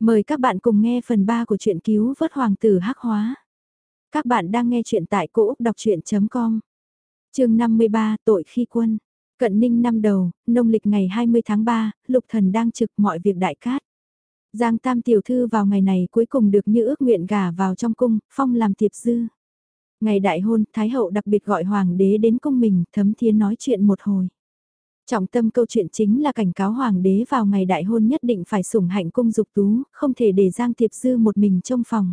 Mời các bạn cùng nghe phần 3 của truyện cứu vớt hoàng tử hắc hóa. Các bạn đang nghe truyện tại cỗ đọc chuyện.com. Trường 53 tội khi quân. Cận ninh năm đầu, nông lịch ngày 20 tháng 3, lục thần đang trực mọi việc đại cát. Giang Tam tiểu thư vào ngày này cuối cùng được như ước nguyện gả vào trong cung, phong làm tiệp dư. Ngày đại hôn, Thái hậu đặc biệt gọi hoàng đế đến cung mình, thấm thiên nói chuyện một hồi. Trọng tâm câu chuyện chính là cảnh cáo hoàng đế vào ngày đại hôn nhất định phải sủng hạnh cung dục tú, không thể để Giang Tiệp Dư một mình trong phòng.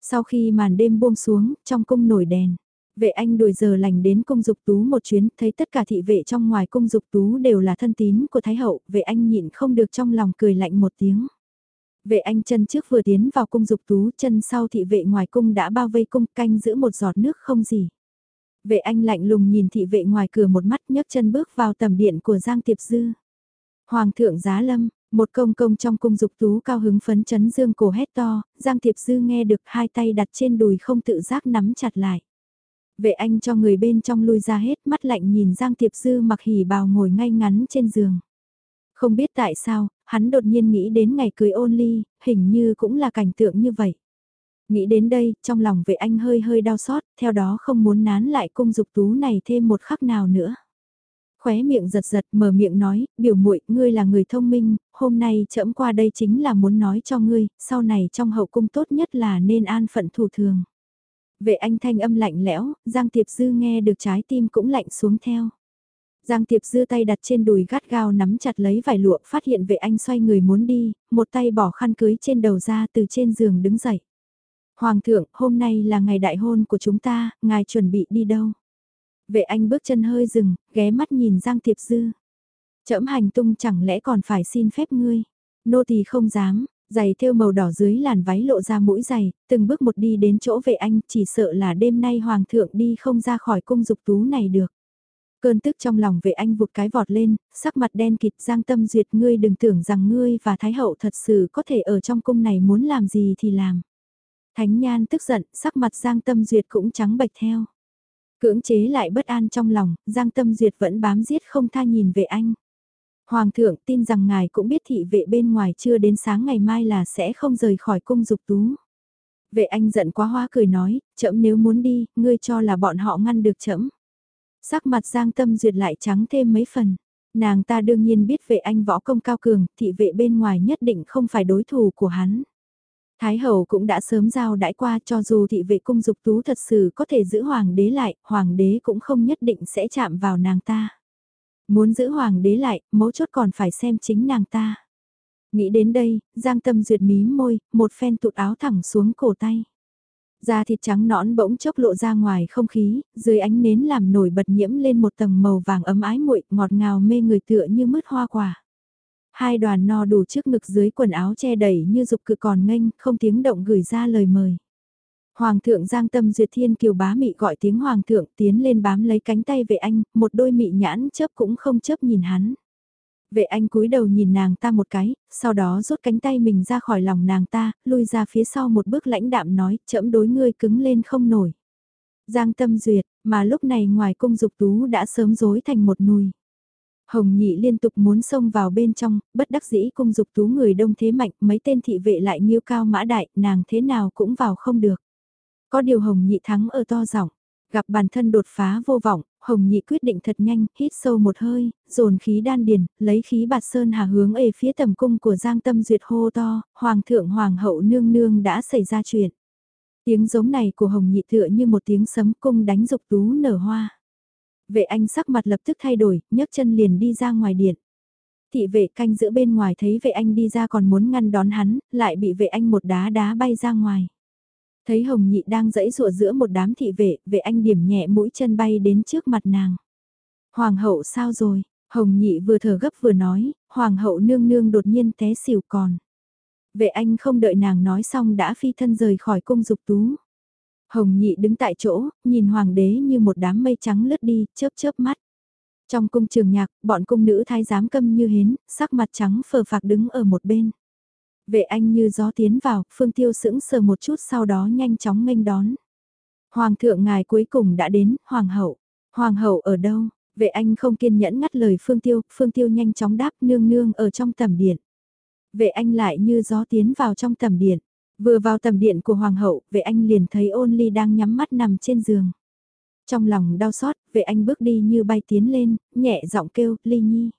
Sau khi màn đêm buông xuống, trong cung nổi đèn. Vệ anh đuổi giờ lành đến cung dục tú một chuyến, thấy tất cả thị vệ trong ngoài cung dục tú đều là thân tín của Thái Hậu, vệ anh nhịn không được trong lòng cười lạnh một tiếng. Vệ anh chân trước vừa tiến vào cung dục tú, chân sau thị vệ ngoài cung đã bao vây cung canh giữ một giọt nước không gì. Vệ anh lạnh lùng nhìn thị vệ ngoài cửa một mắt nhấc chân bước vào tầm điện của Giang Tiệp Dư. Hoàng thượng giá lâm, một công công trong cung dục tú cao hứng phấn chấn dương cổ hét to, Giang Tiệp Dư nghe được hai tay đặt trên đùi không tự giác nắm chặt lại. Vệ anh cho người bên trong lui ra hết mắt lạnh nhìn Giang Tiệp Dư mặc hỉ bào ngồi ngay ngắn trên giường. Không biết tại sao, hắn đột nhiên nghĩ đến ngày cưới ôn ly, hình như cũng là cảnh tượng như vậy. Nghĩ đến đây, trong lòng vệ anh hơi hơi đau xót, theo đó không muốn nán lại cung dục tú này thêm một khắc nào nữa. Khóe miệng giật giật mở miệng nói, biểu muội ngươi là người thông minh, hôm nay trẫm qua đây chính là muốn nói cho ngươi, sau này trong hậu cung tốt nhất là nên an phận thủ thường. Vệ anh thanh âm lạnh lẽo, Giang Tiệp Dư nghe được trái tim cũng lạnh xuống theo. Giang Tiệp Dư tay đặt trên đùi gắt gao nắm chặt lấy vải lụa phát hiện vệ anh xoay người muốn đi, một tay bỏ khăn cưới trên đầu ra từ trên giường đứng dậy. Hoàng thượng, hôm nay là ngày đại hôn của chúng ta, ngài chuẩn bị đi đâu? Vệ anh bước chân hơi dừng, ghé mắt nhìn Giang Thiệp Dư. Chẫm hành tung chẳng lẽ còn phải xin phép ngươi? Nô tỳ không dám, giày thêu màu đỏ dưới làn váy lộ ra mũi giày, từng bước một đi đến chỗ vệ anh, chỉ sợ là đêm nay hoàng thượng đi không ra khỏi cung dục tú này được. Cơn tức trong lòng vệ anh vụt cái vọt lên, sắc mặt đen kịt giang tâm duyệt ngươi đừng tưởng rằng ngươi và Thái hậu thật sự có thể ở trong cung này muốn làm gì thì làm. Thánh Nhan tức giận, sắc mặt Giang Tâm Duyệt cũng trắng bệch theo. Cưỡng chế lại bất an trong lòng, Giang Tâm Duyệt vẫn bám giết không tha nhìn về anh. Hoàng thượng tin rằng ngài cũng biết thị vệ bên ngoài chưa đến sáng ngày mai là sẽ không rời khỏi cung dục tú. Vệ anh giận quá hoa cười nói, chậm nếu muốn đi, ngươi cho là bọn họ ngăn được chậm. Sắc mặt Giang Tâm Duyệt lại trắng thêm mấy phần. Nàng ta đương nhiên biết vệ anh võ công cao cường, thị vệ bên ngoài nhất định không phải đối thủ của hắn. Thái hậu cũng đã sớm giao đãi qua cho dù thị vệ cung dục tú thật sự có thể giữ hoàng đế lại, hoàng đế cũng không nhất định sẽ chạm vào nàng ta. Muốn giữ hoàng đế lại, mấu chốt còn phải xem chính nàng ta. Nghĩ đến đây, Giang Tâm duyệt mí môi, một phen tụt áo thẳng xuống cổ tay. Da thịt trắng nõn bỗng chốc lộ ra ngoài không khí, dưới ánh nến làm nổi bật nhiễm lên một tầng màu vàng ấm ái muội ngọt ngào mê người tựa như mứt hoa quả. Hai đoàn no đủ trước ngực dưới quần áo che đẩy như dục cự còn nghênh, không tiếng động gửi ra lời mời. Hoàng thượng Giang Tâm Duyệt Thiên Kiều bá mị gọi tiếng Hoàng thượng tiến lên bám lấy cánh tay vệ anh, một đôi mị nhãn chớp cũng không chớp nhìn hắn. Vệ anh cúi đầu nhìn nàng ta một cái, sau đó rút cánh tay mình ra khỏi lòng nàng ta, lui ra phía sau một bước lãnh đạm nói, chậm đối ngươi cứng lên không nổi. Giang Tâm Duyệt, mà lúc này ngoài cung dục tú đã sớm rối thành một nùi. Hồng nhị liên tục muốn xông vào bên trong, bất đắc dĩ cung dục tú người đông thế mạnh, mấy tên thị vệ lại nghiêu cao mã đại, nàng thế nào cũng vào không được. Có điều hồng nhị thắng ở to giọng gặp bản thân đột phá vô vọng, hồng nhị quyết định thật nhanh, hít sâu một hơi, dồn khí đan điền, lấy khí bạt sơn hà hướng về phía tầm cung của Giang Tâm Duyệt hô to, Hoàng thượng Hoàng hậu nương nương đã xảy ra chuyện. Tiếng giống này của hồng nhị tựa như một tiếng sấm cung đánh dục tú nở hoa. Vệ anh sắc mặt lập tức thay đổi, nhấc chân liền đi ra ngoài điện. Thị vệ canh giữa bên ngoài thấy vệ anh đi ra còn muốn ngăn đón hắn, lại bị vệ anh một đá đá bay ra ngoài. Thấy Hồng Nhị đang dẫy rụa giữa một đám thị vệ, vệ anh điểm nhẹ mũi chân bay đến trước mặt nàng. Hoàng hậu sao rồi? Hồng Nhị vừa thở gấp vừa nói, Hoàng hậu nương nương đột nhiên té xỉu còn. Vệ anh không đợi nàng nói xong đã phi thân rời khỏi cung dục tú. Hồng nhị đứng tại chỗ, nhìn hoàng đế như một đám mây trắng lướt đi, chớp chớp mắt. Trong cung trường nhạc, bọn cung nữ thái giám câm như hến, sắc mặt trắng phờ phạc đứng ở một bên. Vệ anh như gió tiến vào, phương tiêu sững sờ một chút sau đó nhanh chóng nghênh đón. Hoàng thượng ngài cuối cùng đã đến, hoàng hậu. Hoàng hậu ở đâu? Vệ anh không kiên nhẫn ngắt lời phương tiêu, phương tiêu nhanh chóng đáp nương nương ở trong tầm điện. Vệ anh lại như gió tiến vào trong tầm điện. Vừa vào tầm điện của hoàng hậu, vệ anh liền thấy ôn ly đang nhắm mắt nằm trên giường. Trong lòng đau xót, vệ anh bước đi như bay tiến lên, nhẹ giọng kêu, ly nhi.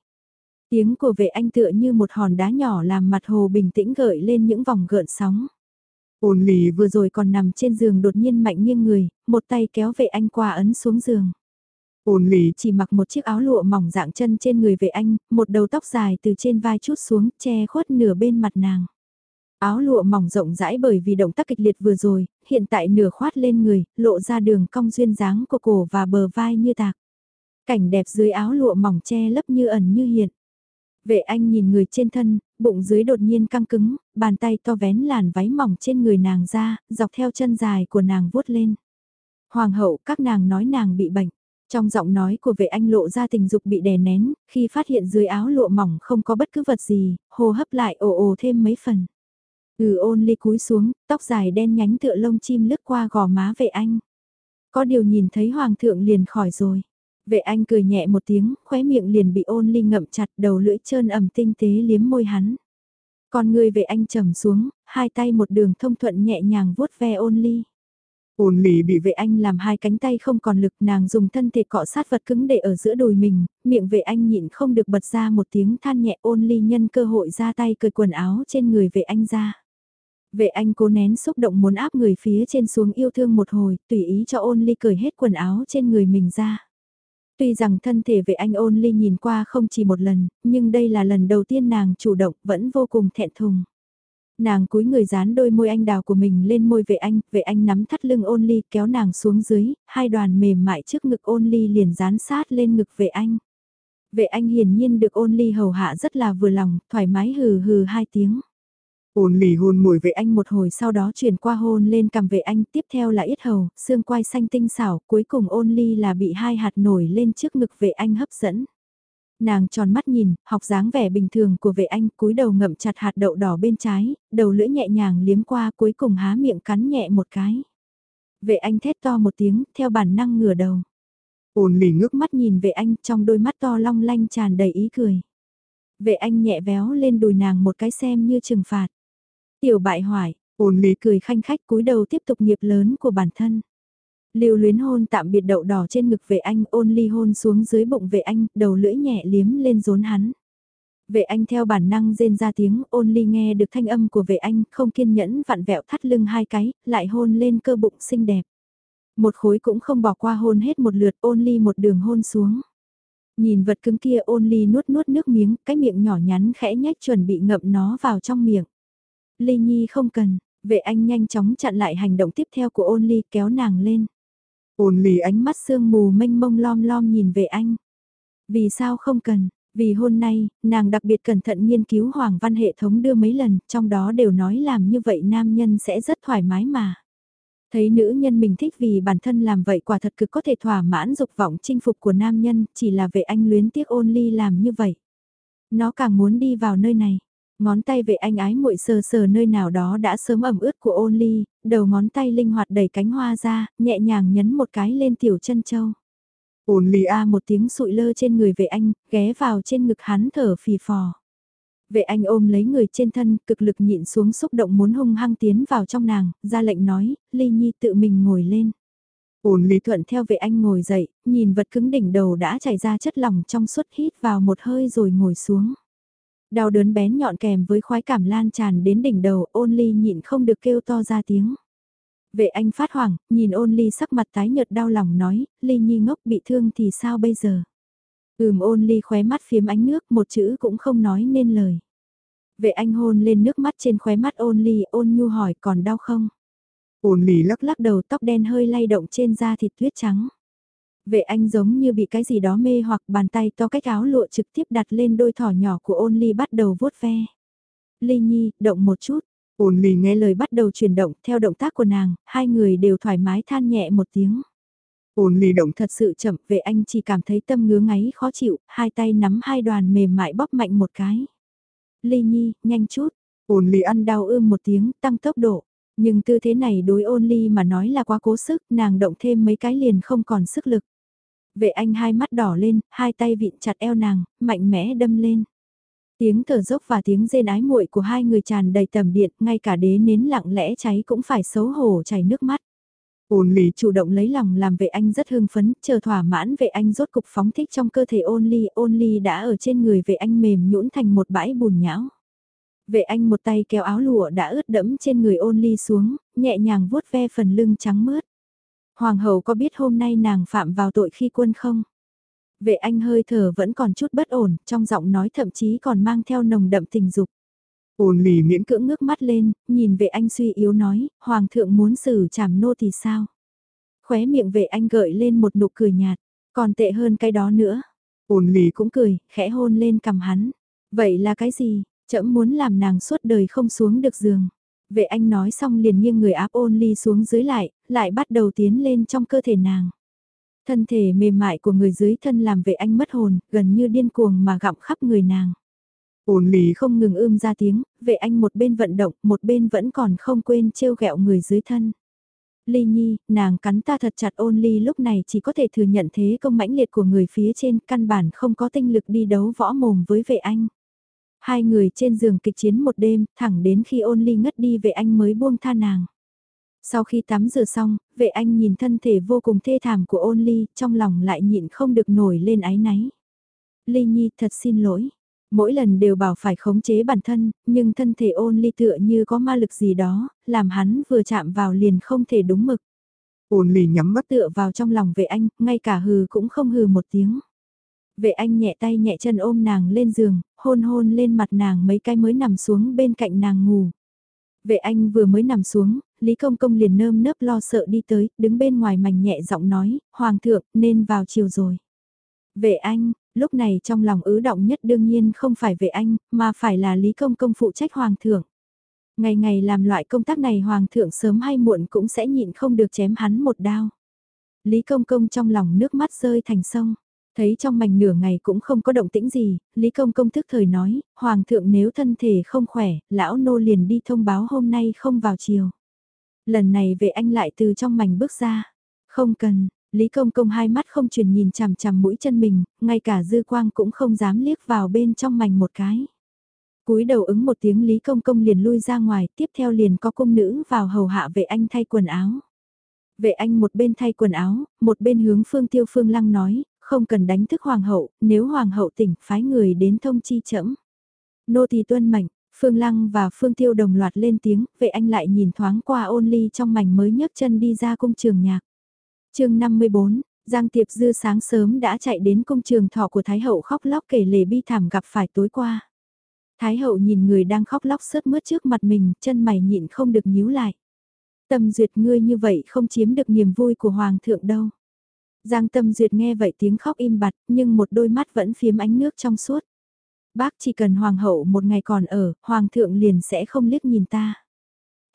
Tiếng của vệ anh tựa như một hòn đá nhỏ làm mặt hồ bình tĩnh gợi lên những vòng gợn sóng. Ôn ly vừa rồi còn nằm trên giường đột nhiên mạnh nghiêng người, một tay kéo vệ anh qua ấn xuống giường. Ôn ly chỉ mặc một chiếc áo lụa mỏng dạng chân trên người vệ anh, một đầu tóc dài từ trên vai chút xuống, che khuất nửa bên mặt nàng. Áo lụa mỏng rộng rãi bởi vì động tác kịch liệt vừa rồi, hiện tại nửa khoát lên người, lộ ra đường cong duyên dáng của cổ và bờ vai như tạc. Cảnh đẹp dưới áo lụa mỏng che lấp như ẩn như hiện. Vệ anh nhìn người trên thân, bụng dưới đột nhiên căng cứng, bàn tay to vén làn váy mỏng trên người nàng ra, dọc theo chân dài của nàng vuốt lên. Hoàng hậu, các nàng nói nàng bị bệnh. Trong giọng nói của vệ anh lộ ra tình dục bị đè nén, khi phát hiện dưới áo lụa mỏng không có bất cứ vật gì, hô hấp lại ồ ồ thêm mấy phần. Ừ ôn ly cúi xuống, tóc dài đen nhánh tựa lông chim lướt qua gò má vệ anh. Có điều nhìn thấy hoàng thượng liền khỏi rồi. Vệ anh cười nhẹ một tiếng, khóe miệng liền bị ôn ly ngậm chặt đầu lưỡi trơn ẩm tinh tế liếm môi hắn. Còn người vệ anh trầm xuống, hai tay một đường thông thuận nhẹ nhàng vuốt ve ôn ly. Ôn ly bị vệ anh làm hai cánh tay không còn lực nàng dùng thân thể cọ sát vật cứng để ở giữa đùi mình, miệng vệ anh nhịn không được bật ra một tiếng than nhẹ ôn ly nhân cơ hội ra tay cởi quần áo trên người vệ anh ra. Vệ anh cố nén xúc động muốn áp người phía trên xuống yêu thương một hồi, tùy ý cho ôn ly cởi hết quần áo trên người mình ra. Tuy rằng thân thể vệ anh ôn ly nhìn qua không chỉ một lần, nhưng đây là lần đầu tiên nàng chủ động vẫn vô cùng thẹn thùng. Nàng cúi người dán đôi môi anh đào của mình lên môi vệ anh, vệ anh nắm thắt lưng ôn ly kéo nàng xuống dưới, hai đoàn mềm mại trước ngực ôn ly liền dán sát lên ngực vệ anh. Vệ anh hiển nhiên được ôn ly hầu hạ rất là vừa lòng, thoải mái hừ hừ hai tiếng. Ôn lì hôn mùi vệ anh một hồi sau đó chuyển qua hôn lên cầm vệ anh, tiếp theo là yết hầu, xương quai xanh tinh xảo, cuối cùng ôn ly là bị hai hạt nổi lên trước ngực vệ anh hấp dẫn. Nàng tròn mắt nhìn, học dáng vẻ bình thường của vệ anh, cúi đầu ngậm chặt hạt đậu đỏ bên trái, đầu lưỡi nhẹ nhàng liếm qua cuối cùng há miệng cắn nhẹ một cái. Vệ anh thét to một tiếng, theo bản năng ngửa đầu. Ôn lì ngước mắt nhìn vệ anh trong đôi mắt to long lanh tràn đầy ý cười. Vệ anh nhẹ véo lên đùi nàng một cái xem như trừng phạt. Tiểu bại hoại, ôn lý cười khanh khách cúi đầu tiếp tục nghiệp lớn của bản thân. Lưu luyến hôn tạm biệt đậu đỏ trên ngực vệ anh ôn ly hôn xuống dưới bụng vệ anh, đầu lưỡi nhẹ liếm lên rốn hắn. Vệ anh theo bản năng rên ra tiếng ôn ly nghe được thanh âm của vệ anh không kiên nhẫn vặn vẹo thắt lưng hai cái, lại hôn lên cơ bụng xinh đẹp. Một khối cũng không bỏ qua hôn hết một lượt ôn ly một đường hôn xuống. Nhìn vật cứng kia ôn ly nuốt nuốt nước miếng, cái miệng nhỏ nhắn khẽ nhách chuẩn bị ngậm nó vào trong miệng. Ly Nhi không cần, vệ anh nhanh chóng chặn lại hành động tiếp theo của ôn ly kéo nàng lên. Ôn ly ánh mắt sương mù mênh mông lom lom nhìn vệ anh. Vì sao không cần, vì hôm nay, nàng đặc biệt cẩn thận nghiên cứu hoàng văn hệ thống đưa mấy lần, trong đó đều nói làm như vậy nam nhân sẽ rất thoải mái mà. Thấy nữ nhân mình thích vì bản thân làm vậy quả thật cực có thể thỏa mãn dục vọng chinh phục của nam nhân, chỉ là vệ anh luyến tiếc ôn ly làm như vậy. Nó càng muốn đi vào nơi này. Ngón tay vệ anh ái muội sờ sờ nơi nào đó đã sớm ẩm ướt của ôn ly, đầu ngón tay linh hoạt đẩy cánh hoa ra, nhẹ nhàng nhấn một cái lên tiểu chân châu. Ôn ly a một tiếng sụi lơ trên người vệ anh, ghé vào trên ngực hắn thở phì phò. Vệ anh ôm lấy người trên thân, cực lực nhịn xuống xúc động muốn hung hăng tiến vào trong nàng, ra lệnh nói, ly nhi tự mình ngồi lên. Ôn lý thuận theo vệ anh ngồi dậy, nhìn vật cứng đỉnh đầu đã chảy ra chất lỏng trong suốt hít vào một hơi rồi ngồi xuống. Đau đớn bén nhọn kèm với khoái cảm lan tràn đến đỉnh đầu ôn ly nhịn không được kêu to ra tiếng. Vệ anh phát hoảng, nhìn ôn ly sắc mặt tái nhợt đau lòng nói, ly nhi ngốc bị thương thì sao bây giờ? Ừm ôn ly khóe mắt phiếm ánh nước một chữ cũng không nói nên lời. Vệ anh hôn lên nước mắt trên khóe mắt ôn ly ôn nhu hỏi còn đau không? Ôn ly lắc lắc đầu tóc đen hơi lay động trên da thịt tuyết trắng. Vệ anh giống như bị cái gì đó mê hoặc bàn tay to cách áo lụa trực tiếp đặt lên đôi thỏ nhỏ của ôn ly bắt đầu vuốt ve. Ly nhi, động một chút. Ôn ly nghe lời bắt đầu chuyển động theo động tác của nàng, hai người đều thoải mái than nhẹ một tiếng. Ôn ly động thật sự chậm, vệ anh chỉ cảm thấy tâm ngứa ngáy khó chịu, hai tay nắm hai đoàn mềm mại bóp mạnh một cái. Ly nhi, nhanh chút. Ôn ly ăn đau ưm một tiếng, tăng tốc độ. Nhưng tư thế này đối ôn ly mà nói là quá cố sức, nàng động thêm mấy cái liền không còn sức lực. Vệ anh hai mắt đỏ lên, hai tay vịn chặt eo nàng, mạnh mẽ đâm lên. Tiếng thở dốc và tiếng rên ái muội của hai người tràn đầy tầm điện, ngay cả đế nến lặng lẽ cháy cũng phải xấu hổ chảy nước mắt. Ôn ly chủ động lấy lòng làm vệ anh rất hưng phấn, chờ thỏa mãn vệ anh rốt cục phóng thích trong cơ thể ôn ly, ôn ly đã ở trên người vệ anh mềm nhũn thành một bãi bùn nhão. Vệ anh một tay kéo áo lụa đã ướt đẫm trên người ôn ly xuống, nhẹ nhàng vuốt ve phần lưng trắng mướt. Hoàng hậu có biết hôm nay nàng phạm vào tội khi quân không? Vệ anh hơi thở vẫn còn chút bất ổn, trong giọng nói thậm chí còn mang theo nồng đậm tình dục. Ôn lì miễn cưỡng ngước mắt lên, nhìn vệ anh suy yếu nói, Hoàng thượng muốn xử trảm nô thì sao? Khóe miệng vệ anh gợi lên một nụ cười nhạt, còn tệ hơn cái đó nữa. Ôn lì cũng cười, khẽ hôn lên cầm hắn. Vậy là cái gì? Chậm muốn làm nàng suốt đời không xuống được giường. Vệ anh nói xong liền nghiêng người áp ôn ly xuống dưới lại, lại bắt đầu tiến lên trong cơ thể nàng. Thân thể mềm mại của người dưới thân làm vệ anh mất hồn, gần như điên cuồng mà gặm khắp người nàng. Ôn lì không ngừng ưm ra tiếng, vệ anh một bên vận động, một bên vẫn còn không quên trêu ghẹo người dưới thân. Ly Nhi, nàng cắn ta thật chặt ôn ly lúc này chỉ có thể thừa nhận thế công mãnh liệt của người phía trên, căn bản không có tinh lực đi đấu võ mồm với vệ anh. Hai người trên giường kịch chiến một đêm, thẳng đến khi ôn ly ngất đi vệ anh mới buông tha nàng. Sau khi tắm rửa xong, vệ anh nhìn thân thể vô cùng thê thảm của ôn ly, trong lòng lại nhịn không được nổi lên ái náy. Ly Nhi thật xin lỗi. Mỗi lần đều bảo phải khống chế bản thân, nhưng thân thể ôn ly tựa như có ma lực gì đó, làm hắn vừa chạm vào liền không thể đúng mực. Ôn ly nhắm mắt tựa vào trong lòng vệ anh, ngay cả hừ cũng không hừ một tiếng. Vệ anh nhẹ tay nhẹ chân ôm nàng lên giường, hôn hôn lên mặt nàng mấy cái mới nằm xuống bên cạnh nàng ngủ. Vệ anh vừa mới nằm xuống, Lý Công Công liền nơm nớp lo sợ đi tới, đứng bên ngoài mảnh nhẹ giọng nói, Hoàng thượng, nên vào chiều rồi. Vệ anh, lúc này trong lòng ứ động nhất đương nhiên không phải vệ anh, mà phải là Lý Công Công phụ trách Hoàng thượng. Ngày ngày làm loại công tác này Hoàng thượng sớm hay muộn cũng sẽ nhịn không được chém hắn một đao. Lý Công Công trong lòng nước mắt rơi thành sông. Thấy trong mảnh nửa ngày cũng không có động tĩnh gì, Lý Công Công thức thời nói, Hoàng thượng nếu thân thể không khỏe, lão nô liền đi thông báo hôm nay không vào chiều. Lần này về anh lại từ trong mảnh bước ra. Không cần, Lý Công Công hai mắt không chuyển nhìn chằm chằm mũi chân mình, ngay cả dư quang cũng không dám liếc vào bên trong mảnh một cái. cúi đầu ứng một tiếng Lý Công Công liền lui ra ngoài, tiếp theo liền có cung nữ vào hầu hạ vệ anh thay quần áo. Vệ anh một bên thay quần áo, một bên hướng Phương Tiêu Phương Lăng nói, không cần đánh thức hoàng hậu, nếu hoàng hậu tỉnh phái người đến thông chi chậm. Nô tỳ tuân mệnh, Phương Lăng và Phương Tiêu đồng loạt lên tiếng, vệ anh lại nhìn thoáng qua ôn ly trong mảnh mới nhấc chân đi ra cung trường nhạc. chương 54, Giang Tiệp Dư sáng sớm đã chạy đến cung trường thọ của Thái Hậu khóc lóc kể lể bi thảm gặp phải tối qua. Thái Hậu nhìn người đang khóc lóc sớt mướt trước mặt mình, chân mày nhịn không được nhíu lại. Tâm duyệt ngươi như vậy không chiếm được niềm vui của Hoàng thượng đâu. Giang Tâm Duyệt nghe vậy tiếng khóc im bặt, nhưng một đôi mắt vẫn phiếm ánh nước trong suốt. Bác chỉ cần hoàng hậu một ngày còn ở, hoàng thượng liền sẽ không liếc nhìn ta.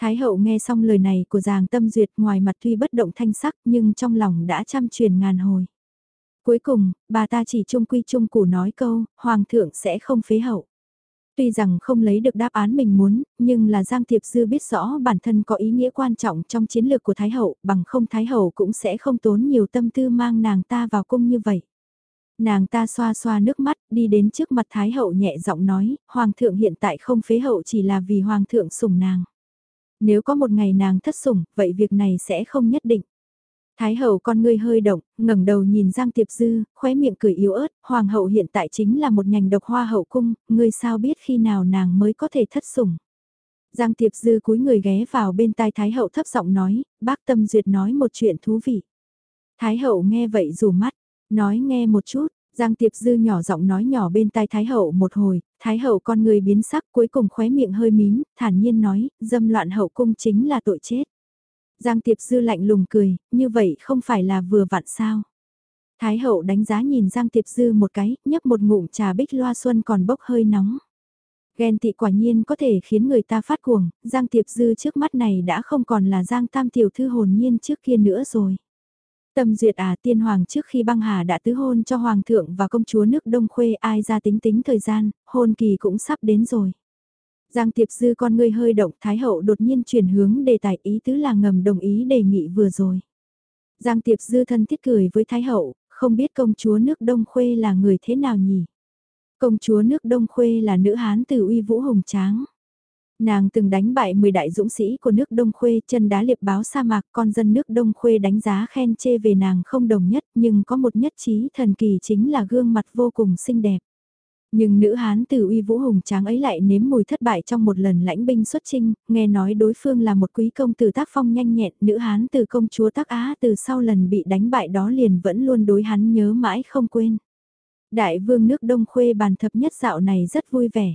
Thái hậu nghe xong lời này của Giang Tâm Duyệt ngoài mặt tuy bất động thanh sắc nhưng trong lòng đã chăm truyền ngàn hồi. Cuối cùng, bà ta chỉ trung quy trung củ nói câu, hoàng thượng sẽ không phế hậu. Tuy rằng không lấy được đáp án mình muốn, nhưng là Giang Thiệp Dư biết rõ bản thân có ý nghĩa quan trọng trong chiến lược của Thái Hậu, bằng không Thái Hậu cũng sẽ không tốn nhiều tâm tư mang nàng ta vào cung như vậy. Nàng ta xoa xoa nước mắt, đi đến trước mặt Thái Hậu nhẹ giọng nói, Hoàng thượng hiện tại không phế hậu chỉ là vì Hoàng thượng sủng nàng. Nếu có một ngày nàng thất sủng, vậy việc này sẽ không nhất định. Thái hậu con ngươi hơi động, ngẩng đầu nhìn Giang Tiệp Dư, khóe miệng cười yếu ớt, hoàng hậu hiện tại chính là một nhành độc hoa hậu cung, ngươi sao biết khi nào nàng mới có thể thất sủng. Giang Tiệp Dư cúi người ghé vào bên tai Thái hậu thấp giọng nói, bác tâm duyệt nói một chuyện thú vị. Thái hậu nghe vậy rủ mắt, nói nghe một chút, Giang Tiệp Dư nhỏ giọng nói nhỏ bên tai Thái hậu một hồi, Thái hậu con người biến sắc cuối cùng khóe miệng hơi mím, thản nhiên nói, dâm loạn hậu cung chính là tội chết. Giang Tiệp Dư lạnh lùng cười, như vậy không phải là vừa vặn sao. Thái hậu đánh giá nhìn Giang Tiệp Dư một cái, nhấp một ngụm trà bích loa xuân còn bốc hơi nóng. Ghen tị quả nhiên có thể khiến người ta phát cuồng, Giang Tiệp Dư trước mắt này đã không còn là Giang Tam Tiểu Thư hồn nhiên trước kia nữa rồi. Tâm duyệt à tiên hoàng trước khi băng hà đã tứ hôn cho hoàng thượng và công chúa nước Đông Khuê ai ra tính tính thời gian, hôn kỳ cũng sắp đến rồi. Giang Tiệp Dư con ngươi hơi động Thái Hậu đột nhiên chuyển hướng đề tài ý tứ là ngầm đồng ý đề nghị vừa rồi. Giang Tiệp Dư thân thiết cười với Thái Hậu, không biết công chúa nước Đông Khuê là người thế nào nhỉ? Công chúa nước Đông Khuê là nữ hán từ uy vũ hùng tráng. Nàng từng đánh bại 10 đại dũng sĩ của nước Đông Khuê chân đá liệp báo sa mạc con dân nước Đông Khuê đánh giá khen chê về nàng không đồng nhất nhưng có một nhất trí thần kỳ chính là gương mặt vô cùng xinh đẹp. Nhưng nữ hán từ uy vũ hùng tráng ấy lại nếm mùi thất bại trong một lần lãnh binh xuất chinh, nghe nói đối phương là một quý công tử tác phong nhanh nhẹn, nữ hán từ công chúa tác á từ sau lần bị đánh bại đó liền vẫn luôn đối hắn nhớ mãi không quên. Đại vương nước đông khuê bàn thập nhất dạo này rất vui vẻ.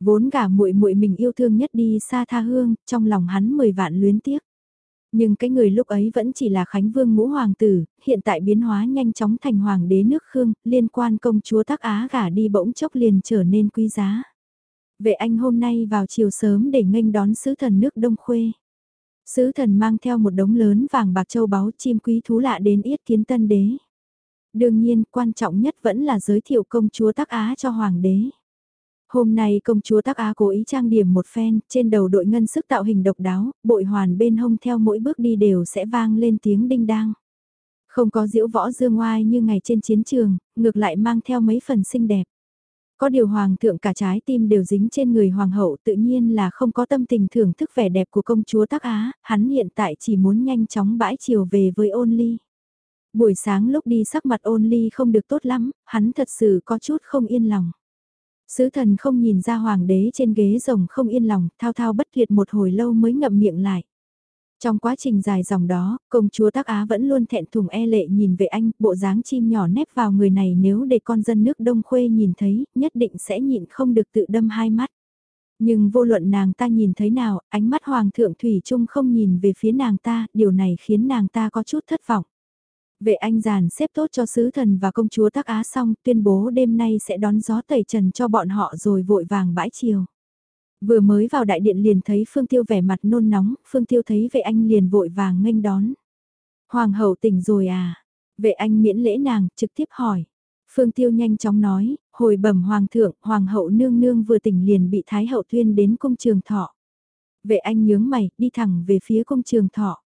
Vốn cả muội muội mình yêu thương nhất đi xa tha hương, trong lòng hắn mười vạn luyến tiếc. Nhưng cái người lúc ấy vẫn chỉ là Khánh Vương ngũ hoàng tử, hiện tại biến hóa nhanh chóng thành hoàng đế nước Khương, liên quan công chúa Tắc Á gả đi bỗng chốc liền trở nên quý giá. Vệ anh hôm nay vào chiều sớm để nghênh đón sứ thần nước Đông Khuê. Sứ thần mang theo một đống lớn vàng bạc châu báu chim quý thú lạ đến yết kiến tân đế. Đương nhiên, quan trọng nhất vẫn là giới thiệu công chúa Tắc Á cho hoàng đế. Hôm nay công chúa Tắc Á cố ý trang điểm một phen, trên đầu đội ngân sức tạo hình độc đáo, bội hoàn bên hông theo mỗi bước đi đều sẽ vang lên tiếng đinh đang. Không có diễu võ dương ngoai như ngày trên chiến trường, ngược lại mang theo mấy phần xinh đẹp. Có điều hoàng thượng cả trái tim đều dính trên người hoàng hậu tự nhiên là không có tâm tình thưởng thức vẻ đẹp của công chúa Tắc Á, hắn hiện tại chỉ muốn nhanh chóng bãi chiều về với ôn ly. Buổi sáng lúc đi sắc mặt ôn ly không được tốt lắm, hắn thật sự có chút không yên lòng. Sứ thần không nhìn ra hoàng đế trên ghế rồng không yên lòng, thao thao bất tuyệt một hồi lâu mới ngậm miệng lại. Trong quá trình dài dòng đó, công chúa Tắc Á vẫn luôn thẹn thùng e lệ nhìn về anh, bộ dáng chim nhỏ nép vào người này nếu để con dân nước Đông Khuê nhìn thấy, nhất định sẽ nhịn không được tự đâm hai mắt. Nhưng vô luận nàng ta nhìn thấy nào, ánh mắt Hoàng thượng Thủy Trung không nhìn về phía nàng ta, điều này khiến nàng ta có chút thất vọng. Vệ anh giàn xếp tốt cho sứ thần và công chúa Tắc Á xong tuyên bố đêm nay sẽ đón gió tẩy trần cho bọn họ rồi vội vàng bãi chiều. Vừa mới vào đại điện liền thấy Phương Tiêu vẻ mặt nôn nóng, Phương Tiêu thấy vệ anh liền vội vàng nghênh đón. Hoàng hậu tỉnh rồi à? Vệ anh miễn lễ nàng, trực tiếp hỏi. Phương Tiêu nhanh chóng nói, hồi bẩm hoàng thượng, hoàng hậu nương nương vừa tỉnh liền bị thái hậu tuyên đến cung trường thọ. Vệ anh nhướng mày, đi thẳng về phía cung trường thọ.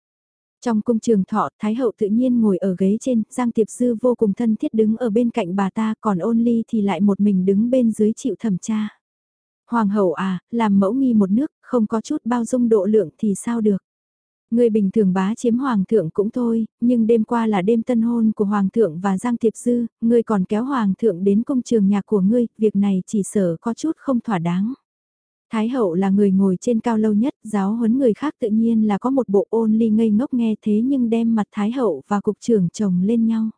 Trong cung trường thọ, Thái hậu tự nhiên ngồi ở ghế trên, Giang Tiệp Dư vô cùng thân thiết đứng ở bên cạnh bà ta, còn ôn ly thì lại một mình đứng bên dưới chịu thẩm tra. Hoàng hậu à, làm mẫu nghi một nước, không có chút bao dung độ lượng thì sao được. Người bình thường bá chiếm hoàng thượng cũng thôi, nhưng đêm qua là đêm tân hôn của hoàng thượng và Giang Tiệp Dư, ngươi còn kéo hoàng thượng đến công trường nhà của ngươi, việc này chỉ sở có chút không thỏa đáng. Thái hậu là người ngồi trên cao lâu nhất, giáo huấn người khác tự nhiên là có một bộ ôn ly ngây ngốc nghe thế nhưng đem mặt Thái hậu và cục trưởng chồng lên nhau.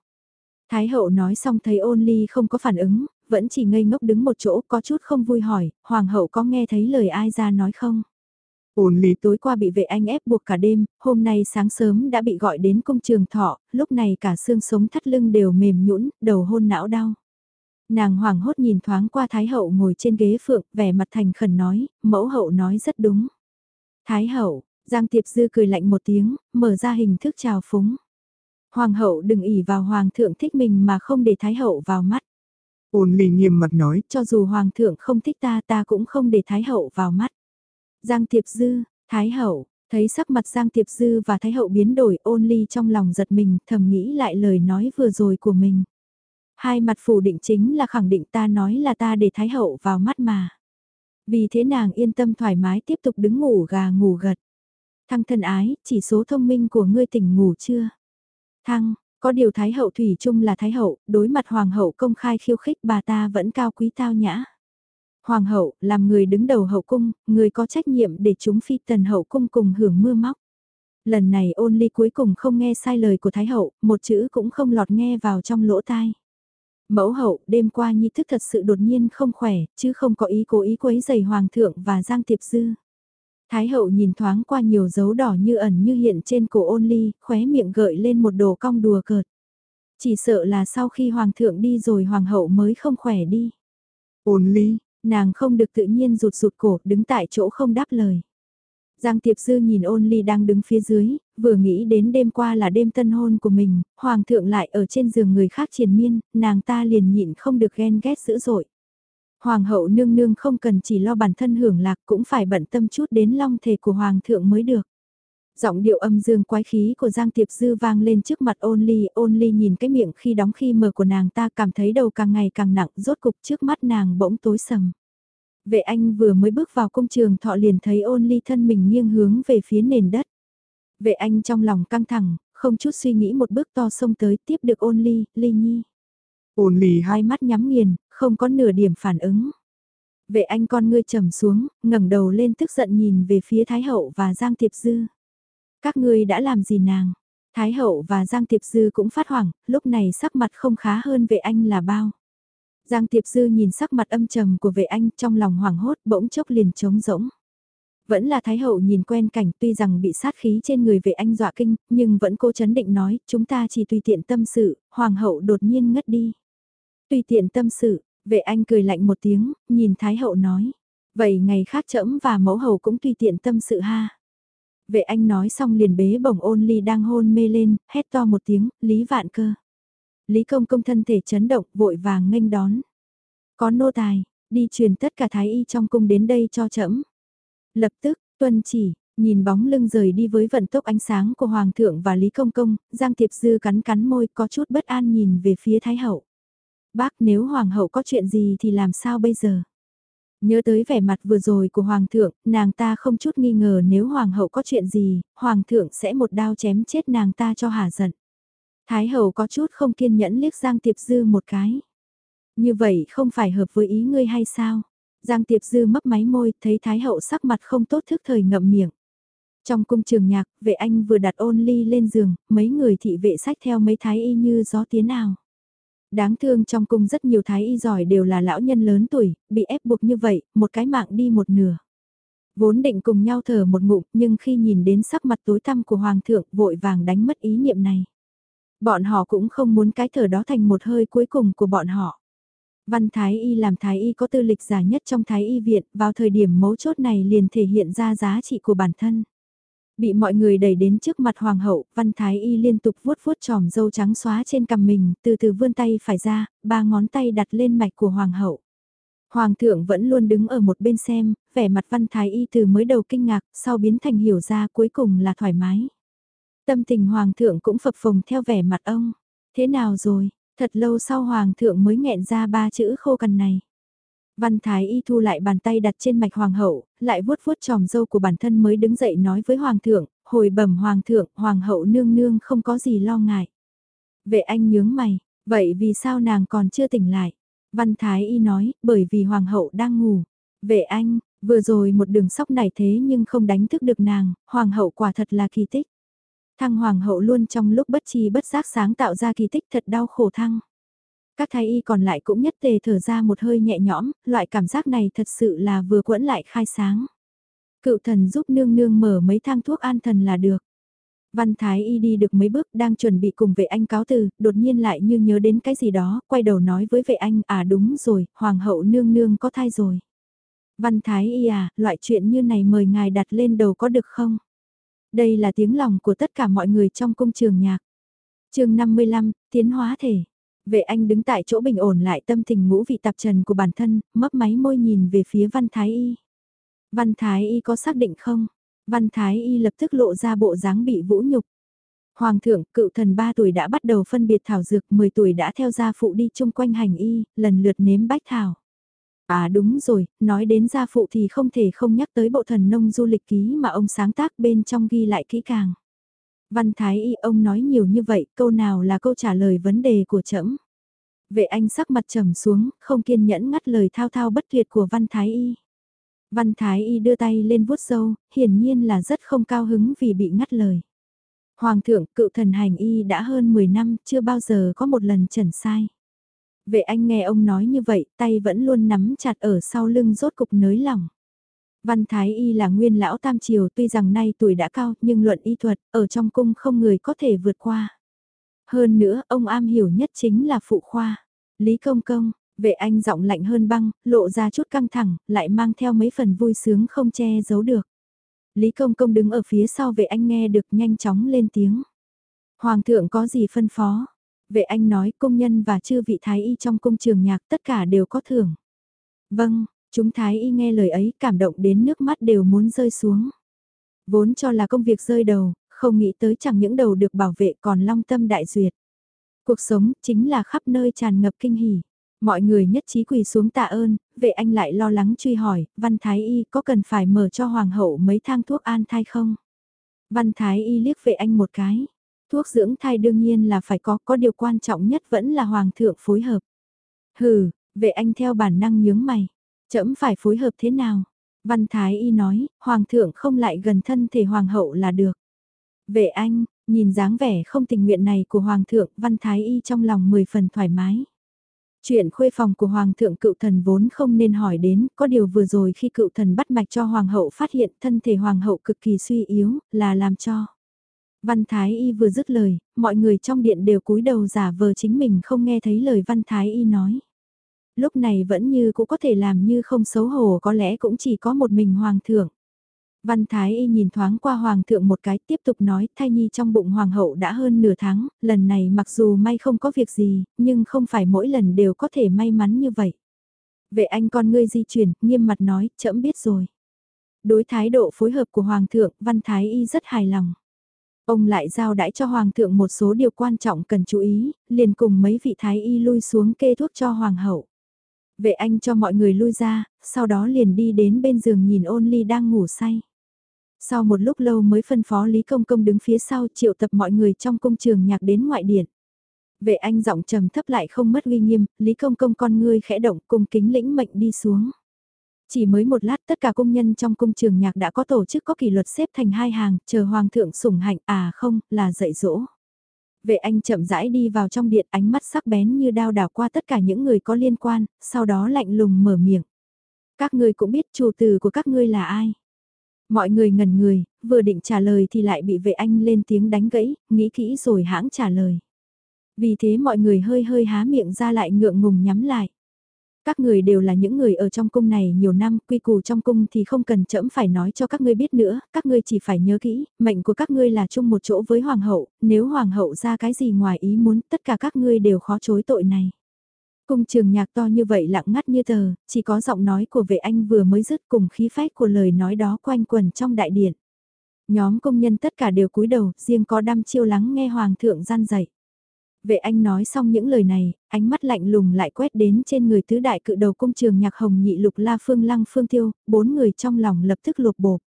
Thái hậu nói xong thấy ôn ly không có phản ứng, vẫn chỉ ngây ngốc đứng một chỗ có chút không vui hỏi, hoàng hậu có nghe thấy lời ai ra nói không? Ôn ly tối qua bị vệ anh ép buộc cả đêm, hôm nay sáng sớm đã bị gọi đến công trường thọ, lúc này cả xương sống thắt lưng đều mềm nhũn, đầu hôn não đau. Nàng hoàng hốt nhìn thoáng qua Thái hậu ngồi trên ghế phượng, vẻ mặt thành khẩn nói, mẫu hậu nói rất đúng. Thái hậu, Giang Tiệp Dư cười lạnh một tiếng, mở ra hình thức chào phúng. Hoàng hậu đừng ỉ vào hoàng thượng thích mình mà không để Thái hậu vào mắt. Ôn lì nghiêm mặt nói, cho dù hoàng thượng không thích ta ta cũng không để Thái hậu vào mắt. Giang Tiệp Dư, Thái hậu, thấy sắc mặt Giang Tiệp Dư và Thái hậu biến đổi ôn ly trong lòng giật mình thầm nghĩ lại lời nói vừa rồi của mình. Hai mặt phủ định chính là khẳng định ta nói là ta để Thái Hậu vào mắt mà. Vì thế nàng yên tâm thoải mái tiếp tục đứng ngủ gà ngủ gật. Thăng thân ái, chỉ số thông minh của ngươi tỉnh ngủ chưa? Thăng, có điều Thái Hậu Thủy chung là Thái Hậu, đối mặt Hoàng Hậu công khai khiêu khích bà ta vẫn cao quý tao nhã. Hoàng Hậu, làm người đứng đầu hậu cung, người có trách nhiệm để chúng phi tần hậu cung cùng hưởng mưa móc. Lần này ôn ly cuối cùng không nghe sai lời của Thái Hậu, một chữ cũng không lọt nghe vào trong lỗ tai. Mẫu hậu, đêm qua nhi thức thật sự đột nhiên không khỏe, chứ không có ý cố ý quấy giày hoàng thượng và Giang Tiệp Dư. Thái hậu nhìn thoáng qua nhiều dấu đỏ như ẩn như hiện trên cổ ôn ly, khóe miệng gợi lên một đồ cong đùa cợt. Chỉ sợ là sau khi hoàng thượng đi rồi hoàng hậu mới không khỏe đi. Ôn ly, nàng không được tự nhiên rụt rụt cổ, đứng tại chỗ không đáp lời. Giang Tiệp Dư nhìn ôn ly đang đứng phía dưới, vừa nghĩ đến đêm qua là đêm tân hôn của mình, hoàng thượng lại ở trên giường người khác triền miên, nàng ta liền nhịn không được ghen ghét dữ dội. Hoàng hậu nương nương không cần chỉ lo bản thân hưởng lạc cũng phải bận tâm chút đến long thể của hoàng thượng mới được. Giọng điệu âm dương quái khí của Giang Tiệp Dư vang lên trước mặt ôn ly, ôn ly nhìn cái miệng khi đóng khi mở của nàng ta cảm thấy đầu càng ngày càng nặng, rốt cục trước mắt nàng bỗng tối sầm. Vệ anh vừa mới bước vào công trường thọ liền thấy ôn ly thân mình nghiêng hướng về phía nền đất. Vệ anh trong lòng căng thẳng, không chút suy nghĩ một bước to xông tới tiếp được ôn ly, ly nhi. Ôn ly hai mắt nhắm nghiền, không có nửa điểm phản ứng. Vệ anh con ngươi trầm xuống, ngẩng đầu lên tức giận nhìn về phía Thái Hậu và Giang Tiệp Dư. Các ngươi đã làm gì nàng? Thái Hậu và Giang Tiệp Dư cũng phát hoảng, lúc này sắc mặt không khá hơn vệ anh là bao. Giang Tiệp Dư nhìn sắc mặt âm trầm của vệ anh trong lòng hoảng hốt bỗng chốc liền trống rỗng. Vẫn là Thái Hậu nhìn quen cảnh tuy rằng bị sát khí trên người vệ anh dọa kinh, nhưng vẫn cố chấn định nói, chúng ta chỉ tùy tiện tâm sự, Hoàng hậu đột nhiên ngất đi. Tùy tiện tâm sự, vệ anh cười lạnh một tiếng, nhìn Thái Hậu nói. Vậy ngày khác trẫm và mẫu hầu cũng tùy tiện tâm sự ha. Vệ anh nói xong liền bế bổng ôn ly đang hôn mê lên, hét to một tiếng, Lý Vạn Cơ. Lý Công Công thân thể chấn động, vội vàng nghênh đón. Có nô tài, đi truyền tất cả thái y trong cung đến đây cho trẫm. Lập tức, tuân chỉ, nhìn bóng lưng rời đi với vận tốc ánh sáng của Hoàng thượng và Lý Công Công, Giang Tiệp Dư cắn cắn môi có chút bất an nhìn về phía Thái Hậu. Bác nếu Hoàng hậu có chuyện gì thì làm sao bây giờ? Nhớ tới vẻ mặt vừa rồi của Hoàng thượng, nàng ta không chút nghi ngờ nếu Hoàng hậu có chuyện gì, Hoàng thượng sẽ một đao chém chết nàng ta cho hả giận. Thái hậu có chút không kiên nhẫn liếc Giang Tiệp Dư một cái. Như vậy không phải hợp với ý ngươi hay sao? Giang Tiệp Dư mấp máy môi, thấy Thái hậu sắc mặt không tốt thức thời ngậm miệng. Trong cung trường nhạc, vệ anh vừa đặt ôn ly lên giường, mấy người thị vệ sách theo mấy thái y như gió tiến nào. Đáng thương trong cung rất nhiều thái y giỏi đều là lão nhân lớn tuổi, bị ép buộc như vậy, một cái mạng đi một nửa. Vốn định cùng nhau thở một ngụm, nhưng khi nhìn đến sắc mặt tối tăm của Hoàng thượng vội vàng đánh mất ý niệm này. Bọn họ cũng không muốn cái thở đó thành một hơi cuối cùng của bọn họ. Văn Thái Y làm Thái Y có tư lịch giả nhất trong Thái Y viện, vào thời điểm mấu chốt này liền thể hiện ra giá trị của bản thân. Bị mọi người đẩy đến trước mặt hoàng hậu, văn thái y liên tục vuốt vuốt tròm dâu trắng xóa trên cằm mình, từ từ vươn tay phải ra, ba ngón tay đặt lên mạch của hoàng hậu. Hoàng thượng vẫn luôn đứng ở một bên xem, vẻ mặt văn thái y từ mới đầu kinh ngạc, sau biến thành hiểu ra cuối cùng là thoải mái. Tâm tình hoàng thượng cũng phập phồng theo vẻ mặt ông. Thế nào rồi, thật lâu sau hoàng thượng mới nghẹn ra ba chữ khô cằn này. Văn Thái Y thu lại bàn tay đặt trên mạch hoàng hậu, lại vuốt vuốt tròm dâu của bản thân mới đứng dậy nói với hoàng thượng, hồi bẩm hoàng thượng, hoàng hậu nương nương không có gì lo ngại. Vệ anh nhướng mày, vậy vì sao nàng còn chưa tỉnh lại? Văn Thái Y nói, bởi vì hoàng hậu đang ngủ. Vệ anh, vừa rồi một đường sóc này thế nhưng không đánh thức được nàng, hoàng hậu quả thật là kỳ tích. Thăng hoàng hậu luôn trong lúc bất chi bất giác sáng tạo ra kỳ tích thật đau khổ thăng. Các thái y còn lại cũng nhất tề thở ra một hơi nhẹ nhõm, loại cảm giác này thật sự là vừa quẫn lại khai sáng. Cựu thần giúp nương nương mở mấy thang thuốc an thần là được. Văn Thái Y đi được mấy bước đang chuẩn bị cùng vệ anh cáo từ, đột nhiên lại như nhớ đến cái gì đó, quay đầu nói với vệ anh, à đúng rồi, Hoàng hậu nương nương có thai rồi. Văn Thái Y à, loại chuyện như này mời ngài đặt lên đầu có được không? Đây là tiếng lòng của tất cả mọi người trong cung trường nhạc. chương 55, tiến hóa thể. Vệ anh đứng tại chỗ bình ổn lại tâm tình ngũ vị tạp trần của bản thân, mấp máy môi nhìn về phía Văn Thái Y. Văn Thái Y có xác định không? Văn Thái Y lập tức lộ ra bộ dáng bị vũ nhục. Hoàng thượng, cựu thần 3 tuổi đã bắt đầu phân biệt thảo dược, 10 tuổi đã theo gia phụ đi chung quanh hành y, lần lượt nếm bách thảo. À đúng rồi, nói đến gia phụ thì không thể không nhắc tới bộ thần nông du lịch ký mà ông sáng tác bên trong ghi lại kỹ càng. Văn Thái Y ông nói nhiều như vậy, câu nào là câu trả lời vấn đề của trẫm Vệ anh sắc mặt trầm xuống, không kiên nhẫn ngắt lời thao thao bất tuyệt của Văn Thái Y. Văn Thái Y đưa tay lên vuốt râu, hiển nhiên là rất không cao hứng vì bị ngắt lời. Hoàng thượng cựu thần hành y đã hơn 10 năm, chưa bao giờ có một lần trần sai. Vệ anh nghe ông nói như vậy, tay vẫn luôn nắm chặt ở sau lưng rốt cục nới lỏng. Văn Thái Y là nguyên lão tam triều tuy rằng nay tuổi đã cao nhưng luận y thuật ở trong cung không người có thể vượt qua. Hơn nữa ông am hiểu nhất chính là phụ khoa. Lý Công Công, vệ anh giọng lạnh hơn băng, lộ ra chút căng thẳng, lại mang theo mấy phần vui sướng không che giấu được. Lý Công Công đứng ở phía sau vệ anh nghe được nhanh chóng lên tiếng. Hoàng thượng có gì phân phó? Vệ anh nói công nhân và chư vị thái y trong cung trường nhạc tất cả đều có thưởng. Vâng, Chúng thái y nghe lời ấy cảm động đến nước mắt đều muốn rơi xuống. Vốn cho là công việc rơi đầu, không nghĩ tới chẳng những đầu được bảo vệ còn long tâm đại duyệt. Cuộc sống chính là khắp nơi tràn ngập kinh hỉ. Mọi người nhất trí quỳ xuống tạ ơn, vệ anh lại lo lắng truy hỏi, Văn Thái Y có cần phải mở cho Hoàng hậu mấy thang thuốc an thai không? Văn Thái Y liếc vệ anh một cái. Thuốc dưỡng thai đương nhiên là phải có, có điều quan trọng nhất vẫn là Hoàng thượng phối hợp. Hừ, vệ anh theo bản năng nhướng mày. Chấm phải phối hợp thế nào? Văn Thái Y nói, Hoàng thượng không lại gần thân thể Hoàng hậu là được. Vệ anh, nhìn dáng vẻ không tình nguyện này của Hoàng thượng, Văn Thái Y trong lòng mười phần thoải mái. Chuyện khuê phòng của Hoàng thượng cựu thần vốn không nên hỏi đến, có điều vừa rồi khi cựu thần bắt mạch cho Hoàng hậu phát hiện thân thể Hoàng hậu cực kỳ suy yếu, là làm cho. Văn Thái Y vừa dứt lời, mọi người trong điện đều cúi đầu giả vờ chính mình không nghe thấy lời Văn Thái Y nói. Lúc này vẫn như cũng có thể làm như không xấu hổ có lẽ cũng chỉ có một mình Hoàng thượng. Văn Thái Y nhìn thoáng qua Hoàng thượng một cái tiếp tục nói thai nhi trong bụng Hoàng hậu đã hơn nửa tháng, lần này mặc dù may không có việc gì, nhưng không phải mỗi lần đều có thể may mắn như vậy. Vệ anh con ngươi di chuyển, nghiêm mặt nói, chậm biết rồi. Đối thái độ phối hợp của Hoàng thượng, Văn Thái Y rất hài lòng. Ông lại giao đãi cho Hoàng thượng một số điều quan trọng cần chú ý, liền cùng mấy vị Thái Y lui xuống kê thuốc cho Hoàng hậu. Vệ anh cho mọi người lui ra, sau đó liền đi đến bên giường nhìn ôn ly đang ngủ say. Sau một lúc lâu mới phân phó Lý Công Công đứng phía sau triệu tập mọi người trong công trường nhạc đến ngoại điện. Vệ anh giọng trầm thấp lại không mất uy nghiêm, Lý Công Công con ngươi khẽ động cung kính lĩnh mệnh đi xuống. Chỉ mới một lát tất cả công nhân trong cung trường nhạc đã có tổ chức có kỷ luật xếp thành hai hàng, chờ hoàng thượng sủng hạnh, à không, là dạy dỗ. Vệ anh chậm rãi đi vào trong điện ánh mắt sắc bén như đao đảo qua tất cả những người có liên quan, sau đó lạnh lùng mở miệng. Các ngươi cũng biết chủ từ của các ngươi là ai. Mọi người ngần người, vừa định trả lời thì lại bị vệ anh lên tiếng đánh gãy, nghĩ kỹ rồi hãng trả lời. Vì thế mọi người hơi hơi há miệng ra lại ngượng ngùng nhắm lại. Các người đều là những người ở trong cung này nhiều năm, quy củ trong cung thì không cần trẫm phải nói cho các ngươi biết nữa, các ngươi chỉ phải nhớ kỹ, mệnh của các ngươi là chung một chỗ với hoàng hậu, nếu hoàng hậu ra cái gì ngoài ý muốn, tất cả các ngươi đều khó chối tội này. Cung trường nhạc to như vậy lặng ngắt như tờ, chỉ có giọng nói của vệ anh vừa mới dứt cùng khí phách của lời nói đó quanh quần trong đại điện. Nhóm công nhân tất cả đều cúi đầu, riêng có đăm chiêu lắng nghe hoàng thượng gian dạy. Vệ anh nói xong những lời này, ánh mắt lạnh lùng lại quét đến trên người tứ đại cự đầu cung trường nhạc hồng nhị lục la phương lăng phương tiêu, bốn người trong lòng lập tức lột bột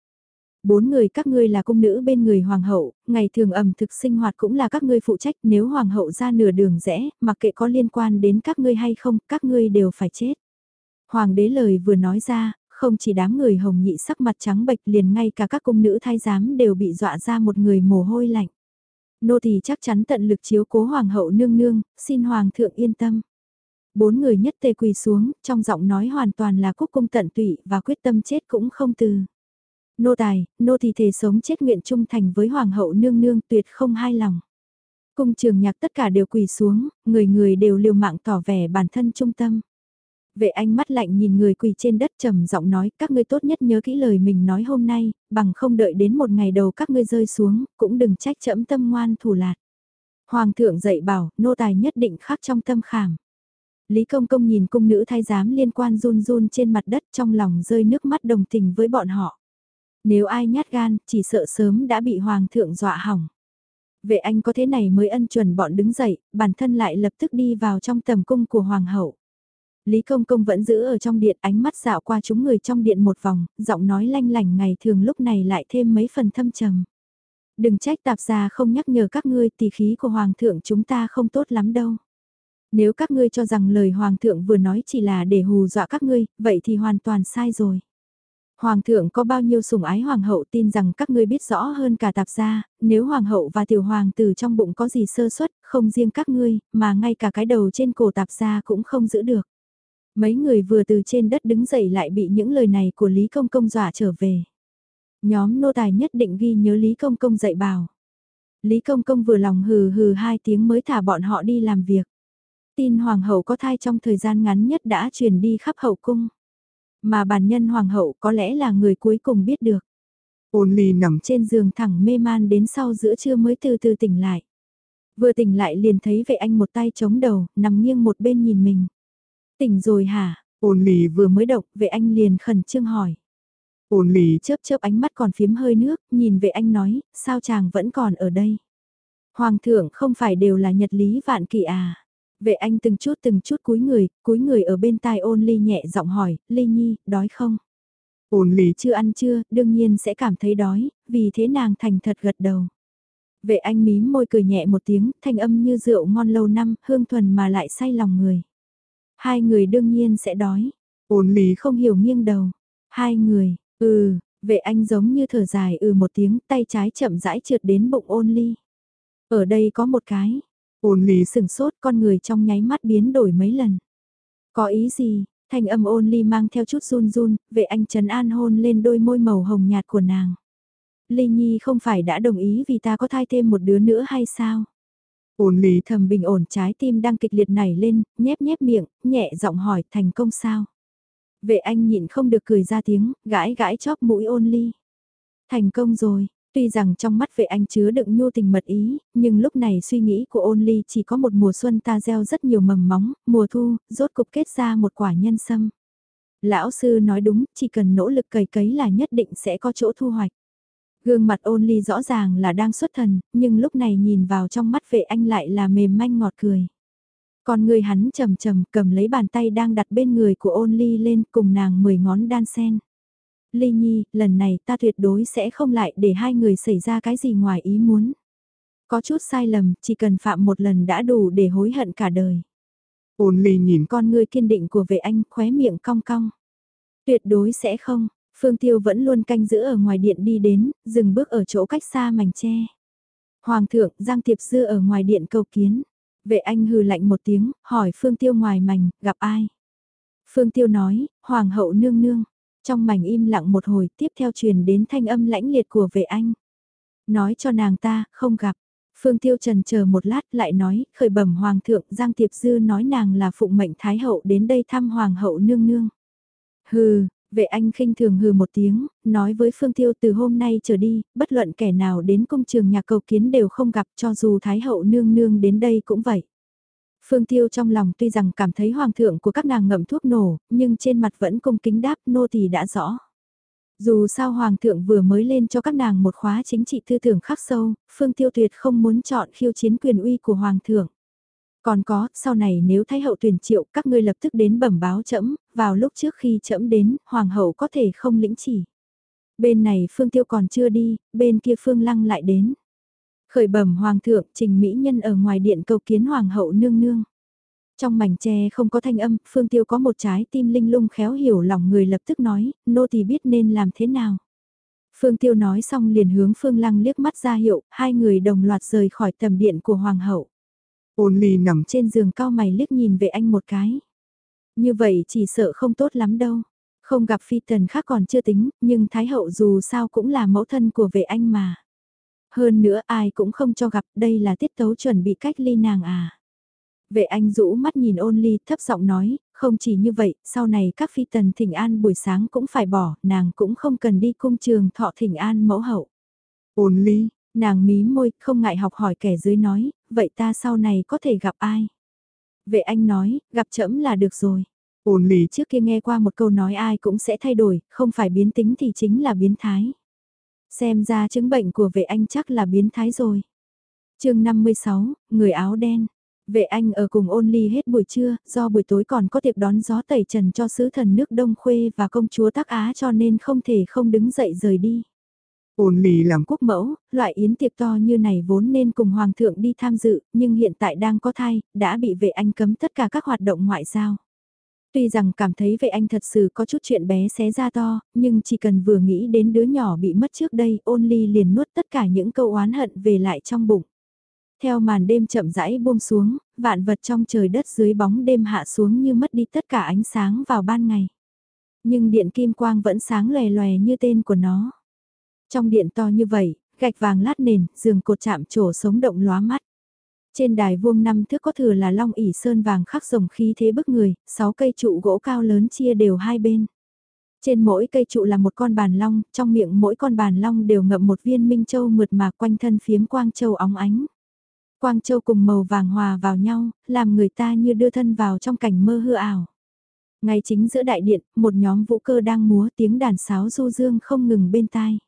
bốn người các ngươi là cung nữ bên người hoàng hậu, ngày thường ẩm thực sinh hoạt cũng là các ngươi phụ trách, nếu hoàng hậu ra nửa đường rẽ, mặc kệ có liên quan đến các ngươi hay không, các ngươi đều phải chết. Hoàng đế lời vừa nói ra, không chỉ đám người hồng nhị sắc mặt trắng bệch liền ngay cả các cung nữ thái giám đều bị dọa ra một người mồ hôi lạnh. Nô thì chắc chắn tận lực chiếu cố hoàng hậu nương nương, xin hoàng thượng yên tâm. Bốn người nhất tề quỳ xuống, trong giọng nói hoàn toàn là quốc cung tận tụy và quyết tâm chết cũng không từ. Nô tài, nô thì thể sống chết nguyện trung thành với hoàng hậu nương nương tuyệt không hai lòng. Cung trường nhạc tất cả đều quỳ xuống, người người đều liều mạng tỏ vẻ bản thân trung tâm. Vệ anh mắt lạnh nhìn người quỳ trên đất trầm giọng nói các ngươi tốt nhất nhớ kỹ lời mình nói hôm nay, bằng không đợi đến một ngày đầu các ngươi rơi xuống, cũng đừng trách trẫm tâm ngoan thủ lạt. Hoàng thượng dạy bảo, nô tài nhất định khắc trong tâm khảm. Lý Công Công nhìn cung nữ thái giám liên quan run run trên mặt đất trong lòng rơi nước mắt đồng tình với bọn họ. Nếu ai nhát gan, chỉ sợ sớm đã bị hoàng thượng dọa hỏng. Vệ anh có thế này mới ân chuẩn bọn đứng dậy, bản thân lại lập tức đi vào trong tầm cung của hoàng hậu. Lý Công Công vẫn giữ ở trong điện ánh mắt dạo qua chúng người trong điện một vòng, giọng nói lanh lành ngày thường lúc này lại thêm mấy phần thâm trầm. Đừng trách tạp gia không nhắc nhở các ngươi tỷ khí của Hoàng thượng chúng ta không tốt lắm đâu. Nếu các ngươi cho rằng lời Hoàng thượng vừa nói chỉ là để hù dọa các ngươi, vậy thì hoàn toàn sai rồi. Hoàng thượng có bao nhiêu sủng ái hoàng hậu tin rằng các ngươi biết rõ hơn cả tạp gia, nếu hoàng hậu và tiểu hoàng tử trong bụng có gì sơ suất, không riêng các ngươi, mà ngay cả cái đầu trên cổ tạp gia cũng không giữ được. Mấy người vừa từ trên đất đứng dậy lại bị những lời này của Lý Công Công dọa trở về. Nhóm nô tài nhất định ghi nhớ Lý Công Công dạy bảo. Lý Công Công vừa lòng hừ hừ hai tiếng mới thả bọn họ đi làm việc. Tin hoàng hậu có thai trong thời gian ngắn nhất đã truyền đi khắp hậu cung. Mà bản nhân hoàng hậu có lẽ là người cuối cùng biết được. Ôn ly nằm trên giường thẳng mê man đến sau giữa trưa mới từ từ tỉnh lại. Vừa tỉnh lại liền thấy vệ anh một tay chống đầu, nằm nghiêng một bên nhìn mình. Tỉnh rồi hả? Ôn ly vừa mới động, vệ anh liền khẩn trương hỏi. Ôn lì chớp chớp ánh mắt còn phiếm hơi nước, nhìn vệ anh nói, sao chàng vẫn còn ở đây? Hoàng thượng không phải đều là nhật lý vạn kỳ à? Vệ anh từng chút từng chút cúi người, cúi người ở bên tai ôn ly nhẹ giọng hỏi, ly nhi, đói không? Ôn ly chưa ăn chưa, đương nhiên sẽ cảm thấy đói, vì thế nàng thành thật gật đầu. Vệ anh mím môi cười nhẹ một tiếng, thanh âm như rượu ngon lâu năm, hương thuần mà lại say lòng người. Hai người đương nhiên sẽ đói. Ôn lý không hiểu nghiêng đầu. Hai người, ừ, vệ anh giống như thở dài ừ một tiếng, tay trái chậm rãi trượt đến bụng ôn ly. Ở đây có một cái. Ôn lý sừng sốt con người trong nháy mắt biến đổi mấy lần. Có ý gì? Thanh âm ôn ly mang theo chút run run, vệ anh trấn an hôn lên đôi môi màu hồng nhạt của nàng. Ly Nhi không phải đã đồng ý vì ta có thai thêm một đứa nữa hay sao? Ôn lý thầm bình ổn trái tim đang kịch liệt nảy lên, nhép nhép miệng, nhẹ giọng hỏi thành công sao? Vệ anh nhịn không được cười ra tiếng, gãi gãi chóp mũi ôn ly. Thành công rồi, tuy rằng trong mắt vệ anh chứa đựng nhu tình mật ý, nhưng lúc này suy nghĩ của ôn ly chỉ có một mùa xuân ta gieo rất nhiều mầm móng, mùa thu, rốt cục kết ra một quả nhân sâm. Lão sư nói đúng, chỉ cần nỗ lực cày cấy là nhất định sẽ có chỗ thu hoạch. Gương mặt ôn ly rõ ràng là đang xuất thần, nhưng lúc này nhìn vào trong mắt vệ anh lại là mềm manh ngọt cười. Còn người hắn trầm trầm cầm lấy bàn tay đang đặt bên người của ôn ly lên cùng nàng mười ngón đan sen. Ly Nhi, lần này ta tuyệt đối sẽ không lại để hai người xảy ra cái gì ngoài ý muốn. Có chút sai lầm, chỉ cần phạm một lần đã đủ để hối hận cả đời. Ôn ly nhìn con người kiên định của vệ anh khóe miệng cong cong. Tuyệt đối sẽ không, Phương Tiêu vẫn luôn canh giữ ở ngoài điện đi đến, dừng bước ở chỗ cách xa mảnh tre. Hoàng thượng, Giang Tiệp Dư ở ngoài điện cầu kiến. Vệ anh hừ lạnh một tiếng, hỏi Phương Tiêu ngoài mảnh, gặp ai? Phương Tiêu nói, Hoàng hậu nương nương. Trong mảnh im lặng một hồi tiếp theo truyền đến thanh âm lãnh liệt của vệ anh. Nói cho nàng ta, không gặp. Phương Tiêu trần chờ một lát lại nói, khởi bẩm Hoàng thượng Giang Tiệp Dư nói nàng là phụng mệnh Thái hậu đến đây thăm Hoàng hậu nương nương. Hừ, Vệ anh khinh thường hừ một tiếng, nói với Phương Tiêu từ hôm nay trở đi, bất luận kẻ nào đến công trường nhà cầu kiến đều không gặp cho dù Thái hậu nương nương đến đây cũng vậy. Phương Tiêu trong lòng tuy rằng cảm thấy hoàng thượng của các nàng ngậm thuốc nổ, nhưng trên mặt vẫn cung kính đáp nô thì đã rõ. Dù sao hoàng thượng vừa mới lên cho các nàng một khóa chính trị tư tưởng khắc sâu, Phương Tiêu tuyệt không muốn chọn khiêu chiến quyền uy của hoàng thượng. Còn có, sau này nếu thái hậu tuyển triệu các ngươi lập tức đến bẩm báo trẫm vào lúc trước khi trẫm đến, hoàng hậu có thể không lĩnh chỉ. Bên này phương tiêu còn chưa đi, bên kia phương lăng lại đến. Khởi bẩm hoàng thượng, trình mỹ nhân ở ngoài điện cầu kiến hoàng hậu nương nương. Trong mảnh tre không có thanh âm, phương tiêu có một trái tim linh lung khéo hiểu lòng người lập tức nói, nô thì biết nên làm thế nào. Phương tiêu nói xong liền hướng phương lăng liếc mắt ra hiệu, hai người đồng loạt rời khỏi tầm điện của hoàng hậu. Ôn ly nằm trên giường cao mày liếc nhìn về anh một cái. Như vậy chỉ sợ không tốt lắm đâu. Không gặp phi tần khác còn chưa tính, nhưng Thái Hậu dù sao cũng là mẫu thân của vệ anh mà. Hơn nữa ai cũng không cho gặp, đây là tiết tấu chuẩn bị cách ly nàng à. Vệ anh rũ mắt nhìn ôn ly thấp giọng nói, không chỉ như vậy, sau này các phi tần thỉnh an buổi sáng cũng phải bỏ, nàng cũng không cần đi cung trường thọ thỉnh an mẫu hậu. Ôn ly, nàng mí môi, không ngại học hỏi kẻ dưới nói, vậy ta sau này có thể gặp ai? Vệ anh nói, gặp chấm là được rồi. Ôn lý trước kia nghe qua một câu nói ai cũng sẽ thay đổi, không phải biến tính thì chính là biến thái. Xem ra chứng bệnh của vệ anh chắc là biến thái rồi. chương 56, người áo đen. Vệ anh ở cùng ôn ly hết buổi trưa, do buổi tối còn có tiệc đón gió tẩy trần cho sứ thần nước Đông Khuê và công chúa Tắc Á cho nên không thể không đứng dậy rời đi. Ôn lì làm quốc mẫu, loại yến tiệc to như này vốn nên cùng hoàng thượng đi tham dự, nhưng hiện tại đang có thai, đã bị vệ anh cấm tất cả các hoạt động ngoại giao. Tuy rằng cảm thấy vệ anh thật sự có chút chuyện bé xé ra to, nhưng chỉ cần vừa nghĩ đến đứa nhỏ bị mất trước đây, ôn ly liền nuốt tất cả những câu oán hận về lại trong bụng. Theo màn đêm chậm rãi buông xuống, vạn vật trong trời đất dưới bóng đêm hạ xuống như mất đi tất cả ánh sáng vào ban ngày. Nhưng điện kim quang vẫn sáng lòe lòe như tên của nó. Trong điện to như vậy, gạch vàng lát nền, giường cột chạm trổ sống động lóa mắt. Trên đài vuông năm thước có thừa là long ỉ sơn vàng khắc rồng khí thế bức người, sáu cây trụ gỗ cao lớn chia đều hai bên. Trên mỗi cây trụ là một con bàn long, trong miệng mỗi con bàn long đều ngậm một viên minh châu mượt mà quanh thân phiếm quang châu óng ánh. Quang châu cùng màu vàng hòa vào nhau, làm người ta như đưa thân vào trong cảnh mơ hư ảo. Ngay chính giữa đại điện, một nhóm vũ cơ đang múa tiếng đàn sáo du dương không ngừng bên tai.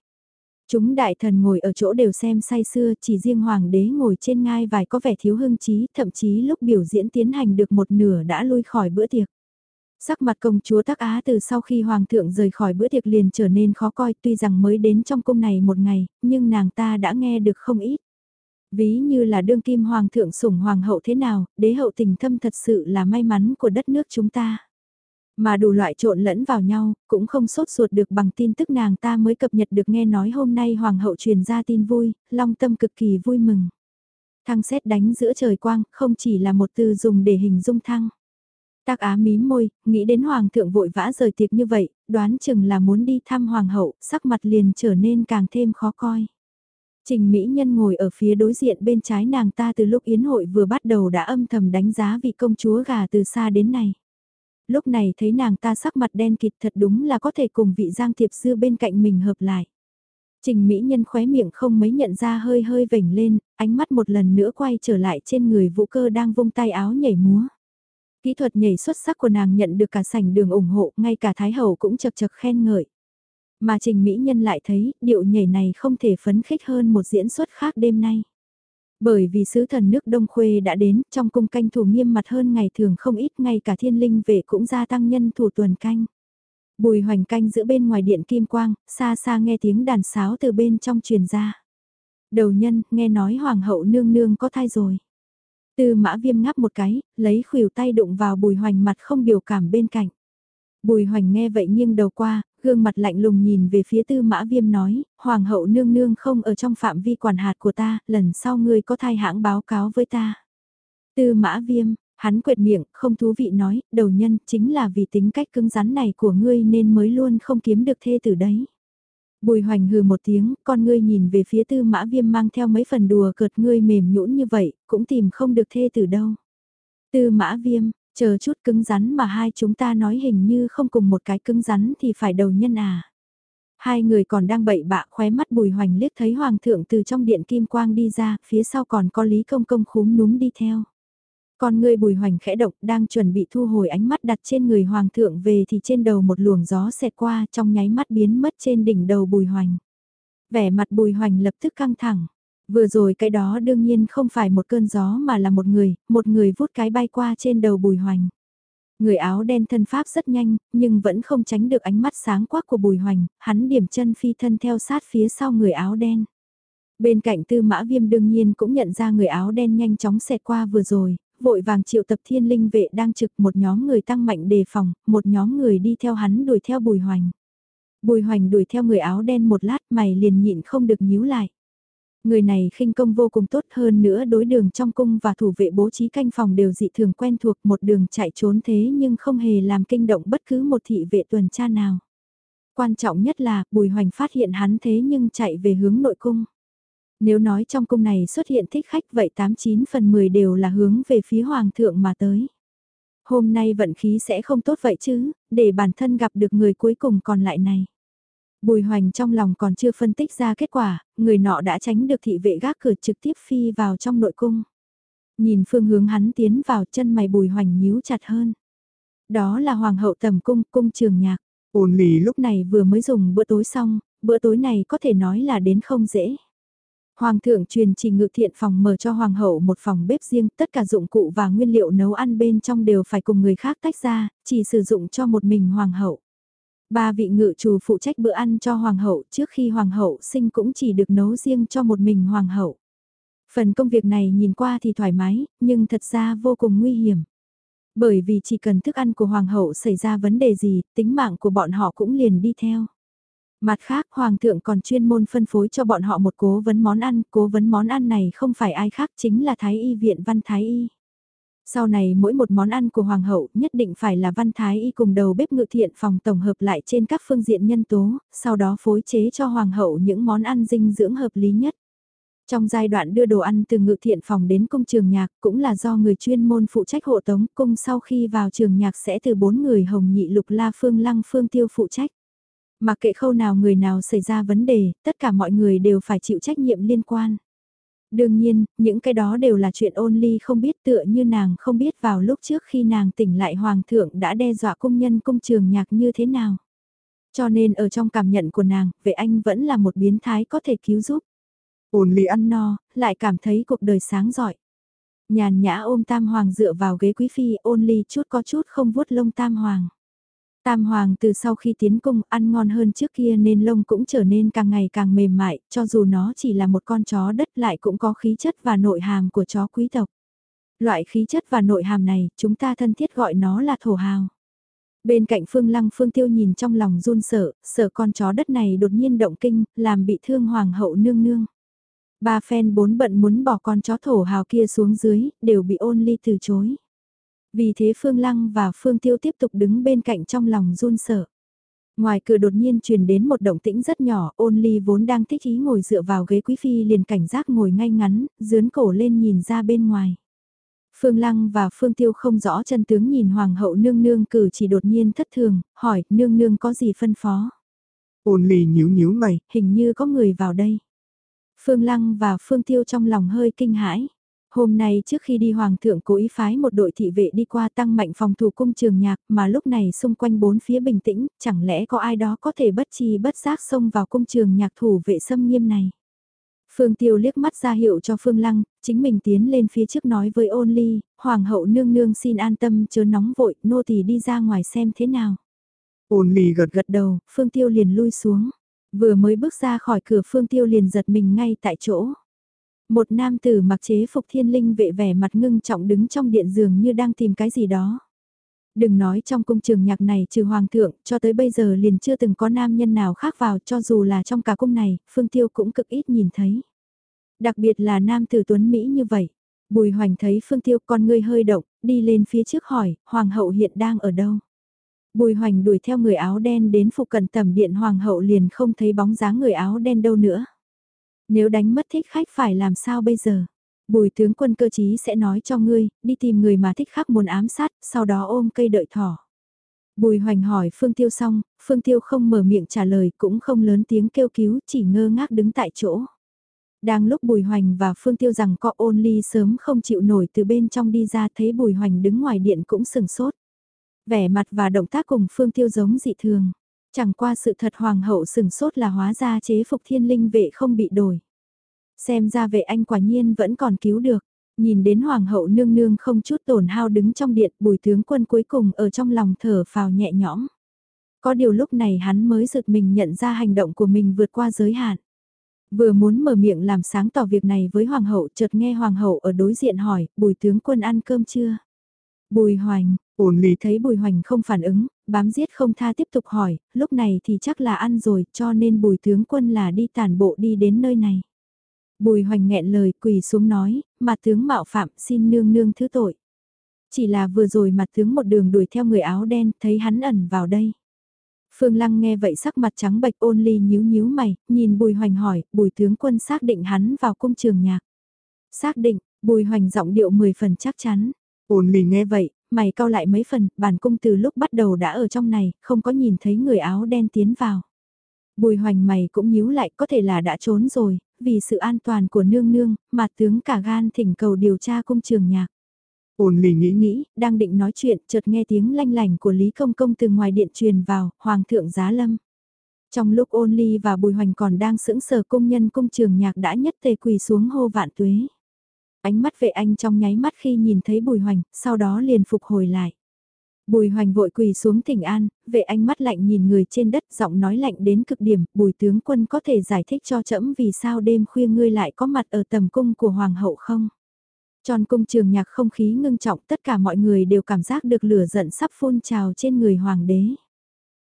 Chúng đại thần ngồi ở chỗ đều xem say xưa, chỉ riêng hoàng đế ngồi trên ngai vài có vẻ thiếu hưng trí, thậm chí lúc biểu diễn tiến hành được một nửa đã lui khỏi bữa tiệc. Sắc mặt công chúa Tắc Á từ sau khi hoàng thượng rời khỏi bữa tiệc liền trở nên khó coi tuy rằng mới đến trong cung này một ngày, nhưng nàng ta đã nghe được không ít. Ví như là đương kim hoàng thượng sủng hoàng hậu thế nào, đế hậu tình thâm thật sự là may mắn của đất nước chúng ta. Mà đủ loại trộn lẫn vào nhau, cũng không sốt ruột được bằng tin tức nàng ta mới cập nhật được nghe nói hôm nay hoàng hậu truyền ra tin vui, long tâm cực kỳ vui mừng. Thăng xét đánh giữa trời quang, không chỉ là một từ dùng để hình dung thăng. Tác á mím môi, nghĩ đến hoàng thượng vội vã rời tiệc như vậy, đoán chừng là muốn đi thăm hoàng hậu, sắc mặt liền trở nên càng thêm khó coi. Trình Mỹ Nhân ngồi ở phía đối diện bên trái nàng ta từ lúc yến hội vừa bắt đầu đã âm thầm đánh giá vị công chúa gà từ xa đến này. Lúc này thấy nàng ta sắc mặt đen kịt thật đúng là có thể cùng vị Giang thiệp Sư bên cạnh mình hợp lại. Trình Mỹ Nhân khóe miệng không mấy nhận ra hơi hơi vểnh lên, ánh mắt một lần nữa quay trở lại trên người vũ cơ đang vung tay áo nhảy múa. Kỹ thuật nhảy xuất sắc của nàng nhận được cả sảnh đường ủng hộ, ngay cả Thái Hậu cũng chật chật khen ngợi. Mà Trình Mỹ Nhân lại thấy, điệu nhảy này không thể phấn khích hơn một diễn xuất khác đêm nay. Bởi vì sứ thần nước Đông Khuê đã đến, trong cung canh thủ nghiêm mặt hơn ngày thường không ít, ngay cả thiên linh vệ cũng gia tăng nhân thủ tuần canh. Bùi hoành canh giữa bên ngoài điện kim quang, xa xa nghe tiếng đàn sáo từ bên trong truyền ra. Đầu nhân, nghe nói hoàng hậu nương nương có thai rồi. Tư mã viêm ngáp một cái, lấy khuỷu tay đụng vào bùi hoành mặt không biểu cảm bên cạnh. Bùi hoành nghe vậy nghiêng đầu qua, gương mặt lạnh lùng nhìn về phía tư mã viêm nói, hoàng hậu nương nương không ở trong phạm vi quản hạt của ta, lần sau ngươi có thai hãng báo cáo với ta. Tư mã viêm, hắn quệt miệng, không thú vị nói, đầu nhân, chính là vì tính cách cứng rắn này của ngươi nên mới luôn không kiếm được thê tử đấy. Bùi hoành hừ một tiếng, con ngươi nhìn về phía tư mã viêm mang theo mấy phần đùa cợt ngươi mềm nhũn như vậy, cũng tìm không được thê tử đâu. Tư mã viêm, chờ chút cứng rắn mà hai chúng ta nói hình như không cùng một cái cứng rắn thì phải đầu nhân à. Hai người còn đang bậy bạ khóe mắt bùi hoành liếc thấy hoàng thượng từ trong điện kim quang đi ra, phía sau còn có lý công công khúm núm đi theo. Còn người bùi hoành khẽ động đang chuẩn bị thu hồi ánh mắt đặt trên người hoàng thượng về thì trên đầu một luồng gió xẹt qua trong nháy mắt biến mất trên đỉnh đầu bùi hoành. Vẻ mặt bùi hoành lập tức căng thẳng. Vừa rồi cái đó đương nhiên không phải một cơn gió mà là một người, một người vút cái bay qua trên đầu bùi hoành. Người áo đen thân pháp rất nhanh, nhưng vẫn không tránh được ánh mắt sáng quắc của bùi hoành, hắn điểm chân phi thân theo sát phía sau người áo đen. Bên cạnh tư mã viêm đương nhiên cũng nhận ra người áo đen nhanh chóng xẹt qua vừa rồi, vội vàng triệu tập thiên linh vệ đang trực một nhóm người tăng mạnh đề phòng, một nhóm người đi theo hắn đuổi theo bùi hoành. Bùi hoành đuổi theo người áo đen một lát mày liền nhịn không được nhíu lại. Người này khinh công vô cùng tốt hơn nữa đối đường trong cung và thủ vệ bố trí canh phòng đều dị thường quen thuộc một đường chạy trốn thế nhưng không hề làm kinh động bất cứ một thị vệ tuần tra nào. Quan trọng nhất là Bùi Hoành phát hiện hắn thế nhưng chạy về hướng nội cung. Nếu nói trong cung này xuất hiện thích khách vậy 89 phần 10 đều là hướng về phía hoàng thượng mà tới. Hôm nay vận khí sẽ không tốt vậy chứ, để bản thân gặp được người cuối cùng còn lại này. Bùi hoành trong lòng còn chưa phân tích ra kết quả, người nọ đã tránh được thị vệ gác cửa trực tiếp phi vào trong nội cung. Nhìn phương hướng hắn tiến vào chân mày bùi hoành nhíu chặt hơn. Đó là hoàng hậu tầm cung, cung trường nhạc. Ôn lì lúc này vừa mới dùng bữa tối xong, bữa tối này có thể nói là đến không dễ. Hoàng thượng truyền chỉ ngự thiện phòng mở cho hoàng hậu một phòng bếp riêng, tất cả dụng cụ và nguyên liệu nấu ăn bên trong đều phải cùng người khác tách ra, chỉ sử dụng cho một mình hoàng hậu. Ba vị ngự chủ phụ trách bữa ăn cho hoàng hậu trước khi hoàng hậu sinh cũng chỉ được nấu riêng cho một mình hoàng hậu. Phần công việc này nhìn qua thì thoải mái, nhưng thật ra vô cùng nguy hiểm. Bởi vì chỉ cần thức ăn của hoàng hậu xảy ra vấn đề gì, tính mạng của bọn họ cũng liền đi theo. Mặt khác, Hoàng thượng còn chuyên môn phân phối cho bọn họ một cố vấn món ăn, cố vấn món ăn này không phải ai khác chính là Thái Y viện Văn Thái Y. Sau này mỗi một món ăn của Hoàng hậu nhất định phải là Văn Thái Y cùng đầu bếp ngự thiện phòng tổng hợp lại trên các phương diện nhân tố, sau đó phối chế cho Hoàng hậu những món ăn dinh dưỡng hợp lý nhất. Trong giai đoạn đưa đồ ăn từ ngự thiện phòng đến cung trường nhạc cũng là do người chuyên môn phụ trách hộ tống cung sau khi vào trường nhạc sẽ từ bốn người hồng nhị lục la phương lăng phương tiêu phụ trách. Mặc kệ khâu nào người nào xảy ra vấn đề, tất cả mọi người đều phải chịu trách nhiệm liên quan. Đương nhiên, những cái đó đều là chuyện ôn ly không biết tựa như nàng không biết vào lúc trước khi nàng tỉnh lại hoàng thượng đã đe dọa cung nhân cung trường nhạc như thế nào. Cho nên ở trong cảm nhận của nàng, vệ anh vẫn là một biến thái có thể cứu giúp. Ôn ly ăn no, lại cảm thấy cuộc đời sáng giỏi. Nhàn nhã ôm tam hoàng dựa vào ghế quý phi ôn ly chút có chút không vuốt lông tam hoàng. Tam hoàng từ sau khi tiến cung ăn ngon hơn trước kia nên lông cũng trở nên càng ngày càng mềm mại, cho dù nó chỉ là một con chó đất lại cũng có khí chất và nội hàm của chó quý tộc. Loại khí chất và nội hàm này, chúng ta thân thiết gọi nó là thổ hào. Bên cạnh Phương Lăng Phương Tiêu nhìn trong lòng run sợ, sợ con chó đất này đột nhiên động kinh, làm bị thương hoàng hậu nương nương. Ba phen bốn bận muốn bỏ con chó thổ hào kia xuống dưới, đều bị ôn ly từ chối. Vì thế Phương Lăng và Phương Tiêu tiếp tục đứng bên cạnh trong lòng run sợ. Ngoài cửa đột nhiên truyền đến một động tĩnh rất nhỏ, ôn ly vốn đang thích ý ngồi dựa vào ghế quý phi liền cảnh giác ngồi ngay ngắn, dướn cổ lên nhìn ra bên ngoài. Phương Lăng và Phương Tiêu không rõ chân tướng nhìn Hoàng hậu nương nương cử chỉ đột nhiên thất thường, hỏi nương nương có gì phân phó. Ôn ly nhíu nhíu mày, hình như có người vào đây. Phương Lăng và Phương Tiêu trong lòng hơi kinh hãi. Hôm nay trước khi đi Hoàng thượng cố ý phái một đội thị vệ đi qua tăng mạnh phòng thủ cung trường nhạc mà lúc này xung quanh bốn phía bình tĩnh, chẳng lẽ có ai đó có thể bất chi bất giác xông vào cung trường nhạc thủ vệ xâm nghiêm này. Phương Tiêu liếc mắt ra hiệu cho Phương Lăng, chính mình tiến lên phía trước nói với ôn ly, Hoàng hậu nương nương xin an tâm chớ nóng vội, nô tỳ đi ra ngoài xem thế nào. Ôn ly gật gật đầu, Phương Tiêu liền lui xuống. Vừa mới bước ra khỏi cửa Phương Tiêu liền giật mình ngay tại chỗ. Một nam tử mặc chế phục thiên linh vệ vẻ mặt ngưng trọng đứng trong điện giường như đang tìm cái gì đó. Đừng nói trong cung trường nhạc này trừ hoàng thượng, cho tới bây giờ liền chưa từng có nam nhân nào khác vào cho dù là trong cả cung này, Phương Tiêu cũng cực ít nhìn thấy. Đặc biệt là nam tử tuấn Mỹ như vậy. Bùi hoành thấy Phương Tiêu con ngươi hơi động, đi lên phía trước hỏi, hoàng hậu hiện đang ở đâu? Bùi hoành đuổi theo người áo đen đến phụ cận tầm điện hoàng hậu liền không thấy bóng dáng người áo đen đâu nữa. Nếu đánh mất thích khách phải làm sao bây giờ? Bùi tướng quân cơ chí sẽ nói cho ngươi, đi tìm người mà thích khắc muốn ám sát, sau đó ôm cây đợi thỏ. Bùi hoành hỏi Phương Tiêu xong, Phương Tiêu không mở miệng trả lời cũng không lớn tiếng kêu cứu, chỉ ngơ ngác đứng tại chỗ. Đang lúc Bùi Hoành và Phương Tiêu rằng có ôn ly sớm không chịu nổi từ bên trong đi ra thấy Bùi Hoành đứng ngoài điện cũng sừng sốt. Vẻ mặt và động tác cùng Phương Tiêu giống dị thường. Chẳng qua sự thật hoàng hậu sừng sốt là hóa ra chế phục thiên linh vệ không bị đổi. Xem ra vệ anh quả nhiên vẫn còn cứu được. Nhìn đến hoàng hậu nương nương không chút tổn hao đứng trong điện bùi tướng quân cuối cùng ở trong lòng thở phào nhẹ nhõm. Có điều lúc này hắn mới giật mình nhận ra hành động của mình vượt qua giới hạn. Vừa muốn mở miệng làm sáng tỏ việc này với hoàng hậu chợt nghe hoàng hậu ở đối diện hỏi, bùi tướng quân ăn cơm chưa? Bùi hoành, ổn lý thấy bùi hoành không phản ứng, bám giết không tha tiếp tục hỏi, lúc này thì chắc là ăn rồi cho nên bùi tướng quân là đi tàn bộ đi đến nơi này. Bùi hoành nghẹn lời quỳ xuống nói, mặt tướng mạo phạm xin nương nương thứ tội. Chỉ là vừa rồi mặt tướng một đường đuổi theo người áo đen thấy hắn ẩn vào đây. Phương Lăng nghe vậy sắc mặt trắng bệch ôn ly nhíu nhíu mày, nhìn Bùi Hoành hỏi, Bùi tướng quân xác định hắn vào cung trường nhạc. Xác định, Bùi Hoành giọng điệu 10 phần chắc chắn. Ôn ly nghe vậy, mày cao lại mấy phần, bản cung từ lúc bắt đầu đã ở trong này, không có nhìn thấy người áo đen tiến vào. Bùi Hoành mày cũng nhíu lại có thể là đã trốn rồi, vì sự an toàn của nương nương, mà tướng cả gan thỉnh cầu điều tra cung trường nhạc. Ôn lì nghĩ nghĩ, đang định nói chuyện, chợt nghe tiếng lanh lành của Lý Công Công từ ngoài điện truyền vào, Hoàng thượng giá lâm. Trong lúc ôn ly và bùi hoành còn đang sững sờ công nhân cung trường nhạc đã nhất tề quỳ xuống hô vạn tuế. Ánh mắt vệ anh trong nháy mắt khi nhìn thấy bùi hoành, sau đó liền phục hồi lại. Bùi hoành vội quỳ xuống thỉnh an, vệ anh mắt lạnh nhìn người trên đất giọng nói lạnh đến cực điểm, bùi tướng quân có thể giải thích cho trẫm vì sao đêm khuya ngươi lại có mặt ở tầm cung của hoàng hậu không? Tròn cung trường nhạc không khí ngưng trọng tất cả mọi người đều cảm giác được lửa giận sắp phun trào trên người hoàng đế.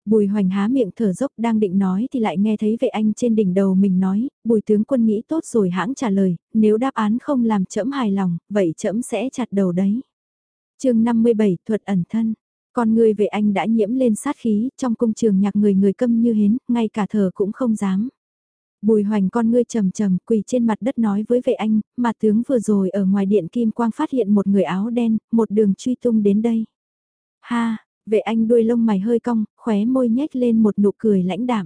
Bùi hoành há miệng thở dốc đang định nói thì lại nghe thấy vệ anh trên đỉnh đầu mình nói, bùi tướng quân nghĩ tốt rồi hãng trả lời, nếu đáp án không làm trẫm hài lòng, vậy trẫm sẽ chặt đầu đấy. chương 57 thuật ẩn thân, con người vệ anh đã nhiễm lên sát khí, trong cung trường nhạc người người câm như hến, ngay cả thở cũng không dám. Bùi hoành con ngươi trầm trầm quỳ trên mặt đất nói với vệ anh, mà tướng vừa rồi ở ngoài điện kim quang phát hiện một người áo đen, một đường truy tung đến đây. Ha, vệ anh đuôi lông mày hơi cong, khóe môi nhếch lên một nụ cười lãnh đạm.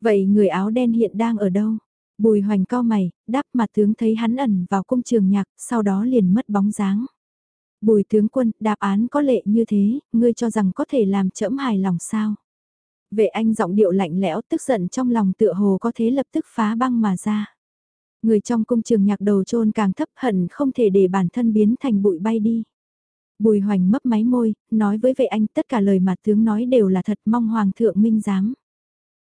Vậy người áo đen hiện đang ở đâu? Bùi hoành cao mày, đáp mặt tướng thấy hắn ẩn vào cung trường nhạc, sau đó liền mất bóng dáng. Bùi tướng quân, đáp án có lệ như thế, ngươi cho rằng có thể làm trẫm hài lòng sao? Vệ anh giọng điệu lạnh lẽo tức giận trong lòng tựa hồ có thế lập tức phá băng mà ra. Người trong cung trường nhạc đầu trôn càng thấp hận không thể để bản thân biến thành bụi bay đi. Bùi hoành mấp máy môi, nói với vệ anh tất cả lời mà tướng nói đều là thật mong hoàng thượng minh giám.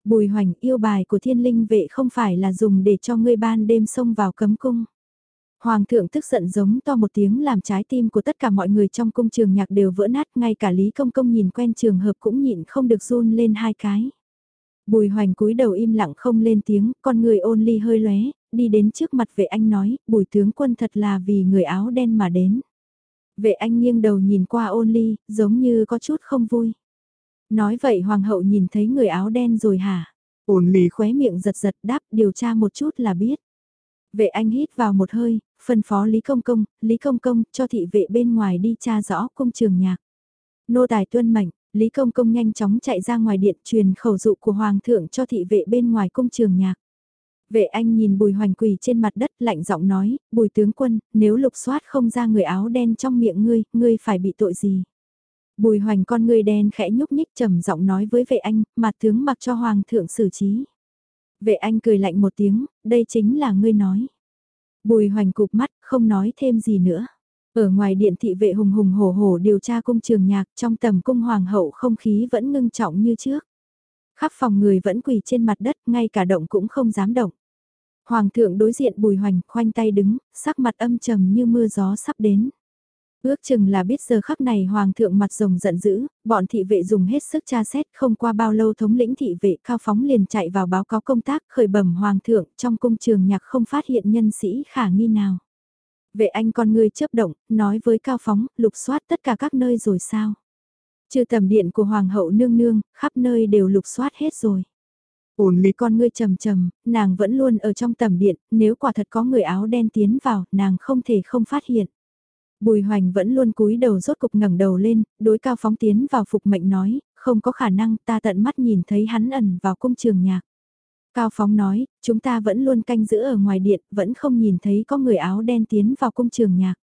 Bùi hoành yêu bài của thiên linh vệ không phải là dùng để cho ngươi ban đêm xông vào cấm cung. Hoàng thượng tức giận giống to một tiếng làm trái tim của tất cả mọi người trong cung trường nhạc đều vỡ nát, ngay cả Lý Công Công nhìn quen trường hợp cũng nhịn không được run lên hai cái. Bùi hoành cúi đầu im lặng không lên tiếng, con người ôn ly hơi lóe, đi đến trước mặt vệ anh nói, bùi tướng quân thật là vì người áo đen mà đến. Vệ anh nghiêng đầu nhìn qua ôn ly, giống như có chút không vui. Nói vậy hoàng hậu nhìn thấy người áo đen rồi hả? Ôn ly khóe miệng giật giật đáp điều tra một chút là biết. Vệ anh hít vào một hơi, phân phó Lý Công Công, Lý Công Công cho thị vệ bên ngoài đi tra rõ cung trường nhạc. Nô tài tuân mệnh, Lý Công Công nhanh chóng chạy ra ngoài điện truyền khẩu dụ của Hoàng thượng cho thị vệ bên ngoài cung trường nhạc. Vệ anh nhìn bùi hoành quỳ trên mặt đất lạnh giọng nói, bùi tướng quân, nếu lục soát không ra người áo đen trong miệng ngươi, ngươi phải bị tội gì? Bùi hoành con ngươi đen khẽ nhúc nhích trầm giọng nói với vệ anh, mặt tướng mặc cho hoàng thượng xử trí. Vệ anh cười lạnh một tiếng, đây chính là ngươi nói. Bùi hoành cụp mắt, không nói thêm gì nữa. Ở ngoài điện thị vệ hùng hùng hổ hổ điều tra cung trường nhạc trong tầm cung hoàng hậu không khí vẫn ngưng trọng như trước. Khắp phòng người vẫn quỳ trên mặt đất, ngay cả động cũng không dám động. Hoàng thượng đối diện bùi hoành, khoanh tay đứng, sắc mặt âm trầm như mưa gió sắp đến. Ước chừng là biết giờ khắc này hoàng thượng mặt rồng giận dữ, bọn thị vệ dùng hết sức tra xét không qua bao lâu thống lĩnh thị vệ cao phóng liền chạy vào báo cáo công tác khởi bẩm hoàng thượng trong cung trường nhạc không phát hiện nhân sĩ khả nghi nào. Vệ anh con ngươi chớp động, nói với cao phóng, lục soát tất cả các nơi rồi sao? Trừ tầm điện của hoàng hậu nương nương, khắp nơi đều lục soát hết rồi. Ổn lý con ngươi trầm trầm, nàng vẫn luôn ở trong tầm điện, nếu quả thật có người áo đen tiến vào, nàng không thể không phát hiện. Bùi hoành vẫn luôn cúi đầu rốt cục ngẩng đầu lên, đối cao phóng tiến vào phục mệnh nói, không có khả năng ta tận mắt nhìn thấy hắn ẩn vào cung trường nhạc. Cao phóng nói, chúng ta vẫn luôn canh giữ ở ngoài điện, vẫn không nhìn thấy có người áo đen tiến vào cung trường nhạc.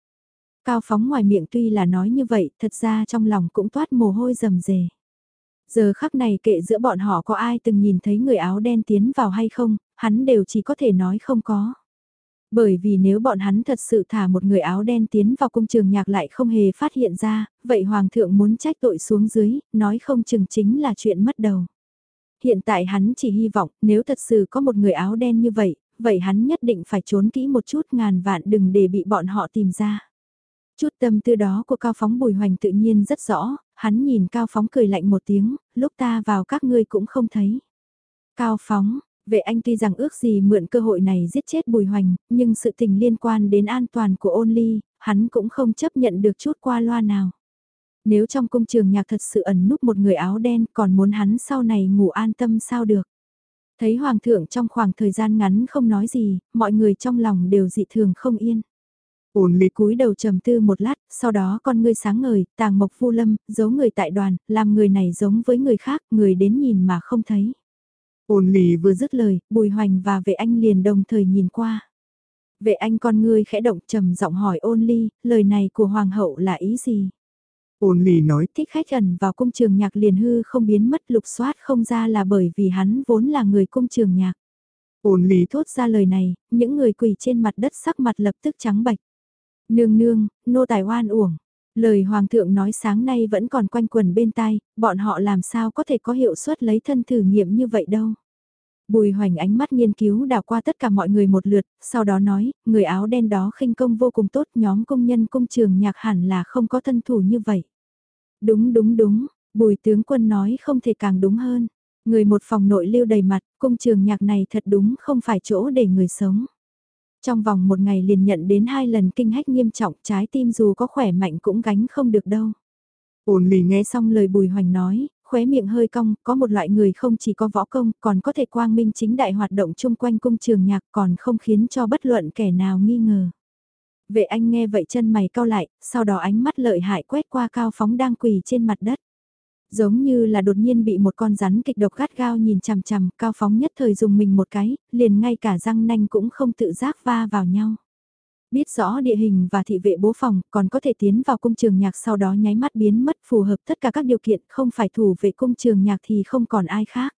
Cao phóng ngoài miệng tuy là nói như vậy, thật ra trong lòng cũng toát mồ hôi rầm rề. Giờ khắc này kệ giữa bọn họ có ai từng nhìn thấy người áo đen tiến vào hay không, hắn đều chỉ có thể nói không có. Bởi vì nếu bọn hắn thật sự thả một người áo đen tiến vào cung trường nhạc lại không hề phát hiện ra, vậy Hoàng thượng muốn trách tội xuống dưới, nói không chừng chính là chuyện mất đầu. Hiện tại hắn chỉ hy vọng nếu thật sự có một người áo đen như vậy, vậy hắn nhất định phải trốn kỹ một chút ngàn vạn đừng để bị bọn họ tìm ra. Chút tâm tư đó của Cao Phóng Bùi Hoành tự nhiên rất rõ, hắn nhìn Cao Phóng cười lạnh một tiếng, lúc ta vào các ngươi cũng không thấy. Cao Phóng, Vệ anh tuy rằng ước gì mượn cơ hội này giết chết Bùi Hoành, nhưng sự tình liên quan đến an toàn của ôn ly, hắn cũng không chấp nhận được chút qua loa nào. Nếu trong cung trường nhạc thật sự ẩn núp một người áo đen còn muốn hắn sau này ngủ an tâm sao được. Thấy Hoàng thượng trong khoảng thời gian ngắn không nói gì, mọi người trong lòng đều dị thường không yên. Ôn ly cúi đầu trầm tư một lát, sau đó con ngươi sáng ngời, tàng mộc vu lâm, giấu người tại đoàn, làm người này giống với người khác, người đến nhìn mà không thấy. Ôn lý vừa dứt lời, bùi hoành và vệ anh liền đồng thời nhìn qua. Vệ anh con ngươi khẽ động trầm giọng hỏi ôn ly, lời này của hoàng hậu là ý gì? Ôn ly nói thích khách ẩn vào cung trường nhạc liền hư không biến mất lục soát không ra là bởi vì hắn vốn là người cung trường nhạc. Ôn ly thốt ra lời này, những người quỳ trên mặt đất sắc mặt lập tức trắng bạch. Nương nương, nô tài oan uổng. Lời Hoàng thượng nói sáng nay vẫn còn quanh quần bên tai, bọn họ làm sao có thể có hiệu suất lấy thân thử nghiệm như vậy đâu. Bùi hoành ánh mắt nghiên cứu đảo qua tất cả mọi người một lượt, sau đó nói, người áo đen đó khinh công vô cùng tốt, nhóm công nhân công trường nhạc hẳn là không có thân thủ như vậy. Đúng đúng đúng, bùi tướng quân nói không thể càng đúng hơn. Người một phòng nội lưu đầy mặt, công trường nhạc này thật đúng không phải chỗ để người sống. Trong vòng một ngày liền nhận đến hai lần kinh hách nghiêm trọng trái tim dù có khỏe mạnh cũng gánh không được đâu. Ôn lì nghe xong lời bùi hoành nói, khóe miệng hơi cong, có một loại người không chỉ có võ công, còn có thể quang minh chính đại hoạt động chung quanh cung trường nhạc còn không khiến cho bất luận kẻ nào nghi ngờ. Vệ anh nghe vậy chân mày cau lại, sau đó ánh mắt lợi hại quét qua cao phóng đang quỳ trên mặt đất. Giống như là đột nhiên bị một con rắn kịch độc gắt gao nhìn chằm chằm, cao phóng nhất thời dùng mình một cái, liền ngay cả răng nanh cũng không tự giác va vào nhau. Biết rõ địa hình và thị vệ bố phòng, còn có thể tiến vào cung trường nhạc sau đó nháy mắt biến mất phù hợp tất cả các điều kiện, không phải thủ vệ cung trường nhạc thì không còn ai khác.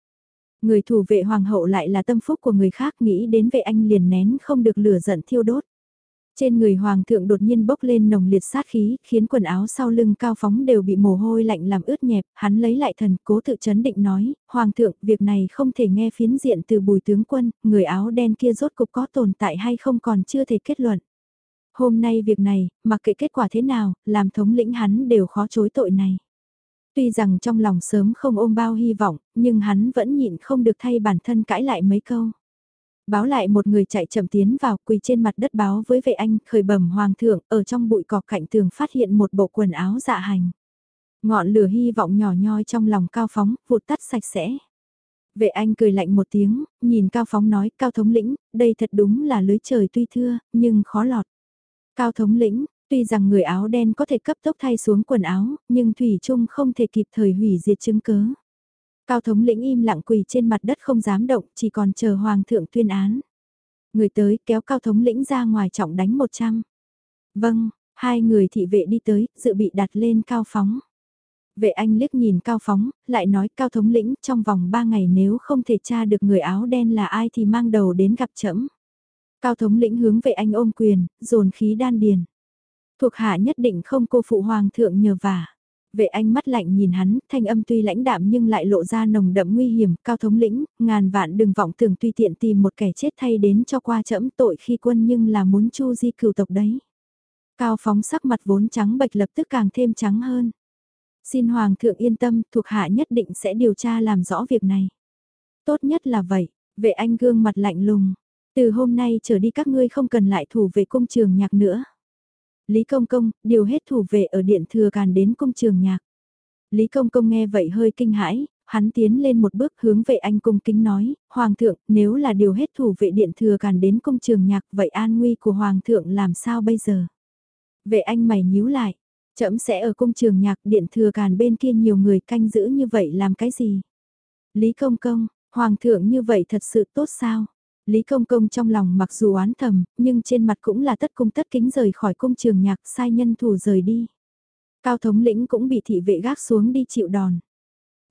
Người thủ vệ hoàng hậu lại là tâm phúc của người khác nghĩ đến vệ anh liền nén không được lửa giận thiêu đốt. Trên người hoàng thượng đột nhiên bốc lên nồng liệt sát khí, khiến quần áo sau lưng cao phóng đều bị mồ hôi lạnh làm ướt nhẹp, hắn lấy lại thần, cố tự chấn định nói, hoàng thượng, việc này không thể nghe phiến diện từ bùi tướng quân, người áo đen kia rốt cục có tồn tại hay không còn chưa thể kết luận. Hôm nay việc này, mặc kệ kết quả thế nào, làm thống lĩnh hắn đều khó chối tội này. Tuy rằng trong lòng sớm không ôm bao hy vọng, nhưng hắn vẫn nhịn không được thay bản thân cãi lại mấy câu. Báo lại một người chạy chậm tiến vào quỳ trên mặt đất báo với vệ anh khởi bẩm hoàng thượng ở trong bụi cỏ cạnh tường phát hiện một bộ quần áo dạ hành. Ngọn lửa hy vọng nhỏ nhoi trong lòng cao phóng, vụt tắt sạch sẽ. Vệ anh cười lạnh một tiếng, nhìn cao phóng nói, cao thống lĩnh, đây thật đúng là lưới trời tuy thưa, nhưng khó lọt. Cao thống lĩnh, tuy rằng người áo đen có thể cấp tốc thay xuống quần áo, nhưng Thủy Trung không thể kịp thời hủy diệt chứng cớ. Cao thống lĩnh im lặng quỳ trên mặt đất không dám động, chỉ còn chờ hoàng thượng tuyên án. Người tới kéo cao thống lĩnh ra ngoài trọng đánh 100. Vâng, hai người thị vệ đi tới, dự bị đặt lên cao phóng. Vệ anh liếc nhìn cao phóng, lại nói cao thống lĩnh trong vòng 3 ngày nếu không thể tra được người áo đen là ai thì mang đầu đến gặp trẫm Cao thống lĩnh hướng vệ anh ôm quyền, dồn khí đan điền. Thuộc hạ nhất định không cô phụ hoàng thượng nhờ vả. Vệ anh mắt lạnh nhìn hắn, thanh âm tuy lãnh đạm nhưng lại lộ ra nồng đậm nguy hiểm, cao thống lĩnh, ngàn vạn đừng vọng tưởng tùy tiện tìm một kẻ chết thay đến cho qua chẫm tội khi quân nhưng là muốn chu di cửu tộc đấy. Cao phóng sắc mặt vốn trắng bệch lập tức càng thêm trắng hơn. Xin hoàng thượng yên tâm, thuộc hạ nhất định sẽ điều tra làm rõ việc này. Tốt nhất là vậy, vệ anh gương mặt lạnh lùng. Từ hôm nay trở đi các ngươi không cần lại thủ về cung trường nhạc nữa. Lý Công Công, điều hết thủ vệ ở điện thừa càn đến cung trường nhạc. Lý Công Công nghe vậy hơi kinh hãi, hắn tiến lên một bước hướng vệ anh cung kính nói, Hoàng thượng, nếu là điều hết thủ vệ điện thừa càn đến cung trường nhạc, vậy an nguy của Hoàng thượng làm sao bây giờ? Vệ anh mày nhíu lại, chậm sẽ ở cung trường nhạc điện thừa càn bên kia nhiều người canh giữ như vậy làm cái gì? Lý Công Công, Hoàng thượng như vậy thật sự tốt sao? Lý Công Công trong lòng mặc dù oán thầm, nhưng trên mặt cũng là tất cung tất kính rời khỏi cung trường nhạc sai nhân thủ rời đi. Cao thống lĩnh cũng bị thị vệ gác xuống đi chịu đòn.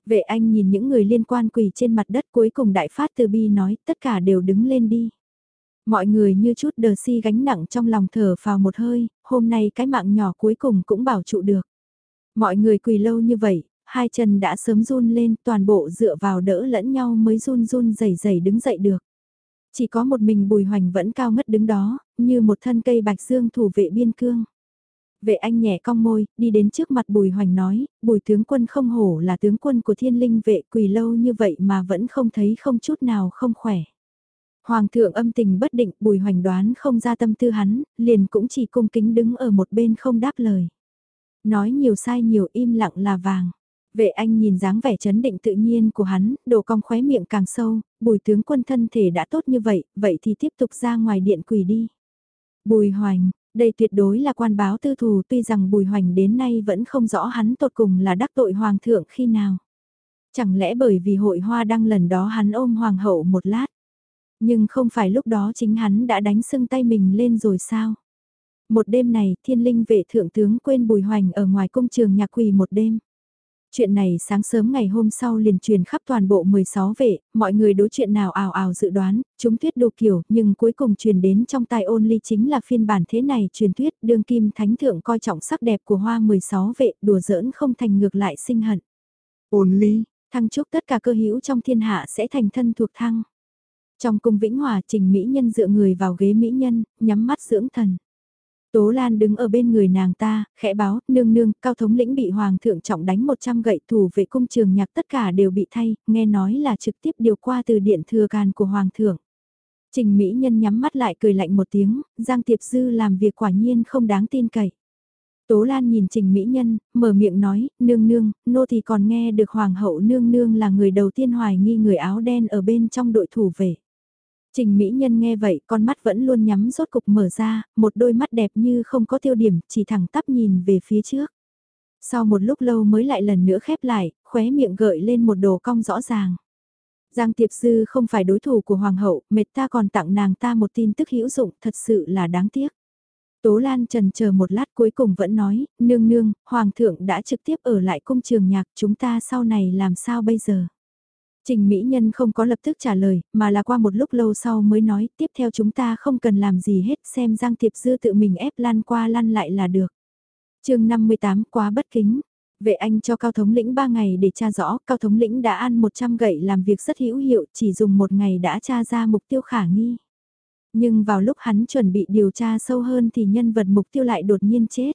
Vệ anh nhìn những người liên quan quỳ trên mặt đất cuối cùng đại phát từ bi nói tất cả đều đứng lên đi. Mọi người như chút đờ si gánh nặng trong lòng thở vào một hơi, hôm nay cái mạng nhỏ cuối cùng cũng bảo trụ được. Mọi người quỳ lâu như vậy, hai chân đã sớm run lên toàn bộ dựa vào đỡ lẫn nhau mới run run rẩy rẩy đứng dậy được. Chỉ có một mình Bùi Hoành vẫn cao ngất đứng đó, như một thân cây bạch dương thủ vệ biên cương. Vệ anh nhẹ cong môi, đi đến trước mặt Bùi Hoành nói, Bùi tướng quân không hổ là tướng quân của thiên linh vệ quỳ lâu như vậy mà vẫn không thấy không chút nào không khỏe. Hoàng thượng âm tình bất định Bùi Hoành đoán không ra tâm tư hắn, liền cũng chỉ cung kính đứng ở một bên không đáp lời. Nói nhiều sai nhiều im lặng là vàng. Vệ anh nhìn dáng vẻ chấn định tự nhiên của hắn, đồ cong khóe miệng càng sâu, bùi tướng quân thân thể đã tốt như vậy, vậy thì tiếp tục ra ngoài điện quỷ đi. Bùi hoành, đây tuyệt đối là quan báo tư thù tuy rằng bùi hoành đến nay vẫn không rõ hắn tột cùng là đắc tội hoàng thượng khi nào. Chẳng lẽ bởi vì hội hoa đăng lần đó hắn ôm hoàng hậu một lát. Nhưng không phải lúc đó chính hắn đã đánh sưng tay mình lên rồi sao? Một đêm này, thiên linh vệ thượng tướng quên bùi hoành ở ngoài cung trường nhạc quỳ một đêm. Chuyện này sáng sớm ngày hôm sau liền truyền khắp toàn bộ 16 vệ, mọi người đối chuyện nào ảo ảo dự đoán, chúng thuyết đồ kiểu, nhưng cuối cùng truyền đến trong tai ôn ly chính là phiên bản thế này truyền thuyết đương kim thánh thượng coi trọng sắc đẹp của hoa 16 vệ, đùa giỡn không thành ngược lại sinh hận. Ôn ly, thăng chúc tất cả cơ hữu trong thiên hạ sẽ thành thân thuộc thăng. Trong cung Vĩnh Hòa trình Mỹ Nhân dựa người vào ghế Mỹ Nhân, nhắm mắt dưỡng thần. Tố Lan đứng ở bên người nàng ta, khẽ báo, nương nương, cao thống lĩnh bị hoàng thượng trọng đánh 100 gậy thủ vệ cung trường nhạc tất cả đều bị thay, nghe nói là trực tiếp điều qua từ điện thừa càn của hoàng thượng. Trình Mỹ Nhân nhắm mắt lại cười lạnh một tiếng, Giang Tiệp Dư làm việc quả nhiên không đáng tin cậy. Tố Lan nhìn Trình Mỹ Nhân, mở miệng nói, nương nương, nô thì còn nghe được Hoàng hậu nương nương là người đầu tiên hoài nghi người áo đen ở bên trong đội thủ vệ. Trình Mỹ Nhân nghe vậy, con mắt vẫn luôn nhắm rốt cục mở ra, một đôi mắt đẹp như không có tiêu điểm, chỉ thẳng tắp nhìn về phía trước. Sau một lúc lâu mới lại lần nữa khép lại, khóe miệng gợi lên một đồ cong rõ ràng. Giang Tiệp Dư không phải đối thủ của Hoàng hậu, mệt ta còn tặng nàng ta một tin tức hữu dụng, thật sự là đáng tiếc. Tố Lan trần chờ một lát cuối cùng vẫn nói, nương nương, Hoàng thượng đã trực tiếp ở lại cung trường nhạc, chúng ta sau này làm sao bây giờ? Trình Mỹ Nhân không có lập tức trả lời, mà là qua một lúc lâu sau mới nói, tiếp theo chúng ta không cần làm gì hết, xem Giang Thiệp Dư tự mình ép lan qua lăn lại là được. chương 58 quá bất kính. Vệ anh cho Cao Thống lĩnh 3 ngày để tra rõ, Cao Thống lĩnh đã ăn 100 gậy làm việc rất hữu hiệu, chỉ dùng một ngày đã tra ra mục tiêu khả nghi. Nhưng vào lúc hắn chuẩn bị điều tra sâu hơn thì nhân vật mục tiêu lại đột nhiên chết.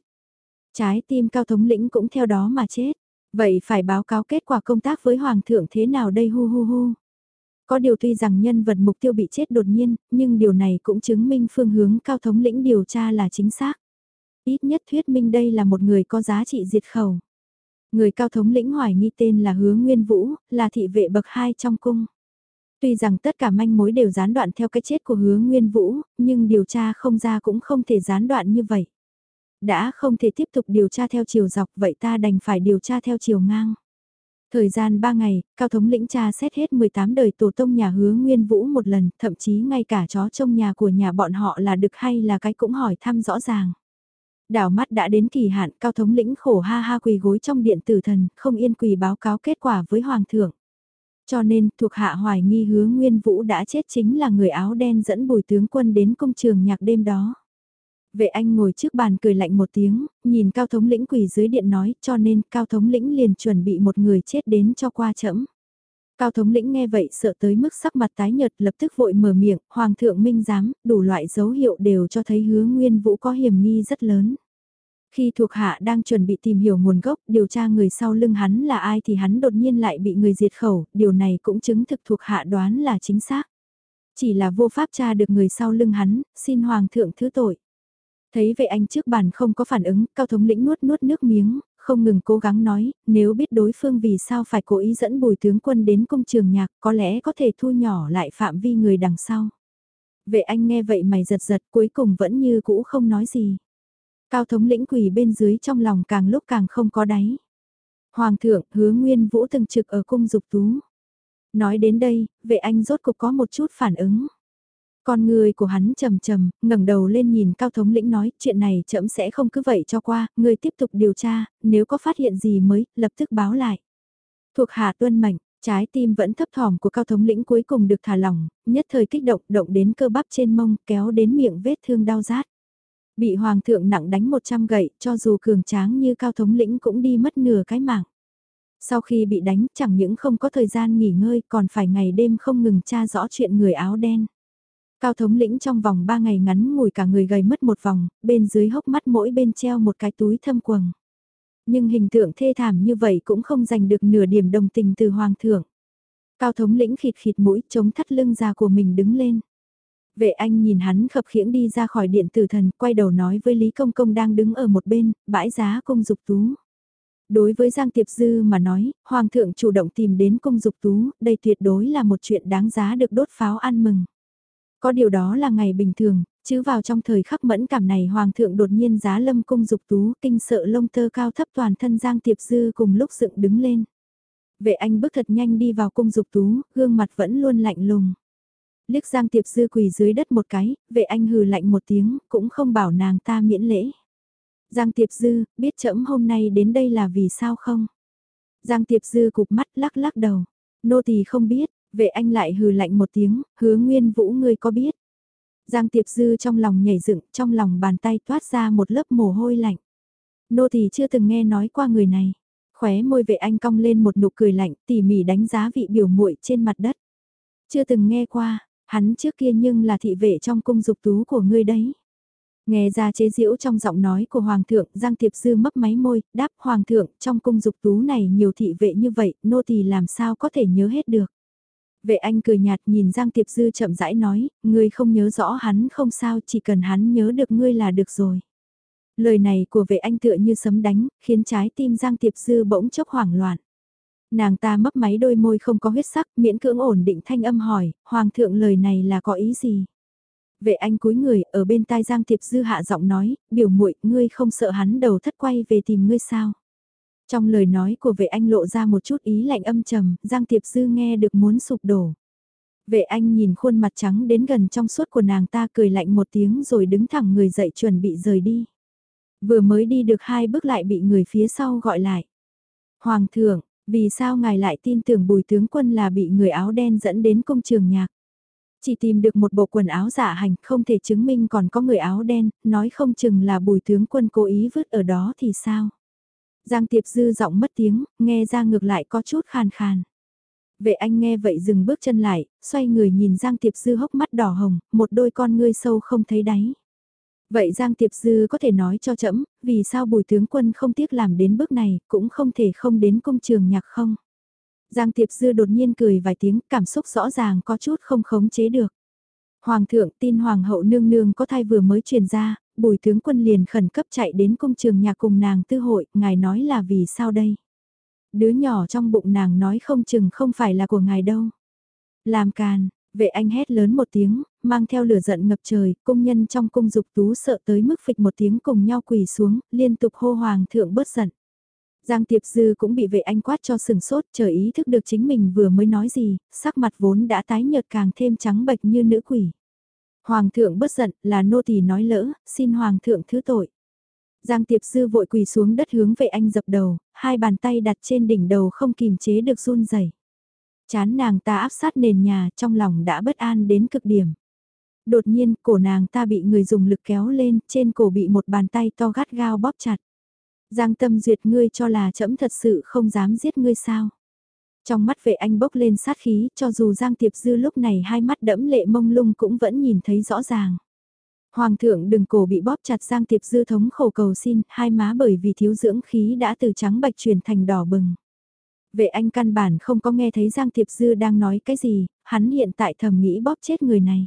Trái tim Cao Thống lĩnh cũng theo đó mà chết. Vậy phải báo cáo kết quả công tác với Hoàng thượng thế nào đây hu hu hu. Có điều tuy rằng nhân vật mục tiêu bị chết đột nhiên, nhưng điều này cũng chứng minh phương hướng Cao Thống lĩnh điều tra là chính xác. Ít nhất thuyết minh đây là một người có giá trị diệt khẩu. Người cao thống lĩnh hoài nghi tên là Hứa Nguyên Vũ, là thị vệ bậc 2 trong cung. Tuy rằng tất cả manh mối đều gián đoạn theo cái chết của Hứa Nguyên Vũ, nhưng điều tra không ra cũng không thể gián đoạn như vậy. Đã không thể tiếp tục điều tra theo chiều dọc vậy ta đành phải điều tra theo chiều ngang. Thời gian 3 ngày, Cao Thống lĩnh tra xét hết 18 đời tổ tông nhà hứa Nguyên Vũ một lần, thậm chí ngay cả chó trong nhà của nhà bọn họ là được hay là cái cũng hỏi thăm rõ ràng. Đảo mắt đã đến kỳ hạn cao thống lĩnh khổ ha ha quỳ gối trong điện tử thần, không yên quỳ báo cáo kết quả với hoàng thượng. Cho nên, thuộc hạ hoài nghi hứa Nguyên Vũ đã chết chính là người áo đen dẫn bùi tướng quân đến công trường nhạc đêm đó. Vệ anh ngồi trước bàn cười lạnh một tiếng, nhìn cao thống lĩnh quỳ dưới điện nói cho nên cao thống lĩnh liền chuẩn bị một người chết đến cho qua chậm. Cao thống lĩnh nghe vậy sợ tới mức sắc mặt tái nhợt lập tức vội mở miệng, hoàng thượng minh giám, đủ loại dấu hiệu đều cho thấy hứa nguyên vũ có hiểm nghi rất lớn. Khi thuộc hạ đang chuẩn bị tìm hiểu nguồn gốc, điều tra người sau lưng hắn là ai thì hắn đột nhiên lại bị người diệt khẩu, điều này cũng chứng thực thuộc hạ đoán là chính xác. Chỉ là vô pháp tra được người sau lưng hắn, xin hoàng thượng thứ tội. Thấy vệ anh trước bàn không có phản ứng, cao thống lĩnh nuốt nuốt nước miếng, không ngừng cố gắng nói, nếu biết đối phương vì sao phải cố ý dẫn bùi tướng quân đến công trường nhạc, có lẽ có thể thu nhỏ lại phạm vi người đằng sau. Vệ anh nghe vậy mày giật giật cuối cùng vẫn như cũ không nói gì. Cao thống lĩnh quỳ bên dưới trong lòng càng lúc càng không có đáy. Hoàng thượng hứa nguyên vũ từng trực ở cung dục tú. Nói đến đây, vệ anh rốt cục có một chút phản ứng. Con người của hắn trầm trầm, ngẩng đầu lên nhìn cao thống lĩnh nói, chuyện này chậm sẽ không cứ vậy cho qua, người tiếp tục điều tra, nếu có phát hiện gì mới, lập tức báo lại. Thuộc hạ tuân mệnh, trái tim vẫn thấp thỏm của cao thống lĩnh cuối cùng được thả lỏng, nhất thời kích động, động đến cơ bắp trên mông, kéo đến miệng vết thương đau rát. Bị hoàng thượng nặng đánh 100 gậy, cho dù cường tráng như cao thống lĩnh cũng đi mất nửa cái mạng. Sau khi bị đánh, chẳng những không có thời gian nghỉ ngơi, còn phải ngày đêm không ngừng tra rõ chuyện người áo đen. Cao thống lĩnh trong vòng 3 ngày ngắn ngủi cả người gầy mất một vòng, bên dưới hốc mắt mỗi bên treo một cái túi thâm quầng. Nhưng hình tượng thê thảm như vậy cũng không giành được nửa điểm đồng tình từ hoàng thượng. Cao thống lĩnh khịt khịt mũi chống thắt lưng ra của mình đứng lên. Vệ anh nhìn hắn khập khiễng đi ra khỏi điện tử thần, quay đầu nói với Lý Công Công đang đứng ở một bên, bãi giá công dục tú. Đối với Giang Tiệp Dư mà nói, Hoàng thượng chủ động tìm đến công dục tú, đây tuyệt đối là một chuyện đáng giá được đốt pháo ăn mừng. Có điều đó là ngày bình thường, chứ vào trong thời khắc mẫn cảm này Hoàng thượng đột nhiên giá lâm cung dục tú, kinh sợ lông tơ cao thấp toàn thân Giang Tiệp Dư cùng lúc dựng đứng lên. Vệ anh bước thật nhanh đi vào cung dục tú, gương mặt vẫn luôn lạnh lùng. Liếc Giang Tiệp Dư quỳ dưới đất một cái, vệ anh hừ lạnh một tiếng, cũng không bảo nàng ta miễn lễ. Giang Tiệp Dư, biết chậm hôm nay đến đây là vì sao không? Giang Tiệp Dư cục mắt lắc lắc đầu. Nô tỳ không biết, vệ anh lại hừ lạnh một tiếng, hứa nguyên vũ ngươi có biết? Giang Tiệp Dư trong lòng nhảy dựng, trong lòng bàn tay toát ra một lớp mồ hôi lạnh. Nô tỳ chưa từng nghe nói qua người này. Khóe môi vệ anh cong lên một nụ cười lạnh, tỉ mỉ đánh giá vị biểu muội trên mặt đất. Chưa từng nghe qua, Hắn trước kia nhưng là thị vệ trong cung dục tú của ngươi đấy. Nghe ra chế diễu trong giọng nói của Hoàng thượng, Giang Tiệp Dư mấp máy môi, đáp Hoàng thượng, trong cung dục tú này nhiều thị vệ như vậy, nô tỳ làm sao có thể nhớ hết được. Vệ anh cười nhạt nhìn Giang Tiệp Dư chậm rãi nói, ngươi không nhớ rõ hắn không sao, chỉ cần hắn nhớ được ngươi là được rồi. Lời này của vệ anh tựa như sấm đánh, khiến trái tim Giang Tiệp Dư bỗng chốc hoảng loạn. Nàng ta mấp máy đôi môi không có huyết sắc, miễn cưỡng ổn định thanh âm hỏi, Hoàng thượng lời này là có ý gì? Vệ anh cúi người, ở bên tai Giang Tiệp Dư hạ giọng nói, biểu muội ngươi không sợ hắn đầu thất quay về tìm ngươi sao? Trong lời nói của vệ anh lộ ra một chút ý lạnh âm trầm, Giang Tiệp Dư nghe được muốn sụp đổ. Vệ anh nhìn khuôn mặt trắng đến gần trong suốt của nàng ta cười lạnh một tiếng rồi đứng thẳng người dậy chuẩn bị rời đi. Vừa mới đi được hai bước lại bị người phía sau gọi lại. Hoàng thượng, vì sao ngài lại tin tưởng bùi tướng quân là bị người áo đen dẫn đến công trường nhạc? Chỉ tìm được một bộ quần áo giả hành không thể chứng minh còn có người áo đen, nói không chừng là bùi tướng quân cố ý vứt ở đó thì sao? Giang Tiệp Dư giọng mất tiếng, nghe ra ngược lại có chút khàn khàn. Vệ anh nghe vậy dừng bước chân lại, xoay người nhìn Giang Tiệp Dư hốc mắt đỏ hồng, một đôi con ngươi sâu không thấy đáy. Vậy Giang Tiệp Dư có thể nói cho trẫm vì sao bùi tướng quân không tiếc làm đến bước này, cũng không thể không đến công trường nhạc không? Giang Tiệp Dư đột nhiên cười vài tiếng, cảm xúc rõ ràng có chút không khống chế được. Hoàng thượng tin Hoàng hậu nương nương có thai vừa mới truyền ra, bùi tướng quân liền khẩn cấp chạy đến công trường nhà cùng nàng tư hội, ngài nói là vì sao đây? Đứa nhỏ trong bụng nàng nói không chừng không phải là của ngài đâu. Làm càn, vệ anh hét lớn một tiếng, mang theo lửa giận ngập trời, công nhân trong cung dục tú sợ tới mức phịch một tiếng cùng nhau quỳ xuống, liên tục hô hoàng thượng bớt giận. Giang Tiệp Dư cũng bị vệ anh quát cho sừng sốt, chờ ý thức được chính mình vừa mới nói gì, sắc mặt vốn đã tái nhợt càng thêm trắng bệch như nữ quỷ. Hoàng thượng bất giận, là nô tỳ nói lỡ, xin hoàng thượng thứ tội. Giang Tiệp sư vội quỳ xuống đất hướng về anh dập đầu, hai bàn tay đặt trên đỉnh đầu không kìm chế được run rẩy. Chán nàng ta áp sát nền nhà, trong lòng đã bất an đến cực điểm. Đột nhiên, cổ nàng ta bị người dùng lực kéo lên, trên cổ bị một bàn tay to gắt gao bóp chặt. Giang tâm duyệt ngươi cho là trẫm thật sự không dám giết ngươi sao. Trong mắt vệ anh bốc lên sát khí, cho dù Giang Tiệp Dư lúc này hai mắt đẫm lệ mông lung cũng vẫn nhìn thấy rõ ràng. Hoàng thượng đừng cổ bị bóp chặt Giang Tiệp Dư thống khổ cầu xin, hai má bởi vì thiếu dưỡng khí đã từ trắng bạch chuyển thành đỏ bừng. Vệ anh căn bản không có nghe thấy Giang Tiệp Dư đang nói cái gì, hắn hiện tại thầm nghĩ bóp chết người này.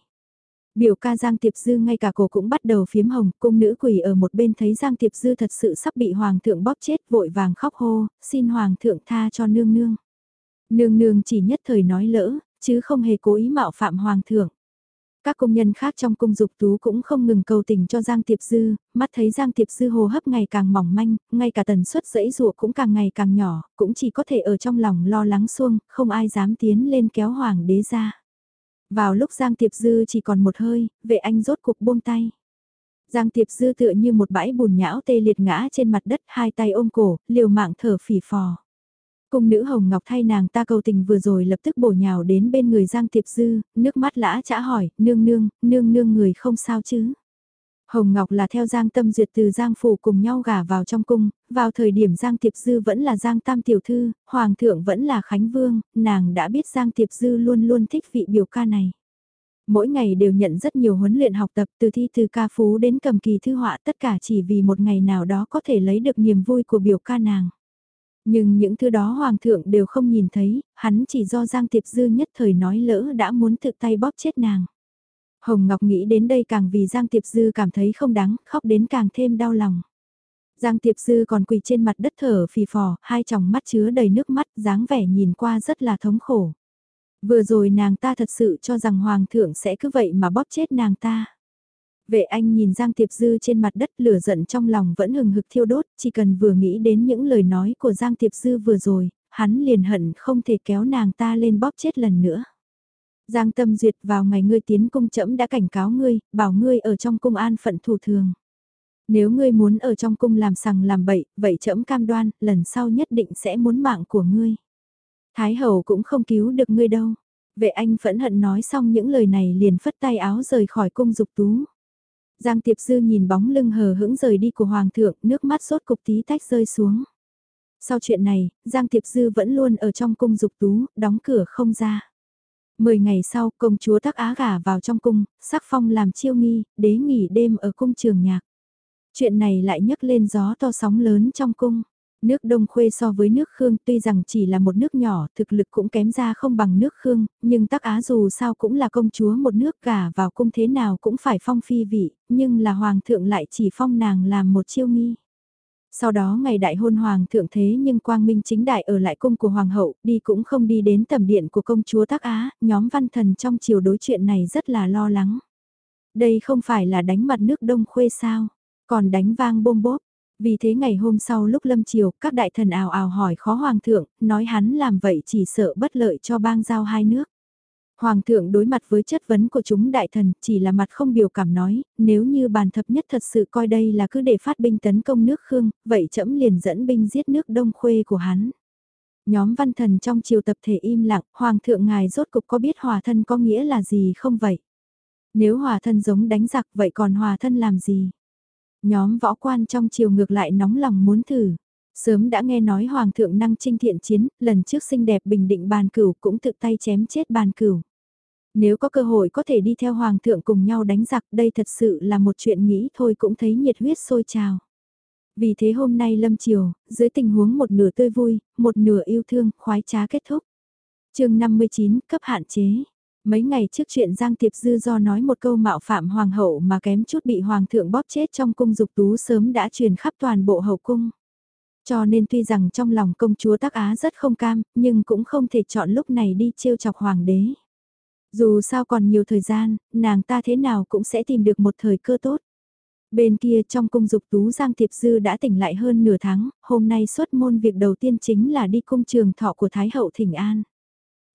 Biểu ca Giang Tiệp Dư ngay cả cổ cũng bắt đầu phiếm hồng, cung nữ quỷ ở một bên thấy Giang Tiệp Dư thật sự sắp bị Hoàng thượng bóp chết vội vàng khóc hô, xin Hoàng thượng tha cho nương nương. Nương nương chỉ nhất thời nói lỡ, chứ không hề cố ý mạo phạm Hoàng thượng. Các công nhân khác trong cung dục tú cũng không ngừng cầu tình cho Giang Tiệp Dư, mắt thấy Giang Tiệp Dư hồ hấp ngày càng mỏng manh, ngay cả tần suất dẫy dụa cũng càng ngày càng nhỏ, cũng chỉ có thể ở trong lòng lo lắng xuông, không ai dám tiến lên kéo hoàng đế ra. Vào lúc Giang Tiệp Dư chỉ còn một hơi, vệ anh rốt cục buông tay. Giang Tiệp Dư tựa như một bãi bùn nhão tê liệt ngã trên mặt đất, hai tay ôm cổ, liều mạng thở phì phò. Cung nữ Hồng Ngọc thay nàng ta cầu tình vừa rồi lập tức bổ nhào đến bên người Giang Tiệp Dư, nước mắt lã chả hỏi, nương nương, nương nương người không sao chứ. Hồng Ngọc là theo Giang Tâm Duyệt từ Giang Phủ cùng nhau gả vào trong cung, vào thời điểm Giang Tiệp Dư vẫn là Giang Tam Tiểu Thư, Hoàng thượng vẫn là Khánh Vương, nàng đã biết Giang Tiệp Dư luôn luôn thích vị biểu ca này. Mỗi ngày đều nhận rất nhiều huấn luyện học tập từ thi từ ca phú đến cầm kỳ thư họa tất cả chỉ vì một ngày nào đó có thể lấy được niềm vui của biểu ca nàng. Nhưng những thứ đó Hoàng thượng đều không nhìn thấy, hắn chỉ do Giang Tiệp Dư nhất thời nói lỡ đã muốn tự tay bóp chết nàng. Hồng Ngọc nghĩ đến đây càng vì Giang Tiệp Dư cảm thấy không đáng, khóc đến càng thêm đau lòng. Giang Tiệp Dư còn quỳ trên mặt đất thở phì phò, hai tròng mắt chứa đầy nước mắt, dáng vẻ nhìn qua rất là thống khổ. Vừa rồi nàng ta thật sự cho rằng Hoàng thượng sẽ cứ vậy mà bóp chết nàng ta. Vệ anh nhìn Giang Tiệp Dư trên mặt đất lửa giận trong lòng vẫn hừng hực thiêu đốt, chỉ cần vừa nghĩ đến những lời nói của Giang Tiệp Dư vừa rồi, hắn liền hận không thể kéo nàng ta lên bóp chết lần nữa. Giang Tâm Duyệt vào ngày ngươi tiến cung trẫm đã cảnh cáo ngươi, bảo ngươi ở trong cung an phận thủ thường. Nếu ngươi muốn ở trong cung làm sằng làm bậy, vậy trẫm cam đoan, lần sau nhất định sẽ muốn mạng của ngươi. Thái hậu cũng không cứu được ngươi đâu. Vệ anh phẫn hận nói xong những lời này liền phất tay áo rời khỏi cung dục tú. Giang Tiệp Dư nhìn bóng lưng hờ hững rời đi của Hoàng thượng, nước mắt sốt cục tí tách rơi xuống. Sau chuyện này, Giang Tiệp Dư vẫn luôn ở trong cung dục tú, đóng cửa không ra. Mười ngày sau, công chúa Tắc Á gả vào trong cung, sắc phong làm chiêu nghi, đế nghỉ đêm ở cung trường nhạc. Chuyện này lại nhấc lên gió to sóng lớn trong cung. Nước Đông Khuê so với nước Khương tuy rằng chỉ là một nước nhỏ, thực lực cũng kém ra không bằng nước Khương, nhưng Tắc Á dù sao cũng là công chúa một nước cả vào cung thế nào cũng phải phong phi vị, nhưng là Hoàng thượng lại chỉ phong nàng làm một chiêu nghi. Sau đó ngày đại hôn Hoàng thượng thế nhưng Quang Minh chính đại ở lại cung của Hoàng hậu, đi cũng không đi đến tầm điện của công chúa Tắc Á, nhóm văn thần trong chiều đối chuyện này rất là lo lắng. Đây không phải là đánh mặt nước Đông Khuê sao, còn đánh vang bôm bốp vì thế ngày hôm sau lúc lâm chiều, các đại thần ào ào hỏi khó hoàng thượng, nói hắn làm vậy chỉ sợ bất lợi cho bang giao hai nước. Hoàng thượng đối mặt với chất vấn của chúng đại thần chỉ là mặt không biểu cảm nói, nếu như bàn thập nhất thật sự coi đây là cứ để phát binh tấn công nước Khương, vậy trẫm liền dẫn binh giết nước đông khuê của hắn. Nhóm văn thần trong triều tập thể im lặng, Hoàng thượng ngài rốt cục có biết hòa thân có nghĩa là gì không vậy? Nếu hòa thân giống đánh giặc vậy còn hòa thân làm gì? Nhóm võ quan trong triều ngược lại nóng lòng muốn thử. Sớm đã nghe nói Hoàng thượng năng trinh thiện chiến, lần trước xinh đẹp bình định bàn cửu cũng tự tay chém chết bàn cửu. Nếu có cơ hội có thể đi theo Hoàng thượng cùng nhau đánh giặc đây thật sự là một chuyện nghĩ thôi cũng thấy nhiệt huyết sôi trào. Vì thế hôm nay lâm chiều, dưới tình huống một nửa tươi vui, một nửa yêu thương, khoái trá kết thúc. chương 59, cấp hạn chế. Mấy ngày trước chuyện Giang Tiệp Dư do nói một câu mạo phạm hoàng hậu mà kém chút bị hoàng thượng bóp chết trong cung dục tú sớm đã truyền khắp toàn bộ hậu cung. Cho nên tuy rằng trong lòng công chúa Tắc Á rất không cam, nhưng cũng không thể chọn lúc này đi trêu chọc hoàng đế. Dù sao còn nhiều thời gian, nàng ta thế nào cũng sẽ tìm được một thời cơ tốt. Bên kia trong cung dục tú Giang Thiệp Dư đã tỉnh lại hơn nửa tháng, hôm nay xuất môn việc đầu tiên chính là đi cung trường thọ của Thái hậu Thỉnh An.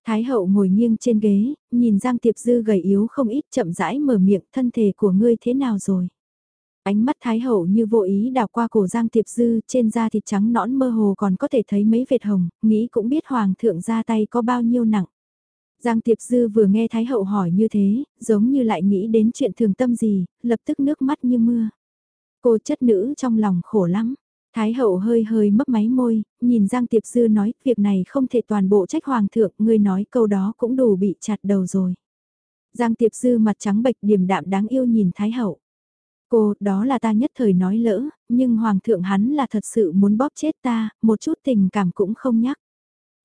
Thái hậu ngồi nghiêng trên ghế, nhìn Giang Tiệp Dư gầy yếu không ít chậm rãi mở miệng thân thể của ngươi thế nào rồi. Ánh mắt Thái hậu như vô ý đào qua cổ Giang Tiệp Dư trên da thịt trắng nõn mơ hồ còn có thể thấy mấy vệt hồng, nghĩ cũng biết Hoàng thượng ra tay có bao nhiêu nặng. Giang Tiệp Dư vừa nghe Thái hậu hỏi như thế, giống như lại nghĩ đến chuyện thường tâm gì, lập tức nước mắt như mưa. Cô chất nữ trong lòng khổ lắm. Thái hậu hơi hơi mấp máy môi, nhìn Giang Tiệp Dư nói, việc này không thể toàn bộ trách hoàng thượng, ngươi nói câu đó cũng đủ bị chặt đầu rồi. Giang Tiệp Dư mặt trắng bệch điềm đạm đáng yêu nhìn Thái hậu. Cô, đó là ta nhất thời nói lỡ, nhưng hoàng thượng hắn là thật sự muốn bóp chết ta, một chút tình cảm cũng không nhắc.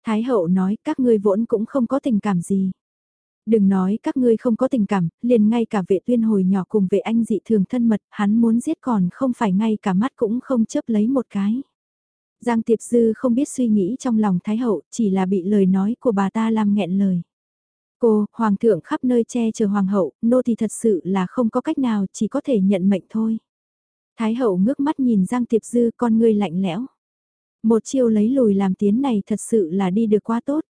Thái hậu nói các ngươi vốn cũng không có tình cảm gì. Đừng nói các ngươi không có tình cảm, liền ngay cả vệ tuyên hồi nhỏ cùng vệ anh dị thường thân mật, hắn muốn giết còn không phải ngay cả mắt cũng không chấp lấy một cái. Giang Tiệp Dư không biết suy nghĩ trong lòng Thái Hậu, chỉ là bị lời nói của bà ta làm nghẹn lời. Cô, Hoàng thượng khắp nơi che chở Hoàng hậu, nô thì thật sự là không có cách nào, chỉ có thể nhận mệnh thôi. Thái Hậu ngước mắt nhìn Giang Tiệp Dư con ngươi lạnh lẽo. Một chiêu lấy lùi làm tiến này thật sự là đi được quá tốt.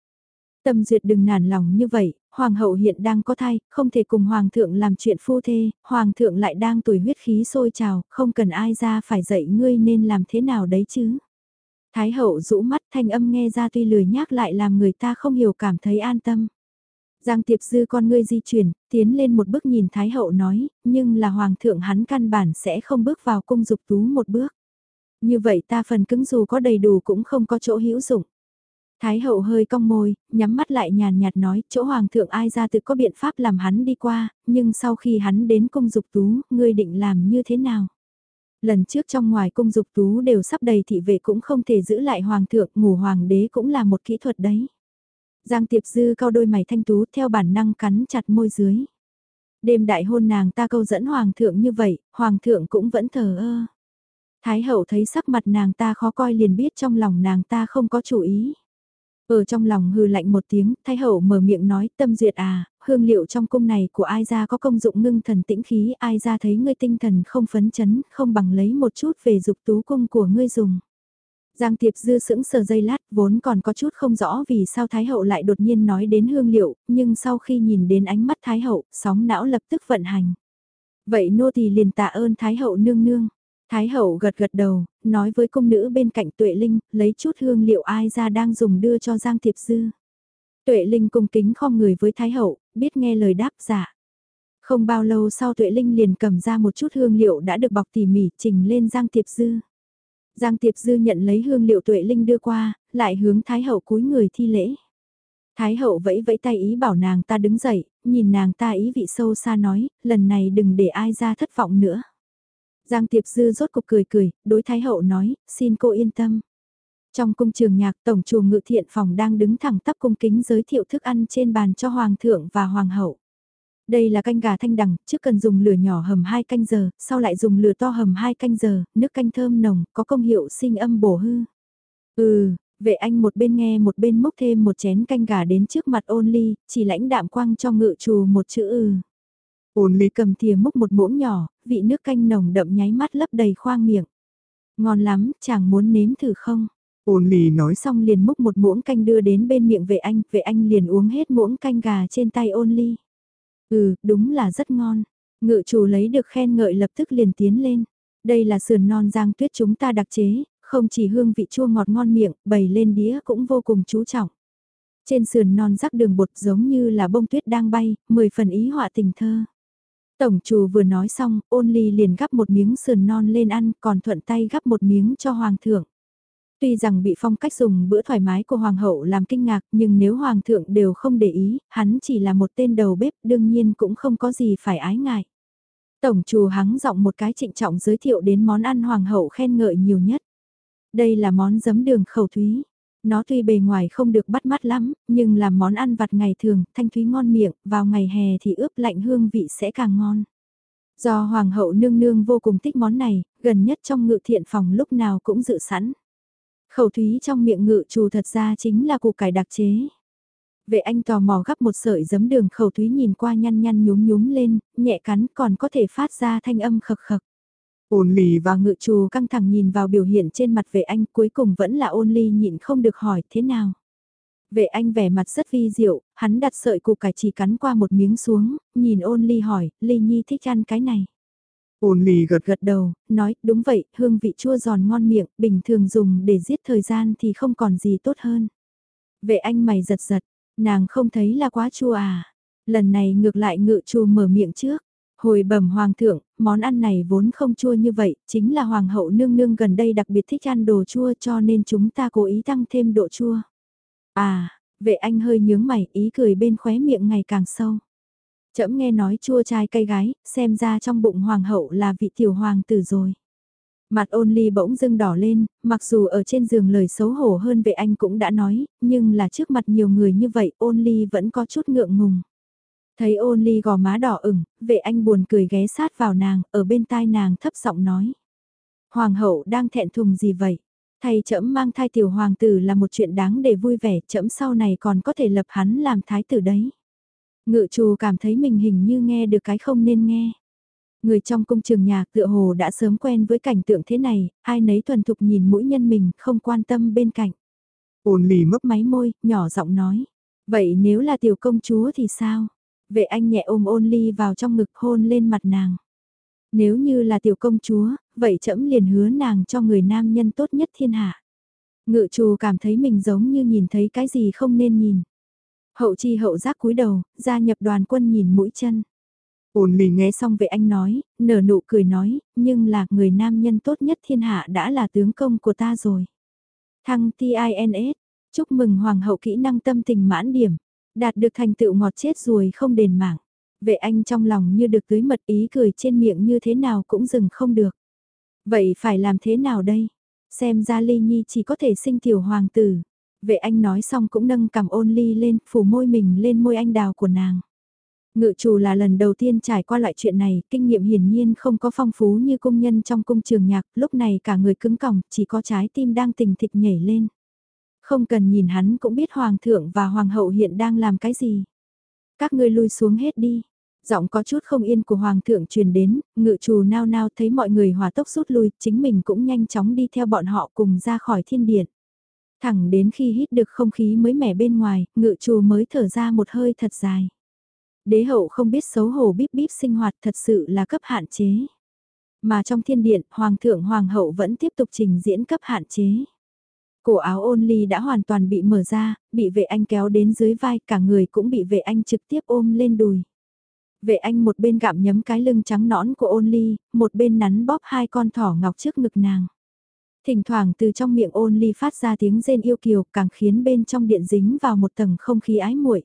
Tâm duyệt đừng nản lòng như vậy, hoàng hậu hiện đang có thai, không thể cùng hoàng thượng làm chuyện phu thê, hoàng thượng lại đang tuổi huyết khí sôi trào, không cần ai ra phải dạy ngươi nên làm thế nào đấy chứ. Thái hậu rũ mắt thanh âm nghe ra tuy lười nhác lại làm người ta không hiểu cảm thấy an tâm. Giang tiệp dư con ngươi di chuyển, tiến lên một bước nhìn Thái hậu nói, nhưng là hoàng thượng hắn căn bản sẽ không bước vào cung dục tú một bước. Như vậy ta phần cứng dù có đầy đủ cũng không có chỗ hữu dụng. Thái hậu hơi cong môi, nhắm mắt lại nhàn nhạt nói, chỗ hoàng thượng ai ra tự có biện pháp làm hắn đi qua, nhưng sau khi hắn đến cung dục tú, ngươi định làm như thế nào? Lần trước trong ngoài cung dục tú đều sắp đầy thị vệ cũng không thể giữ lại hoàng thượng, ngủ hoàng đế cũng là một kỹ thuật đấy. Giang Tiệp Dư cao đôi mày thanh tú theo bản năng cắn chặt môi dưới. Đêm đại hôn nàng ta câu dẫn hoàng thượng như vậy, hoàng thượng cũng vẫn thờ ơ. Thái hậu thấy sắc mặt nàng ta khó coi liền biết trong lòng nàng ta không có chủ ý. Ở trong lòng hư lạnh một tiếng, Thái hậu mở miệng nói, tâm duyệt à, hương liệu trong cung này của ai ra có công dụng ngưng thần tĩnh khí, ai ra thấy ngươi tinh thần không phấn chấn, không bằng lấy một chút về dục tú cung của ngươi dùng. Giang Tiệp Dư sững sờ dây lát, vốn còn có chút không rõ vì sao Thái Hậu lại đột nhiên nói đến hương liệu, nhưng sau khi nhìn đến ánh mắt Thái Hậu, sóng não lập tức vận hành. Vậy nô tỳ liền tạ ơn Thái Hậu nương nương. Thái hậu gật gật đầu, nói với cung nữ bên cạnh Tuệ Linh, lấy chút hương liệu ai ra đang dùng đưa cho Giang Tiệp Dư. Tuệ Linh cung kính khom người với Thái hậu, biết nghe lời đáp giả. Không bao lâu sau Tuệ Linh liền cầm ra một chút hương liệu đã được bọc tỉ mỉ trình lên Giang Tiệp Dư. Giang Tiệp Dư nhận lấy hương liệu Tuệ Linh đưa qua, lại hướng Thái hậu cúi người thi lễ. Thái hậu vẫy vẫy tay ý bảo nàng ta đứng dậy, nhìn nàng ta ý vị sâu xa nói, lần này đừng để ai ra thất vọng nữa. Giang Tiệp Dư rốt cục cười cười, đối Thái Hậu nói, xin cô yên tâm. Trong cung trường nhạc tổng chùa ngự thiện phòng đang đứng thẳng tắp cung kính giới thiệu thức ăn trên bàn cho Hoàng thượng và Hoàng hậu. Đây là canh gà thanh đằng, trước cần dùng lửa nhỏ hầm 2 canh giờ, sau lại dùng lửa to hầm 2 canh giờ, nước canh thơm nồng, có công hiệu sinh âm bổ hư. Ừ, vệ anh một bên nghe một bên múc thêm một chén canh gà đến trước mặt ôn ly, chỉ lãnh đạm quang cho ngự trù một chữ ừ. Ôn ly cầm thìa múc một muỗng nhỏ, vị nước canh nồng đậm nháy mắt lấp đầy khoang miệng. Ngon lắm, chàng muốn nếm thử không? Ôn lì nói xong liền múc một muỗng canh đưa đến bên miệng vệ anh, vệ anh liền uống hết muỗng canh gà trên tay ôn ly. Ừ, đúng là rất ngon. Ngự chủ lấy được khen ngợi lập tức liền tiến lên. Đây là sườn non giang tuyết chúng ta đặc chế, không chỉ hương vị chua ngọt ngon miệng, bày lên đĩa cũng vô cùng chú trọng. Trên sườn non rắc đường bột giống như là bông tuyết đang bay, mười phần ý họa tình thơ. Tổng chủ vừa nói xong, ôn ly liền gắp một miếng sườn non lên ăn, còn thuận tay gắp một miếng cho hoàng thượng. Tuy rằng bị phong cách dùng bữa thoải mái của hoàng hậu làm kinh ngạc, nhưng nếu hoàng thượng đều không để ý, hắn chỉ là một tên đầu bếp, đương nhiên cũng không có gì phải ái ngại. Tổng chủ hắng giọng một cái trịnh trọng giới thiệu đến món ăn hoàng hậu khen ngợi nhiều nhất. Đây là món giấm đường khẩu thúy. Nó tuy bề ngoài không được bắt mắt lắm, nhưng là món ăn vặt ngày thường, thanh thúy ngon miệng, vào ngày hè thì ướp lạnh hương vị sẽ càng ngon. Do hoàng hậu nương nương vô cùng thích món này, gần nhất trong ngự thiện phòng lúc nào cũng dự sẵn. Khẩu thúy trong miệng ngự trù thật ra chính là củ cải đặc chế. Vệ anh tò mò gắp một sợi giấm đường khẩu thúy nhìn qua nhăn nhăn nhúm nhúm lên, nhẹ cắn còn có thể phát ra thanh âm khập khập ôn ly và ngự trù căng thẳng nhìn vào biểu hiện trên mặt vệ anh cuối cùng vẫn là ôn ly nhịn không được hỏi thế nào. Vệ anh vẻ mặt rất vi diệu, hắn đặt sợi củ cải chỉ cắn qua một miếng xuống, nhìn ôn ly hỏi, ly nhi thích ăn cái này. ôn ly gật Gật đầu, nói, đúng vậy, hương vị chua giòn ngon miệng, bình thường dùng để giết thời gian thì không còn gì tốt hơn. Vệ anh mày giật giật, nàng không thấy là quá chua à. Lần này ngược lại ngự trù mở miệng trước. Hồi bẩm hoàng thượng, món ăn này vốn không chua như vậy, chính là hoàng hậu nương nương gần đây đặc biệt thích ăn đồ chua cho nên chúng ta cố ý tăng thêm độ chua. À, vệ anh hơi nhướng mày, ý cười bên khóe miệng ngày càng sâu. Chậm nghe nói chua trai cây gái, xem ra trong bụng hoàng hậu là vị tiểu hoàng tử rồi. Mặt ôn ly bỗng dưng đỏ lên, mặc dù ở trên giường lời xấu hổ hơn vệ anh cũng đã nói, nhưng là trước mặt nhiều người như vậy ôn ly vẫn có chút ngượng ngùng. Thấy ôn ly gò má đỏ ửng, vệ anh buồn cười ghé sát vào nàng, ở bên tai nàng thấp giọng nói. Hoàng hậu đang thẹn thùng gì vậy? Thay trẫm mang thai tiểu hoàng tử là một chuyện đáng để vui vẻ, trẫm sau này còn có thể lập hắn làm thái tử đấy. Ngự trù cảm thấy mình hình như nghe được cái không nên nghe. Người trong cung trường nhạc tựa hồ đã sớm quen với cảnh tượng thế này, ai nấy thuần thục nhìn mũi nhân mình, không quan tâm bên cạnh. ôn lì mấp Máy môi, nhỏ giọng nói. Vậy nếu là tiểu công chúa thì sao? Vệ anh nhẹ ôm ôn ly vào trong ngực hôn lên mặt nàng. Nếu như là tiểu công chúa, vậy trẫm liền hứa nàng cho người nam nhân tốt nhất thiên hạ. Ngự trù cảm thấy mình giống như nhìn thấy cái gì không nên nhìn. Hậu chi hậu giác cúi đầu, gia nhập đoàn quân nhìn mũi chân. ôn lì nghe Nghe xong vệ anh nói, nở nụ cười nói, nhưng là người nam nhân tốt nhất thiên hạ đã là tướng công của ta rồi. Thăng TINS, chúc mừng hoàng hậu kỹ năng tâm tình mãn điểm, đạt được thành tựu ngọt chết ruồi không đền mạng. Vệ anh trong lòng như được tưới mật ý cười trên miệng như thế nào cũng dừng không được. Vậy phải làm thế nào đây? Xem ra Ly Nhi chỉ có thể sinh tiểu hoàng tử. Vệ anh nói xong cũng nâng cầm ôn ly lên, phủ môi mình lên môi anh đào của nàng. Ngự chủ là lần đầu tiên trải qua loại chuyện này, kinh nghiệm hiển nhiên không có phong phú như công nhân trong cung trường nhạc, lúc này cả người cứng còng, chỉ có trái tim đang tình thịch nhảy lên. Không cần nhìn hắn cũng biết hoàng thượng và hoàng hậu hiện đang làm cái gì. Các ngươi lui xuống hết đi. Giọng có chút không yên của hoàng thượng truyền đến, ngự trù nao nao thấy mọi người hòa tốc rút lui, chính mình cũng nhanh chóng đi theo bọn họ cùng ra khỏi thiên điện. Thẳng đến khi hít được không khí mới mẻ bên ngoài, ngự trù mới thở ra một hơi thật dài. Đế hậu không biết xấu hổ bíp bíp sinh hoạt thật sự là cấp hạn chế. Mà trong thiên điện, hoàng thượng hoàng hậu vẫn tiếp tục trình diễn cấp hạn chế. Cổ áo ôn ly đã hoàn toàn bị mở ra, bị vệ anh kéo đến dưới vai, cả người cũng bị vệ anh trực tiếp ôm lên đùi. Vệ anh một bên gặm nhấm cái lưng trắng nõn của ôn ly, một bên nắn bóp hai con thỏ ngọc trước ngực nàng. Thỉnh thoảng từ trong miệng ôn ly phát ra tiếng rên yêu kiều càng khiến bên trong điện dính vào một tầng không khí ái muội.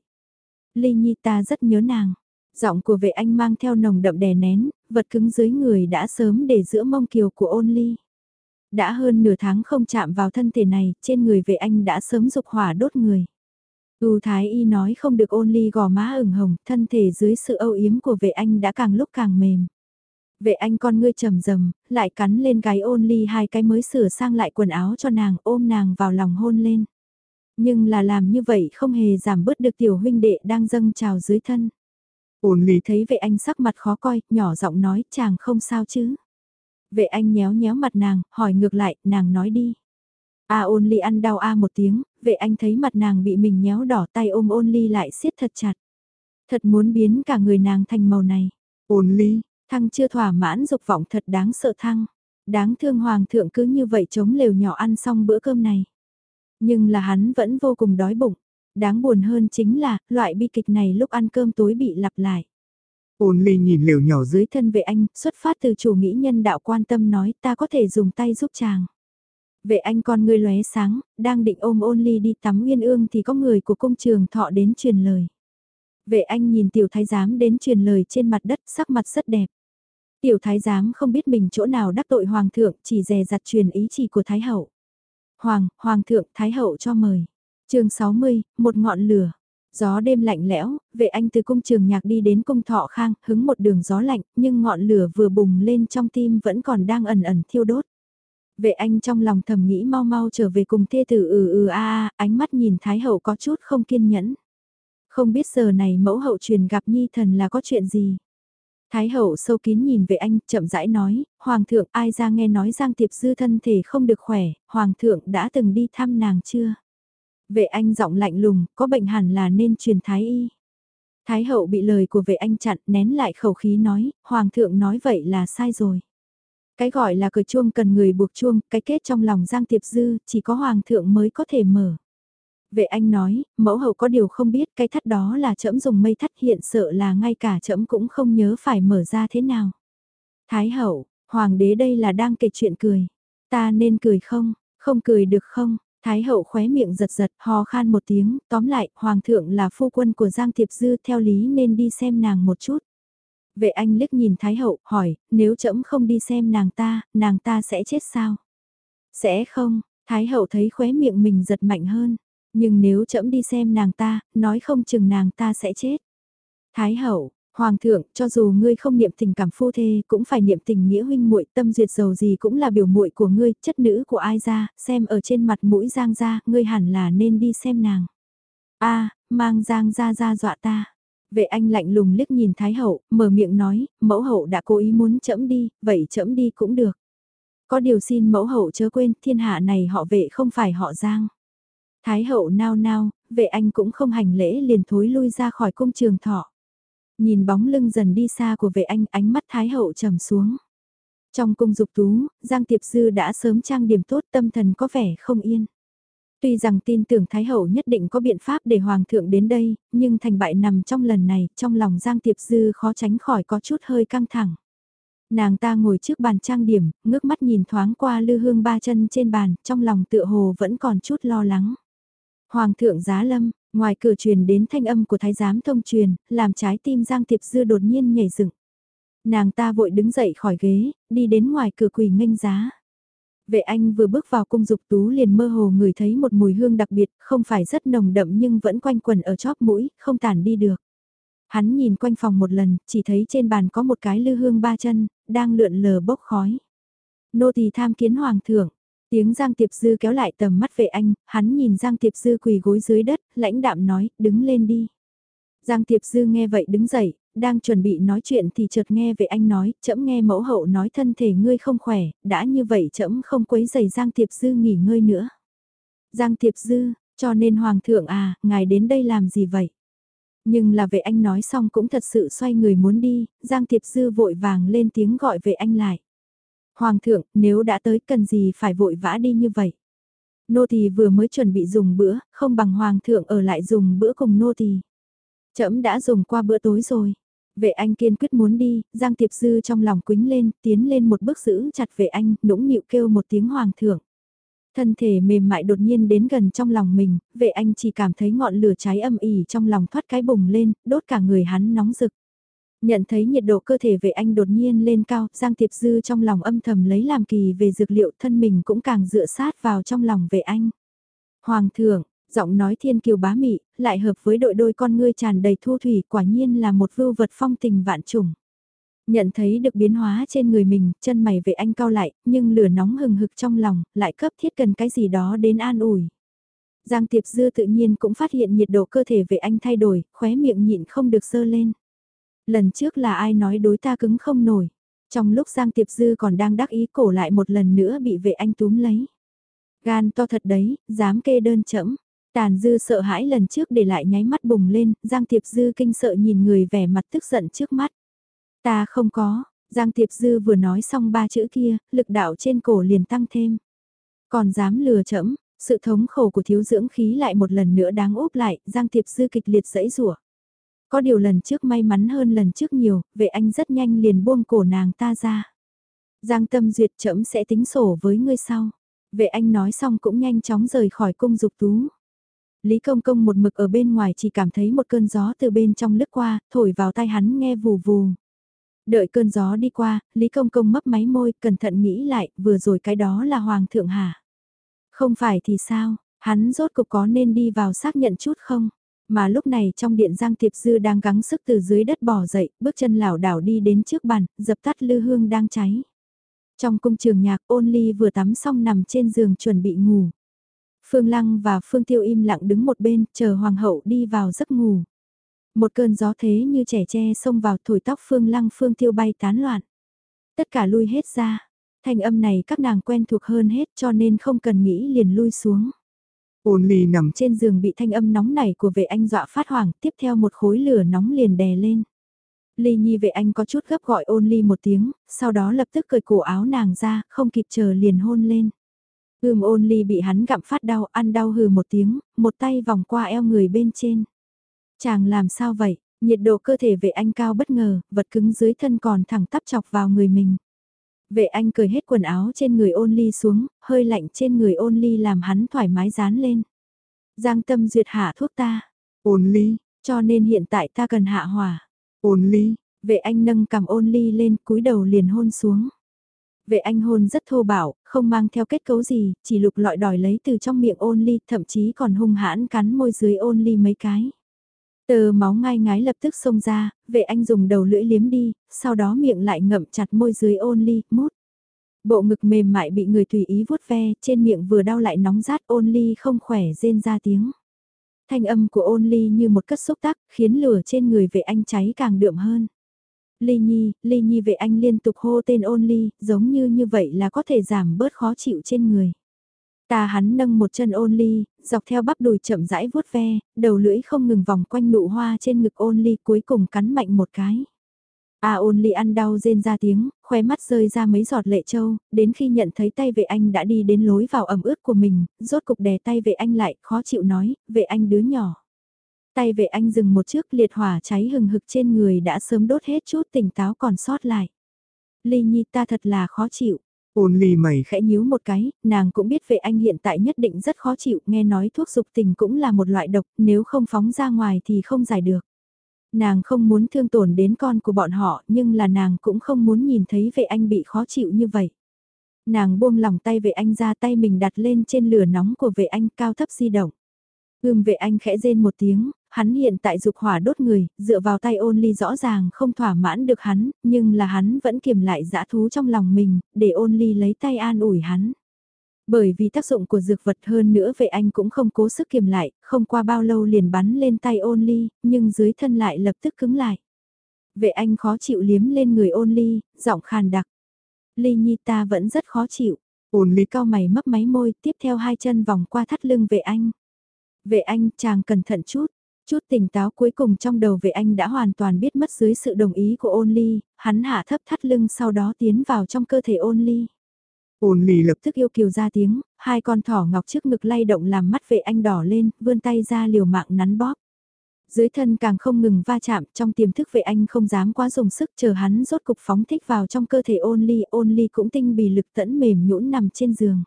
Ly Nhi ta rất nhớ nàng. Giọng của vệ anh mang theo nồng đậm đè nén, vật cứng dưới người đã sớm để giữa mông kiều của ôn ly. Đã hơn nửa tháng không chạm vào thân thể này, trên người vệ anh đã sớm dục hỏa đốt người. U Thái Y nói không được ôn ly gò má ửng hồng, thân thể dưới sự âu yếm của vệ anh đã càng lúc càng mềm. Vệ anh con ngươi trầm rầm, lại cắn lên gáy ôn ly hai cái mới sửa sang lại quần áo cho nàng ôm nàng vào lòng hôn lên. Nhưng là làm như vậy không hề giảm bớt được tiểu huynh đệ đang dâng trào dưới thân. ôn lì Thấy vệ anh sắc mặt khó coi, nhỏ giọng nói chàng không sao chứ. Vệ anh nhéo nhéo mặt nàng, hỏi ngược lại, nàng nói đi. A ôn ly ăn đau a một tiếng, vệ anh thấy mặt nàng bị mình nhéo đỏ tay ôm ôn ly lại siết thật chặt. Thật muốn biến cả người nàng thành màu này. Ôn ly, thăng chưa thỏa mãn dục vọng thật đáng sợ thăng. Đáng thương hoàng thượng cứ như vậy chống lều nhỏ ăn xong bữa cơm này. Nhưng là hắn vẫn vô cùng đói bụng. Đáng buồn hơn chính là, loại bi kịch này lúc ăn cơm tối bị lặp lại. Ôn ly nhìn liều nhỏ dưới thân vệ anh, xuất phát từ chủ nghĩ nhân đạo quan tâm nói ta có thể dùng tay giúp chàng. Vệ anh con ngươi lóe sáng, đang định ôm ôn ly đi tắm nguyên ương thì có người của công trường thọ đến truyền lời. Vệ anh nhìn tiểu thái giám đến truyền lời trên mặt đất sắc mặt rất đẹp. Tiểu thái giám không biết mình chỗ nào đắc tội hoàng thượng chỉ dè dặt truyền ý chỉ của thái hậu. Hoàng, hoàng thượng, thái hậu cho mời. chương 60, một ngọn lửa. Gió đêm lạnh lẽo, vệ anh từ cung trường nhạc đi đến cung thọ khang, hứng một đường gió lạnh, nhưng ngọn lửa vừa bùng lên trong tim vẫn còn đang ẩn ẩn thiêu đốt. Vệ anh trong lòng thầm nghĩ mau mau trở về cùng thê tử ừ ừ a ánh mắt nhìn Thái hậu có chút không kiên nhẫn. Không biết giờ này mẫu hậu truyền gặp nhi thần là có chuyện gì. Thái hậu sâu kín nhìn về anh, chậm rãi nói, Hoàng thượng ai ra nghe nói Giang Tiệp Dư thân thể không được khỏe, Hoàng thượng đã từng đi thăm nàng chưa? Vệ anh giọng lạnh lùng, có bệnh hẳn là nên truyền Thái y. Thái hậu bị lời của vệ anh chặn, nén lại khẩu khí nói, Hoàng thượng nói vậy là sai rồi. Cái gọi là cờ chuông cần người buộc chuông, cái kết trong lòng Giang Tiệp Dư, chỉ có Hoàng thượng mới có thể mở. Vệ anh nói, mẫu hậu có điều không biết cái thắt đó là trẫm dùng mây thắt hiện sợ là ngay cả trẫm cũng không nhớ phải mở ra thế nào. Thái hậu, hoàng đế đây là đang kể chuyện cười. Ta nên cười không, không cười được không? Thái hậu khóe miệng giật giật, hò khan một tiếng, tóm lại, hoàng thượng là phu quân của Giang thiệp Dư theo lý nên đi xem nàng một chút. Vệ anh liếc nhìn Thái hậu, hỏi, nếu trẫm không đi xem nàng ta, nàng ta sẽ chết sao? Sẽ không, Thái hậu thấy khóe miệng mình giật mạnh hơn. Nhưng nếu trẫm đi xem nàng ta, nói không chừng nàng ta sẽ chết. Thái hậu, Hoàng thượng, cho dù ngươi không niệm tình cảm phu thê, cũng phải niệm tình nghĩa huynh muội, tâm duyệt dầu gì cũng là biểu muội của ngươi, chất nữ của ai ra, xem ở trên mặt mũi Giang gia, ngươi hẳn là nên đi xem nàng. A, mang Giang gia ra dọa ta. Vệ anh lạnh lùng liếc nhìn Thái hậu, mở miệng nói, mẫu hậu đã cố ý muốn chẫm đi, vậy chẫm đi cũng được. Có điều xin mẫu hậu chớ quên, thiên hạ này họ vệ không phải họ Giang. Thái hậu nao nao, vệ anh cũng không hành lễ liền thối lui ra khỏi cung trường thọ. Nhìn bóng lưng dần đi xa của vệ anh ánh mắt Thái hậu trầm xuống. Trong cung dục tú, Giang Tiệp Dư đã sớm trang điểm tốt tâm thần có vẻ không yên. Tuy rằng tin tưởng Thái Hậu nhất định có biện pháp để Hoàng thượng đến đây, nhưng thành bại nằm trong lần này, trong lòng Giang Tiệp Dư khó tránh khỏi có chút hơi căng thẳng. Nàng ta ngồi trước bàn trang điểm, ngước mắt nhìn thoáng qua lư hương ba chân trên bàn, trong lòng tựa hồ vẫn còn chút lo lắng. Hoàng thượng giá lâm, ngoài cửa truyền đến thanh âm của thái giám thông truyền, làm trái tim Giang Tiệp Dư đột nhiên nhảy dựng. Nàng ta vội đứng dậy khỏi ghế, đi đến ngoài cửa quỳ nghênh giá. Vệ anh vừa bước vào cung dục tú liền mơ hồ ngửi thấy một mùi hương đặc biệt, không phải rất nồng đậm nhưng vẫn quanh quần ở chóp mũi, không tản đi được. Hắn nhìn quanh phòng một lần, chỉ thấy trên bàn có một cái lư hương ba chân, đang lượn lờ bốc khói. Nô tỳ tham kiến hoàng thượng, Tiếng Giang Tiệp Dư kéo lại tầm mắt về anh, hắn nhìn Giang Tiệp Dư quỳ gối dưới đất, lãnh đạm nói, đứng lên đi. Giang Tiệp Dư nghe vậy đứng dậy, đang chuẩn bị nói chuyện thì chợt nghe về anh nói, chậm nghe mẫu hậu nói thân thể ngươi không khỏe, đã như vậy chậm không quấy giày Giang Tiệp Dư nghỉ ngơi nữa. Giang Tiệp Dư, cho nên Hoàng thượng à, ngài đến đây làm gì vậy? Nhưng là về anh nói xong cũng thật sự xoay người muốn đi, Giang Tiệp Dư vội vàng lên tiếng gọi về anh lại. Hoàng thượng, nếu đã tới cần gì phải vội vã đi như vậy? Nô tỳ vừa mới chuẩn bị dùng bữa, không bằng hoàng thượng ở lại dùng bữa cùng nô tỳ. Trẫm đã dùng qua bữa tối rồi. Vệ anh kiên quyết muốn đi, Giang Tiệp Dư trong lòng quính lên, tiến lên một bước giữ chặt vệ anh, nũng nịu kêu một tiếng hoàng thượng. Thân thể mềm mại đột nhiên đến gần trong lòng mình, vệ anh chỉ cảm thấy ngọn lửa cháy âm ỉ trong lòng thoát cái bùng lên, đốt cả người hắn nóng rực. Nhận thấy nhiệt độ cơ thể về anh đột nhiên lên cao, Giang Tiệp Dư trong lòng âm thầm lấy làm kỳ về dược liệu thân mình cũng càng dựa sát vào trong lòng về anh. Hoàng thượng, giọng nói thiên kiều bá mị, lại hợp với đội đôi con ngươi tràn đầy thu thủy quả nhiên là một vưu vật phong tình vạn trùng. Nhận thấy được biến hóa trên người mình, chân mày về anh cao lại, nhưng lửa nóng hừng hực trong lòng, lại cấp thiết cần cái gì đó đến an ủi. Giang Tiệp Dư tự nhiên cũng phát hiện nhiệt độ cơ thể về anh thay đổi, khóe miệng nhịn không được sơ lên. Lần trước là ai nói đối ta cứng không nổi. Trong lúc Giang Tiệp Dư còn đang đắc ý cổ lại một lần nữa bị vệ anh túm lấy. Gan to thật đấy, dám kê đơn chẫm. Tàn Dư sợ hãi lần trước để lại nháy mắt bùng lên, Giang Tiệp Dư kinh sợ nhìn người vẻ mặt tức giận trước mắt. Ta không có, Giang Tiệp Dư vừa nói xong ba chữ kia, lực đạo trên cổ liền tăng thêm. Còn dám lừa chẫm, sự thống khổ của thiếu dưỡng khí lại một lần nữa đáng úp lại, Giang Tiệp Dư kịch liệt dẫy rủa. Có điều lần trước may mắn hơn lần trước nhiều, vệ anh rất nhanh liền buông cổ nàng ta ra. Giang Tâm Duyệt chậm sẽ tính sổ với ngươi sau. Vệ anh nói xong cũng nhanh chóng rời khỏi cung dục tú. Lý Công Công một mực ở bên ngoài chỉ cảm thấy một cơn gió từ bên trong lướt qua, thổi vào tai hắn nghe vù vù. Đợi cơn gió đi qua, Lý Công Công mấp máy môi, cẩn thận nghĩ lại, vừa rồi cái đó là Hoàng thượng hả? Không phải thì sao, hắn rốt cục có nên đi vào xác nhận chút không? Mà lúc này trong điện Giang Tiệp Dư đang gắng sức từ dưới đất bỏ dậy, bước chân lảo đảo đi đến trước bàn, dập tắt lư hương đang cháy. Trong cung trường nhạc ôn ly vừa tắm xong nằm trên giường chuẩn bị ngủ. Phương Lăng và Phương Tiêu im lặng đứng một bên, chờ Hoàng hậu đi vào giấc ngủ. Một cơn gió thế như trẻ tre xông vào thổi tóc Phương Lăng Phương Tiêu bay tán loạn. Tất cả lui hết ra. Thanh âm này các nàng quen thuộc hơn hết cho nên không cần nghĩ liền lui xuống. Ôn ly nằm trên giường bị thanh âm nóng này của vệ anh dọa phát hoảng, tiếp theo một khối lửa nóng liền đè lên. Ly Nhi vệ anh có chút gấp gọi ôn ly một tiếng, sau đó lập tức cởi cổ áo nàng ra, không kịp chờ liền hôn lên. Ưm ôn ly bị hắn gặm phát đau, ăn đau hừ một tiếng, một tay vòng qua eo người bên trên. Chàng làm sao vậy, nhiệt độ cơ thể vệ anh cao bất ngờ, vật cứng dưới thân còn thẳng tắp chọc vào người mình. Vệ anh cởi hết quần áo trên người ôn ly xuống, hơi lạnh trên người ôn ly làm hắn thoải mái dán lên. Giang tâm duyệt hạ thuốc ta. Ôn ly, cho nên hiện tại ta cần hạ hỏa. Ôn ly, vệ anh nâng cầm ôn ly lên cúi đầu liền hôn xuống. Vệ anh hôn rất thô bạo, không mang theo kết cấu gì, chỉ lục lọi đòi lấy từ trong miệng ôn ly, thậm chí còn hung hãn cắn môi dưới ôn ly mấy cái. Tờ máu ngai ngái lập tức xông ra, vệ anh dùng đầu lưỡi liếm đi, sau đó miệng lại ngậm chặt môi dưới ôn ly, mút. Bộ ngực mềm mại bị người tùy ý vuốt ve, trên miệng vừa đau lại nóng rát ôn ly không khỏe rên ra tiếng. Thanh âm của ôn ly như một cất xúc tác khiến lửa trên người vệ anh cháy càng đượm hơn. Ly Nhi, Ly Nhi vệ anh liên tục hô tên ôn ly, giống như như vậy là có thể giảm bớt khó chịu trên người. Ta hắn nâng một chân ôn ly, dọc theo bắp đùi chậm rãi vuốt ve, đầu lưỡi không ngừng vòng quanh nụ hoa trên ngực ôn ly cuối cùng cắn mạnh một cái. A ôn ly ăn đau rên ra tiếng, khóe mắt rơi ra mấy giọt lệ châu, đến khi nhận thấy tay vệ anh đã đi đến lối vào ẩm ướt của mình, rốt cục đè tay vệ anh lại, khó chịu nói, vệ anh đứa nhỏ. Tay vệ anh dừng một chiếc liệt hỏa cháy hừng hực trên người đã sớm đốt hết chút tỉnh táo còn sót lại. Ly nhi ta thật là khó chịu. Ôn ly mày khẽ nhíu một cái, nàng cũng biết về anh hiện tại nhất định rất khó chịu, nghe nói thuốc dục tình cũng là một loại độc, nếu không phóng ra ngoài thì không giải được. Nàng không muốn thương tổn đến con của bọn họ, nhưng là nàng cũng không muốn nhìn thấy vệ anh bị khó chịu như vậy. Nàng buông lòng tay vệ anh ra tay mình đặt lên trên lửa nóng của vệ anh cao thấp di động. Ưm vệ anh khẽ rên một tiếng, hắn hiện tại dục hỏa đốt người, dựa vào tay ôn ly rõ ràng không thỏa mãn được hắn, nhưng là hắn vẫn kiềm lại dã thú trong lòng mình, để ôn ly lấy tay an ủi hắn. Bởi vì tác dụng của dược vật hơn nữa vậy anh cũng không cố sức kiềm lại, không qua bao lâu liền bắn lên tay ôn ly, nhưng dưới thân lại lập tức cứng lại. Vệ anh khó chịu liếm lên người ôn ly, giọng khàn đặc. Ly nhi ta vẫn rất khó chịu. Ôn ly cao mày mấp máy môi, tiếp theo hai chân vòng qua thắt lưng vệ anh. Vệ anh, chàng cẩn thận chút. Chút tỉnh táo cuối cùng trong đầu vệ anh đã hoàn toàn biết mất dưới sự đồng ý của ôn ly, hắn hạ thấp thắt lưng sau đó tiến vào trong cơ thể ôn ly. Ôn ly lập tức yêu kiều ra tiếng, hai con thỏ ngọc trước ngực lay động làm mắt vệ anh đỏ lên, vươn tay ra liều mạng nắn bóp. Dưới thân càng không ngừng va chạm, trong tiềm thức vệ anh không dám quá dùng sức chờ hắn rốt cục phóng thích vào trong cơ thể ôn ly, ôn ly cũng tinh bì lực tẫn mềm nhũn nằm trên giường.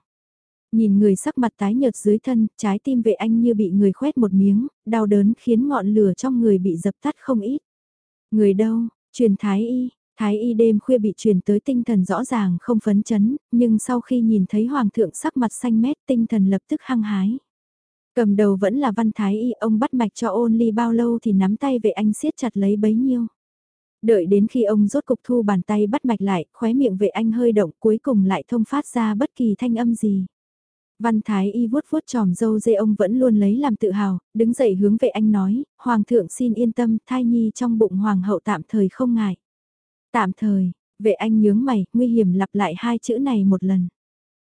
Nhìn người sắc mặt tái nhợt dưới thân, trái tim vệ anh như bị người khoét một miếng, đau đớn khiến ngọn lửa trong người bị dập tắt không ít. Người đâu, truyền thái y, thái y đêm khuya bị truyền tới tinh thần rõ ràng không phấn chấn, nhưng sau khi nhìn thấy hoàng thượng sắc mặt xanh mét tinh thần lập tức hăng hái. Cầm đầu vẫn là văn thái y, ông bắt mạch cho ôn ly bao lâu thì nắm tay vệ anh siết chặt lấy bấy nhiêu. Đợi đến khi ông rốt cục thu bàn tay bắt mạch lại, khóe miệng vệ anh hơi động cuối cùng lại thông phát ra bất kỳ thanh âm gì. Văn Thái Y vuốt vuốt tròm dâu dê ông vẫn luôn lấy làm tự hào, đứng dậy hướng về anh nói, Hoàng thượng xin yên tâm, thai nhi trong bụng Hoàng hậu tạm thời không ngại. Tạm thời, Vệ anh nhướng mày, nguy hiểm lặp lại hai chữ này một lần.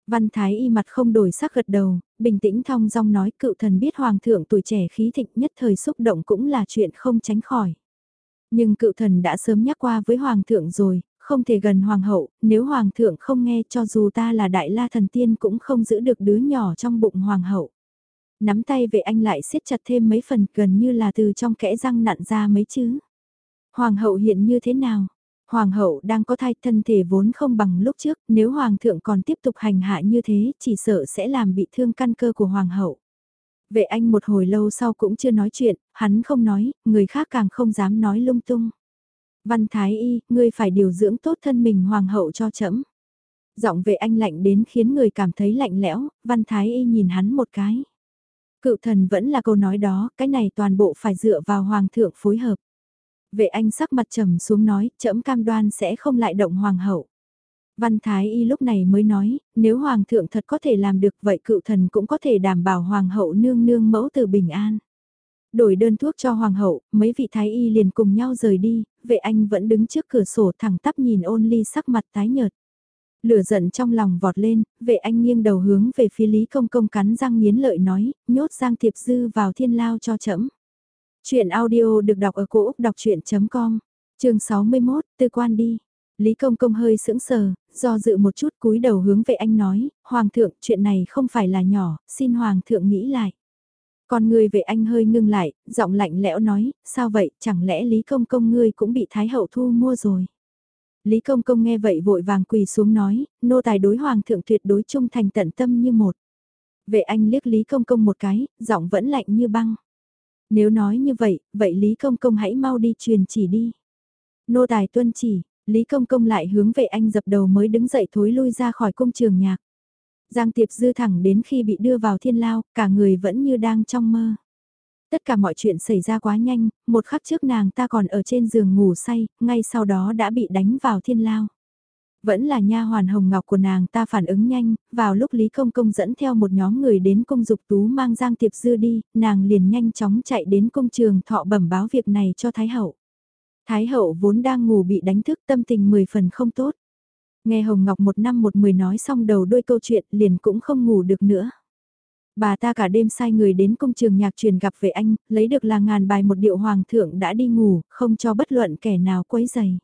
Văn Thái y mặt không đổi sắc gật đầu, bình tĩnh thong dong nói cựu thần biết hoàng thượng tuổi trẻ khí thịnh nhất thời xúc động cũng là chuyện không tránh khỏi. Nhưng cựu thần đã sớm nhắc qua với hoàng thượng rồi, không thể gần hoàng hậu, nếu hoàng thượng không nghe cho dù ta là đại la thần tiên cũng không giữ được đứa nhỏ trong bụng hoàng hậu. Nắm tay vệ anh lại siết chặt thêm mấy phần gần như là từ trong kẽ răng nặn ra mấy chứ. Hoàng hậu hiện như thế nào? Hoàng hậu đang có thai thân thể vốn không bằng lúc trước, nếu hoàng thượng còn tiếp tục hành hạ như thế, chỉ sợ sẽ làm bị thương căn cơ của hoàng hậu. Vệ anh một hồi lâu sau cũng chưa nói chuyện, hắn không nói, người khác càng không dám nói lung tung. Văn Thái Y, ngươi phải điều dưỡng tốt thân mình hoàng hậu cho chấm. Giọng vệ anh lạnh đến khiến người cảm thấy lạnh lẽo, Văn Thái Y nhìn hắn một cái. Cựu thần vẫn là câu nói đó, cái này toàn bộ phải dựa vào hoàng thượng phối hợp. Vệ anh sắc mặt trầm xuống nói, trẫm cam đoan sẽ không lại động hoàng hậu. Văn Thái Y lúc này mới nói, nếu hoàng thượng thật có thể làm được vậy cựu thần cũng có thể đảm bảo hoàng hậu nương nương mẫu từ bình an. Đổi đơn thuốc cho hoàng hậu, mấy vị thái y liền cùng nhau rời đi, vệ anh vẫn đứng trước cửa sổ thẳng tắp nhìn ôn ly sắc mặt tái nhợt. Lửa giận trong lòng vọt lên, vệ anh nghiêng đầu hướng về phía Lý Công Công cắn răng nghiến lợi nói, nhốt Giang thiệp Dư vào thiên lao cho chậm. Chuyện audio được đọc ở cổ Úc đọc chuyện.com, trường 61, tư quan đi. Lý Công Công hơi sững sờ, do dự một chút cúi đầu hướng vệ anh nói, Hoàng thượng, chuyện này không phải là nhỏ, xin Hoàng thượng nghĩ lại. Còn người vệ anh hơi ngưng lại, giọng lạnh lẽo nói, sao vậy, chẳng lẽ Lý Công Công ngươi cũng bị Thái Hậu thu mua rồi. Lý Công Công nghe vậy vội vàng quỳ xuống nói, nô tài đối Hoàng thượng tuyệt đối trung thành tận tâm như một. Vệ anh liếc Lý Công Công một cái, giọng vẫn lạnh như băng. Nếu nói như vậy, vậy Lý Công Công hãy mau đi truyền chỉ đi. Nô tài tuân chỉ, Lý Công Công lại hướng vệ anh dập đầu mới đứng dậy thối lui ra khỏi cung trường nhạc. Giang Tiệp Dư thẳng đến khi bị đưa vào thiên lao, cả người vẫn như đang trong mơ. Tất cả mọi chuyện xảy ra quá nhanh, một khắc trước nàng ta còn ở trên giường ngủ say, ngay sau đó đã bị đánh vào thiên lao. Vẫn là nha hoàn hồng ngọc của nàng ta phản ứng nhanh, vào lúc Lý Công Công dẫn theo một nhóm người đến cung dục tú mang Giang Tiệp Dư đi, nàng liền nhanh chóng chạy đến công trường thọ bẩm báo việc này cho Thái Hậu. Thái Hậu vốn đang ngủ bị đánh thức tâm tình 10 phần không tốt. Nghe Hồng Ngọc một năm một mười nói xong đầu đôi câu chuyện liền cũng không ngủ được nữa. Bà ta cả đêm sai người đến công trường nhạc truyền gặp về anh, lấy được là ngàn bài một điệu hoàng thượng đã đi ngủ, không cho bất luận kẻ nào quấy giày.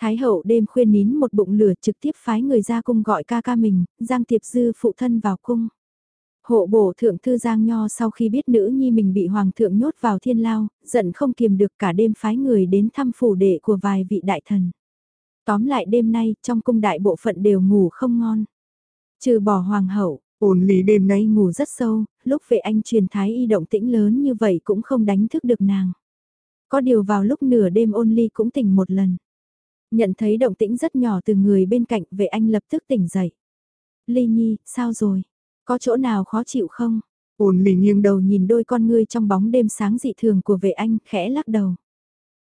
Thái hậu đêm khuyên nín một bụng lửa trực tiếp phái người ra cung gọi ca ca mình, Giang Tiệp Dư phụ thân vào cung. Hộ bổ thượng thư Giang Nho sau khi biết nữ nhi mình bị hoàng thượng nhốt vào thiên lao, giận không kiềm được cả đêm phái người đến thăm phủ đệ của vài vị đại thần. Tóm lại đêm nay, trong cung đại bộ phận đều ngủ không ngon. Trừ bỏ hoàng hậu, ôn lý đêm nay ngủ rất sâu, lúc về anh truyền thái y động tĩnh lớn như vậy cũng không đánh thức được nàng. Có điều vào lúc nửa đêm ôn ly cũng tỉnh một lần. Nhận thấy động tĩnh rất nhỏ từ người bên cạnh về anh lập tức tỉnh dậy. Ly nhi, sao rồi? Có chỗ nào khó chịu không? Ôn ly nghiêng đầu nhìn đôi con ngươi trong bóng đêm sáng dị thường của vệ anh, khẽ lắc đầu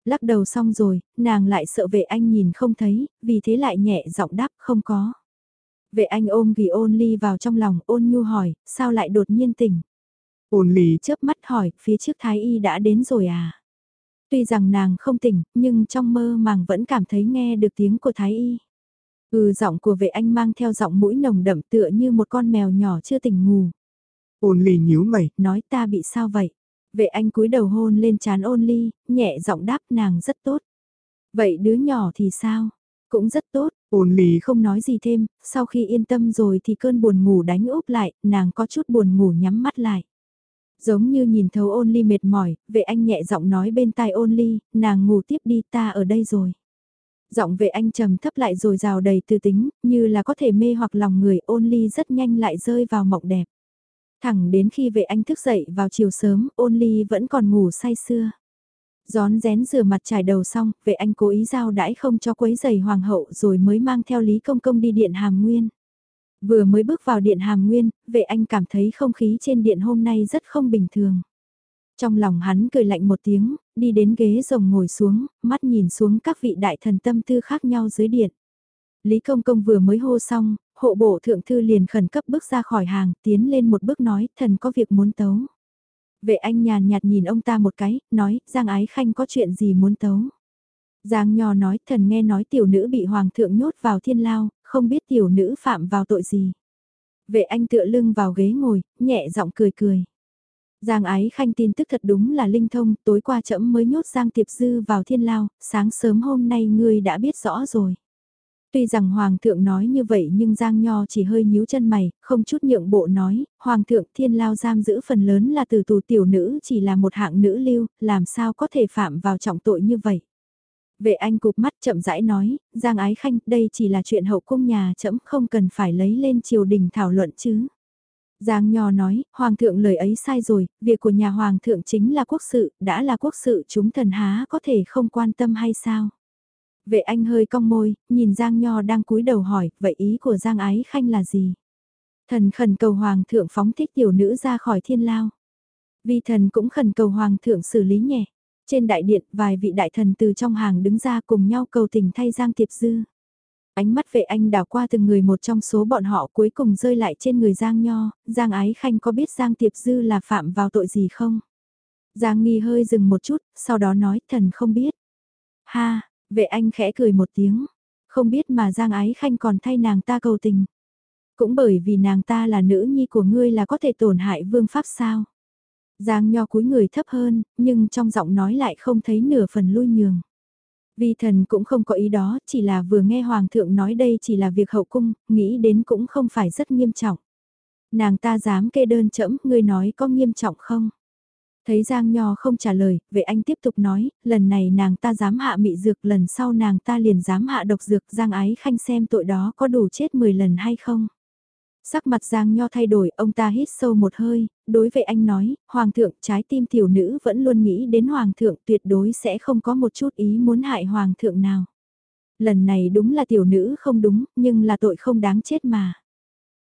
lắc đầu xong rồi, nàng lại sợ vệ anh nhìn không thấy, vì thế lại nhẹ giọng đáp không có. Vệ anh ôm ghi ôn ly vào trong lòng ôn nhu hỏi, sao lại đột nhiên tỉnh. Ôn ly chớp mắt hỏi, phía trước thái y đã đến rồi à? Tuy rằng nàng không tỉnh, nhưng trong mơ màng vẫn cảm thấy nghe được tiếng của thái y. Ừ giọng của vệ anh mang theo giọng mũi nồng đậm tựa như một con mèo nhỏ chưa tỉnh ngủ. Ôn ly nhíu mày, nói ta bị sao vậy? Vệ anh cúi đầu hôn lên chán ôn ly, nhẹ giọng đáp nàng rất tốt. Vậy đứa nhỏ thì sao? Cũng rất tốt, ôn ly không nói gì thêm, sau khi yên tâm rồi thì cơn buồn ngủ đánh úp lại, nàng có chút buồn ngủ nhắm mắt lại. Giống như nhìn thấu ôn ly mệt mỏi, vệ anh nhẹ giọng nói bên tai ôn ly, nàng ngủ tiếp đi ta ở đây rồi. Giọng vệ anh trầm thấp lại rồi rào đầy tư tính, như là có thể mê hoặc lòng người ôn ly rất nhanh lại rơi vào mộng đẹp. Thẳng đến khi vệ anh thức dậy vào chiều sớm, ôn ly vẫn còn ngủ say sưa. Gión rén rửa mặt trải đầu xong, vệ anh cố ý giao đãi không cho quấy giày hoàng hậu rồi mới mang theo Lý Công Công đi điện Hàm Nguyên. Vừa mới bước vào điện Hàm Nguyên, vệ anh cảm thấy không khí trên điện hôm nay rất không bình thường. Trong lòng hắn cười lạnh một tiếng, đi đến ghế rồng ngồi xuống, mắt nhìn xuống các vị đại thần tâm tư khác nhau dưới điện. Lý Công Công vừa mới hô xong, hộ bộ thượng thư liền khẩn cấp bước ra khỏi hàng, tiến lên một bước nói, thần có việc muốn tấu. Vệ anh nhàn nhạt nhìn ông ta một cái, nói, Giang Ái Khanh có chuyện gì muốn tấu. Giang Nho nói thần nghe nói tiểu nữ bị hoàng thượng nhốt vào thiên lao, không biết tiểu nữ phạm vào tội gì. Vệ anh tựa lưng vào ghế ngồi, nhẹ giọng cười cười. Giang ái khanh tin tức thật đúng là linh thông, tối qua trẫm mới nhốt Giang Tiệp Dư vào thiên lao, sáng sớm hôm nay ngươi đã biết rõ rồi. Tuy rằng Hoàng thượng nói như vậy nhưng Giang Nho chỉ hơi nhíu chân mày, không chút nhượng bộ nói, Hoàng thượng thiên lao giam giữ phần lớn là từ tù tiểu nữ chỉ là một hạng nữ lưu, làm sao có thể phạm vào trọng tội như vậy. Vệ anh cụp mắt chậm rãi nói, Giang Ái Khanh, đây chỉ là chuyện hậu cung nhà chậm không cần phải lấy lên triều đình thảo luận chứ. Giang Nho nói, Hoàng thượng lời ấy sai rồi, việc của nhà Hoàng thượng chính là quốc sự, đã là quốc sự chúng thần há có thể không quan tâm hay sao? Vệ anh hơi cong môi, nhìn Giang Nho đang cúi đầu hỏi, vậy ý của Giang Ái Khanh là gì? Thần khẩn cầu Hoàng thượng phóng thích tiểu nữ ra khỏi thiên lao. Vì thần cũng khẩn cầu Hoàng thượng xử lý nhẹ. Trên đại điện, vài vị đại thần từ trong hàng đứng ra cùng nhau cầu tình thay Giang Tiệp Dư. Ánh mắt vệ anh đảo qua từng người một trong số bọn họ cuối cùng rơi lại trên người Giang Nho, Giang Ái Khanh có biết Giang Tiệp Dư là phạm vào tội gì không? Giang Nghi hơi dừng một chút, sau đó nói thần không biết. Ha, vệ anh khẽ cười một tiếng, không biết mà Giang Ái Khanh còn thay nàng ta cầu tình. Cũng bởi vì nàng ta là nữ nhi của ngươi là có thể tổn hại vương pháp sao? Giang Nho cúi người thấp hơn, nhưng trong giọng nói lại không thấy nửa phần lui nhường. Vi thần cũng không có ý đó, chỉ là vừa nghe Hoàng thượng nói đây chỉ là việc hậu cung, nghĩ đến cũng không phải rất nghiêm trọng. Nàng ta dám kê đơn chẫm, ngươi nói có nghiêm trọng không? Thấy Giang Nho không trả lời, vệ anh tiếp tục nói, lần này nàng ta dám hạ mị dược, lần sau nàng ta liền dám hạ độc dược, Giang ái khanh xem tội đó có đủ chết 10 lần hay không? Sắc mặt Giang Nho thay đổi, ông ta hít sâu một hơi, đối vệ anh nói, Hoàng thượng trái tim tiểu nữ vẫn luôn nghĩ đến Hoàng thượng tuyệt đối sẽ không có một chút ý muốn hại Hoàng thượng nào. Lần này đúng là tiểu nữ không đúng, nhưng là tội không đáng chết mà.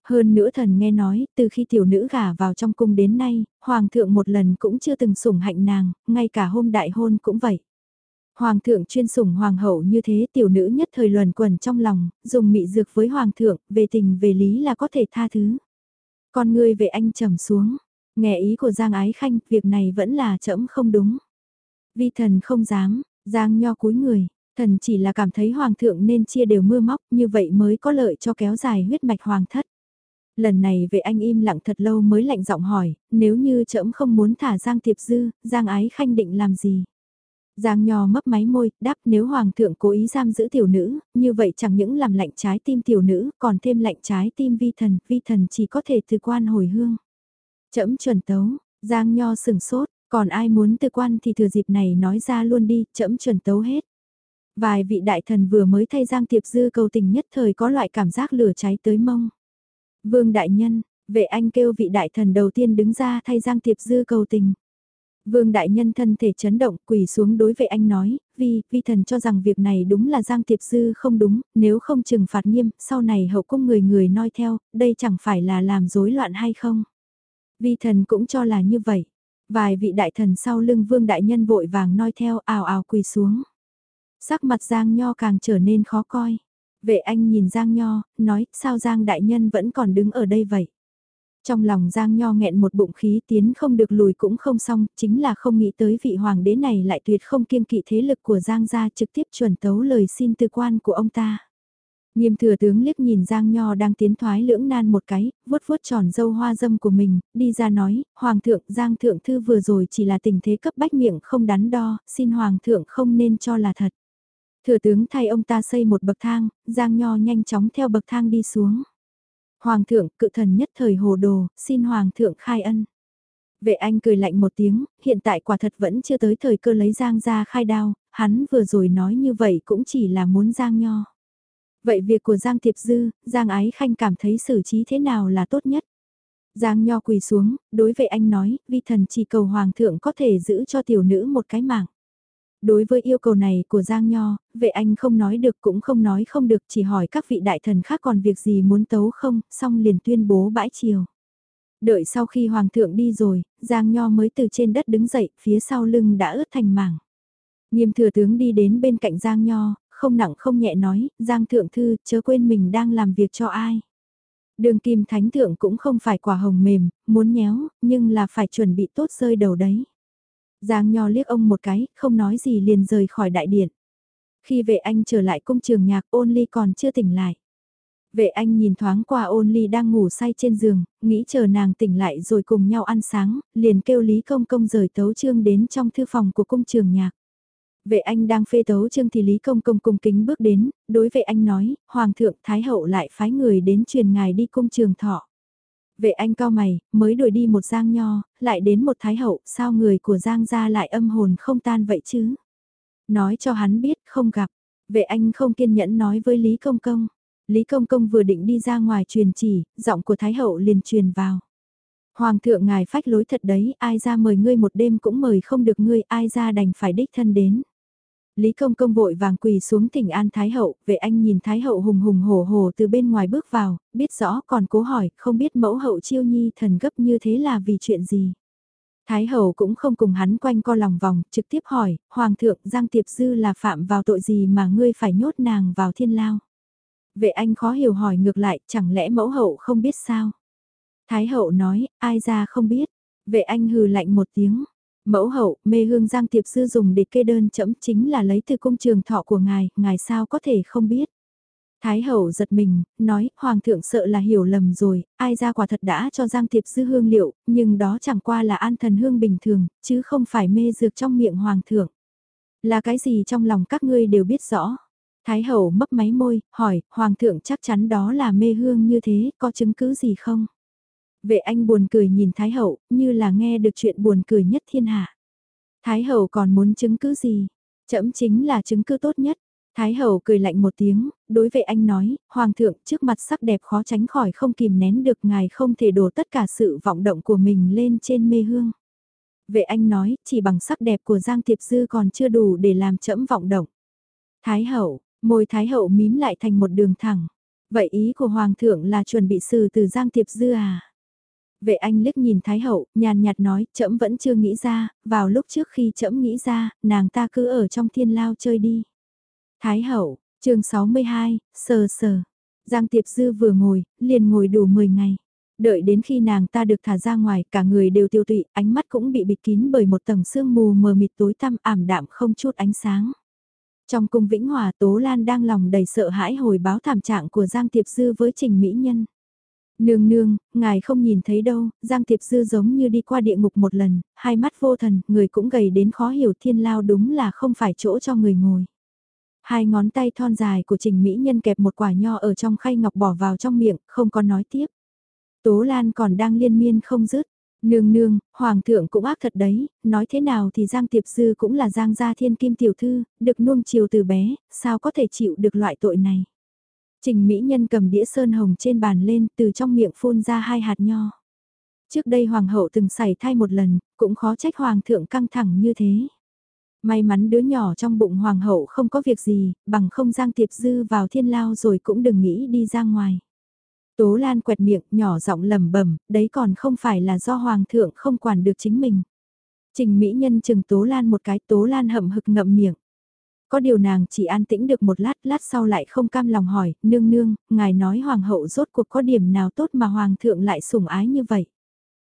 Hơn nữa thần nghe nói, từ khi tiểu nữ gả vào trong cung đến nay, Hoàng thượng một lần cũng chưa từng sủng hạnh nàng, ngay cả hôm đại hôn cũng vậy. Hoàng thượng chuyên sủng hoàng hậu như thế tiểu nữ nhất thời luẩn quẩn trong lòng, dùng mị dược với hoàng thượng, về tình về lý là có thể tha thứ. Con ngươi về anh trầm xuống, nghe ý của Giang Ái Khanh, việc này vẫn là chậm không đúng. Vi thần không dám, Giang nho cúi người, thần chỉ là cảm thấy hoàng thượng nên chia đều mưa móc như vậy mới có lợi cho kéo dài huyết mạch hoàng thất. Lần này về anh im lặng thật lâu mới lạnh giọng hỏi, nếu như trẫm không muốn thả Giang Tiệp Dư, Giang Ái Khanh định làm gì? Giang Nho mấp máy môi, đáp nếu Hoàng thượng cố ý giam giữ tiểu nữ, như vậy chẳng những làm lạnh trái tim tiểu nữ, còn thêm lạnh trái tim vi thần, vi thần chỉ có thể từ quan hồi hương. Chấm chuẩn tấu, Giang Nho sừng sốt, còn ai muốn từ quan thì thừa dịp này nói ra luôn đi, chấm chuẩn tấu hết. Vài vị đại thần vừa mới thay Giang Tiệp Dư cầu tình nhất thời có loại cảm giác lửa cháy tới mông. Vương Đại Nhân, vệ anh kêu vị đại thần đầu tiên đứng ra thay Giang Tiệp Dư cầu tình. Vương đại nhân thân thể chấn động quỳ xuống đối vệ anh nói, vì, vi thần cho rằng việc này đúng là Giang Tiệp Dư không đúng, nếu không trừng phạt nghiêm, sau này hậu cung người người noi theo, đây chẳng phải là làm rối loạn hay không. Vi thần cũng cho là như vậy. Vài vị đại thần sau lưng vương đại nhân vội vàng noi theo ào ào quỳ xuống. Sắc mặt Giang Nho càng trở nên khó coi. Vệ anh nhìn Giang Nho, nói, sao Giang đại nhân vẫn còn đứng ở đây vậy? Trong lòng Giang Nho nghẹn một bụng khí tiến không được lùi cũng không xong, chính là không nghĩ tới vị hoàng đế này lại tuyệt không kiêng kỵ thế lực của Giang gia trực tiếp chuẩn tấu lời xin tư quan của ông ta. Nghiêm thừa tướng liếc nhìn Giang Nho đang tiến thoái lưỡng nan một cái, vuốt vuốt tròn dâu hoa dâm của mình, đi ra nói, Hoàng thượng Giang thượng thư vừa rồi chỉ là tình thế cấp bách miệng không đắn đo, xin Hoàng thượng không nên cho là thật. Thừa tướng thay ông ta xây một bậc thang, Giang Nho nhanh chóng theo bậc thang đi xuống. Hoàng thượng, cự thần nhất thời hồ đồ, xin Hoàng thượng khai ân. Vệ anh cười lạnh một tiếng, hiện tại quả thật vẫn chưa tới thời cơ lấy Giang ra khai đao, hắn vừa rồi nói như vậy cũng chỉ là muốn Giang nho. Vậy việc của Giang Tiệp Dư, Giang Ái Khanh cảm thấy xử trí thế nào là tốt nhất? Giang nho quỳ xuống, đối vệ anh nói, vi thần chỉ cầu Hoàng thượng có thể giữ cho tiểu nữ một cái mạng. Đối với yêu cầu này của Giang Nho, vệ anh không nói được cũng không nói không được chỉ hỏi các vị đại thần khác còn việc gì muốn tấu không, xong liền tuyên bố bãi chiều. Đợi sau khi Hoàng thượng đi rồi, Giang Nho mới từ trên đất đứng dậy, phía sau lưng đã ướt thành mảng. Nghiêm thừa tướng đi đến bên cạnh Giang Nho, không nặng không nhẹ nói, Giang thượng thư, chớ quên mình đang làm việc cho ai. Đường kim thánh thượng cũng không phải quả hồng mềm, muốn nhéo, nhưng là phải chuẩn bị tốt rơi đầu đấy. Giang Nho liếc ông một cái, không nói gì liền rời khỏi đại điện. Khi vệ anh trở lại cung trường nhạc ôn ly còn chưa tỉnh lại. Vệ anh nhìn thoáng qua ôn ly đang ngủ say trên giường, nghĩ chờ nàng tỉnh lại rồi cùng nhau ăn sáng, liền kêu Lý Công Công rời tấu trương đến trong thư phòng của cung trường nhạc. Vệ anh đang phê tấu trương thì Lý Công Công cung kính bước đến, đối vệ anh nói, Hoàng thượng Thái Hậu lại phái người đến truyền ngài đi cung trường thọ. Vệ anh cao mày, mới đuổi đi một giang nho, lại đến một Thái Hậu, sao người của giang gia lại âm hồn không tan vậy chứ? Nói cho hắn biết không gặp, vệ anh không kiên nhẫn nói với Lý Công Công. Lý Công Công vừa định đi ra ngoài truyền chỉ, giọng của Thái Hậu liền truyền vào. Hoàng thượng ngài phách lối thật đấy, ai ra mời ngươi một đêm cũng mời không được ngươi, ai ra đành phải đích thân đến. Lý Công Công vội vàng quỳ xuống thỉnh an Thái Hậu, vệ anh nhìn Thái Hậu hùng hùng hổ hổ từ bên ngoài bước vào, biết rõ còn cố hỏi, không biết mẫu hậu chiêu nhi thần gấp như thế là vì chuyện gì. Thái Hậu cũng không cùng hắn quanh co lòng vòng, trực tiếp hỏi, Hoàng thượng Giang Tiệp Dư là phạm vào tội gì mà ngươi phải nhốt nàng vào thiên lao. Vệ anh khó hiểu hỏi ngược lại, chẳng lẽ mẫu hậu không biết sao? Thái hậu nói, ai ra không biết. Vệ anh hừ lạnh một tiếng. Mẫu hậu, mê hương giang tiệp sư dùng để kê đơn chẫm chính là lấy từ cung trường thọ của ngài, ngài sao có thể không biết. Thái hậu giật mình, nói, hoàng thượng sợ là hiểu lầm rồi, ai ra quả thật đã cho giang tiệp sư hương liệu, nhưng đó chẳng qua là an thần hương bình thường, chứ không phải mê dược trong miệng hoàng thượng. Là cái gì trong lòng các ngươi đều biết rõ. Thái hậu mấp máy môi, hỏi, hoàng thượng chắc chắn đó là mê hương như thế, có chứng cứ gì không? Vệ anh buồn cười nhìn Thái hậu, như là nghe được chuyện buồn cười nhất thiên hạ. Thái hậu còn muốn chứng cứ gì? Chậm chính là chứng cứ tốt nhất. Thái hậu cười lạnh một tiếng, đối vệ anh nói, Hoàng thượng trước mặt sắc đẹp khó tránh khỏi không kìm nén được ngài không thể đổ tất cả sự vọng động của mình lên trên mê hương. Vệ anh nói, chỉ bằng sắc đẹp của Giang Tiệp Dư còn chưa đủ để làm chẫm vọng động. Thái hậu, Môi Thái Hậu mím lại thành một đường thẳng. Vậy ý của Hoàng thượng là chuẩn bị xử từ Giang Tiệp Dư à? Vệ anh liếc nhìn Thái Hậu, nhàn nhạt nói, trẫm vẫn chưa nghĩ ra, vào lúc trước khi trẫm nghĩ ra, nàng ta cứ ở trong thiên lao chơi đi. Thái Hậu, chương 62, sờ sờ. Giang Tiệp Dư vừa ngồi, liền ngồi đủ 10 ngày. Đợi đến khi nàng ta được thả ra ngoài, cả người đều tiêu tụy, ánh mắt cũng bị bịt kín bởi một tầng sương mù mờ mịt tối tăm ảm đạm không chút ánh sáng. Trong cung Vĩnh Hòa Tố Lan đang lòng đầy sợ hãi hồi báo thảm trạng của Giang Tiệp Dư với Trình Mỹ Nhân. Nương nương, ngài không nhìn thấy đâu, Giang Tiệp Dư giống như đi qua địa ngục một lần, hai mắt vô thần, người cũng gầy đến khó hiểu thiên lao đúng là không phải chỗ cho người ngồi. Hai ngón tay thon dài của Trình Mỹ Nhân kẹp một quả nho ở trong khay ngọc bỏ vào trong miệng, không có nói tiếp. Tố Lan còn đang liên miên không dứt Nương nương, hoàng thượng cũng ác thật đấy, nói thế nào thì Giang Tiệp Dư cũng là Giang gia thiên kim tiểu thư, được nuông chiều từ bé, sao có thể chịu được loại tội này. Trình Mỹ Nhân cầm đĩa sơn hồng trên bàn lên từ trong miệng phun ra hai hạt nho. Trước đây hoàng hậu từng xảy thai một lần, cũng khó trách hoàng thượng căng thẳng như thế. May mắn đứa nhỏ trong bụng hoàng hậu không có việc gì, bằng không Giang Tiệp Dư vào thiên lao rồi cũng đừng nghĩ đi ra ngoài. Tố Lan quẹt miệng, nhỏ giọng lẩm bẩm, đấy còn không phải là do Hoàng thượng không quản được chính mình. Trình Mỹ Nhân chừng Tố Lan một cái, Tố Lan hậm hực ngậm miệng. Có điều nàng chỉ an tĩnh được một lát, lát sau lại không cam lòng hỏi, nương nương, ngài nói Hoàng hậu rốt cuộc có điểm nào tốt mà Hoàng thượng lại sủng ái như vậy.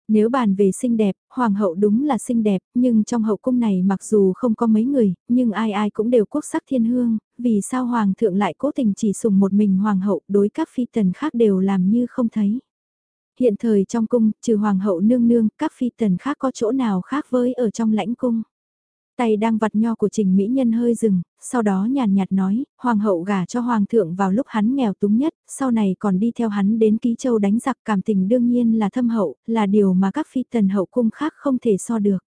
Nếu bàn về xinh đẹp, hoàng hậu đúng là xinh đẹp, nhưng trong hậu cung này mặc dù không có mấy người, nhưng ai ai cũng đều quốc sắc thiên hương, vì sao hoàng thượng lại cố tình chỉ sùng một mình hoàng hậu đối các phi tần khác đều làm như không thấy. Hiện thời trong cung, trừ hoàng hậu nương nương, các phi tần khác có chỗ nào khác với ở trong lãnh cung. Tay đang vặt nho của Trình Mỹ Nhân hơi dừng, sau đó nhàn nhạt nói, Hoàng hậu gả cho Hoàng thượng vào lúc hắn nghèo túng nhất, sau này còn đi theo hắn đến Ký Châu đánh giặc cảm tình đương nhiên là thâm hậu, là điều mà các phi tần hậu cung khác không thể so được.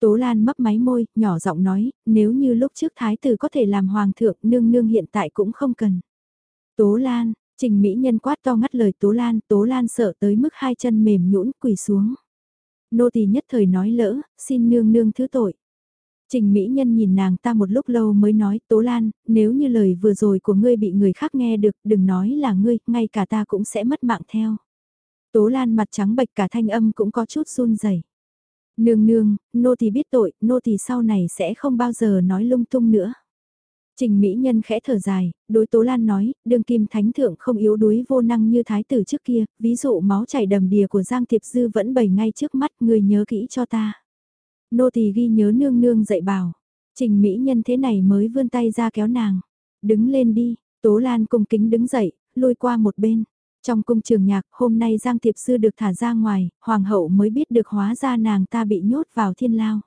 Tố Lan mấp máy môi, nhỏ giọng nói, nếu như lúc trước Thái tử có thể làm Hoàng thượng nương nương hiện tại cũng không cần. Tố Lan, Trình Mỹ Nhân quát to ngắt lời Tố Lan, Tố Lan sợ tới mức hai chân mềm nhũn quỳ xuống. Nô tỳ nhất thời nói lỡ, xin nương nương thứ tội. Trình Mỹ Nhân nhìn nàng ta một lúc lâu mới nói, Tố Lan, nếu như lời vừa rồi của ngươi bị người khác nghe được, đừng nói là ngươi, ngay cả ta cũng sẽ mất mạng theo. Tố Lan mặt trắng bệch cả thanh âm cũng có chút run rẩy. Nương nương, nô thì biết tội, nô thì sau này sẽ không bao giờ nói lung tung nữa. Trình Mỹ Nhân khẽ thở dài, đối Tố Lan nói, đương kim thánh thượng không yếu đuối vô năng như thái tử trước kia, ví dụ máu chảy đầm đìa của Giang Thiệp Dư vẫn bày ngay trước mắt, người nhớ kỹ cho ta nô tỳ ghi nhớ nương nương dạy bảo. Trình Mỹ Nhân thế này mới vươn tay ra kéo nàng. Đứng lên đi, Tố Lan cung kính đứng dậy, lùi qua một bên. Trong cung trường nhạc, hôm nay Giang Tiệp Sư được thả ra ngoài, Hoàng hậu mới biết được hóa ra nàng ta bị nhốt vào thiên lao.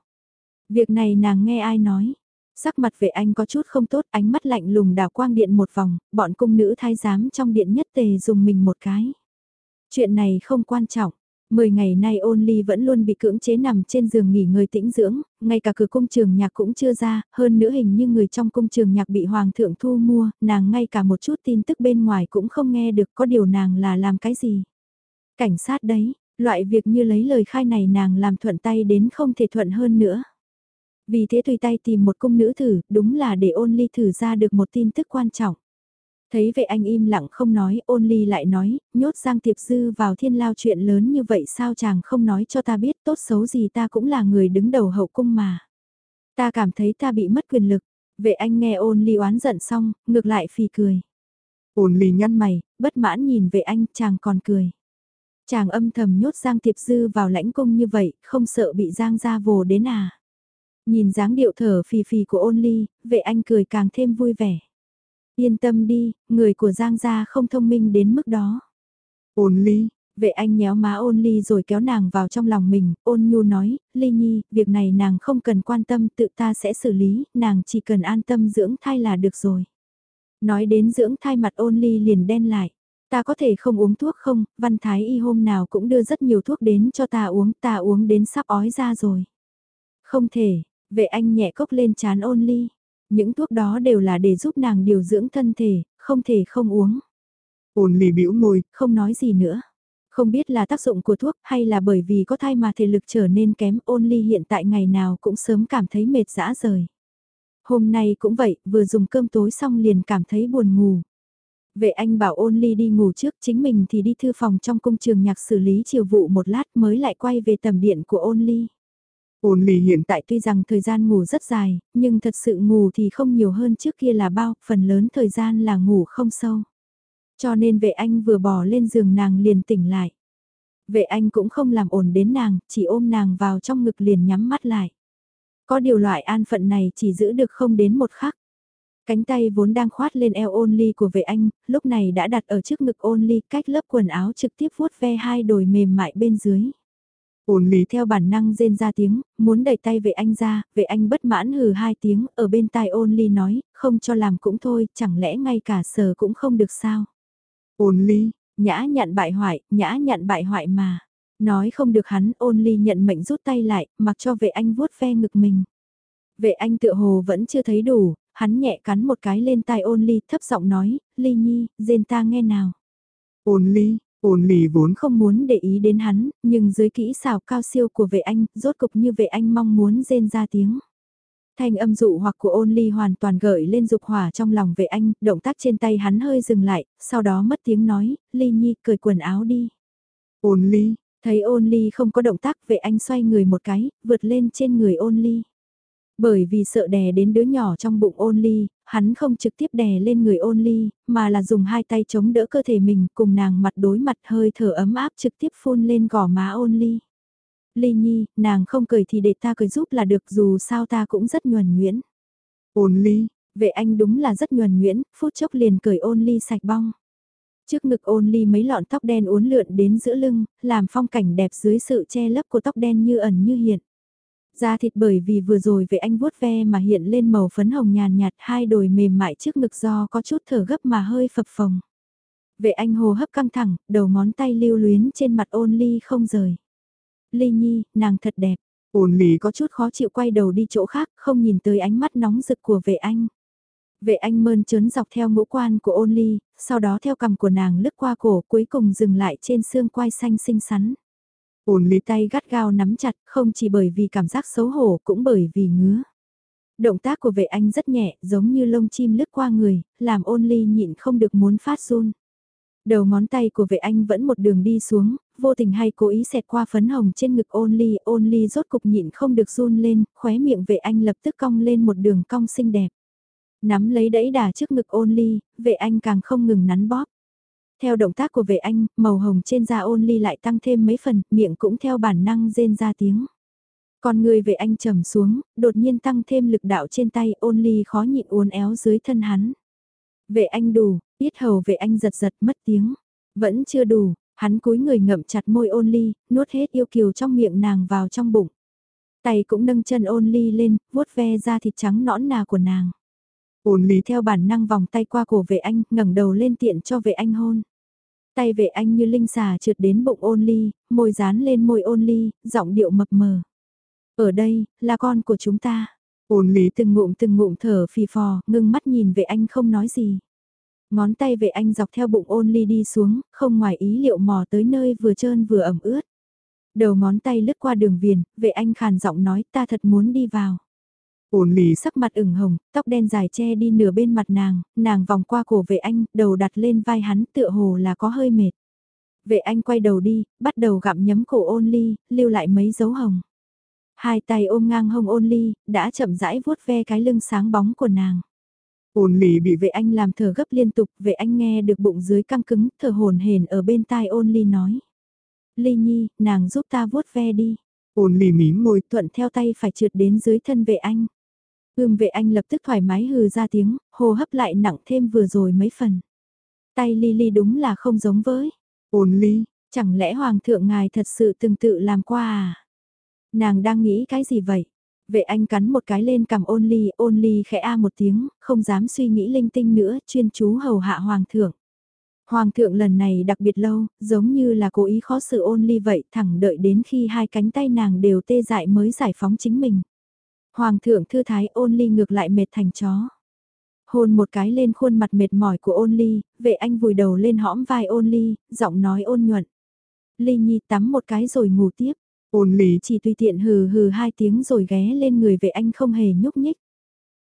Việc này nàng nghe ai nói? Sắc mặt về anh có chút không tốt, ánh mắt lạnh lùng đảo quang điện một vòng, bọn cung nữ thái giám trong điện nhất tề dùng mình một cái. Chuyện này không quan trọng, Mười ngày nay ôn ly vẫn luôn bị cưỡng chế nằm trên giường nghỉ ngơi tĩnh dưỡng, ngay cả cửa cung trường nhạc cũng chưa ra, hơn nữa hình như người trong cung trường nhạc bị hoàng thượng thu mua, nàng ngay cả một chút tin tức bên ngoài cũng không nghe được có điều nàng là làm cái gì. Cảnh sát đấy, loại việc như lấy lời khai này nàng làm thuận tay đến không thể thuận hơn nữa. Vì thế tùy tay tìm một cung nữ thử, đúng là để ôn ly thử ra được một tin tức quan trọng. Thấy vệ anh im lặng không nói, ôn ly lại nói, nhốt Giang Tiệp Dư vào thiên lao chuyện lớn như vậy sao chàng không nói cho ta biết tốt xấu gì ta cũng là người đứng đầu hậu cung mà. Ta cảm thấy ta bị mất quyền lực, vệ anh nghe ôn ly oán giận xong, ngược lại phì cười. Ôn ly nhăn mày, bất mãn nhìn vệ anh, chàng còn cười. Chàng âm thầm nhốt Giang Tiệp Dư vào lãnh cung như vậy, không sợ bị Giang ra vồ đến à. Nhìn dáng điệu thở phì phì của ôn ly, vệ anh cười càng thêm vui vẻ. Yên tâm đi, người của Giang gia không thông minh đến mức đó. Ôn ly, vệ anh nhéo má ôn ly rồi kéo nàng vào trong lòng mình, ôn nhu nói, ly nhi, việc này nàng không cần quan tâm tự ta sẽ xử lý, nàng chỉ cần an tâm dưỡng thai là được rồi. Nói đến dưỡng thai mặt ôn ly liền đen lại. Ta có thể không uống thuốc không, văn thái y hôm nào cũng đưa rất nhiều thuốc đến cho ta uống, ta uống đến sắp ói ra rồi. Không thể, vệ anh nhẹ cốc lên chán ôn ly. Những thuốc đó đều là để giúp nàng điều dưỡng thân thể, không thể không uống. Ôn ly bĩu môi, không nói gì nữa. Không biết là tác dụng của thuốc hay là bởi vì có thai mà thể lực trở nên kém ôn ly hiện tại ngày nào cũng sớm cảm thấy mệt dã rời. Hôm nay cũng vậy, vừa dùng cơm tối xong liền cảm thấy buồn ngủ. Vệ anh bảo ôn ly đi ngủ trước, chính mình thì đi thư phòng trong công trường nhạc xử lý chiều vụ một lát mới lại quay về tầm điện của ôn ly. Ôn lì hiện tại tuy rằng thời gian ngủ rất dài, nhưng thật sự ngủ thì không nhiều hơn trước kia là bao, phần lớn thời gian là ngủ không sâu. Cho nên vệ anh vừa bỏ lên giường nàng liền tỉnh lại. Vệ anh cũng không làm ổn đến nàng, chỉ ôm nàng vào trong ngực liền nhắm mắt lại. Có điều loại an phận này chỉ giữ được không đến một khắc. Cánh tay vốn đang khoát lên eo ôn ly của vệ anh, lúc này đã đặt ở trước ngực ôn ly cách lớp quần áo trực tiếp vuốt ve hai đồi mềm mại bên dưới. Ôn lý theo bản năng rên ra tiếng, muốn đẩy tay vệ anh ra, vệ anh bất mãn hừ hai tiếng, ở bên tai ôn ly nói, không cho làm cũng thôi, chẳng lẽ ngay cả sờ cũng không được sao. Ôn ly, nhã nhận bại hoại, nhã nhận bại hoại mà. Nói không được hắn, ôn ly nhận mệnh rút tay lại, mặc cho vệ anh vuốt ve ngực mình. Vệ anh tựa hồ vẫn chưa thấy đủ, hắn nhẹ cắn một cái lên tai ôn ly, thấp giọng nói, ly nhi, rên ta nghe nào. Ôn ly, Ôn lì vốn không muốn để ý đến hắn, nhưng dưới kỹ xảo cao siêu của vệ anh, rốt cục như vệ anh mong muốn rên ra tiếng. Thanh âm dụ hoặc của ôn ly hoàn toàn gợi lên dục hỏa trong lòng vệ anh, động tác trên tay hắn hơi dừng lại, sau đó mất tiếng nói, ly nhi cởi quần áo đi. Ôn ly, thấy ôn ly không có động tác vệ anh xoay người một cái, vượt lên trên người ôn ly. Bởi vì sợ đè đến đứa nhỏ trong bụng ôn ly, hắn không trực tiếp đè lên người ôn ly, mà là dùng hai tay chống đỡ cơ thể mình cùng nàng mặt đối mặt hơi thở ấm áp trực tiếp phun lên gò má ôn ly. Ly nhi, nàng không cười thì để ta cười giúp là được dù sao ta cũng rất nhuần nhuyễn. Ôn ly, vệ anh đúng là rất nhuần nhuyễn, phút chốc liền cười ôn ly sạch bong. Trước ngực ôn ly mấy lọn tóc đen uốn lượn đến giữa lưng, làm phong cảnh đẹp dưới sự che lấp của tóc đen như ẩn như hiện. Da thịt bởi vì vừa rồi vệ anh vuốt ve mà hiện lên màu phấn hồng nhàn nhạt hai đồi mềm mại trước ngực do có chút thở gấp mà hơi phập phồng. Vệ anh hồ hấp căng thẳng, đầu ngón tay lưu luyến trên mặt ôn ly không rời. Ly nhi, nàng thật đẹp. Ôn ly có chút khó chịu quay đầu đi chỗ khác, không nhìn tới ánh mắt nóng rực của vệ anh. Vệ anh mơn trớn dọc theo ngũ quan của ôn ly, sau đó theo cằm của nàng lướt qua cổ cuối cùng dừng lại trên xương quai xanh xinh xắn. Ôn ly tay gắt gao nắm chặt không chỉ bởi vì cảm giác xấu hổ cũng bởi vì ngứa. Động tác của vệ anh rất nhẹ giống như lông chim lướt qua người, làm ôn ly nhịn không được muốn phát run. Đầu ngón tay của vệ anh vẫn một đường đi xuống, vô tình hay cố ý xẹt qua phấn hồng trên ngực ôn ly, ôn ly rốt cục nhịn không được run lên, khóe miệng vệ anh lập tức cong lên một đường cong xinh đẹp. Nắm lấy đẫy đà trước ngực ôn ly, vệ anh càng không ngừng nắn bóp. Theo động tác của vệ anh, màu hồng trên da ôn ly lại tăng thêm mấy phần, miệng cũng theo bản năng rên ra tiếng. Con người vệ anh trầm xuống, đột nhiên tăng thêm lực đạo trên tay ôn ly khó nhịn uốn éo dưới thân hắn. Vệ anh đủ, biết hầu vệ anh giật giật mất tiếng. Vẫn chưa đủ, hắn cúi người ngậm chặt môi ôn ly, nuốt hết yêu kiều trong miệng nàng vào trong bụng. Tay cũng nâng chân ôn ly lên, vuốt ve ra thịt trắng nõn nà của nàng. Ôn ly theo bản năng vòng tay qua cổ vệ anh, ngẩng đầu lên tiện cho vệ anh hôn. Tay vệ anh như linh xà trượt đến bụng ôn ly, môi dán lên môi ôn ly, giọng điệu mập mờ. Ở đây, là con của chúng ta. Ôn lý từng ngụm từng ngụm thở phì phò, ngưng mắt nhìn vệ anh không nói gì. Ngón tay vệ anh dọc theo bụng ôn ly đi xuống, không ngoài ý liệu mò tới nơi vừa trơn vừa ẩm ướt. Đầu ngón tay lướt qua đường viền, vệ anh khàn giọng nói ta thật muốn đi vào. Ôn ly sắc mặt ửng hồng, tóc đen dài che đi nửa bên mặt nàng, nàng vòng qua cổ vệ anh, đầu đặt lên vai hắn tựa hồ là có hơi mệt. Vệ anh quay đầu đi, bắt đầu gặm nhấm cổ ôn ly, lưu lại mấy dấu hồng. Hai tay ôm ngang hông ôn ly, đã chậm rãi vuốt ve cái lưng sáng bóng của nàng. Ôn ly bị vệ anh làm thở gấp liên tục, vệ anh nghe được bụng dưới căng cứng, thở hồn hển ở bên tai ôn ly nói. Ly nhi, nàng giúp ta vuốt ve đi. Ôn ly mím môi thuận theo tay phải trượt đến dưới thân vệ anh. Ưm vệ anh lập tức thoải mái hừ ra tiếng, hô hấp lại nặng thêm vừa rồi mấy phần. Tay ly ly đúng là không giống với. Ôn ly, chẳng lẽ hoàng thượng ngài thật sự từng tự làm qua à? Nàng đang nghĩ cái gì vậy? Vệ anh cắn một cái lên cầm ôn ly, ôn ly khẽ a một tiếng, không dám suy nghĩ linh tinh nữa, chuyên chú hầu hạ hoàng thượng. Hoàng thượng lần này đặc biệt lâu, giống như là cố ý khó xử ôn ly vậy, thẳng đợi đến khi hai cánh tay nàng đều tê dại mới giải phóng chính mình. Hoàng thượng thư thái ôn ly ngược lại mệt thành chó. Hôn một cái lên khuôn mặt mệt mỏi của ôn ly, vệ anh vùi đầu lên hõm vai ôn ly, giọng nói ôn nhuận. Ly nhi tắm một cái rồi ngủ tiếp. Ôn lý chỉ tùy tiện hừ hừ hai tiếng rồi ghé lên người vệ anh không hề nhúc nhích.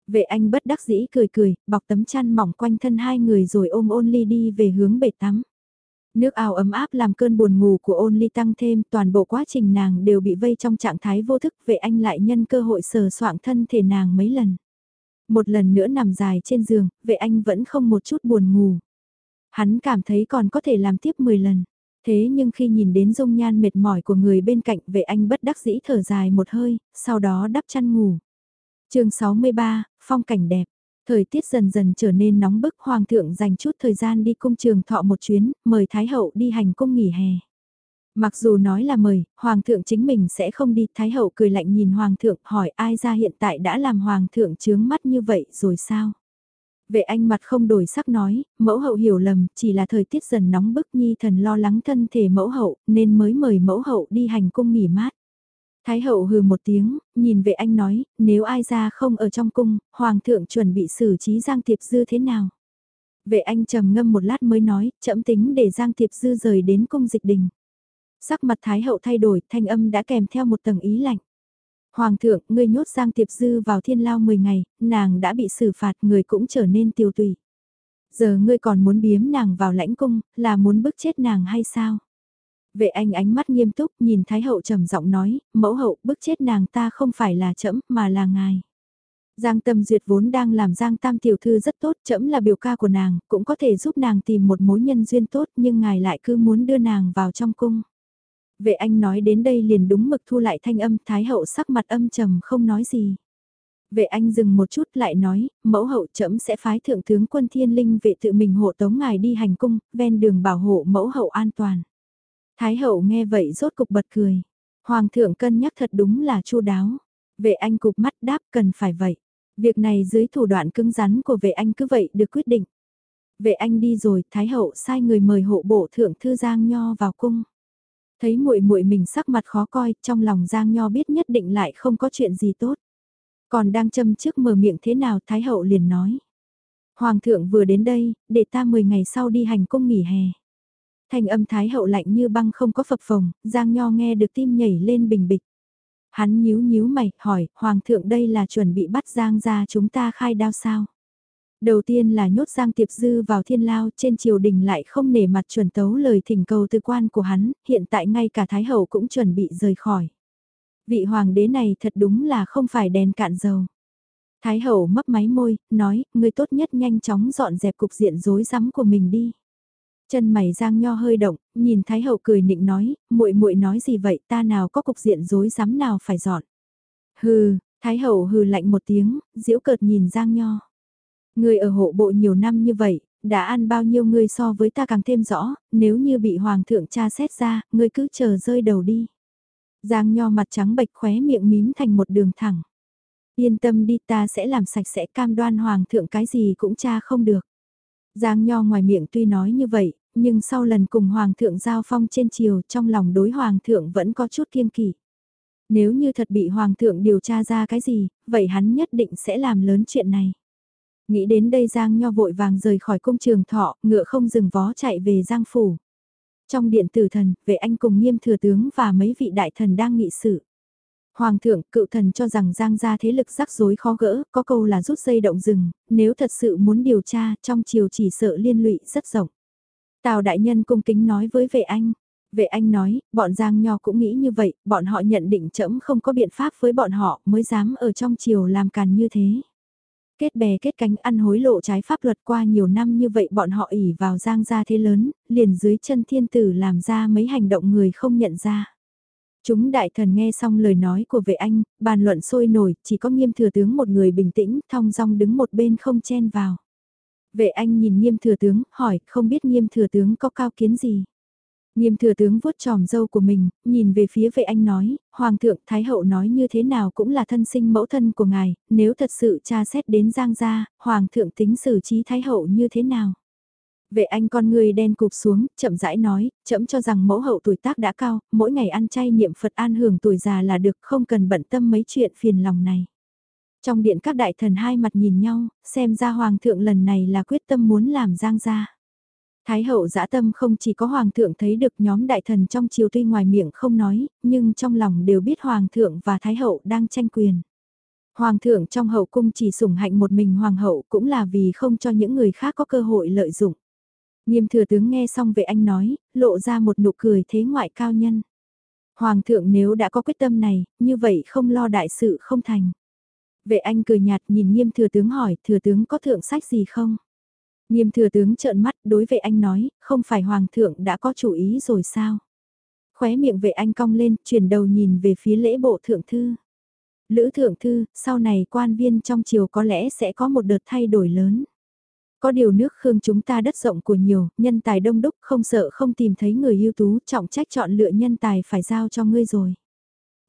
Vệ anh bất đắc dĩ cười cười, bọc tấm chăn mỏng quanh thân hai người rồi ôm ôn ly đi về hướng bể tắm. Nước ao ấm áp làm cơn buồn ngủ của ôn ly tăng thêm, toàn bộ quá trình nàng đều bị vây trong trạng thái vô thức, vệ anh lại nhân cơ hội sờ soạng thân thể nàng mấy lần. Một lần nữa nằm dài trên giường, vệ anh vẫn không một chút buồn ngủ. Hắn cảm thấy còn có thể làm tiếp 10 lần. Thế nhưng khi nhìn đến dung nhan mệt mỏi của người bên cạnh vệ anh bất đắc dĩ thở dài một hơi, sau đó đắp chăn ngủ. chương 63, phong cảnh đẹp. Thời tiết dần dần trở nên nóng bức hoàng thượng dành chút thời gian đi cung trường thọ một chuyến, mời Thái hậu đi hành cung nghỉ hè. Mặc dù nói là mời, hoàng thượng chính mình sẽ không đi, Thái hậu cười lạnh nhìn hoàng thượng hỏi ai ra hiện tại đã làm hoàng thượng chướng mắt như vậy rồi sao? Vệ anh mặt không đổi sắc nói, mẫu hậu hiểu lầm, chỉ là thời tiết dần nóng bức nhi thần lo lắng thân thể mẫu hậu, nên mới mời mẫu hậu đi hành cung nghỉ mát. Thái hậu hừ một tiếng, nhìn vệ anh nói, nếu ai ra không ở trong cung, hoàng thượng chuẩn bị xử trí Giang Tiệp Dư thế nào? Vệ anh trầm ngâm một lát mới nói, chậm tính để Giang Tiệp Dư rời đến cung dịch đình. Sắc mặt Thái hậu thay đổi, thanh âm đã kèm theo một tầng ý lạnh. Hoàng thượng, ngươi nhốt Giang Tiệp Dư vào thiên lao 10 ngày, nàng đã bị xử phạt, người cũng trở nên tiêu tùy. Giờ ngươi còn muốn biếm nàng vào lãnh cung, là muốn bức chết nàng hay sao? Vệ anh ánh mắt nghiêm túc nhìn Thái hậu trầm giọng nói, mẫu hậu bức chết nàng ta không phải là trẫm mà là ngài. Giang Tâm Duyệt vốn đang làm Giang Tam tiểu thư rất tốt, trẫm là biểu ca của nàng, cũng có thể giúp nàng tìm một mối nhân duyên tốt, nhưng ngài lại cứ muốn đưa nàng vào trong cung. Vệ anh nói đến đây liền đúng mực thu lại thanh âm, Thái hậu sắc mặt âm trầm không nói gì. Vệ anh dừng một chút lại nói, mẫu hậu trẫm sẽ phái thượng tướng quân thiên linh vệ tự mình hộ tống ngài đi hành cung, ven đường bảo hộ mẫu hậu an toàn. Thái hậu nghe vậy rốt cục bật cười. Hoàng thượng cân nhắc thật đúng là chu đáo. Vệ anh cục mắt đáp cần phải vậy. Việc này dưới thủ đoạn cứng rắn của vệ anh cứ vậy được quyết định. Vệ anh đi rồi, Thái hậu sai người mời hộ bộ thượng thư Giang Nho vào cung. Thấy muội muội mình sắc mặt khó coi, trong lòng Giang Nho biết nhất định lại không có chuyện gì tốt. Còn đang châm trước mở miệng thế nào Thái hậu liền nói. Hoàng thượng vừa đến đây, để ta 10 ngày sau đi hành cung nghỉ hè. Thanh âm Thái hậu lạnh như băng không có phập phồng, Giang Nho nghe được tim nhảy lên bình bịch. Hắn nhíu nhíu mày, hỏi, Hoàng thượng đây là chuẩn bị bắt Giang ra chúng ta khai đao sao? Đầu tiên là nhốt Giang Tiệp Dư vào thiên lao trên triều đình lại không nể mặt chuẩn tấu lời thỉnh cầu tư quan của hắn, hiện tại ngay cả Thái Hậu cũng chuẩn bị rời khỏi. Vị hoàng đế này thật đúng là không phải đèn cạn dầu. Thái Hậu mấp máy môi, nói, người tốt nhất nhanh chóng dọn dẹp cục diện rối rắm của mình đi. Chân mày Giang Nho hơi động, nhìn Thái Hậu cười nịnh nói, muội muội nói gì vậy ta nào có cục diện rối rắm nào phải dọn. Hừ, Thái hậu hừ lạnh một tiếng, diễu cợt nhìn Giang Nho. Người ở hộ bộ nhiều năm như vậy, đã ăn bao nhiêu người so với ta càng thêm rõ, nếu như bị hoàng thượng tra xét ra, ngươi cứ chờ rơi đầu đi. Giang Nho mặt trắng bệch khóe miệng mím thành một đường thẳng. Yên tâm đi ta sẽ làm sạch sẽ cam đoan hoàng thượng cái gì cũng tra không được. Giang Nho ngoài miệng tuy nói như vậy, nhưng sau lần cùng hoàng thượng giao phong trên chiều trong lòng đối hoàng thượng vẫn có chút kiêng kỵ. Nếu như thật bị hoàng thượng điều tra ra cái gì, vậy hắn nhất định sẽ làm lớn chuyện này. Nghĩ đến đây Giang Nho vội vàng rời khỏi cung trường thọ, ngựa không dừng vó chạy về Giang Phủ. Trong điện tử thần, vệ anh cùng nghiêm thừa tướng và mấy vị đại thần đang nghị sự. Hoàng thượng, cựu thần cho rằng Giang gia thế lực rắc rối khó gỡ, có câu là rút dây động rừng, nếu thật sự muốn điều tra, trong chiều chỉ sợ liên lụy rất rộng. Tào đại nhân cung kính nói với vệ anh. Vệ anh nói, bọn Giang Nho cũng nghĩ như vậy, bọn họ nhận định trẫm không có biện pháp với bọn họ mới dám ở trong chiều làm càn như thế. Kết bè kết cánh ăn hối lộ trái pháp luật qua nhiều năm như vậy bọn họ ỉ vào Giang gia thế lớn, liền dưới chân thiên tử làm ra mấy hành động người không nhận ra. Chúng đại thần nghe xong lời nói của vệ anh, bàn luận sôi nổi, chỉ có nghiêm thừa tướng một người bình tĩnh, thong dong đứng một bên không chen vào. Vệ anh nhìn nghiêm thừa tướng, hỏi, không biết nghiêm thừa tướng có cao kiến gì. Nghiêm thừa tướng vuốt tròm dâu của mình, nhìn về phía vệ anh nói, Hoàng thượng Thái hậu nói như thế nào cũng là thân sinh mẫu thân của ngài, nếu thật sự tra xét đến Giang gia, Hoàng thượng tính xử trí Thái hậu như thế nào. Vệ anh con người đen cụp xuống, chậm rãi nói, chậm cho rằng mẫu hậu tuổi tác đã cao, mỗi ngày ăn chay niệm Phật an hưởng tuổi già là được không cần bận tâm mấy chuyện phiền lòng này. Trong điện các đại thần hai mặt nhìn nhau, xem ra hoàng thượng lần này là quyết tâm muốn làm giang gia. Thái hậu dã tâm không chỉ có hoàng thượng thấy được nhóm đại thần trong chiều tuy ngoài miệng không nói, nhưng trong lòng đều biết hoàng thượng và thái hậu đang tranh quyền. Hoàng thượng trong hậu cung chỉ sủng hạnh một mình hoàng hậu cũng là vì không cho những người khác có cơ hội lợi dụng. Nghiêm thừa tướng nghe xong vệ anh nói, lộ ra một nụ cười thế ngoại cao nhân. Hoàng thượng nếu đã có quyết tâm này, như vậy không lo đại sự không thành. Vệ anh cười nhạt nhìn nghiêm thừa tướng hỏi, thừa tướng có thượng sách gì không? Nghiêm thừa tướng trợn mắt đối vệ anh nói, không phải hoàng thượng đã có chủ ý rồi sao? Khóe miệng vệ anh cong lên, chuyển đầu nhìn về phía lễ bộ thượng thư. Lữ thượng thư, sau này quan viên trong triều có lẽ sẽ có một đợt thay đổi lớn. Có điều nước khương chúng ta đất rộng của nhiều, nhân tài đông đúc không sợ không tìm thấy người ưu tú trọng trách chọn lựa nhân tài phải giao cho ngươi rồi.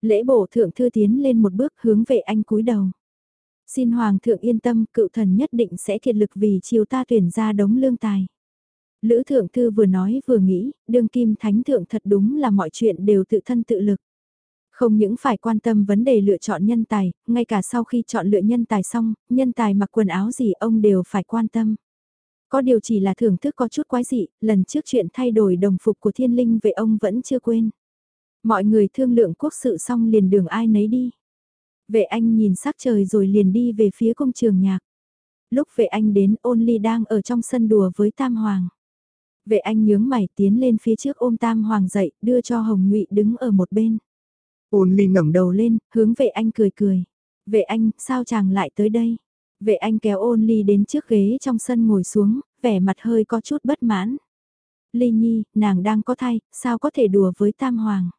Lễ bổ thượng thư tiến lên một bước hướng về anh cúi đầu. Xin Hoàng thượng yên tâm, cựu thần nhất định sẽ kiệt lực vì chiều ta tuyển ra đống lương tài. Lữ thượng thư vừa nói vừa nghĩ, đương kim thánh thượng thật đúng là mọi chuyện đều tự thân tự lực. Không những phải quan tâm vấn đề lựa chọn nhân tài, ngay cả sau khi chọn lựa nhân tài xong, nhân tài mặc quần áo gì ông đều phải quan tâm. Có điều chỉ là thưởng thức có chút quái dị, lần trước chuyện thay đổi đồng phục của thiên linh về ông vẫn chưa quên. Mọi người thương lượng quốc sự xong liền đường ai nấy đi. Vệ anh nhìn sắc trời rồi liền đi về phía công trường nhạc. Lúc vệ anh đến ôn ly đang ở trong sân đùa với Tam Hoàng. Vệ anh nhướng mày tiến lên phía trước ôm Tam Hoàng dậy, đưa cho Hồng Ngụy đứng ở một bên. Ôn ly ngẩng đầu lên, hướng vệ anh cười cười. Vệ anh, sao chàng lại tới đây? Vệ anh kéo ôn ly đến trước ghế trong sân ngồi xuống, vẻ mặt hơi có chút bất mãn. Ly nhi, nàng đang có thai, sao có thể đùa với Tam Hoàng?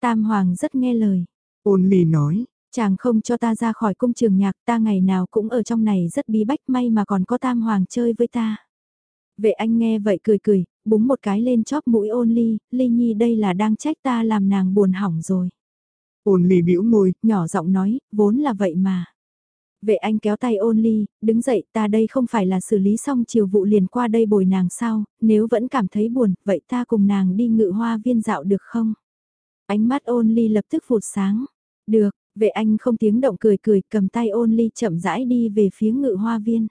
Tam Hoàng rất nghe lời. Ôn ly nói, chàng không cho ta ra khỏi cung trường nhạc, ta ngày nào cũng ở trong này rất bí bách may mà còn có Tam Hoàng chơi với ta. Vệ anh nghe vậy cười cười, búng một cái lên chóp mũi ôn ly, ly nhi đây là đang trách ta làm nàng buồn hỏng rồi. Ôn ly bĩu môi, nhỏ giọng nói, vốn là vậy mà. Vệ anh kéo tay ôn ly, đứng dậy ta đây không phải là xử lý xong chiều vụ liền qua đây bồi nàng sao, nếu vẫn cảm thấy buồn, vậy ta cùng nàng đi ngự hoa viên dạo được không? Ánh mắt ôn ly lập tức phụt sáng. Được, vệ anh không tiếng động cười cười cầm tay ôn ly chậm rãi đi về phía ngự hoa viên.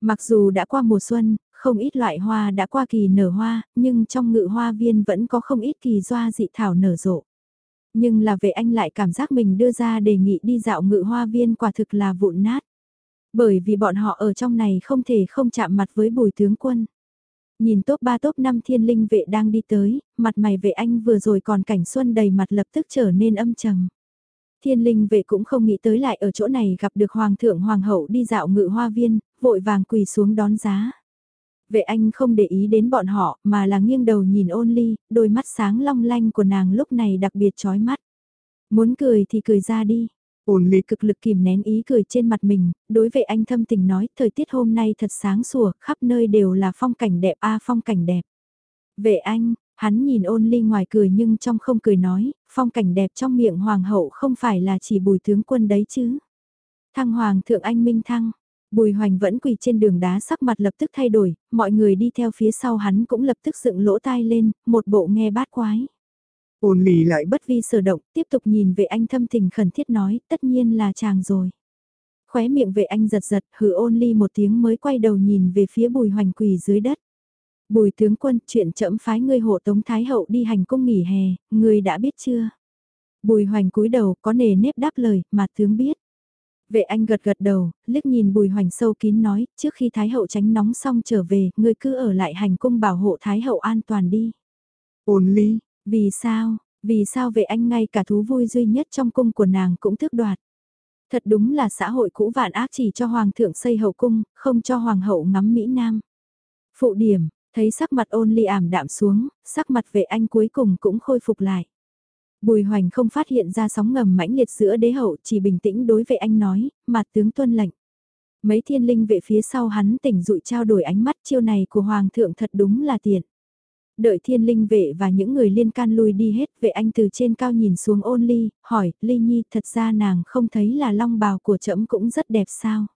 Mặc dù đã qua mùa xuân, không ít loại hoa đã qua kỳ nở hoa, nhưng trong ngự hoa viên vẫn có không ít kỳ doa dị thảo nở rộ nhưng là về anh lại cảm giác mình đưa ra đề nghị đi dạo ngự hoa viên quả thực là vụn nát. Bởi vì bọn họ ở trong này không thể không chạm mặt với bùi tướng quân. Nhìn top 3 top 5 thiên linh vệ đang đi tới, mặt mày vệ anh vừa rồi còn cảnh xuân đầy mặt lập tức trở nên âm trầm. Thiên linh vệ cũng không nghĩ tới lại ở chỗ này gặp được hoàng thượng hoàng hậu đi dạo ngự hoa viên, vội vàng quỳ xuống đón giá. Vệ anh không để ý đến bọn họ mà là nghiêng đầu nhìn ôn ly, đôi mắt sáng long lanh của nàng lúc này đặc biệt chói mắt. Muốn cười thì cười ra đi. Ôn ly cực lực kìm nén ý cười trên mặt mình, đối với anh thâm tình nói, thời tiết hôm nay thật sáng sủa, khắp nơi đều là phong cảnh đẹp a phong cảnh đẹp. Vệ anh, hắn nhìn ôn ly ngoài cười nhưng trong không cười nói, phong cảnh đẹp trong miệng hoàng hậu không phải là chỉ bùi tướng quân đấy chứ. Thăng hoàng thượng anh minh thăng, Bùi hoành vẫn quỳ trên đường đá sắc mặt lập tức thay đổi, mọi người đi theo phía sau hắn cũng lập tức dựng lỗ tai lên, một bộ nghe bát quái. Ôn lì lại bất vi sở động, tiếp tục nhìn về anh thâm tình khẩn thiết nói, tất nhiên là chàng rồi. Khóe miệng về anh giật giật, hử ôn ly một tiếng mới quay đầu nhìn về phía bùi hoành quỳ dưới đất. Bùi tướng quân, chuyện chậm phái ngươi hộ tống thái hậu đi hành cung nghỉ hè, ngươi đã biết chưa? Bùi hoành cúi đầu có nề nếp đáp lời, mà tướng biết. Vệ anh gật gật đầu, liếc nhìn bùi hoành sâu kín nói, trước khi Thái hậu tránh nóng xong trở về, ngươi cứ ở lại hành cung bảo hộ Thái hậu an toàn đi. Ôn ly, vì sao, vì sao vệ anh ngay cả thú vui duy nhất trong cung của nàng cũng tước đoạt. Thật đúng là xã hội cũ vạn ác chỉ cho hoàng thượng xây hậu cung, không cho hoàng hậu ngắm Mỹ Nam. Phụ điểm, thấy sắc mặt ôn ly ảm đạm xuống, sắc mặt vệ anh cuối cùng cũng khôi phục lại. Bùi hoành không phát hiện ra sóng ngầm mãnh liệt giữa đế hậu chỉ bình tĩnh đối với anh nói, mặt tướng tuân lệnh. Mấy thiên linh vệ phía sau hắn tỉnh dụi trao đổi ánh mắt chiêu này của hoàng thượng thật đúng là tiện. Đợi thiên linh vệ và những người liên can lui đi hết vệ anh từ trên cao nhìn xuống ôn ly, hỏi, ly nhi thật ra nàng không thấy là long bào của trẫm cũng rất đẹp sao.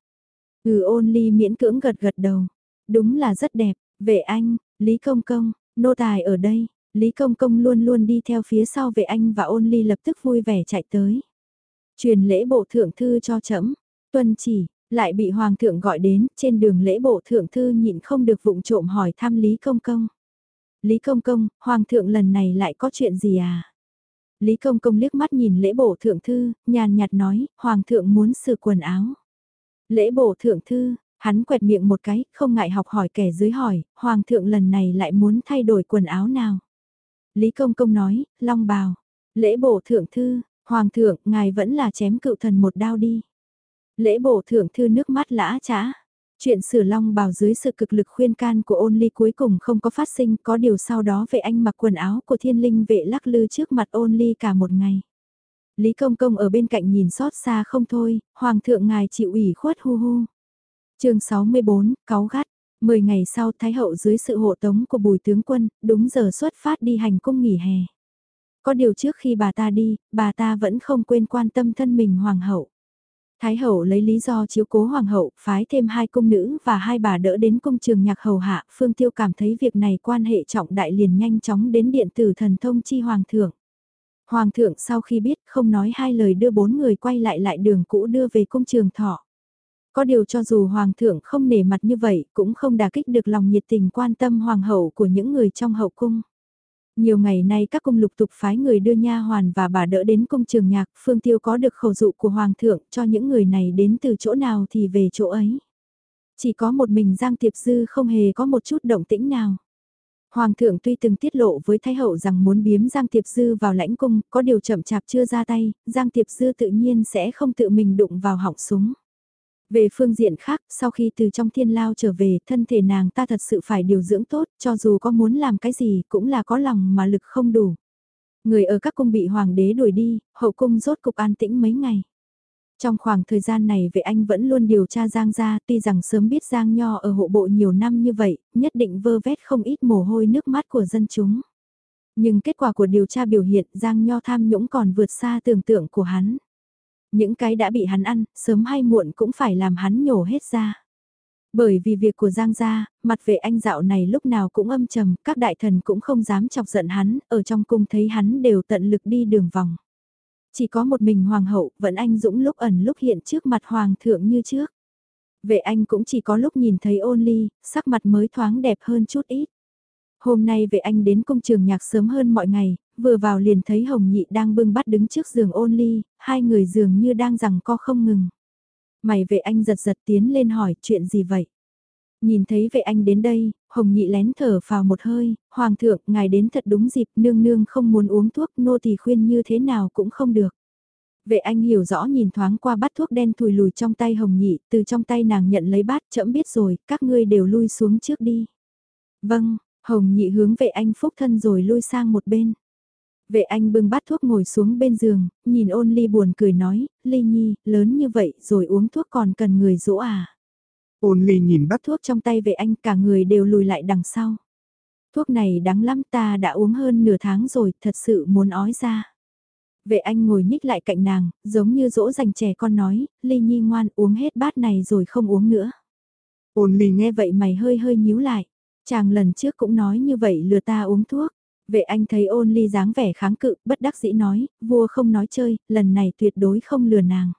Ừ ôn ly miễn cưỡng gật gật đầu. Đúng là rất đẹp, vệ anh, Lý Công Công, nô tài ở đây, Lý Công Công luôn luôn đi theo phía sau vệ anh và ôn ly lập tức vui vẻ chạy tới. Truyền lễ bộ thượng thư cho trẫm tuân chỉ, lại bị hoàng thượng gọi đến, trên đường lễ bộ thượng thư nhịn không được vụng trộm hỏi thăm Lý Công Công. Lý Công Công, hoàng thượng lần này lại có chuyện gì à? Lý Công Công liếc mắt nhìn lễ bộ thượng thư, nhàn nhạt nói, hoàng thượng muốn sửa quần áo. Lễ bộ thượng thư, hắn quẹt miệng một cái, không ngại học hỏi kẻ dưới hỏi, hoàng thượng lần này lại muốn thay đổi quần áo nào? Lý Công Công nói, long bào, lễ bổ thượng thư, hoàng thượng, ngài vẫn là chém cựu thần một đao đi. Lễ bổ thượng thư nước mắt lã chã. Chuyện sửa long bào dưới sự cực lực khuyên can của ôn ly cuối cùng không có phát sinh, có điều sau đó vệ anh mặc quần áo của thiên linh vệ lắc lư trước mặt ôn ly cả một ngày. Lý Công Công ở bên cạnh nhìn xót xa không thôi, Hoàng thượng ngài chịu ủy khuất hu hu. chương 64, cáu gắt, Mười ngày sau Thái hậu dưới sự hộ tống của bùi tướng quân, đúng giờ xuất phát đi hành cung nghỉ hè. Có điều trước khi bà ta đi, bà ta vẫn không quên quan tâm thân mình hoàng hậu. Thái hậu lấy lý do chiếu cố hoàng hậu, phái thêm hai cung nữ và hai bà đỡ đến cung trường nhạc hầu hạ, Phương Tiêu cảm thấy việc này quan hệ trọng đại liền nhanh chóng đến điện tử thần thông chi hoàng thượng. Hoàng thượng sau khi biết không nói hai lời đưa bốn người quay lại lại đường cũ đưa về cung trường thọ. Có điều cho dù hoàng thượng không nể mặt như vậy cũng không đả kích được lòng nhiệt tình quan tâm hoàng hậu của những người trong hậu cung. Nhiều ngày nay các cung lục tục phái người đưa nha hoàn và bà đỡ đến cung trường nhạc, Phương Tiêu có được khẩu dụ của Hoàng thượng cho những người này đến từ chỗ nào thì về chỗ ấy. Chỉ có một mình Giang Tiệp Dư không hề có một chút động tĩnh nào. Hoàng thượng tuy từng tiết lộ với Thái Hậu rằng muốn biếm Giang Tiệp Dư vào lãnh cung, có điều chậm chạp chưa ra tay, Giang Tiệp Dư tự nhiên sẽ không tự mình đụng vào họng súng. Về phương diện khác, sau khi từ trong thiên lao trở về, thân thể nàng ta thật sự phải điều dưỡng tốt, cho dù có muốn làm cái gì cũng là có lòng mà lực không đủ. Người ở các cung bị hoàng đế đuổi đi, hậu cung rốt cục an tĩnh mấy ngày. Trong khoảng thời gian này vệ anh vẫn luôn điều tra Giang gia, tuy rằng sớm biết Giang Nho ở hộ bộ nhiều năm như vậy, nhất định vơ vét không ít mồ hôi nước mắt của dân chúng. Nhưng kết quả của điều tra biểu hiện Giang Nho tham nhũng còn vượt xa tưởng tượng của hắn. Những cái đã bị hắn ăn, sớm hay muộn cũng phải làm hắn nhổ hết ra. Bởi vì việc của Giang gia, mặt vệ anh dạo này lúc nào cũng âm trầm, các đại thần cũng không dám chọc giận hắn, ở trong cung thấy hắn đều tận lực đi đường vòng. Chỉ có một mình hoàng hậu, vẫn anh dũng lúc ẩn lúc hiện trước mặt hoàng thượng như trước. Vệ anh cũng chỉ có lúc nhìn thấy ôn ly, sắc mặt mới thoáng đẹp hơn chút ít. Hôm nay vệ anh đến công trường nhạc sớm hơn mọi ngày, vừa vào liền thấy Hồng Nhị đang bưng bắt đứng trước giường ôn ly, hai người dường như đang rằng co không ngừng. Mày vệ anh giật giật tiến lên hỏi chuyện gì vậy? Nhìn thấy vệ anh đến đây, Hồng Nhị lén thở vào một hơi, Hoàng thượng, ngài đến thật đúng dịp, nương nương không muốn uống thuốc, nô thì khuyên như thế nào cũng không được. Vệ anh hiểu rõ nhìn thoáng qua bát thuốc đen thùi lùi trong tay Hồng Nhị, từ trong tay nàng nhận lấy bát, chậm biết rồi, các ngươi đều lui xuống trước đi. Vâng, Hồng Nhị hướng vệ anh phúc thân rồi lui sang một bên. Vệ anh bưng bát thuốc ngồi xuống bên giường, nhìn ôn ly buồn cười nói, ly nhi, lớn như vậy rồi uống thuốc còn cần người dỗ à. Ôn ly nhìn bát thuốc trong tay vệ anh cả người đều lùi lại đằng sau. Thuốc này đắng lắm ta đã uống hơn nửa tháng rồi, thật sự muốn ói ra. Vệ anh ngồi nhích lại cạnh nàng, giống như dỗ dành trẻ con nói, ly nhi ngoan uống hết bát này rồi không uống nữa. Ôn ly nghe vậy mày hơi hơi nhíu lại. Chàng lần trước cũng nói như vậy lừa ta uống thuốc. Vệ anh thấy ôn ly dáng vẻ kháng cự, bất đắc dĩ nói, vua không nói chơi, lần này tuyệt đối không lừa nàng.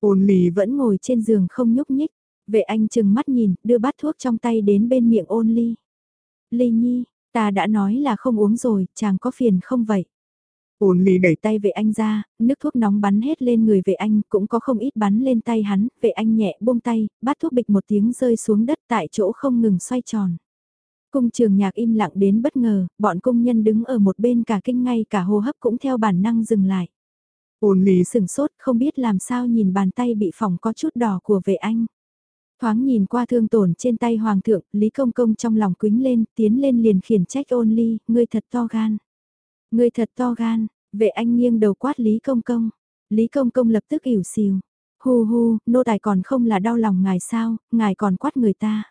Ôn ly vẫn ngồi trên giường không nhúc nhích. Vệ anh chừng mắt nhìn, đưa bát thuốc trong tay đến bên miệng ôn ly. Ly nhi, ta đã nói là không uống rồi, chàng có phiền không vậy? Ôn ly đẩy tay vệ anh ra, nước thuốc nóng bắn hết lên người vệ anh, cũng có không ít bắn lên tay hắn, vệ anh nhẹ buông tay, bát thuốc bịch một tiếng rơi xuống đất tại chỗ không ngừng xoay tròn. Cung trường nhạc im lặng đến bất ngờ, bọn công nhân đứng ở một bên cả kinh ngay cả hô hấp cũng theo bản năng dừng lại. Ôn lý sừng sốt không biết làm sao nhìn bàn tay bị phỏng có chút đỏ của vệ anh. Thoáng nhìn qua thương tổn trên tay hoàng thượng, Lý Công Công trong lòng quính lên, tiến lên liền khiển trách ôn ly, ngươi thật to gan. Ngươi thật to gan, vệ anh nghiêng đầu quát Lý Công Công. Lý Công Công lập tức ỉu xìu. Hu hu, nô tài còn không là đau lòng ngài sao, ngài còn quát người ta.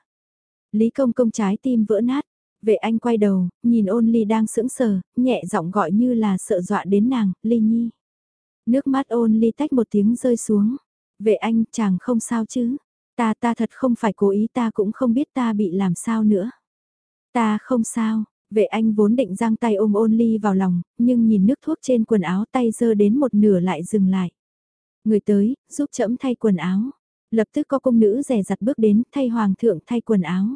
Lý Công Công trái tim vỡ nát, vệ anh quay đầu, nhìn ôn ly đang sững sờ, nhẹ giọng gọi như là sợ dọa đến nàng, ly nhi. Nước mắt ôn ly tách một tiếng rơi xuống. Vệ anh, chàng không sao chứ. Ta ta thật không phải cố ý ta cũng không biết ta bị làm sao nữa. Ta không sao, vệ anh vốn định giang tay ôm ôn ly vào lòng, nhưng nhìn nước thuốc trên quần áo tay dơ đến một nửa lại dừng lại. Người tới, giúp chẫm thay quần áo. Lập tức có công nữ rẻ rặt bước đến thay hoàng thượng thay quần áo.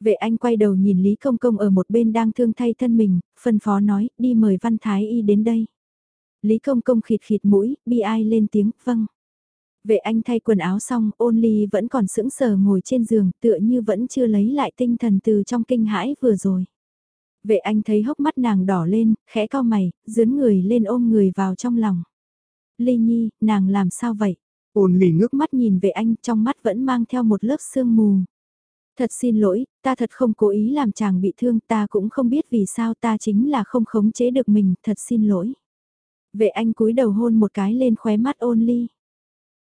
Vệ anh quay đầu nhìn Lý Công Công ở một bên đang thương thay thân mình, phân phó nói, đi mời Văn Thái Y đến đây. Lý Công Công khịt khịt mũi, bi ai lên tiếng, vâng. Vệ anh thay quần áo xong, ôn ly vẫn còn sững sờ ngồi trên giường, tựa như vẫn chưa lấy lại tinh thần từ trong kinh hãi vừa rồi. Vệ anh thấy hốc mắt nàng đỏ lên, khẽ cao mày, dướn người lên ôm người vào trong lòng. Ly nhi, nàng làm sao vậy? Ôn ly ngước mắt nhìn về anh, trong mắt vẫn mang theo một lớp sương mù. Thật xin lỗi, ta thật không cố ý làm chàng bị thương, ta cũng không biết vì sao ta chính là không khống chế được mình, thật xin lỗi. Vệ anh cúi đầu hôn một cái lên khóe mắt ôn ly.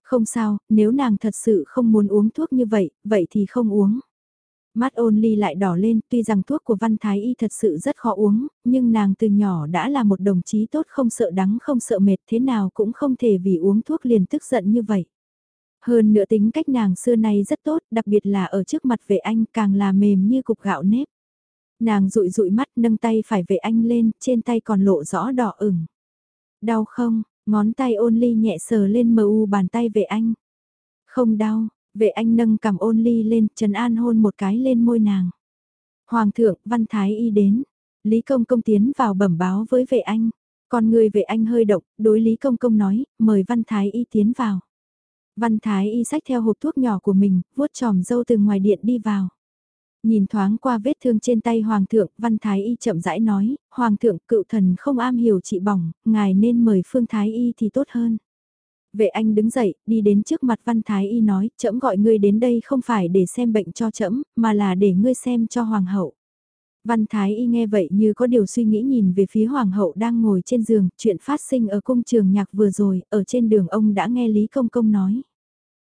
Không sao, nếu nàng thật sự không muốn uống thuốc như vậy, vậy thì không uống. Mắt ôn ly lại đỏ lên, tuy rằng thuốc của Văn Thái Y thật sự rất khó uống, nhưng nàng từ nhỏ đã là một đồng chí tốt không sợ đắng không sợ mệt thế nào cũng không thể vì uống thuốc liền tức giận như vậy. Hơn nữa tính cách nàng xưa nay rất tốt, đặc biệt là ở trước mặt vệ anh càng là mềm như cục gạo nếp. Nàng rụi rụi mắt nâng tay phải vệ anh lên, trên tay còn lộ rõ đỏ ửng. Đau không, ngón tay ôn ly nhẹ sờ lên mờ u bàn tay vệ anh. Không đau, vệ anh nâng cầm ôn ly lên, trần an hôn một cái lên môi nàng. Hoàng thượng, văn thái y đến. Lý công công tiến vào bẩm báo với vệ anh. Còn người vệ anh hơi động, đối Lý công công nói, mời văn thái y tiến vào. Văn Thái y sách theo hộp thuốc nhỏ của mình, vuốt tròm dâu từ ngoài điện đi vào. Nhìn thoáng qua vết thương trên tay Hoàng thượng, Văn Thái y chậm rãi nói, Hoàng thượng cựu thần không am hiểu trị bỏng, ngài nên mời Phương Thái y thì tốt hơn. Vệ anh đứng dậy, đi đến trước mặt Văn Thái y nói, trẫm gọi ngươi đến đây không phải để xem bệnh cho trẫm, mà là để ngươi xem cho Hoàng hậu. Văn Thái y nghe vậy như có điều suy nghĩ nhìn về phía Hoàng hậu đang ngồi trên giường, chuyện phát sinh ở cung trường nhạc vừa rồi, ở trên đường ông đã nghe Lý Công Công nói.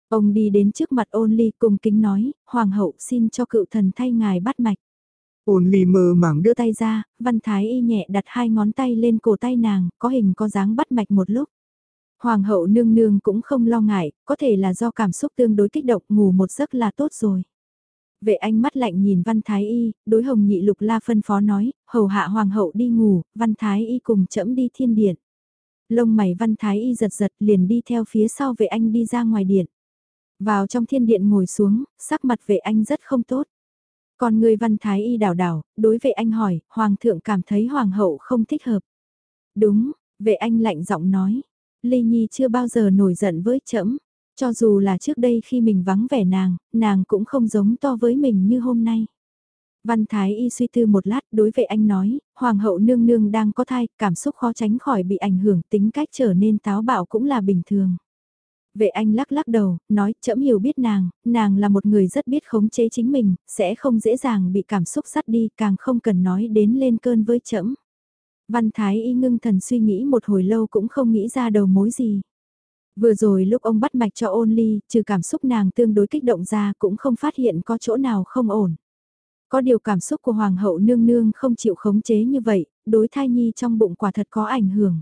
Ông đi đến trước mặt ôn ly cung kính nói, Hoàng hậu xin cho cựu thần thay ngài bắt mạch. Ôn ly mơ màng đưa tay ra, Văn Thái y nhẹ đặt hai ngón tay lên cổ tay nàng, có hình có dáng bắt mạch một lúc. Hoàng hậu nương nương cũng không lo ngại, có thể là do cảm xúc tương đối kích động ngủ một giấc là tốt rồi. Vệ anh mắt lạnh nhìn Văn Thái Y, đối hồng nhị lục la phân phó nói, hầu hạ hoàng hậu đi ngủ, Văn Thái Y cùng chẫm đi thiên điện. Lông mày Văn Thái Y giật giật liền đi theo phía sau vệ anh đi ra ngoài điện. Vào trong thiên điện ngồi xuống, sắc mặt vệ anh rất không tốt. Còn người Văn Thái Y đảo đảo, đối vệ anh hỏi, hoàng thượng cảm thấy hoàng hậu không thích hợp. Đúng, vệ anh lạnh giọng nói, Ly Nhi chưa bao giờ nổi giận với trẫm cho dù là trước đây khi mình vắng vẻ nàng, nàng cũng không giống to với mình như hôm nay. Văn Thái Y suy tư một lát đối với anh nói, Hoàng hậu nương nương đang có thai, cảm xúc khó tránh khỏi bị ảnh hưởng tính cách trở nên táo bạo cũng là bình thường. Vệ anh lắc lắc đầu, nói chậm hiểu biết nàng, nàng là một người rất biết khống chế chính mình, sẽ không dễ dàng bị cảm xúc sắt đi, càng không cần nói đến lên cơn với chậm. Văn Thái y ngưng thần suy nghĩ một hồi lâu cũng không nghĩ ra đầu mối gì. Vừa rồi lúc ông bắt mạch cho ôn ly, trừ cảm xúc nàng tương đối kích động ra cũng không phát hiện có chỗ nào không ổn. Có điều cảm xúc của Hoàng hậu nương nương không chịu khống chế như vậy, đối thai nhi trong bụng quả thật có ảnh hưởng.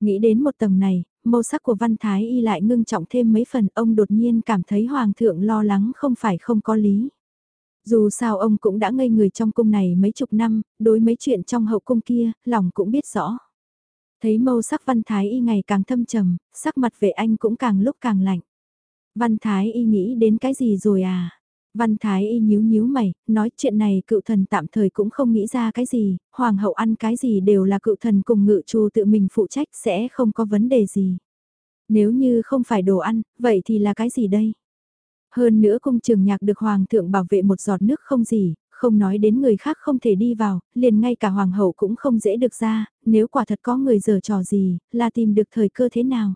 Nghĩ đến một tầng này, màu sắc của văn thái y lại ngưng trọng thêm mấy phần ông đột nhiên cảm thấy Hoàng thượng lo lắng không phải không có lý. Dù sao ông cũng đã ngây người trong cung này mấy chục năm, đối mấy chuyện trong hậu cung kia, lòng cũng biết rõ. Thấy mâu sắc văn thái y ngày càng thâm trầm, sắc mặt vệ anh cũng càng lúc càng lạnh. Văn thái y nghĩ đến cái gì rồi à? Văn thái y nhíu nhíu mày, nói chuyện này cựu thần tạm thời cũng không nghĩ ra cái gì, hoàng hậu ăn cái gì đều là cựu thần cùng ngự trù tự mình phụ trách sẽ không có vấn đề gì. Nếu như không phải đồ ăn, vậy thì là cái gì đây? Hơn nữa cung trường nhạc được hoàng thượng bảo vệ một giọt nước không gì, không nói đến người khác không thể đi vào, liền ngay cả hoàng hậu cũng không dễ được ra, nếu quả thật có người giở trò gì, là tìm được thời cơ thế nào.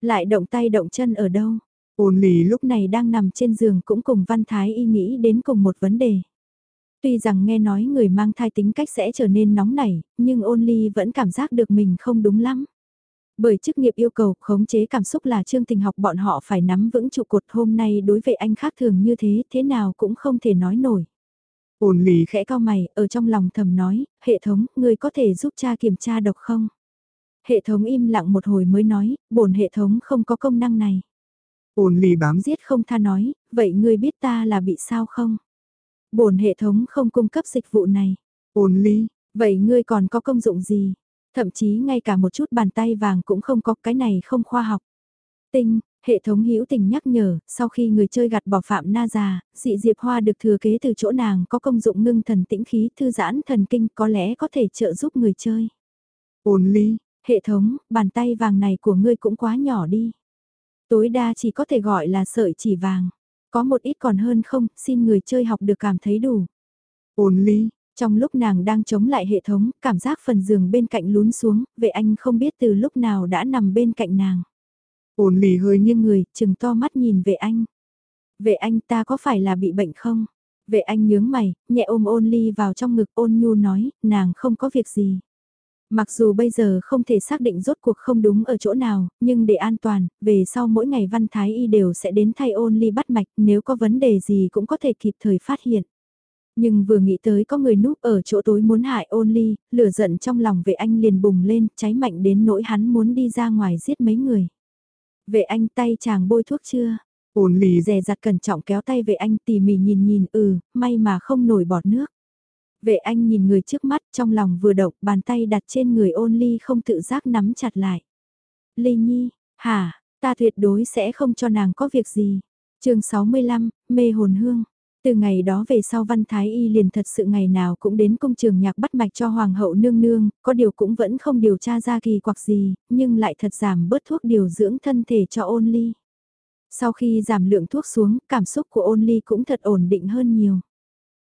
Lại động tay động chân ở đâu? Ôn lì lúc này đang nằm trên giường cũng cùng văn thái y nghĩ đến cùng một vấn đề. Tuy rằng nghe nói người mang thai tính cách sẽ trở nên nóng nảy, nhưng ôn ly vẫn cảm giác được mình không đúng lắm. Bởi chức nghiệp yêu cầu khống chế cảm xúc là chương trình học bọn họ phải nắm vững trụ cột hôm nay đối với anh khác thường như thế, thế nào cũng không thể nói nổi. Ôn lì khẽ cao mày, ở trong lòng thầm nói, hệ thống, người có thể giúp cha kiểm tra độc không? Hệ thống im lặng một hồi mới nói, bổn hệ thống không có công năng này. Ôn lì bám giết không tha nói, vậy ngươi biết ta là bị sao không? Bổn hệ thống không cung cấp dịch vụ này. Ôn ly, vậy ngươi còn có công dụng gì? Thậm chí ngay cả một chút bàn tay vàng cũng không có cái này không khoa học. Tinh, hệ thống hữu tình nhắc nhở, sau khi người chơi gặt bỏ phạm na già, dị diệp hoa được thừa kế từ chỗ nàng có công dụng ngưng thần tĩnh khí thư giãn thần kinh có lẽ có thể trợ giúp người chơi. Ôn ly, hệ thống, bàn tay vàng này của ngươi cũng quá nhỏ đi. Tối đa chỉ có thể gọi là sợi chỉ vàng. Có một ít còn hơn không, xin người chơi học được cảm thấy đủ. Ôn ly, trong lúc nàng đang chống lại hệ thống, cảm giác phần giường bên cạnh lún xuống, vệ anh không biết từ lúc nào đã nằm bên cạnh nàng. Ôn ly hơi nghiêng người, chừng to mắt nhìn vệ anh. Vệ anh ta có phải là bị bệnh không? Vệ anh nhướng mày, nhẹ ôm ôn ly vào trong ngực ôn nhu nói, nàng không có việc gì. Mặc dù bây giờ không thể xác định rốt cuộc không đúng ở chỗ nào, nhưng để an toàn, về sau mỗi ngày văn thái y đều sẽ đến thay ôn ly bắt mạch, nếu có vấn đề gì cũng có thể kịp thời phát hiện. Nhưng vừa nghĩ tới có người núp ở chỗ tối muốn hại ôn ly, lửa giận trong lòng vệ anh liền bùng lên, cháy mạnh đến nỗi hắn muốn đi ra ngoài giết mấy người. Vệ anh tay chàng bôi thuốc chưa? Ôn ly dè dặt cẩn trọng kéo tay vệ anh tỉ mỉ nhìn nhìn ừ, may mà không nổi bọt nước. Vệ anh nhìn người trước mắt trong lòng vừa động bàn tay đặt trên người ôn ly không tự giác nắm chặt lại. Ly nhi, hả, ta tuyệt đối sẽ không cho nàng có việc gì. chương 65, mê hồn hương. Từ ngày đó về sau Văn Thái Y liền thật sự ngày nào cũng đến công trường nhạc bắt mạch cho Hoàng hậu nương nương, có điều cũng vẫn không điều tra ra kỳ quặc gì, nhưng lại thật giảm bớt thuốc điều dưỡng thân thể cho ôn ly. Sau khi giảm lượng thuốc xuống, cảm xúc của ôn ly cũng thật ổn định hơn nhiều.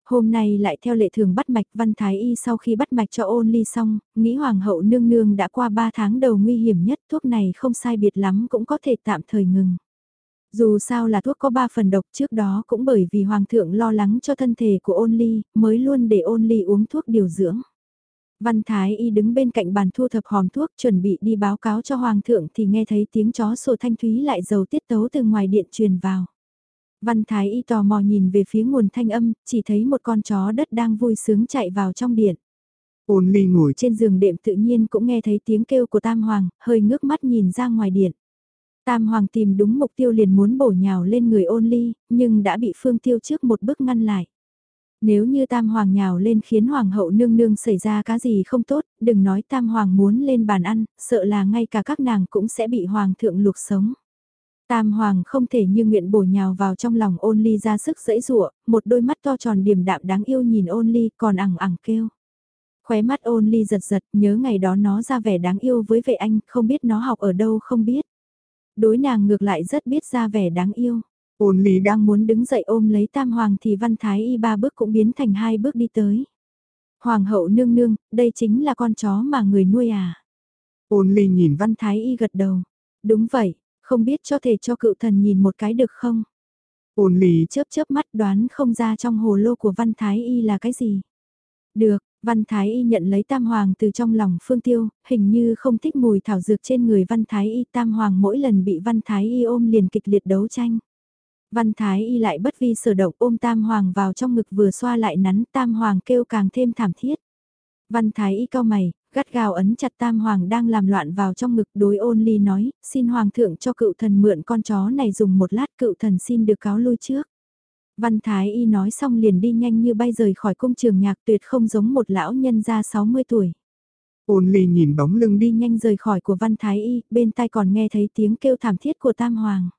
Hôm nay lại theo lệ thường bắt mạch văn thái y sau khi bắt mạch cho ôn ly xong, nghĩ hoàng hậu nương nương đã qua 3 tháng đầu nguy hiểm nhất thuốc này không sai biệt lắm cũng có thể tạm thời ngừng. Dù sao là thuốc có 3 phần độc trước đó cũng bởi vì hoàng thượng lo lắng cho thân thể của ôn ly, mới luôn để ôn ly uống thuốc điều dưỡng. Văn Thái Y đứng bên cạnh bàn thu thập hòm thuốc chuẩn bị đi báo cáo cho Hoàng thượng thì nghe thấy tiếng chó sổ thanh thúy lại dầu tiết tấu từ ngoài điện truyền vào. Văn Thái Y tò mò nhìn về phía nguồn thanh âm, chỉ thấy một con chó đất đang vui sướng chạy vào trong điện. Ôn ly ngồi trên giường đệm tự nhiên cũng nghe thấy tiếng kêu của Tam Hoàng, hơi ngước mắt nhìn ra ngoài điện. Tam Hoàng tìm đúng mục tiêu liền muốn bổ nhào lên người ôn ly, nhưng đã bị Phương Tiêu trước một bước ngăn lại. Nếu như Tam Hoàng nhào lên khiến Hoàng hậu nương nương xảy ra cái gì không tốt, đừng nói Tam Hoàng muốn lên bàn ăn, sợ là ngay cả các nàng cũng sẽ bị Hoàng thượng luộc sống. Tam Hoàng không thể như nguyện bổ nhào vào trong lòng ôn ly ra sức dẫy rụa, một đôi mắt to tròn điềm đạm đáng yêu nhìn ôn ly còn ẳng ẳng kêu. Khóe mắt ôn ly giật giật nhớ ngày đó nó ra vẻ đáng yêu với vệ anh không biết nó học ở đâu không biết. Đối nàng ngược lại rất biết ra vẻ đáng yêu. Ôn lý đang muốn đứng dậy ôm lấy tam hoàng thì văn thái y ba bước cũng biến thành hai bước đi tới. Hoàng hậu nương nương, đây chính là con chó mà người nuôi à. Ôn lý nhìn văn thái y gật đầu. Đúng vậy, không biết cho thể cho cựu thần nhìn một cái được không? Ôn lý chớp chớp mắt đoán không ra trong hồ lô của văn thái y là cái gì. Được, Văn Thái Y nhận lấy Tam Hoàng từ trong lòng Phương Tiêu, hình như không thích mùi thảo dược trên người Văn Thái Y. Tam Hoàng mỗi lần bị Văn Thái Y ôm liền kịch liệt đấu tranh. Văn Thái Y lại bất vi sở động ôm Tam Hoàng vào trong ngực vừa xoa lại nắn Tam Hoàng kêu càng thêm thảm thiết. Văn Thái Y cao mày, gắt gào ấn chặt Tam Hoàng đang làm loạn vào trong ngực đối ôn ly nói, xin Hoàng thượng cho cựu thần mượn con chó này dùng một lát cựu thần xin được cáo lui trước. Văn Thái Y nói xong liền đi nhanh như bay rời khỏi cung trường nhạc tuyệt không giống một lão nhân ra 60 tuổi. Ôn ly nhìn bóng lưng đi nhanh rời khỏi của Văn Thái Y, bên tai còn nghe thấy tiếng kêu thảm thiết của Tam Hoàng.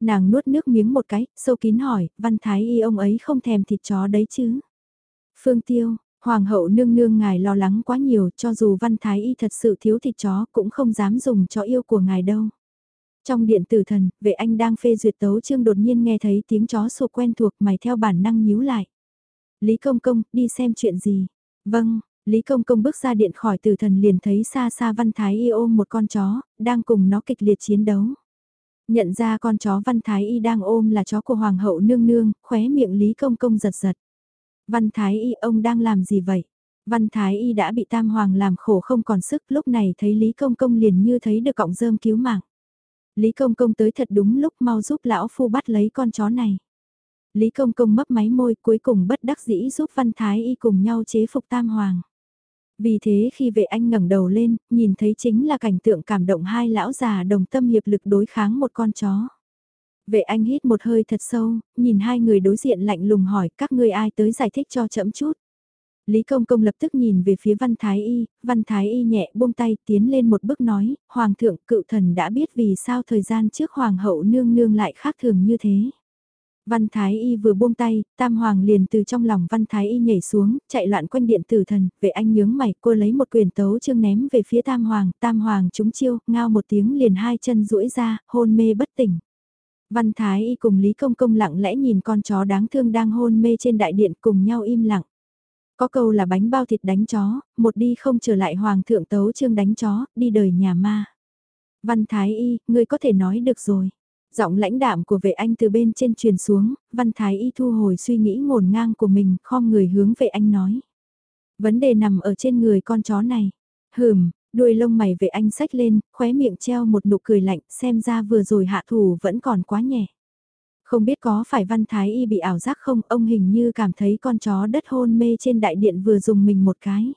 Nàng nuốt nước miếng một cái, sâu kín hỏi, Văn Thái Y ông ấy không thèm thịt chó đấy chứ. Phương Tiêu, Hoàng hậu nương nương ngài lo lắng quá nhiều cho dù Văn Thái Y thật sự thiếu thịt chó cũng không dám dùng cho yêu của ngài đâu. Trong điện tử thần, vệ anh đang phê duyệt tấu chương đột nhiên nghe thấy tiếng chó sổ quen thuộc mày theo bản năng nhíu lại. Lý Công Công, đi xem chuyện gì? Vâng, Lý Công Công bước ra điện khỏi tử thần liền thấy xa xa Văn Thái Y ôm một con chó, đang cùng nó kịch liệt chiến đấu. Nhận ra con chó Văn Thái Y đang ôm là chó của Hoàng hậu nương nương, khóe miệng Lý Công Công giật giật. Văn Thái Y ông đang làm gì vậy? Văn Thái Y đã bị Tam Hoàng làm khổ không còn sức lúc này thấy Lý Công Công liền như thấy được cọng rơm cứu mạng. Lý Công Công tới thật đúng lúc mau giúp lão phu bắt lấy con chó này. Lý Công Công mấp máy môi cuối cùng bất đắc dĩ giúp Văn Thái Y cùng nhau chế phục Tam Hoàng. Vì thế khi vệ anh ngẩng đầu lên, nhìn thấy chính là cảnh tượng cảm động hai lão già đồng tâm hiệp lực đối kháng một con chó. Vệ anh hít một hơi thật sâu, nhìn hai người đối diện lạnh lùng hỏi các ngươi ai tới giải thích cho chậm chút. Lý Công Công lập tức nhìn về phía Văn Thái Y, Văn Thái Y nhẹ buông tay tiến lên một bước nói, Hoàng thượng cựu thần đã biết vì sao thời gian trước Hoàng hậu nương nương lại khác thường như thế. Văn Thái Y vừa buông tay, Tam Hoàng liền từ trong lòng Văn Thái Y nhảy xuống, chạy loạn quanh điện tử thần, vệ anh nhướng mày, cô lấy một quyền tấu chương ném về phía Tam Hoàng, Tam Hoàng trúng chiêu, ngao một tiếng liền hai chân duỗi ra, hôn mê bất tỉnh. Văn Thái Y cùng Lý Công Công lặng lẽ nhìn con chó đáng thương đang hôn mê trên đại điện cùng nhau im lặng. Có câu là bánh bao thịt đánh chó, một đi không trở lại Hoàng thượng tấu trương đánh chó, đi đời nhà ma. Văn Thái Y, ngươi có thể nói được rồi. Giọng lãnh đạm của vệ anh từ bên trên truyền xuống, Văn Thái Y thu hồi suy nghĩ ngổn ngang của mình, khom người hướng vệ anh nói. Vấn đề nằm ở trên người con chó này. Hừm, đuôi lông mày vệ anh sách lên, khóe miệng treo một nụ cười lạnh, xem ra vừa rồi hạ thủ vẫn còn quá nhẹ. Không biết có phải Văn Thái Y bị ảo giác không, ông hình như cảm thấy con chó đất hôn mê trên đại điện vừa dùng mình một cái.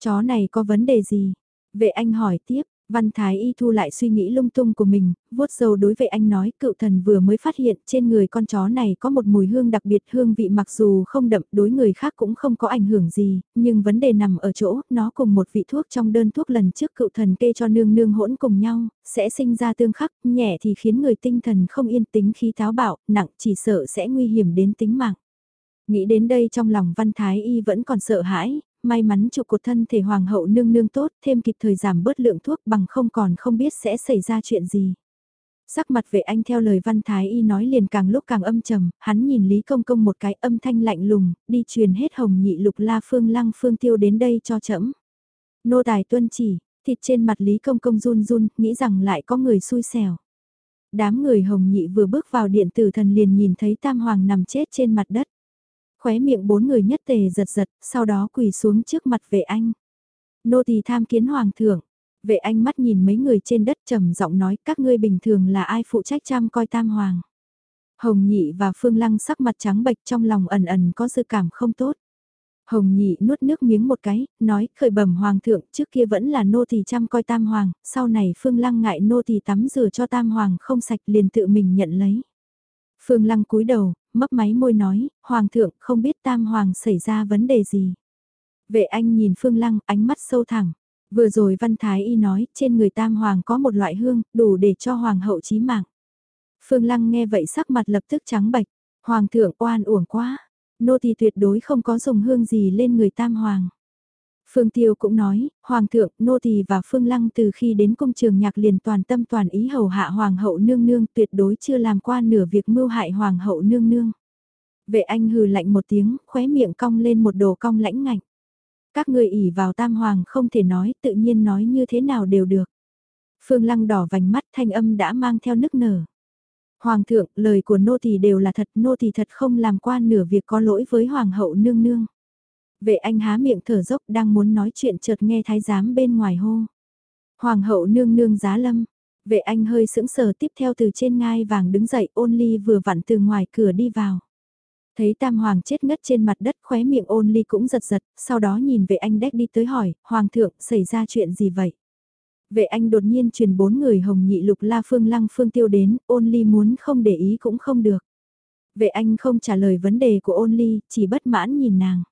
Chó này có vấn đề gì? Vệ anh hỏi tiếp, Văn Thái Y thu lại suy nghĩ lung tung của mình, vuốt dầu đối với anh nói cựu thần vừa mới phát hiện trên người con chó này có một mùi hương đặc biệt hương vị mặc dù không đậm đối người khác cũng không có ảnh hưởng gì, nhưng vấn đề nằm ở chỗ nó cùng một vị thuốc trong đơn thuốc lần trước cựu thần kê cho nương nương hỗn cùng nhau, sẽ sinh ra tương khắc, nhẹ thì khiến người tinh thần không yên tính khi táo bạo, nặng chỉ sợ sẽ nguy hiểm đến tính mạng. Nghĩ đến đây trong lòng Văn Thái Y vẫn còn sợ hãi, may mắn trụ cột thân thể hoàng hậu nương nương tốt, thêm kịp thời giảm bớt lượng thuốc bằng không còn không biết sẽ xảy ra chuyện gì. Sắc mặt vệ anh theo lời văn thái y nói liền càng lúc càng âm trầm, hắn nhìn Lý Công Công một cái âm thanh lạnh lùng, đi truyền hết hồng nhị lục la phương lăng phương tiêu đến đây cho chậm. Nô tài tuân chỉ, thịt trên mặt Lý Công Công run run, nghĩ rằng lại có người xui xẻo. Đám người hồng nhị vừa bước vào điện tử thần liền nhìn thấy tam hoàng nằm chết trên mặt đất khóe miệng bốn người nhất tề giật giật, sau đó quỳ xuống trước mặt vệ anh. Nô tỳ tham kiến hoàng thượng. Vệ anh mắt nhìn mấy người trên đất trầm giọng nói các ngươi bình thường là ai phụ trách chăm coi tam hoàng. Hồng nhị và phương lăng sắc mặt trắng bệch trong lòng ẩn ẩn có dự cảm không tốt. Hồng nhị nuốt nước miếng một cái, nói khởi bẩm hoàng thượng trước kia vẫn là nô tỳ chăm coi tam hoàng, sau này phương lăng ngại nô tỳ tắm rửa cho tam hoàng không sạch liền tự mình nhận lấy. Phương lăng cúi đầu, mấp máy môi nói, Hoàng thượng không biết tam hoàng xảy ra vấn đề gì. Vệ anh nhìn Phương Lăng ánh mắt sâu thẳng. Vừa rồi Văn Thái Y nói trên người tam hoàng có một loại hương đủ để cho hoàng hậu chí mạng. Phương Lăng nghe vậy sắc mặt lập tức trắng bệch. Hoàng thượng oan uổng quá. Nô tỳ tuyệt đối không có dùng hương gì lên người tam hoàng. Phương Tiêu cũng nói, Hoàng thượng, Nô Tỳ và Phương Lăng từ khi đến công trường nhạc liền toàn tâm toàn ý hầu hạ Hoàng hậu nương nương tuyệt đối chưa làm qua nửa việc mưu hại Hoàng hậu nương nương. Vệ anh hừ lạnh một tiếng, khóe miệng cong lên một đồ cong lãnh ngạnh. Các người ỉ vào tam hoàng không thể nói, tự nhiên nói như thế nào đều được. Phương Lăng đỏ vành mắt thanh âm đã mang theo nức nở. Hoàng thượng, lời của nô tỳ đều là thật, nô tỳ thật không làm qua nửa việc có lỗi với hoàng hậu nương nương. Vệ anh há miệng thở dốc đang muốn nói chuyện chợt nghe thái giám bên ngoài hô. Hoàng hậu nương nương giá lâm. Vệ anh hơi sững sờ tiếp theo từ trên ngai vàng đứng dậy ôn ly vừa vặn từ ngoài cửa đi vào. Thấy tam hoàng chết ngất trên mặt đất khóe miệng ôn ly cũng giật giật, sau đó nhìn vệ anh đét đi tới hỏi, hoàng thượng, xảy ra chuyện gì vậy? Vệ anh đột nhiên truyền bốn người hồng nhị lục la phương lăng phương tiêu đến, ôn ly muốn không để ý cũng không được. Vệ anh không trả lời vấn đề của ôn ly, chỉ bất mãn nhìn nàng.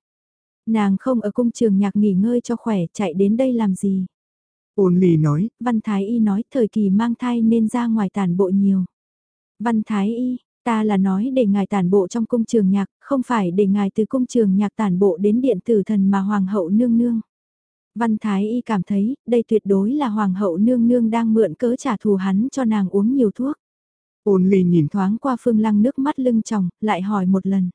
Nàng không ở cung trường nhạc nghỉ ngơi cho khỏe, chạy đến đây làm gì? Ôn ly nói, Văn Thái Y nói thời kỳ mang thai nên ra ngoài tàn bộ nhiều. Văn Thái Y, ta là nói để ngài tản bộ trong cung trường nhạc, không phải để ngài từ cung trường nhạc tản bộ đến điện tử thần mà hoàng hậu nương nương. Văn Thái Y cảm thấy, đây tuyệt đối là Hoàng hậu nương nương đang mượn cớ trả thù hắn cho nàng uống nhiều thuốc. Ôn ly nhìn thoáng qua Phương Lăng nước mắt lưng tròng, lại hỏi một lần.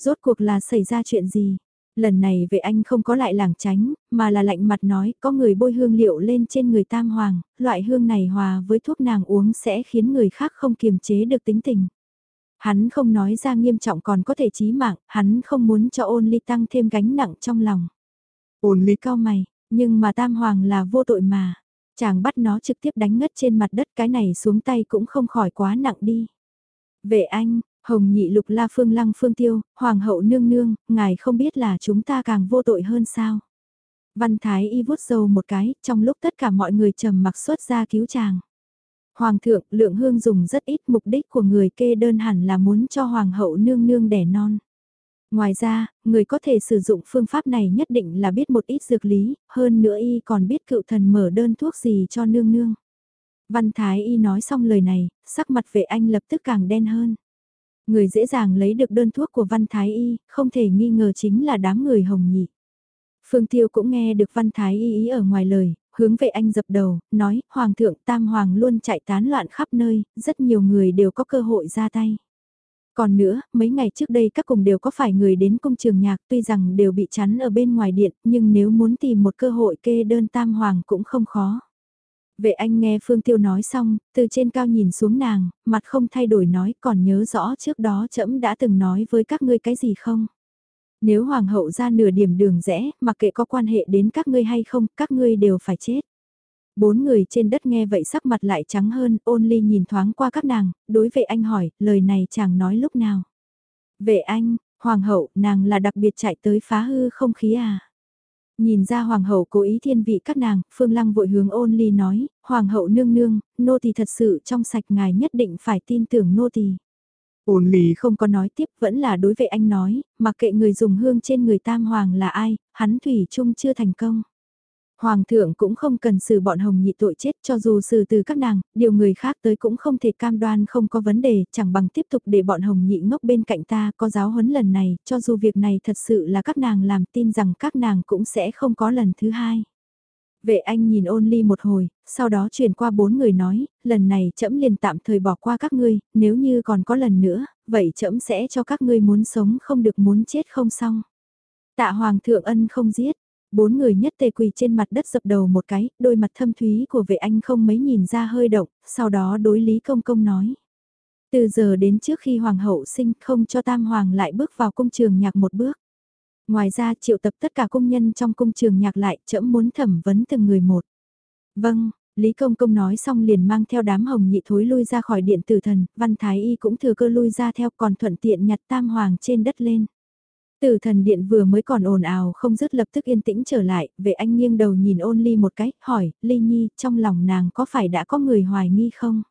Rốt cuộc là xảy ra chuyện gì? Lần này vệ anh không có lại lảng tránh, mà là lạnh mặt nói có người bôi hương liệu lên trên người tam hoàng, loại hương này hòa với thuốc nàng uống sẽ khiến người khác không kiềm chế được tính tình. Hắn không nói ra nghiêm trọng còn có thể chí mạng, hắn không muốn cho ôn ly tăng thêm gánh nặng trong lòng. Ôn ly cao mày, nhưng mà tam hoàng là vô tội mà. Chàng bắt nó trực tiếp đánh ngất trên mặt đất cái này xuống tay cũng không khỏi quá nặng đi. Vệ anh, hồng nhị lục la phương lăng phương tiêu, hoàng hậu nương nương, ngài không biết là chúng ta càng vô tội hơn sao. Văn thái y vuốt dầu một cái, trong lúc tất cả mọi người trầm mặc xuất ra cứu chàng. Hoàng thượng, lượng hương dùng rất ít mục đích của người kê đơn hẳn là muốn cho hoàng hậu nương nương đẻ non. Ngoài ra, người có thể sử dụng phương pháp này nhất định là biết một ít dược lý, hơn nữa y còn biết cựu thần mở đơn thuốc gì cho nương nương. Văn Thái y nói xong lời này, sắc mặt vệ anh lập tức càng đen hơn. Người dễ dàng lấy được đơn thuốc của Văn Thái y, không thể nghi ngờ chính là đám người hồng nhị. Phương Tiêu cũng nghe được Văn Thái y ý ở ngoài lời, hướng về anh dập đầu, nói, Hoàng thượng Tam Hoàng luôn chạy tán loạn khắp nơi, rất nhiều người đều có cơ hội ra tay. Còn nữa, mấy ngày trước đây các cùng đều có phải người đến công trường nhạc tuy rằng đều bị chắn ở bên ngoài điện, nhưng nếu muốn tìm một cơ hội kê đơn tam hoàng cũng không khó. Vệ anh nghe Phương Tiêu nói xong, từ trên cao nhìn xuống nàng, mặt không thay đổi nói còn nhớ rõ trước đó trẫm đã từng nói với các ngươi cái gì không? Nếu hoàng hậu ra nửa điểm đường rẽ, mặc kệ có quan hệ đến các ngươi hay không, các ngươi đều phải chết. Bốn người trên đất nghe vậy sắc mặt lại trắng hơn, ôn ly nhìn thoáng qua các nàng, đối vệ anh hỏi, lời này chàng nói lúc nào. Vệ anh, hoàng hậu, nàng là đặc biệt chạy tới phá hư không khí à. Nhìn ra hoàng hậu cố ý thiên vị các nàng, phương lăng vội hướng ôn ly nói, hoàng hậu nương nương, nô tỳ thật sự trong sạch ngài nhất định phải tin tưởng nô tỳ. Ôn ly không có nói tiếp vẫn là đối vệ anh nói, mặc kệ người dùng hương trên người tam hoàng là ai, hắn thủy chung chưa thành công. Hoàng thượng cũng không cần xử bọn hồng nhị tội chết cho dù xử từ các nàng, điều người khác tới cũng không thể cam đoan không có vấn đề, chẳng bằng tiếp tục để bọn hồng nhị ngốc bên cạnh ta có giáo huấn lần này, cho dù việc này thật sự là các nàng làm tin rằng các nàng cũng sẽ không có lần thứ hai. Vệ anh nhìn ôn ly một hồi, sau đó chuyển qua bốn người nói, lần này trẫm liền tạm thời bỏ qua các ngươi, nếu như còn có lần nữa, vậy trẫm sẽ cho các ngươi muốn sống không được muốn chết không xong. Tạ hoàng thượng ân không giết, Bốn người nhất tề quỳ trên mặt đất dập đầu một cái, đôi mặt thâm thúy của vệ anh không mấy nhìn ra hơi động, sau đó đối Lý Công Công nói. Từ giờ đến trước khi Hoàng hậu sinh không cho Tam Hoàng lại bước vào cung trường nhạc một bước. Ngoài ra triệu tập tất cả công nhân trong cung trường nhạc lại chậm muốn thẩm vấn từng người một. Vâng, Lý Công Công nói xong liền mang theo đám hồng nhị thối lui ra khỏi điện tử thần, Văn Thái Y cũng thừa cơ lui ra theo còn thuận tiện nhặt tam hoàng trên đất lên. Tử thần điện vừa mới còn ồn ào không dứt lập tức yên tĩnh trở lại, vệ anh nghiêng đầu nhìn ôn ly một cái, hỏi, ly nhi, trong lòng nàng có phải đã có người hoài nghi không?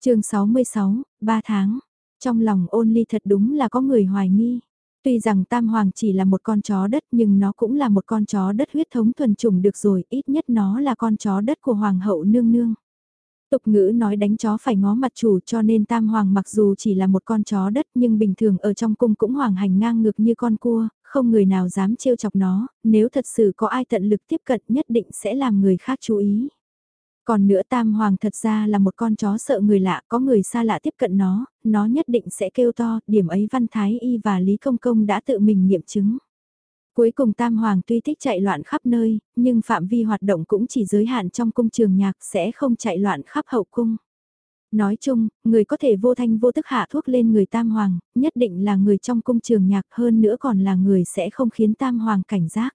chương 66, 3 tháng, trong lòng ôn ly thật đúng là có người hoài nghi. Tuy rằng Tam Hoàng chỉ là một con chó đất nhưng nó cũng là một con chó đất huyết thống thuần chủng được rồi, ít nhất nó là con chó đất của Hoàng hậu nương nương. Tục ngữ nói đánh chó phải ngó mặt chủ cho nên tam hoàng mặc dù chỉ là một con chó đất nhưng bình thường ở trong cung cũng hoàng hành ngang ngược như con cua, không người nào dám trêu chọc nó, nếu thật sự có ai tận lực tiếp cận nhất định sẽ làm người khác chú ý. Còn nữa tam hoàng thật ra là một con chó sợ người lạ, có người xa lạ tiếp cận nó, nó nhất định sẽ kêu to, điểm ấy Văn Thái Y và Lý Công Công đã tự mình nghiệm chứng. Cuối cùng Tam Hoàng tuy thích chạy loạn khắp nơi, nhưng phạm vi hoạt động cũng chỉ giới hạn trong cung trường nhạc sẽ không chạy loạn khắp hậu cung. Nói chung, người có thể vô thanh vô tức hạ thuốc lên người tam hoàng, nhất định là người trong cung trường nhạc hơn nữa còn là người sẽ không khiến tam hoàng cảnh giác.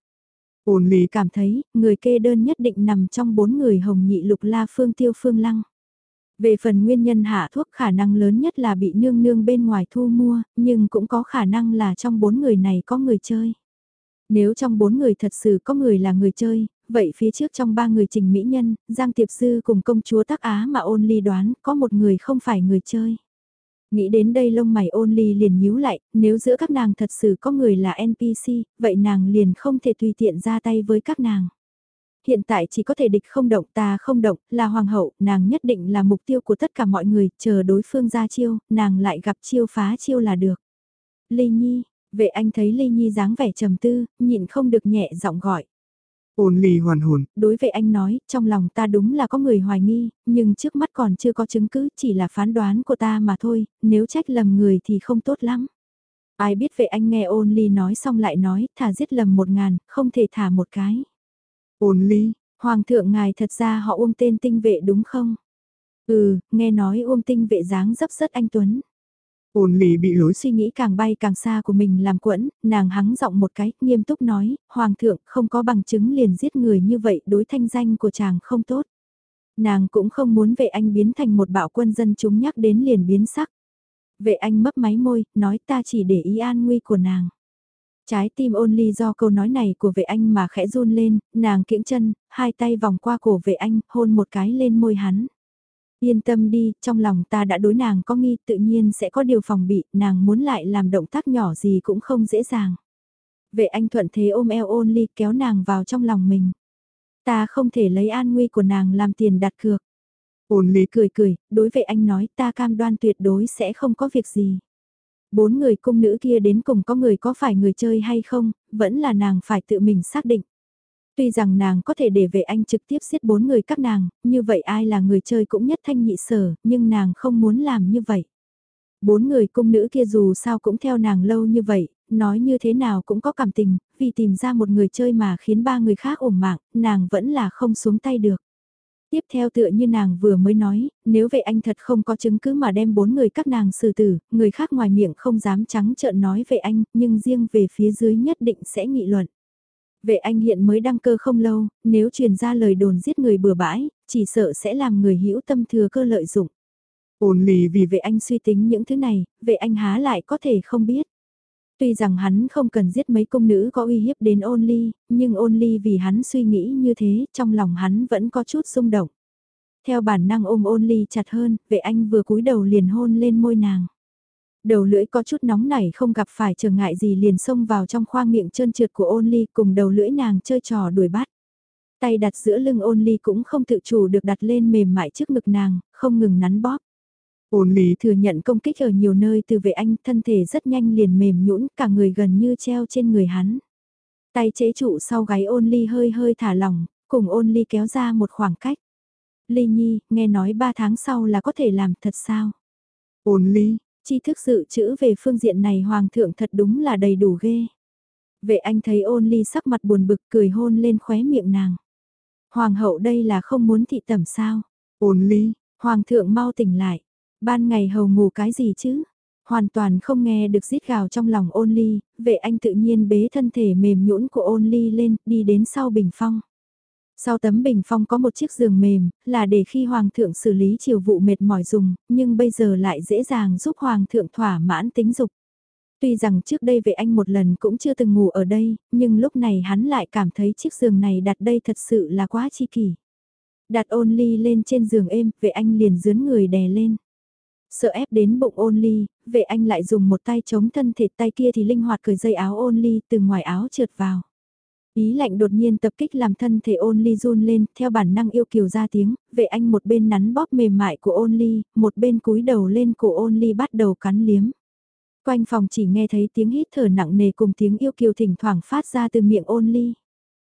Ôn ly cảm thấy, người kê đơn nhất định nằm trong bốn người hồng nhị lục la phương tiêu phương lăng. Về phần nguyên nhân hạ thuốc khả năng lớn nhất là bị nương nương bên ngoài thu mua, nhưng cũng có khả năng là trong bốn người này có người chơi. Nếu trong bốn người thật sự có người là người chơi, vậy phía trước trong ba người trình mỹ nhân, Giang Tiệp Sư cùng công chúa Tắc Á mà ôn ly đoán có một người không phải người chơi. Nghĩ đến đây lông mày ôn ly liền nhíu lại, nếu giữa các nàng thật sự có người là NPC, vậy nàng liền không thể tùy tiện ra tay với các nàng. Hiện tại chỉ có thể địch không động ta không động, là hoàng hậu, nàng nhất định là mục tiêu của tất cả mọi người, chờ đối phương ra chiêu, nàng lại gặp chiêu phá chiêu là được. Ly Nhi, vệ anh thấy Ly Nhi dáng vẻ trầm tư, nhịn không được nhẹ giọng gọi. Ôn ly hoàn hồn. Đối với anh nói, trong lòng ta đúng là có người hoài nghi, nhưng trước mắt còn chưa có chứng cứ, chỉ là phán đoán của ta mà thôi, nếu trách lầm người thì không tốt lắm. Ai biết vậy anh nghe ôn ly nói xong lại nói, thả giết lầm một ngàn, không thể thả một cái. Ôn ly, Hoàng thượng ngài thật ra họ uông tên tinh vệ đúng không? Ừ, nghe nói uông tinh vệ dáng dấp rất anh Tuấn. Ôn ly bị lối suy nghĩ càng bay càng xa của mình làm quẫn, nàng hắng giọng một cái, nghiêm túc nói, Hoàng thượng không có bằng chứng liền giết người như vậy đối thanh danh của chàng không tốt. Nàng cũng không muốn vệ anh biến thành một bạo quân dân chúng nhắc đến liền biến sắc. Vệ anh mấp máy môi, nói ta chỉ để ý an nguy của nàng. Trái tim ôn ly do câu nói này của vệ anh mà khẽ run lên, nàng kiễng chân, hai tay vòng qua cổ vệ anh, hôn một cái lên môi hắn. Yên tâm đi, trong lòng ta đã đối nàng có nghi tự nhiên sẽ có điều phòng bị, nàng muốn lại làm động tác nhỏ gì cũng không dễ dàng. Vệ anh thuận thế ôm eo ôn ly kéo nàng vào trong lòng mình. Ta không thể lấy an nguy của nàng làm tiền đặt cược. Ôn ly cười cười, đối vệ anh nói ta cam đoan tuyệt đối sẽ không có việc gì. Bốn người cung nữ kia đến cùng có người có phải người chơi hay không, vẫn là nàng phải tự mình xác định. Tuy rằng nàng có thể để vệ anh trực tiếp giết bốn người các nàng, như vậy ai là người chơi cũng nhất thanh nhị sở, nhưng nàng không muốn làm như vậy. Bốn người cung nữ kia dù sao cũng theo nàng lâu như vậy, nói như thế nào cũng có cảm tình, vì tìm ra một người chơi mà khiến ba người khác ổn mạng, nàng vẫn là không xuống tay được. Tiếp theo tựa như nàng vừa mới nói, nếu vệ anh thật không có chứng cứ mà đem bốn người các nàng xử tử, người khác ngoài miệng không dám trắng trợn nói về anh, nhưng riêng về phía dưới nhất định sẽ nghị luận. Vệ anh hiện mới đăng cơ không lâu, nếu truyền ra lời đồn giết người bừa bãi, chỉ sợ sẽ làm người hữu tâm thừa cơ lợi dụng. Ôn ly vì vệ anh suy tính những thứ này, vệ anh há lại có thể không biết. Tuy rằng hắn không cần giết mấy công nữ có uy hiếp đến ôn ly, nhưng ôn ly vì hắn suy nghĩ như thế, trong lòng hắn vẫn có chút xung động. Theo bản năng ôm ôn ly chặt hơn, vệ anh vừa cúi đầu liền hôn lên môi nàng. Đầu lưỡi có chút nóng nảy không gặp phải trở ngại gì liền xông vào trong khoang miệng trơn trượt của ôn ly cùng đầu lưỡi nàng chơi trò đuổi bắt. Tay đặt giữa lưng ôn ly cũng không tự chủ được đặt lên mềm mại trước ngực nàng, không ngừng nắn bóp. Ôn ly thừa nhận công kích ở nhiều nơi từ vệ anh, thân thể rất nhanh liền mềm nhũn, cả người gần như treo trên người hắn. Tay chế trụ sau gáy ôn ly hơi hơi thả lỏng, cùng ôn ly kéo ra một khoảng cách. Ly Nhi, nghe nói ba tháng sau là có thể làm thật sao? Ôn ly, chi thức sự chữ về phương diện này hoàng thượng thật đúng là đầy đủ ghê. Vệ anh thấy ôn ly sắc mặt buồn bực cười hôn lên khóe miệng nàng. Hoàng hậu đây là không muốn thị tẩm sao? Ôn ly, hoàng thượng mau tỉnh lại. Ban ngày hầu ngủ cái gì chứ? Hoàn toàn không nghe được rít gào trong lòng ôn ly, vệ anh tự nhiên bế thân thể mềm nhũn của ôn ly lên, đi đến sau bình phong. Sau tấm bình phong có một chiếc giường mềm, là để khi Hoàng thượng xử lý chiều vụ mệt mỏi dùng, nhưng bây giờ lại dễ dàng giúp Hoàng thượng thỏa mãn tính dục. Tuy rằng trước đây vệ anh một lần cũng chưa từng ngủ ở đây, nhưng lúc này hắn lại cảm thấy chiếc giường này đặt đây thật sự là quá chi kỷ. Đặt ôn ly lên trên giường êm, vệ anh liền dướn người đè lên. Sợ ép đến bụng ôn ly, vệ anh lại dùng một tay chống thân thể tay kia thì linh hoạt cởi dây áo ôn ly từ ngoài áo trượt vào. Ý lạnh đột nhiên tập kích làm thân thể ôn ly run lên, theo bản năng yêu kiều ra tiếng, vệ anh một bên nắn bóp mềm mại của ôn ly, một bên cúi đầu lên cổ ôn ly bắt đầu cắn liếm. Quanh phòng chỉ nghe thấy tiếng hít thở nặng nề cùng tiếng yêu kiều thỉnh thoảng phát ra từ miệng ôn ly.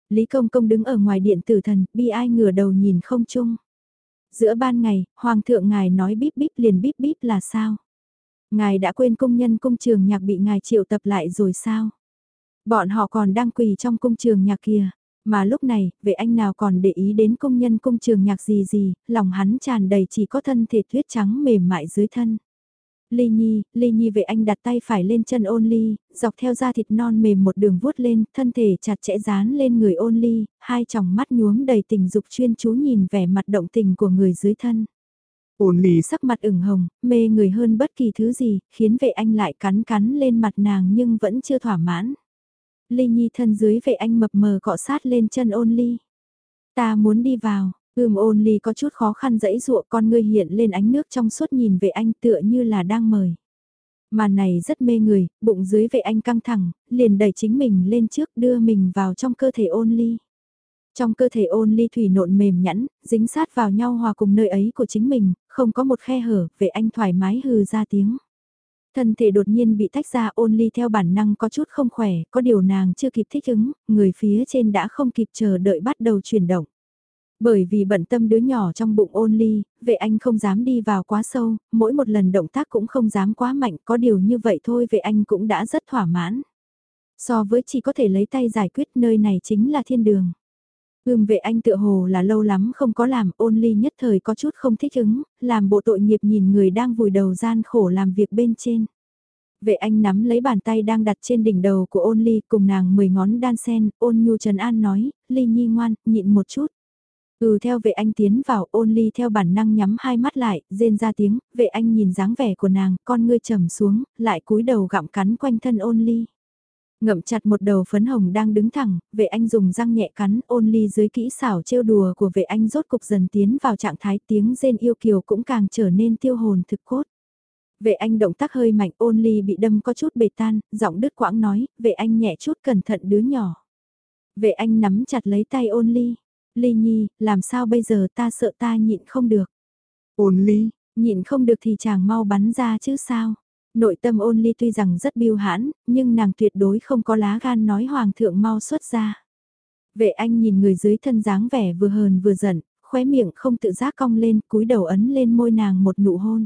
Lý công công đứng ở ngoài điện tử thần, bi ai ngửa đầu nhìn không chung. Giữa ban ngày, hoàng thượng ngài nói bíp bíp liền bíp bíp là sao? Ngài đã quên công nhân công trường nhạc bị ngài triệu tập lại rồi sao? Bọn họ còn đang quỳ trong cung trường nhạc kia. Mà lúc này, vệ anh nào còn để ý đến công nhân công trường nhạc gì gì, lòng hắn tràn đầy chỉ có thân thể tuyết trắng mềm mại dưới thân. Ly Nhi, Ly Nhi vệ anh đặt tay phải lên chân ôn ly, dọc theo da thịt non mềm một đường vuốt lên, thân thể chặt chẽ dán lên người ôn ly, hai tròng mắt nhuốm đầy tình dục chuyên chú nhìn vẻ mặt động tình của người dưới thân. Ôn ly sắc mặt ửng hồng, mê người hơn bất kỳ thứ gì, khiến vệ anh lại cắn cắn lên mặt nàng nhưng vẫn chưa thỏa mãn. Ly Nhi thân dưới vệ anh mập mờ cọ sát lên chân ôn ly. Ta muốn đi vào, ưm ôn ly có chút khó khăn dẫy dụa con ngươi hiện lên ánh nước trong suốt nhìn vệ anh tựa như là đang mời. Màn này rất mê người, bụng dưới vệ anh căng thẳng, liền đẩy chính mình lên trước đưa mình vào trong cơ thể ôn ly. Trong cơ thể ôn ly thủy nộn mềm nhẵn, dính sát vào nhau hòa cùng nơi ấy của chính mình, không có một khe hở, vệ anh thoải mái hừ ra tiếng. Thân thể đột nhiên bị tách ra ôn ly theo bản năng có chút không khỏe, có điều nàng chưa kịp thích ứng, người phía trên đã không kịp chờ đợi bắt đầu chuyển động. Bởi vì bận tâm đứa nhỏ trong bụng ôn ly, vệ anh không dám đi vào quá sâu, mỗi một lần động tác cũng không dám quá mạnh, có điều như vậy thôi vệ anh cũng đã rất thỏa mãn. So với chỉ có thể lấy tay giải quyết nơi này chính là thiên đường. Ưm vệ anh tựa hồ là lâu lắm không có làm ôn ly nhất thời có chút không thích ứng, làm bộ tội nghiệp nhìn người đang vùi đầu gian khổ làm việc bên trên. Vệ anh nắm lấy bàn tay đang đặt trên đỉnh đầu của ôn ly cùng nàng mười ngón đan sen, ôn nhu trần an nói, ly nhi ngoan, nhịn một chút. Ừ theo vệ anh tiến vào ôn ly theo bản năng nhắm hai mắt lại, rên ra tiếng, vệ anh nhìn dáng vẻ của nàng, con ngươi trầm xuống, lại cúi đầu gặm cắn quanh thân ôn ly. Ngậm chặt một đầu phấn hồng đang đứng thẳng, vệ anh dùng răng nhẹ cắn ôn ly dưới kỹ xảo trêu đùa của vệ anh rốt cục dần tiến vào trạng thái tiếng rên yêu kiều cũng càng trở nên tiêu hồn thực cốt. Vệ anh động tác hơi mạnh ôn ly bị đâm có chút bề tan, giọng đứt quãng nói, vệ anh nhẹ chút cẩn thận đứa nhỏ. Vệ anh nắm chặt lấy tay ôn ly, ly nhi, làm sao bây giờ ta sợ ta nhịn không được. Ôn ly, nhịn không được thì chàng mau bắn ra chứ sao. Nội tâm ôn ly tuy rằng rất biêu hãn, nhưng nàng tuyệt đối không có lá gan nói hoàng thượng mau xuất ra. Vệ anh nhìn người dưới thân dáng vẻ vừa hờn vừa giận, khóe miệng không tự giác cong lên, cúi đầu ấn lên môi nàng một nụ hôn.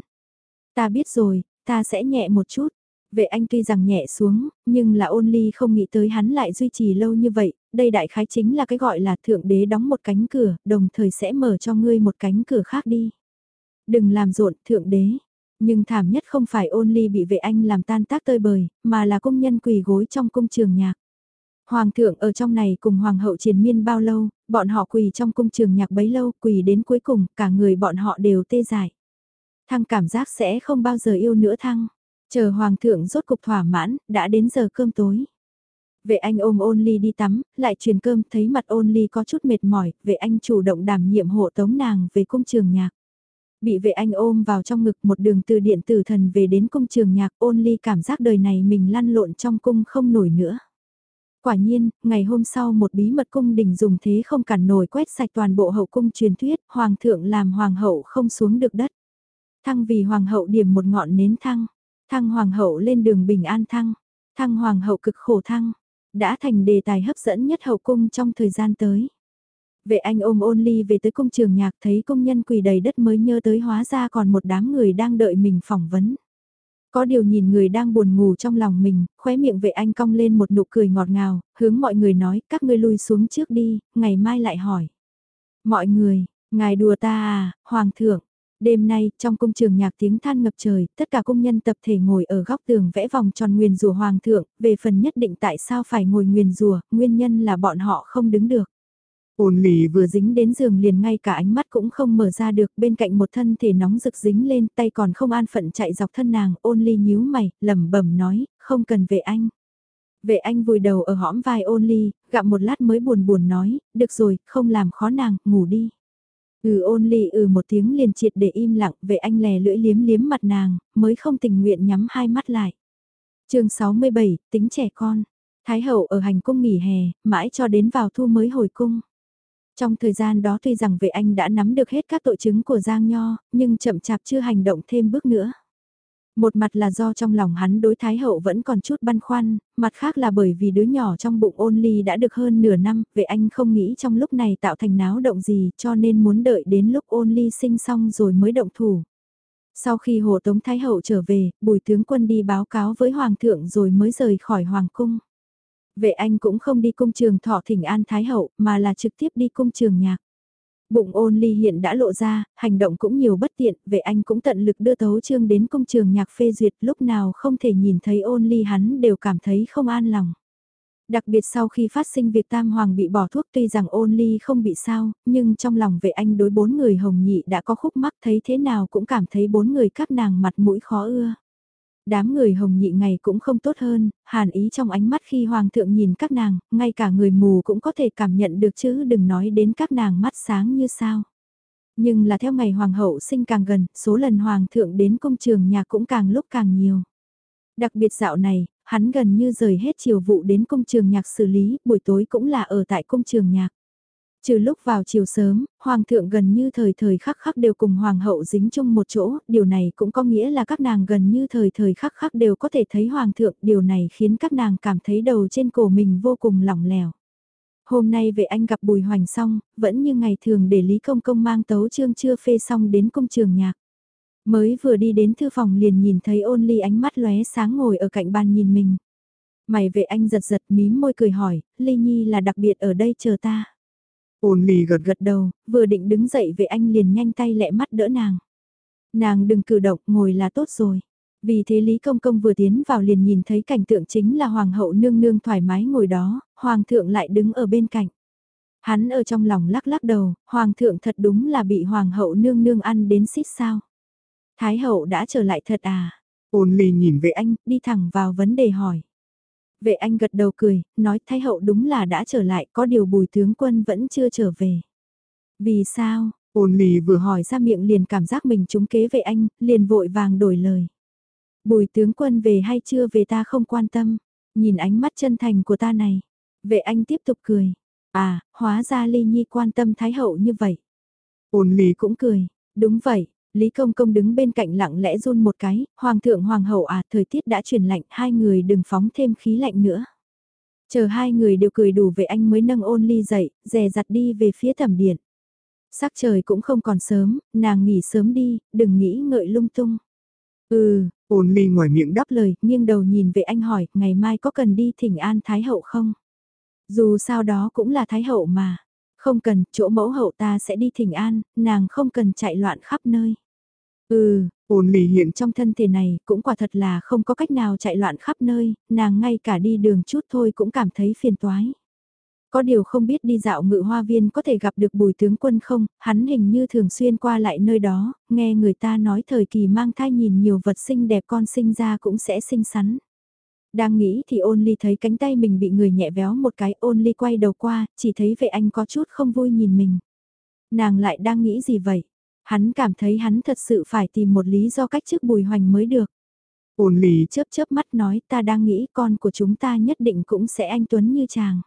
Ta biết rồi, ta sẽ nhẹ một chút. Vệ anh tuy rằng nhẹ xuống, nhưng là ôn ly không nghĩ tới hắn lại duy trì lâu như vậy, đây đại khái chính là cái gọi là thượng đế đóng một cánh cửa, đồng thời sẽ mở cho ngươi một cánh cửa khác đi. Đừng làm rộn, thượng đế, nhưng thảm nhất không phải ôn ly bị vệ anh làm tan tác tơi bời, mà là công nhân quỳ gối trong cung trường nhạc. Hoàng thượng ở trong này cùng hoàng hậu triền miên bao lâu, bọn họ quỳ trong cung trường nhạc bấy lâu, quỳ đến cuối cùng, cả người bọn họ đều tê dại. Thăng cảm giác sẽ không bao giờ yêu nữa thăng. Chờ hoàng thượng rốt cục thỏa mãn, đã đến giờ cơm tối. Vệ anh ôm ôn ly đi tắm, lại truyền cơm, thấy mặt ôn ly có chút mệt mỏi, vệ anh chủ động đảm nhiệm hộ tống nàng về cung trường nhạc. Bị vệ anh ôm vào trong ngực một đường từ điện tử thần về đến cung trường nhạc ôn ly cảm giác đời này mình lăn lộn trong cung không nổi nữa. Quả nhiên, ngày hôm sau một bí mật cung đình dùng thế không cản nổi quét sạch toàn bộ hậu cung truyền thuyết, hoàng thượng làm hoàng hậu không xuống được đất. Thăng vì hoàng hậu điểm một ngọn nến thăng, thăng hoàng hậu lên đường bình an thăng, thăng hoàng hậu cực khổ thăng, đã thành đề tài hấp dẫn nhất hậu cung trong thời gian tới. Vệ anh ôm ôn ly về tới công trường nhạc thấy công nhân quỳ đầy đất mới nhớ tới hóa ra còn một đám người đang đợi mình phỏng vấn. Có điều nhìn người đang buồn ngủ trong lòng mình, khóe miệng vệ anh cong lên một nụ cười ngọt ngào, hướng mọi người nói các ngươi lui xuống trước đi, ngày mai lại hỏi. Mọi người, ngài đùa ta à, hoàng thượng. Đêm nay, trong công trường nhạc tiếng than ngập trời, tất cả công nhân tập thể ngồi ở góc tường vẽ vòng tròn nguyền rùa hoàng thượng, về phần nhất định tại sao phải ngồi nguyền rùa, nguyên nhân là bọn họ không đứng được. Ôn lì vừa dính đến giường liền ngay cả ánh mắt cũng không mở ra được bên cạnh một thân thể nóng rực dính lên tay còn không an phận chạy dọc thân nàng ôn ly nhíu mày, lẩm bẩm nói, không cần về anh. Vệ anh vùi đầu ở hõm vai ôn ly, gặm một lát mới buồn buồn nói, được rồi, không làm khó nàng, ngủ đi. Ừ ôn ly ừ một tiếng liền triệt để im lặng, vệ anh lè lưỡi liếm liếm mặt nàng, mới không tình nguyện nhắm hai mắt lại. chương 67, tính trẻ con. Thái hậu ở hành cung nghỉ hè, mãi cho đến vào thu mới hồi cung. Trong thời gian đó tuy rằng vệ anh đã nắm được hết các tội chứng của Giang Nho, nhưng chậm chạp chưa hành động thêm bước nữa. Một mặt là do trong lòng hắn đối Thái Hậu vẫn còn chút băn khoăn, mặt khác là bởi vì đứa nhỏ trong bụng ôn ly đã được hơn nửa năm, vệ anh không nghĩ trong lúc này tạo thành náo động gì cho nên muốn đợi đến lúc ôn ly sinh xong rồi mới động thủ. Sau khi Hồ Tống Thái Hậu trở về, bùi tướng quân đi báo cáo với Hoàng thượng rồi mới rời khỏi Hoàng cung. Vệ anh cũng không đi cung trường thọ thỉnh an Thái Hậu mà là trực tiếp đi cung trường nhạc. Bụng ôn ly hiện đã lộ ra, hành động cũng nhiều bất tiện, vệ anh cũng tận lực đưa tấu trương đến cung trường nhạc phê duyệt lúc nào không thể nhìn thấy ôn ly hắn đều cảm thấy không an lòng. Đặc biệt sau khi phát sinh việc Tam Hoàng bị bỏ thuốc tuy rằng ôn ly không bị sao, nhưng trong lòng vệ anh đối bốn người hồng nhị đã có khúc mắc thấy thế nào cũng cảm thấy bốn người các nàng mặt mũi khó ưa. Đám người hồng nhị ngày cũng không tốt hơn, hàn ý trong ánh mắt khi hoàng thượng nhìn các nàng, ngay cả người mù cũng có thể cảm nhận được chứ đừng nói đến các nàng mắt sáng như sao. Nhưng là theo ngày hoàng hậu sinh càng gần, số lần hoàng thượng đến công trường nhà cũng càng lúc càng nhiều. Đặc biệt dạo này, hắn gần như rời hết chiều vụ đến công trường nhạc xử lý, buổi tối cũng là ở tại công trường nhạc. Trừ lúc vào chiều sớm, hoàng thượng gần như thời thời khắc khắc đều cùng hoàng hậu dính chung một chỗ, điều này cũng có nghĩa là các nàng gần như thời thời khắc khắc đều có thể thấy hoàng thượng, điều này khiến các nàng cảm thấy đầu trên cổ mình vô cùng lỏng lẻo. Hôm nay vệ anh gặp Bùi Hoành xong, vẫn như ngày thường để Lý Công Công mang tấu chương chưa phê xong đến công trường nhạc. Mới vừa đi đến thư phòng liền nhìn thấy ôn ly ánh mắt lóe sáng ngồi ở cạnh bàn nhìn mình. Mày vệ anh giật giật mím môi cười hỏi, Ly Nhi là đặc biệt ở đây chờ ta. Ôn ly gật gật đầu, vừa định đứng dậy về anh liền nhanh tay lẹ mắt đỡ nàng. Nàng đừng cử động, ngồi là tốt rồi. Vì thế Lý Công Công vừa tiến vào liền nhìn thấy cảnh tượng chính là Hoàng hậu nương nương thoải mái ngồi đó, Hoàng thượng lại đứng ở bên cạnh. Hắn ở trong lòng lắc lắc đầu, Hoàng thượng thật đúng là bị Hoàng hậu nương nương ăn đến xít sao. Thái hậu đã trở lại thật à? Ôn ly nhìn về anh, đi thẳng vào vấn đề hỏi. Vệ anh gật đầu cười, nói Thái hậu đúng là đã trở lại, có điều bùi tướng quân vẫn chưa trở về. Vì sao? Ôn ly vừa hỏi ra miệng liền cảm giác mình trúng kế vệ anh, liền vội vàng đổi lời. Bùi tướng quân về hay chưa về ta không quan tâm, nhìn ánh mắt chân thành của ta này. Vệ anh tiếp tục cười. À, hóa ra Ly Nhi quan tâm Thái hậu như vậy. Ôn ly cũng cười. Đúng vậy, Lý Công Công đứng bên cạnh lặng lẽ run một cái, Hoàng thượng Hoàng hậu à, thời tiết đã chuyển lạnh, hai người đừng phóng thêm khí lạnh nữa. Chờ hai người đều cười đủ về anh mới nâng ôn ly dậy, dè dặt đi về phía thẩm điện. Sắc trời cũng không còn sớm, nàng nghỉ sớm đi, đừng nghĩ ngợi lung tung. Ừ, ôn ly ngoài miệng đáp lời, nghiêng đầu nhìn về anh hỏi, ngày mai có cần đi thỉnh an Thái Hậu không? Dù sao đó cũng là Thái Hậu mà. Không cần, chỗ mẫu hậu ta sẽ đi thỉnh an, nàng không cần chạy loạn khắp nơi. Ừ, ôn lì hiện trong thân thể này cũng quả thật là không có cách nào chạy loạn khắp nơi, nàng ngay cả đi đường chút thôi cũng cảm thấy phiền toái. Có điều không biết đi dạo ngự hoa viên có thể gặp được bùi tướng quân không, hắn hình như thường xuyên qua lại nơi đó, nghe người ta nói thời kỳ mang thai nhìn nhiều vật xinh đẹp con sinh ra cũng sẽ xinh xắn. Đang nghĩ thì ôn ly thấy cánh tay mình bị người nhẹ véo một cái ôn ly quay đầu qua, chỉ thấy vệ anh có chút không vui nhìn mình. Nàng lại đang nghĩ gì vậy? Hắn cảm thấy hắn thật sự phải tìm một lý do cách chức bùi hoành mới được. Ôn lì chớp chớp mắt nói ta đang nghĩ con của chúng ta nhất định cũng sẽ anh Tuấn như chàng.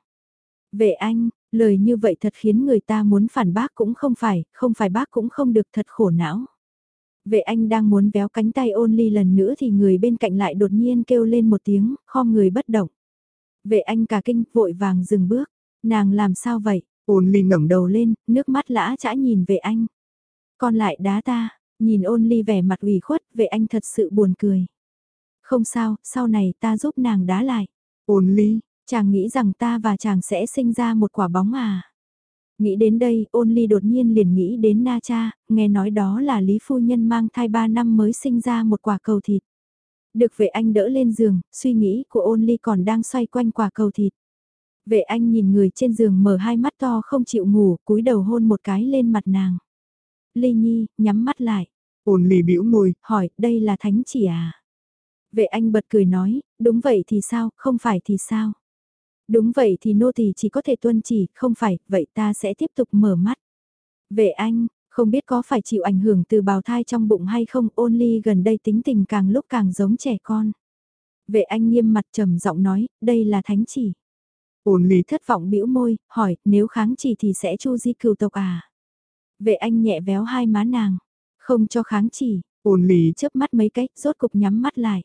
Vệ anh, lời như vậy thật khiến người ta muốn phản bác cũng không phải, không phải bác cũng không được thật khổ não. Vệ anh đang muốn véo cánh tay ôn ly lần nữa thì người bên cạnh lại đột nhiên kêu lên một tiếng, kho người bất động. Vệ anh cả kinh vội vàng dừng bước, nàng làm sao vậy? Ôn ly ngẩng đầu lên, nước mắt lã chã nhìn vệ anh. Con lại đá ta, nhìn ôn ly vẻ mặt ủy khuất, vệ anh thật sự buồn cười. Không sao, sau này ta giúp nàng đá lại. Ôn ly, chàng nghĩ rằng ta và chàng sẽ sinh ra một quả bóng à. Nghĩ đến đây, ôn ly đột nhiên liền nghĩ đến Na Cha, nghe nói đó là Lý Phu Nhân mang thai 3 năm mới sinh ra một quả cầu thịt. Được vệ anh đỡ lên giường, suy nghĩ của ôn ly còn đang xoay quanh quả cầu thịt. Vệ anh nhìn người trên giường mở hai mắt to không chịu ngủ, cúi đầu hôn một cái lên mặt nàng. Ly Nhi, nhắm mắt lại. Ôn ly bĩu môi, hỏi, đây là thánh chỉ à? Vệ anh bật cười nói, đúng vậy thì sao, không phải thì sao? Đúng vậy thì nô tỳ chỉ có thể tuân chỉ, không phải, vậy ta sẽ tiếp tục mở mắt. Vệ anh, không biết có phải chịu ảnh hưởng từ bào thai trong bụng hay không, ôn ly gần đây tính tình càng lúc càng giống trẻ con. Vệ anh nghiêm mặt trầm giọng nói, đây là thánh chỉ. Ôn ly thất vọng bĩu môi, hỏi, nếu kháng chỉ thì sẽ chu di cừu tộc à? Vệ anh nhẹ véo hai má nàng, không cho kháng chỉ, ôn ly chớp mắt mấy cách, rốt cục nhắm mắt lại.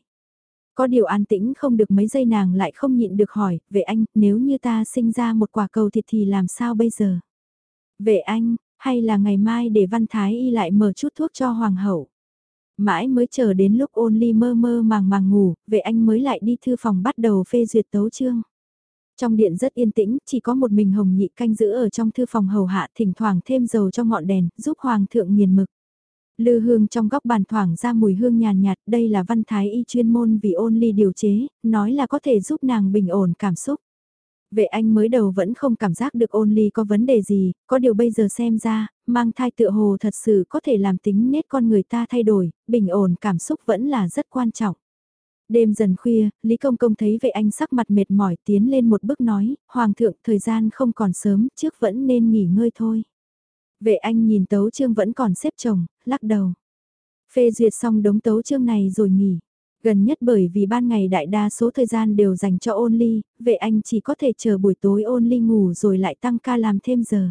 Có điều an tĩnh không được mấy giây nàng lại không nhịn được hỏi, vệ anh, nếu như ta sinh ra một quả cầu thịt thì làm sao bây giờ? Vệ anh, hay là ngày mai để văn thái y lại mở chút thuốc cho hoàng hậu? Mãi mới chờ đến lúc ôn ly mơ mơ màng màng ngủ, vệ anh mới lại đi thư phòng bắt đầu phê duyệt tấu chương. Trong điện rất yên tĩnh, chỉ có một mình Hồng Nhị canh giữ ở trong thư phòng hầu hạ thỉnh thoảng thêm dầu cho ngọn đèn, giúp Hoàng thượng nghiền mực. Lư hương trong góc bàn thoảng ra mùi hương nhàn nhạt, đây là văn thái y chuyên môn vì ôn ly điều chế, nói là có thể giúp nàng bình ổn cảm xúc. Vệ anh mới đầu vẫn không cảm giác được ôn ly có vấn đề gì, có điều bây giờ xem ra, mang thai tựa hồ thật sự có thể làm tính nết con người ta thay đổi, bình ổn cảm xúc vẫn là rất quan trọng. Đêm dần khuya, Lý Công Công thấy vệ anh sắc mặt mệt mỏi tiến lên một bước nói, Hoàng thượng thời gian không còn sớm, trước vẫn nên nghỉ ngơi thôi. Vệ anh nhìn tấu chương vẫn còn xếp chồng, lắc đầu. Phê duyệt xong đống tấu chương này rồi nghỉ. Gần nhất bởi vì ban ngày đại đa số thời gian đều dành cho ôn ly, vệ anh chỉ có thể chờ buổi tối ôn ly ngủ rồi lại tăng ca làm thêm giờ.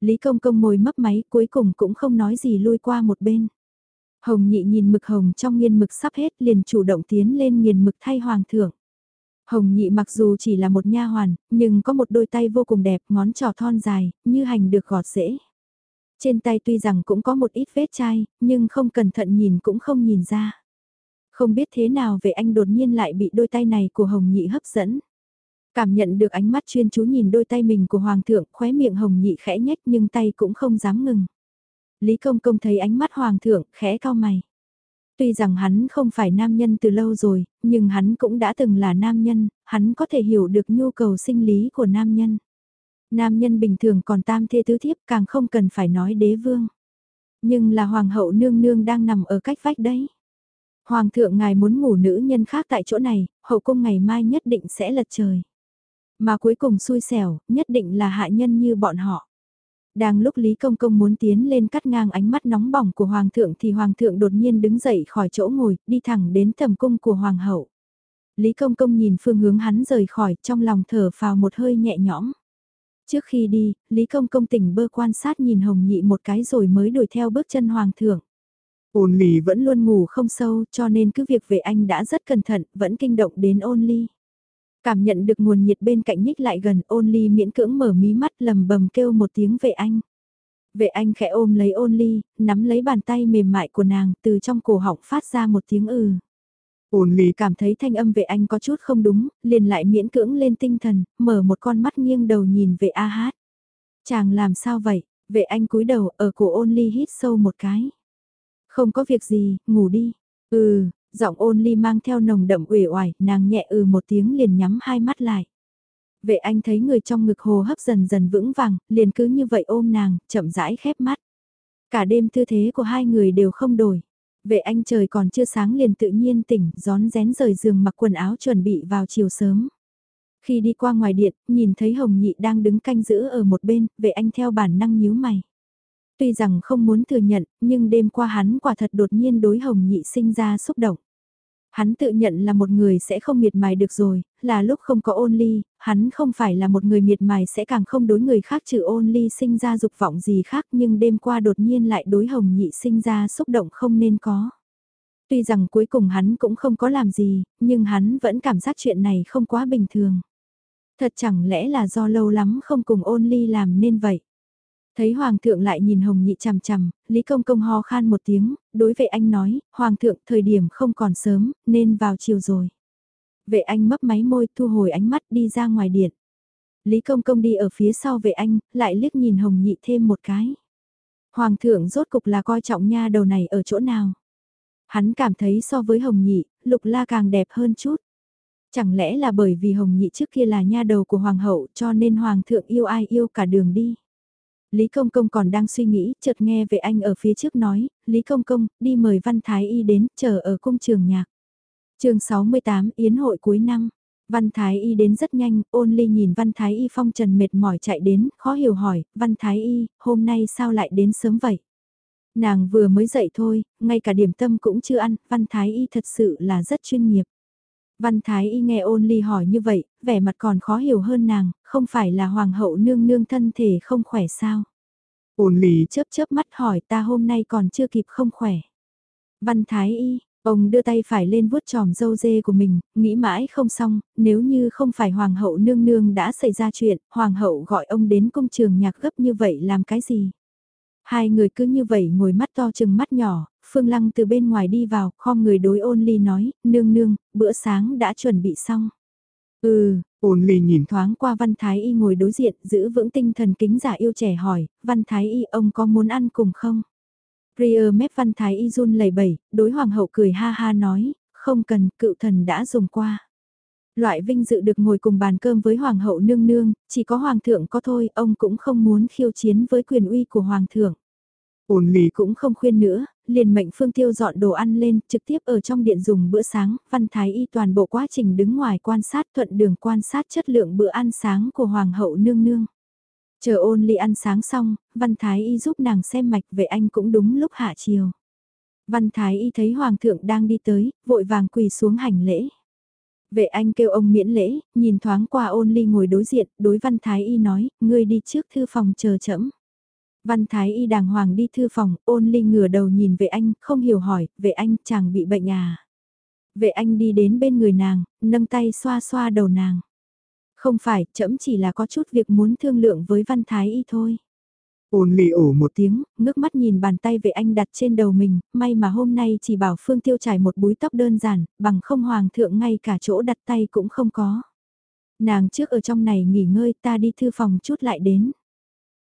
Lý công công ngồi mấp máy cuối cùng cũng không nói gì lui qua một bên. Hồng nhị nhìn mực hồng trong nghiên mực sắp hết liền chủ động tiến lên nghiền mực thay hoàng thượng. Hồng nhị mặc dù chỉ là một nha hoàn, nhưng có một đôi tay vô cùng đẹp, ngón trỏ thon dài, như hành được gọt dễ. Trên tay tuy rằng cũng có một ít vết chai, nhưng không cẩn thận nhìn cũng không nhìn ra. Không biết thế nào về anh đột nhiên lại bị đôi tay này của Hồng nhị hấp dẫn. Cảm nhận được ánh mắt chuyên chú nhìn đôi tay mình của Hoàng thượng, khóe miệng Hồng nhị khẽ nhách nhưng tay cũng không dám ngừng. Lý Công Công thấy ánh mắt Hoàng thượng, khẽ cao mày. Tuy rằng hắn không phải nam nhân từ lâu rồi, nhưng hắn cũng đã từng là nam nhân, hắn có thể hiểu được nhu cầu sinh lý của nam nhân. Nam nhân bình thường còn tam thê tứ thiếp càng không cần phải nói đế vương. Nhưng là hoàng hậu nương nương đang nằm ở cách vách đấy. Hoàng thượng ngài muốn ngủ nữ nhân khác tại chỗ này, hậu cung ngày mai nhất định sẽ lật trời. Mà cuối cùng xui xẻo, nhất định là hạ nhân như bọn họ. Đang lúc Lý Công Công muốn tiến lên cắt ngang ánh mắt nóng bỏng của Hoàng thượng thì Hoàng thượng đột nhiên đứng dậy khỏi chỗ ngồi, đi thẳng đến thầm cung của Hoàng hậu. Lý Công Công nhìn phương hướng hắn rời khỏi trong lòng thở phào một hơi nhẹ nhõm. Trước khi đi, Lý Công Công tỉnh bơ quan sát nhìn Hồng Nhị một cái rồi mới đuổi theo bước chân Hoàng thượng. Ôn ly vẫn luôn ngủ không sâu cho nên cứ việc về anh đã rất cẩn thận, vẫn kinh động đến ôn ly. Cảm nhận được nguồn nhiệt bên cạnh nhích lại gần ôn ly miễn cưỡng mở mí mắt lầm bầm kêu một tiếng về anh. Vệ anh khẽ ôm lấy ôn ly, nắm lấy bàn tay mềm mại của nàng từ trong cổ họng phát ra một tiếng ừ. Ôn ly cảm thấy thanh âm vệ anh có chút không đúng, liền lại miễn cưỡng lên tinh thần, mở một con mắt nghiêng đầu nhìn về A hát. Chàng làm sao vậy? Vệ anh cúi đầu ở cổ ôn ly hít sâu một cái. Không có việc gì, ngủ đi. Ừ, giọng ôn ly mang theo nồng đậm uể oải, nàng nhẹ ừ một tiếng liền nhắm hai mắt lại. Vệ anh thấy người trong ngực hồ hấp dần dần vững vàng, liền cứ như vậy ôm nàng, chậm rãi khép mắt. Cả đêm tư thế của hai người đều không đổi. Vệ anh trời còn chưa sáng liền tự nhiên tỉnh, gión rén rời giường mặc quần áo chuẩn bị vào chiều sớm. Khi đi qua ngoài điện, nhìn thấy Hồng Nhị đang đứng canh giữ ở một bên, vệ anh theo bản năng nhíu mày. Tuy rằng không muốn thừa nhận, nhưng đêm qua hắn quả thật đột nhiên đối Hồng Nhị sinh ra xúc động. Hắn tự nhận là một người sẽ không miệt mài được rồi, là lúc không có ôn ly, hắn không phải là một người miệt mài sẽ càng không đối người khác trừ ôn ly sinh ra dục vọng gì khác nhưng đêm qua đột nhiên lại đối hồng nhị sinh ra xúc động không nên có. Tuy rằng cuối cùng hắn cũng không có làm gì, nhưng hắn vẫn cảm giác chuyện này không quá bình thường. Thật chẳng lẽ là do lâu lắm không cùng ôn ly làm nên vậy. Thấy Hoàng thượng lại nhìn Hồng Nhị chằm chằm, Lý Công Công ho khan một tiếng, đối vệ anh nói, Hoàng thượng thời điểm không còn sớm, nên vào chiều rồi. Vệ anh mấp máy môi thu hồi ánh mắt đi ra ngoài điện. Lý Công Công đi ở phía sau vệ anh, lại liếc nhìn Hồng Nhị thêm một cái. Hoàng thượng rốt cục là coi trọng nha đầu này ở chỗ nào. Hắn cảm thấy so với Hồng Nhị, Lục La càng đẹp hơn chút. Chẳng lẽ là bởi vì Hồng Nhị trước kia là nha đầu của Hoàng hậu cho nên Hoàng thượng yêu ai yêu cả đường đi. Lý Công Công còn đang suy nghĩ, chợt nghe về anh ở phía trước nói, Lý Công Công, đi mời Văn Thái Y đến, chờ ở cung trường nhạc. chương 68 Yến hội cuối năm, Văn Thái Y đến rất nhanh, ôn ly nhìn Văn Thái Y phong trần mệt mỏi chạy đến, khó hiểu hỏi, Văn Thái Y, hôm nay sao lại đến sớm vậy? Nàng vừa mới dậy thôi, ngay cả điểm tâm cũng chưa ăn, Văn Thái Y thật sự là rất chuyên nghiệp. Văn Thái Y nghe ôn ly hỏi như vậy, vẻ mặt còn khó hiểu hơn nàng, không phải là hoàng hậu nương nương thân thể không khỏe sao. Ôn ly chớp chớp mắt hỏi ta hôm nay còn chưa kịp không khỏe. Văn Thái Y, ông đưa tay phải lên vuốt tròm dâu dê của mình, nghĩ mãi không xong, nếu như không phải hoàng hậu nương nương đã xảy ra chuyện, hoàng hậu gọi ông đến công trường nhạc gấp như vậy làm cái gì? Hai người cứ như vậy ngồi mắt to chừng mắt nhỏ, Phương Lăng từ bên ngoài đi vào, khom người đối ôn ly nói, nương nương, bữa sáng đã chuẩn bị xong. Ừ, Ôn ly nhìn thoáng qua Văn Thái Y ngồi đối diện, giữ vững tinh thần kính giả yêu trẻ hỏi, Văn Thái Y ông có muốn ăn cùng không? Priya mép Văn Thái Y run lẩy bẩy, đối hoàng hậu cười ha ha nói, không cần, cựu thần đã dùng qua. Loại vinh dự được ngồi cùng bàn cơm với hoàng hậu nương nương, chỉ có hoàng thượng có thôi, ông cũng không muốn khiêu chiến với quyền uy của hoàng thượng. Ôn ly cũng không khuyên nữa, liền mệnh Phương Tiêu dọn đồ ăn lên, trực tiếp ở trong điện dùng bữa sáng, Văn Thái Y toàn bộ quá trình đứng ngoài quan sát thuận đường quan sát chất lượng bữa ăn sáng của Hoàng hậu nương nương. Chờ ôn ly ăn sáng xong, Văn Thái Y giúp nàng xem mạch vệ anh cũng đúng lúc hạ chiều. Văn Thái Y thấy Hoàng thượng đang đi tới, vội vàng quỳ xuống hành lễ. Vệ anh kêu ông miễn lễ, nhìn thoáng qua ôn ly ngồi đối diện, đối Văn Thái Y nói, ngươi đi trước thư phòng chờ chậm. Văn Thái Y đàng hoàng đi thư phòng, ôn ly ngửa đầu nhìn vệ anh, không hiểu hỏi, vệ anh chàng bị bệnh à. Vệ anh đi đến bên người nàng, nâng tay xoa xoa đầu nàng. Không phải, chậm chỉ là có chút việc muốn thương lượng với Văn Thái Y thôi. Ôn ly ổ một tiếng, ngước mắt nhìn bàn tay vệ anh đặt trên đầu mình, may mà hôm nay chỉ bảo Phương Tiêu trải một búi tóc đơn giản, bằng không hoàng thượng ngay cả chỗ đặt tay cũng không có. Nàng trước ở trong này nghỉ ngơi ta đi thư phòng chút lại đến.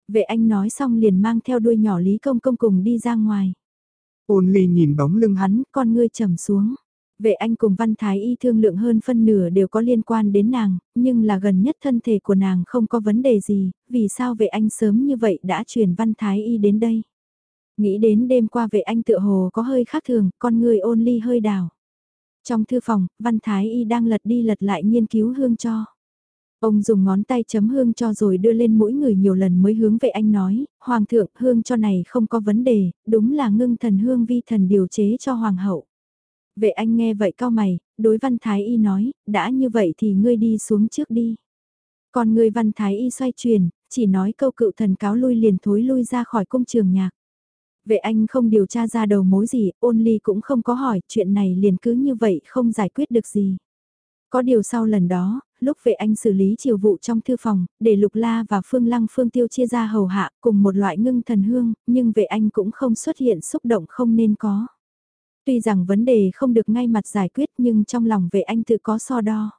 Vệ anh nói xong liền mang theo đuôi nhỏ Lý Công Công cùng đi ra ngoài. Ôn ly nhìn bóng lưng hắn, con ngươi trầm xuống. Vệ anh cùng Văn Thái Y thương lượng hơn phân nửa đều có liên quan đến nàng, nhưng là gần nhất thân thể của nàng không có vấn đề gì, vì sao vệ anh sớm như vậy đã chuyển Văn Thái Y đến đây. Nghĩ đến đêm qua vệ anh tựa hồ có hơi khác thường, con người ôn ly hơi đảo. Trong thư phòng, Văn Thái Y đang lật đi lật lại nghiên cứu hương cho. Ông dùng ngón tay chấm hương cho rồi đưa lên mũi người nhiều lần mới hướng về anh nói, Hoàng thượng hương cho này không có vấn đề, đúng là ngưng thần hương vi thần điều chế cho Hoàng hậu. Vệ anh nghe vậy cao mày, đối văn thái y nói, đã như vậy thì ngươi đi xuống trước đi. Còn người văn thái y xoay chuyển, chỉ nói câu cựu thần cáo lui liền thối lui ra khỏi cung trường nhạc. Vệ anh không điều tra ra đầu mối gì, ôn ly cũng không có hỏi, chuyện này liền cứ như vậy không giải quyết được gì. Có điều sau lần đó, lúc vệ anh xử lý chiều vụ trong thư phòng, để Lục La và Phương Lăng Phương Tiêu chia ra hầu hạ cùng một loại ngưng thần hương, nhưng vệ anh cũng không xuất hiện xúc động không nên có. Tuy rằng vấn đề không được ngay mặt giải quyết nhưng trong lòng vệ anh tự có so đo.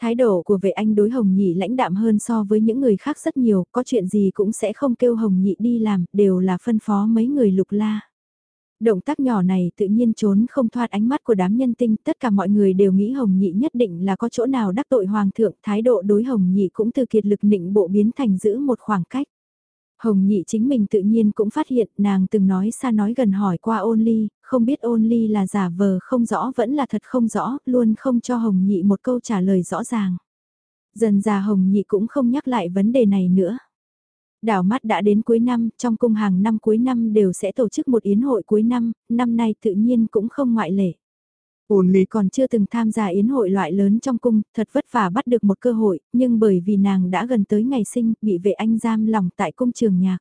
Thái độ của vệ anh đối Hồng Nhị lãnh đạm hơn so với những người khác rất nhiều, có chuyện gì cũng sẽ không kêu Hồng Nhị đi làm, đều là phân phó mấy người lục la. Động tác nhỏ này tự nhiên trốn không thoát ánh mắt của đám nhân tinh, tất cả mọi người đều nghĩ Hồng Nhị nhất định là có chỗ nào đắc tội Hoàng thượng, thái độ đối Hồng Nhị cũng từ kiệt lực nịnh bộ biến thành giữ một khoảng cách. Hồng Nhị chính mình tự nhiên cũng phát hiện nàng từng nói xa nói gần hỏi qua ôn ly, không biết ôn ly là giả vờ không rõ vẫn là thật không rõ, luôn không cho Hồng Nhị một câu trả lời rõ ràng. Dần già Hồng Nhị cũng không nhắc lại vấn đề này nữa. Đảo mắt đã đến cuối năm, trong cung hàng năm cuối năm đều sẽ tổ chức một yến hội cuối năm, năm nay tự nhiên cũng không ngoại lệ. Ôn lý còn chưa từng tham gia yến hội loại lớn trong cung, thật vất vả bắt được một cơ hội, nhưng bởi vì nàng đã gần tới ngày sinh, bị vệ anh giam lòng tại cung trường nhạc.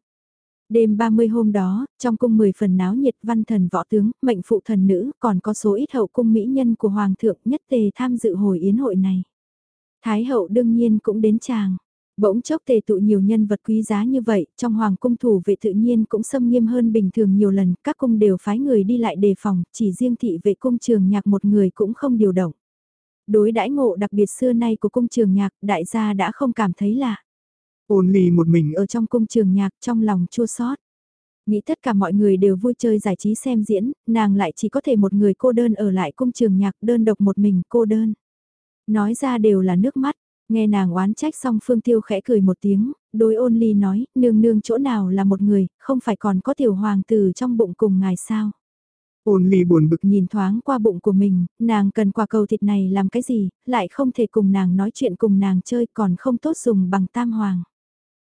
Đêm 30 hôm đó, trong cung 10 phần náo nhiệt văn thần võ tướng, mệnh phụ thần nữ, còn có số ít hậu cung mỹ nhân của Hoàng thượng nhất tề tham dự hồi yến hội này. Thái hậu đương nhiên cũng đến chàng. Bỗng chốc tề tụ nhiều nhân vật quý giá như vậy, trong hoàng cung thủ vệ tự nhiên cũng xâm nghiêm hơn bình thường nhiều lần, các cung đều phái người đi lại đề phòng, chỉ riêng thị vệ cung trường nhạc một người cũng không điều động. Đối đãi ngộ đặc biệt xưa nay của cung trường nhạc, đại gia đã không cảm thấy lạ. Ôn ly một mình ở trong cung trường nhạc trong lòng chua xót Nghĩ tất cả mọi người đều vui chơi giải trí xem diễn, nàng lại chỉ có thể một người cô đơn ở lại cung trường nhạc đơn độc một mình cô đơn. Nói ra đều là nước mắt, Nghe nàng oán trách xong Phương Tiêu khẽ cười một tiếng, đối ôn ly nói, nương nương chỗ nào là một người, không phải còn có tiểu hoàng tử trong bụng cùng ngài sao. Ôn ly buồn bực nhìn thoáng qua bụng của mình, nàng cần quả cầu thịt này làm cái gì, lại không thể cùng nàng nói chuyện cùng nàng chơi còn không tốt dùng bằng tam hoàng.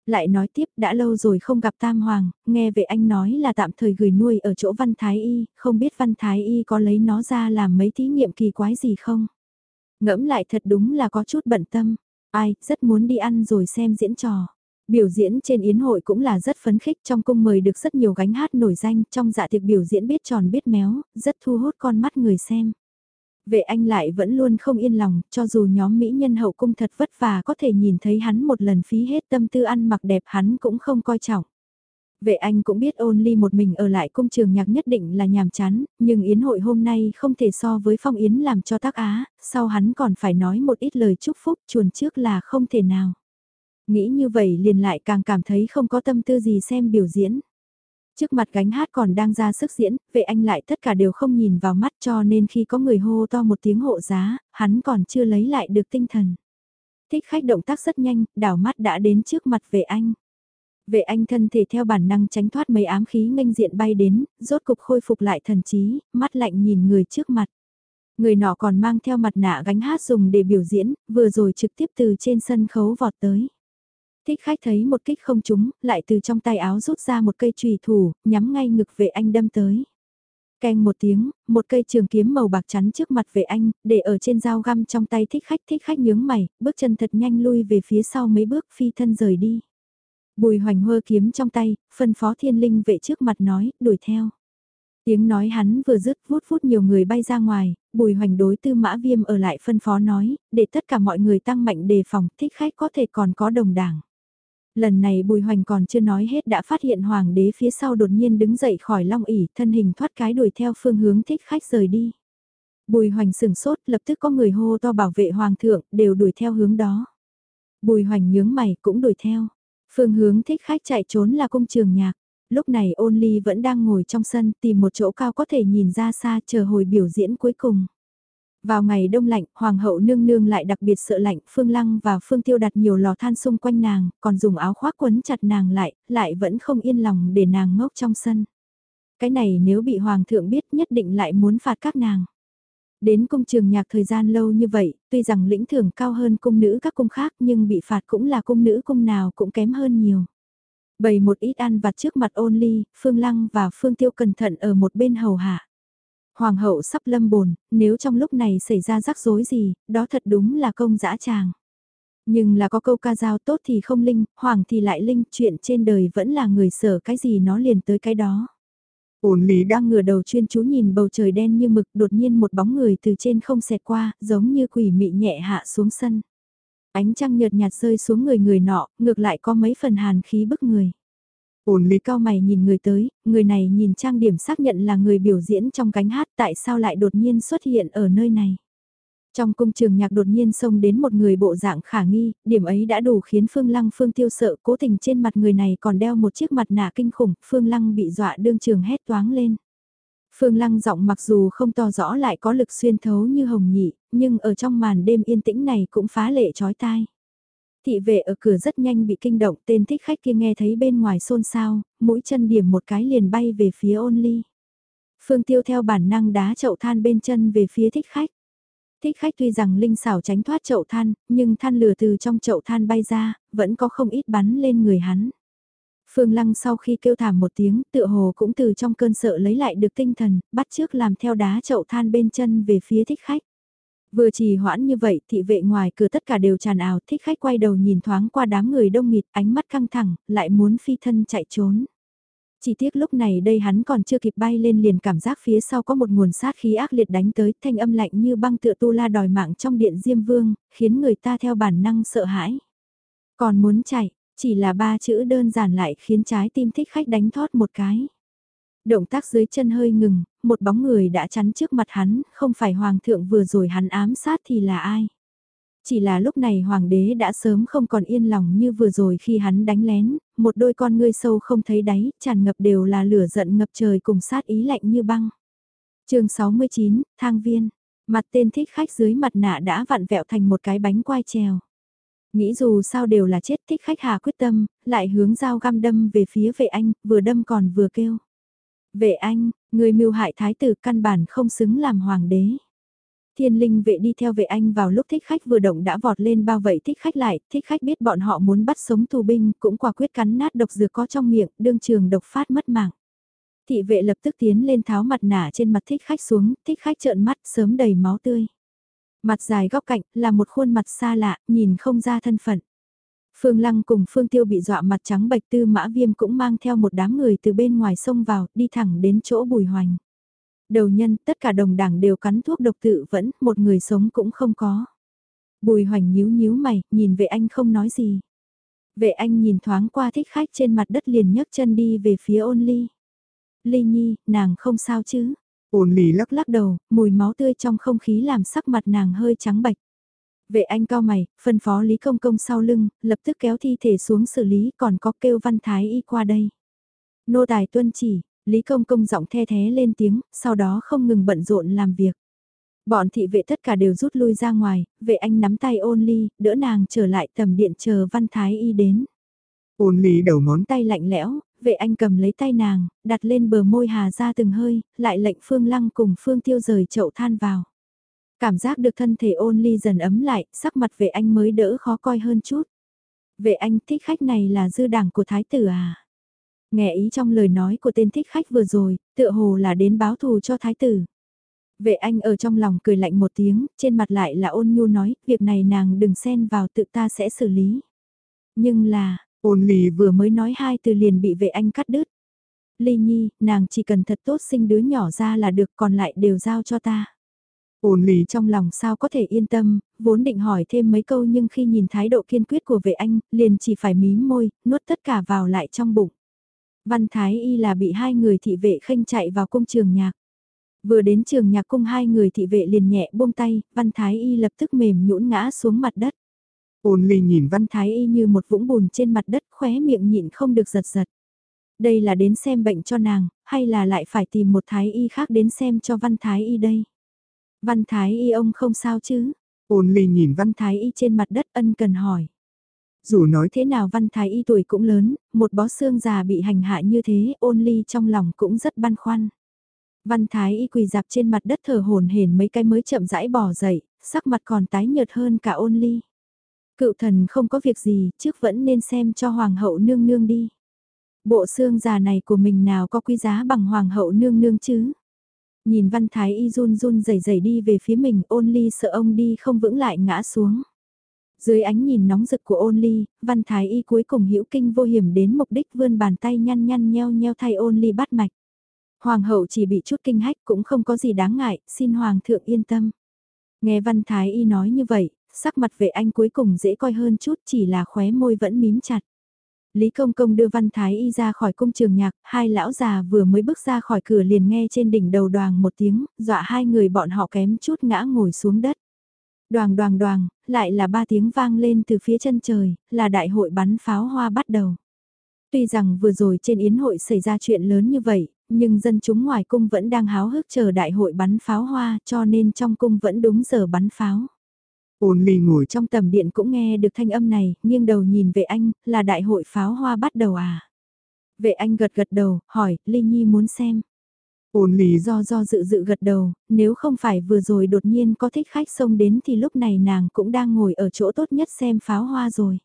Lại nói tiếp đã lâu rồi không gặp tam hoàng, nghe về anh nói là tạm thời gửi nuôi ở chỗ văn thái y, không biết văn thái y có lấy nó ra làm mấy thí nghiệm kỳ quái gì không. Ngẫm lại thật đúng là có chút bận tâm. Ai, rất muốn đi ăn rồi xem diễn trò. Biểu diễn trên yến hội cũng là rất phấn khích trong cung mời được rất nhiều gánh hát nổi danh trong dạ tiệc biểu diễn biết tròn biết méo, rất thu hút con mắt người xem. Vệ anh lại vẫn luôn không yên lòng, cho dù nhóm mỹ nhân hậu cung thật vất vả có thể nhìn thấy hắn một lần phí hết tâm tư ăn mặc đẹp hắn cũng không coi trọng. Vệ anh cũng biết ôn ly một mình ở lại cung trường nhạc nhất định là nhàm chán, nhưng yến hội hôm nay không thể so với phong yến làm cho tác á, sau hắn còn phải nói một ít lời chúc phúc chuồn trước là không thể nào. Nghĩ như vậy liền lại càng cảm thấy không có tâm tư gì xem biểu diễn. Trước mặt gánh hát còn đang ra sức diễn, vệ anh lại tất cả đều không nhìn vào mắt cho nên khi có người hô to một tiếng hộ giá, hắn còn chưa lấy lại được tinh thần. Thích khách động tác rất nhanh, đảo mắt đã đến trước mặt vệ anh. Vệ anh thân thể theo bản năng tránh thoát mấy ám khí nghênh diện bay đến, rốt cục khôi phục lại thần trí, mắt lạnh nhìn người trước mặt. Người nọ còn mang theo mặt nạ gánh hát dùng để biểu diễn, vừa rồi trực tiếp từ trên sân khấu vọt tới. Thích khách thấy một kích không trúng, lại từ trong tay áo rút ra một cây trùy thủ, nhắm ngay ngực vệ anh đâm tới. Keng một tiếng, một cây trường kiếm màu bạc chắn trước mặt vệ anh, để ở trên dao găm trong tay thích khách thích khách nhướng mày, bước chân thật nhanh lui về phía sau mấy bước phi thân rời đi. Bùi hoành hơ kiếm trong tay, phân phó thiên linh vệ trước mặt nói, đuổi theo. Tiếng nói hắn vừa dứt vút vút nhiều người bay ra ngoài, bùi hoành đối tư mã viêm ở lại phân phó nói, để tất cả mọi người tăng mạnh đề phòng, thích khách có thể còn có đồng đảng. Lần này bùi hoành còn chưa nói hết đã phát hiện hoàng đế phía sau đột nhiên đứng dậy khỏi long ỉ, thân hình thoát cái đuổi theo phương hướng thích khách rời đi. Bùi hoành sừng sốt, lập tức có người hô to bảo vệ hoàng thượng, đều đuổi theo hướng đó. Bùi hoành nhướng mày cũng đuổi theo. Phương hướng thích khách chạy trốn là cung trường nhạc. Lúc này ôn ly vẫn đang ngồi trong sân tìm một chỗ cao có thể nhìn ra xa chờ hồi biểu diễn cuối cùng. Vào ngày đông lạnh, hoàng hậu nương nương lại đặc biệt sợ lạnh, Phương Lăng và Phương Tiêu đặt nhiều lò than xung quanh nàng, còn dùng áo khoác quấn chặt nàng lại, lại vẫn không yên lòng để nàng ngốc trong sân. Cái này nếu bị hoàng thượng biết nhất định lại muốn phạt các nàng. Đến cung trường nhạc thời gian lâu như vậy, tuy rằng lĩnh thưởng cao hơn cung nữ các cung khác nhưng bị phạt cũng là cung nữ cung nào cũng kém hơn nhiều. Bày một ít ăn vặt trước mặt ôn ly, Phương Lăng và Phương Tiêu cẩn thận ở một bên hầu hạ. Hoàng hậu sắp lâm bồn, nếu trong lúc này xảy ra rắc rối gì, đó thật đúng là công dã tràng. Nhưng là có câu ca dao tốt thì không linh, hoàng thì lại linh, chuyện trên đời vẫn là người sở cái gì nó liền tới cái đó. Ổn lý đang ngửa đầu chuyên chú nhìn bầu trời đen như mực đột nhiên một bóng người từ trên không xẹt qua, giống như quỷ mị nhẹ hạ xuống sân. Ánh trăng nhợt nhạt rơi xuống người người nọ, ngược lại có mấy phần hàn khí bức người. Ổn lý cao mày nhìn người tới, người này nhìn trang điểm xác nhận là người biểu diễn trong cánh hát tại sao lại đột nhiên xuất hiện ở nơi này. Trong cung trường nhạc đột nhiên xông đến một người bộ dạng khả nghi, điểm ấy đã đủ khiến Phương Lăng Phương Tiêu sợ cố tình trên mặt người này còn đeo một chiếc mặt nạ kinh khủng, Phương Lăng bị dọa đương trường hét toáng lên. Phương Lăng giọng mặc dù không to rõ lại có lực xuyên thấu như hồng nhị, nhưng ở trong màn đêm yên tĩnh này cũng phá lệ chói tai. Thị vệ ở cửa rất nhanh bị kinh động, tên thích khách kia nghe thấy bên ngoài xôn xao, mũi chân điểm một cái liền bay về phía ôn ly. Phương Tiêu theo bản năng đá chậu than bên chân về phía thích khách. Thích khách tuy rằng linh xảo tránh thoát chậu than, nhưng than lửa từ trong chậu than bay ra, vẫn có không ít bắn lên người hắn. Phương Lăng sau khi kêu thảm một tiếng, tựa hồ cũng từ trong cơn sợ lấy lại được tinh thần, bắt trước làm theo đá chậu than bên chân về phía thích khách. Vừa trì hoãn như vậy, thị vệ ngoài cửa tất cả đều tràn ảo, thích khách quay đầu nhìn thoáng qua đám người đông nghịt, ánh mắt căng thẳng, lại muốn phi thân chạy trốn. Chỉ tiếc lúc này đây hắn còn chưa kịp bay lên liền cảm giác phía sau có một nguồn sát khí ác liệt đánh tới, thanh âm lạnh như băng tựa tu la đòi mạng trong điện Diêm Vương, khiến người ta theo bản năng sợ hãi. Còn muốn chạy, chỉ là ba chữ đơn giản lại khiến trái tim thích khách đánh thót một cái. Động tác dưới chân hơi ngừng, một bóng người đã chắn trước mặt hắn, không phải hoàng thượng vừa rồi hắn ám sát thì là ai. Chỉ là lúc này hoàng đế đã sớm không còn yên lòng như vừa rồi khi hắn đánh lén, một đôi con ngươi sâu không thấy đáy, tràn ngập đều là lửa giận ngập trời cùng sát ý lạnh như băng. chương 69, Thang Viên, mặt tên thích khách dưới mặt nạ đã vặn vẹo thành một cái bánh quai trèo. Nghĩ dù sao đều là chết thích khách hà quyết tâm, lại hướng dao găm đâm về phía vệ anh, vừa đâm còn vừa kêu. Vệ anh, người mưu hại thái tử căn bản không xứng làm hoàng đế. Thiên linh vệ đi theo vệ anh vào lúc thích khách vừa động đã vọt lên bao vây thích khách lại, thích khách biết bọn họ muốn bắt sống tù binh cũng quả quyết cắn nát độc dược có trong miệng, đương trường độc phát mất mạng. Thị vệ lập tức tiến lên tháo mặt nạ trên mặt thích khách xuống, thích khách trợn mắt sớm đầy máu tươi. Mặt dài góc cạnh là một khuôn mặt xa lạ, nhìn không ra thân phận. Phương Lăng cùng Phương Tiêu bị dọa mặt trắng bạch tư mã viêm cũng mang theo một đám người từ bên ngoài sông vào, đi thẳng đến chỗ bùi hoành. Đầu nhân, tất cả đồng đảng đều cắn thuốc độc tự vẫn, một người sống cũng không có. Bùi hoành nhíu nhíu mày, nhìn về anh không nói gì. Vệ anh nhìn thoáng qua thích khách trên mặt đất liền nhấc chân đi về phía ôn ly. Ly nhi, nàng không sao chứ? Ôn ly lắc Lắc đầu, mùi máu tươi trong không khí làm sắc mặt nàng hơi trắng bạch. Vệ anh cao mày, phân phó Lý Công Công sau lưng, lập tức kéo thi thể xuống xử lý còn có kêu văn thái y qua đây. Nô tài tuân chỉ, Lý Công Công giọng the thế lên tiếng, sau đó không ngừng bận rộn làm việc. Bọn thị vệ tất cả đều rút lui ra ngoài, vệ anh nắm tay ôn ly, đỡ nàng trở lại tầm điện chờ văn thái y đến. Ôn ly đầu ngón tay lạnh lẽo, vệ anh cầm lấy tay nàng, đặt lên bờ môi hà ra từng hơi, lại lệnh phương lăng cùng phương tiêu rời chậu than vào. Cảm giác được thân thể ôn ly dần ấm lại, sắc mặt vệ anh mới đỡ khó coi hơn chút. Vệ anh thích khách này là dư đảng của thái tử à? Nghe ý trong lời nói của tên thích khách vừa rồi, tựa hồ là đến báo thù cho thái tử. Vệ anh ở trong lòng cười lạnh một tiếng, trên mặt lại là ôn nhu nói, việc này nàng đừng xen vào tự ta sẽ xử lý. Nhưng là, ôn ly vừa mới nói hai từ liền bị vệ anh cắt đứt. Ly nhi, nàng chỉ cần thật tốt sinh đứa nhỏ ra là được còn lại đều giao cho ta. Ôn ly trong lòng sao có thể yên tâm, vốn định hỏi thêm mấy câu nhưng khi nhìn thái độ kiên quyết của vệ anh, liền chỉ phải mím môi, nuốt tất cả vào lại trong bụng. Văn Thái Y là bị hai người thị vệ khênh chạy vào cung trường nhạc. Vừa đến trường nhạc cung hai người thị vệ liền nhẹ buông tay, Văn Thái Y lập tức mềm nhũn ngã xuống mặt đất. Ôn ly nhìn Văn Thái Y như một vũng bùn trên mặt đất khóe miệng nhịn không được giật giật. Đây là đến xem bệnh cho nàng, hay là lại phải tìm một Thái Y khác đến xem cho Văn Thái Y đây? Văn Thái Y ông không sao chứ? Ôn ly nhìn Văn Thái Y trên mặt đất ân cần hỏi. Dù nói thế nào Văn Thái Y tuổi cũng lớn, một bó xương già bị hành hạ như thế, ôn ly trong lòng cũng rất băn khoăn. Văn Thái Y quỳ dạp trên mặt đất thở hồn hển mấy cái mới chậm rãi bỏ dậy, sắc mặt còn tái nhợt hơn cả ôn ly. Cựu thần không có việc gì, trước vẫn nên xem cho hoàng hậu nương nương đi. Bộ xương già này của mình nào có quý giá bằng hoàng hậu nương nương chứ? Nhìn văn thái y run run rẩy rẩy đi về phía mình ôn ly sợ ông đi không vững lại ngã xuống. Dưới ánh nhìn nóng rực của ôn ly, văn thái y cuối cùng hữu kinh vô hiểm đến mục đích vươn bàn tay nhăn nhăn nheo nheo thay ôn ly bắt mạch. Hoàng hậu chỉ bị chút kinh hách cũng không có gì đáng ngại, xin hoàng thượng yên tâm. Nghe văn thái y nói như vậy, sắc mặt vệ anh cuối cùng dễ coi hơn chút chỉ là khóe môi vẫn mím chặt. Lý Công Công đưa Văn Thái Y ra khỏi cung trường nhạc, hai lão già vừa mới bước ra khỏi cửa liền nghe trên đỉnh đầu đoàn một tiếng, dọa hai người bọn họ kém chút ngã ngồi xuống đất. Đoàn đoàn đoàn, lại là ba tiếng vang lên từ phía chân trời, là đại hội bắn pháo hoa bắt đầu. Tuy rằng vừa rồi trên yến hội xảy ra chuyện lớn như vậy, nhưng dân chúng ngoài cung vẫn đang háo hức chờ đại hội bắn pháo hoa cho nên trong cung vẫn đúng giờ bắn pháo. Ôn ly ngồi trong tầm điện cũng nghe được thanh âm này, nghiêng đầu nhìn về anh, là đại hội pháo hoa bắt đầu à? Vệ anh gật gật đầu, hỏi, Ly Nhi muốn xem. Ôn ly do do dự dự gật đầu, nếu không phải vừa rồi đột nhiên có thích khách xông đến thì lúc này nàng cũng đang ngồi ở chỗ tốt nhất xem pháo hoa rồi.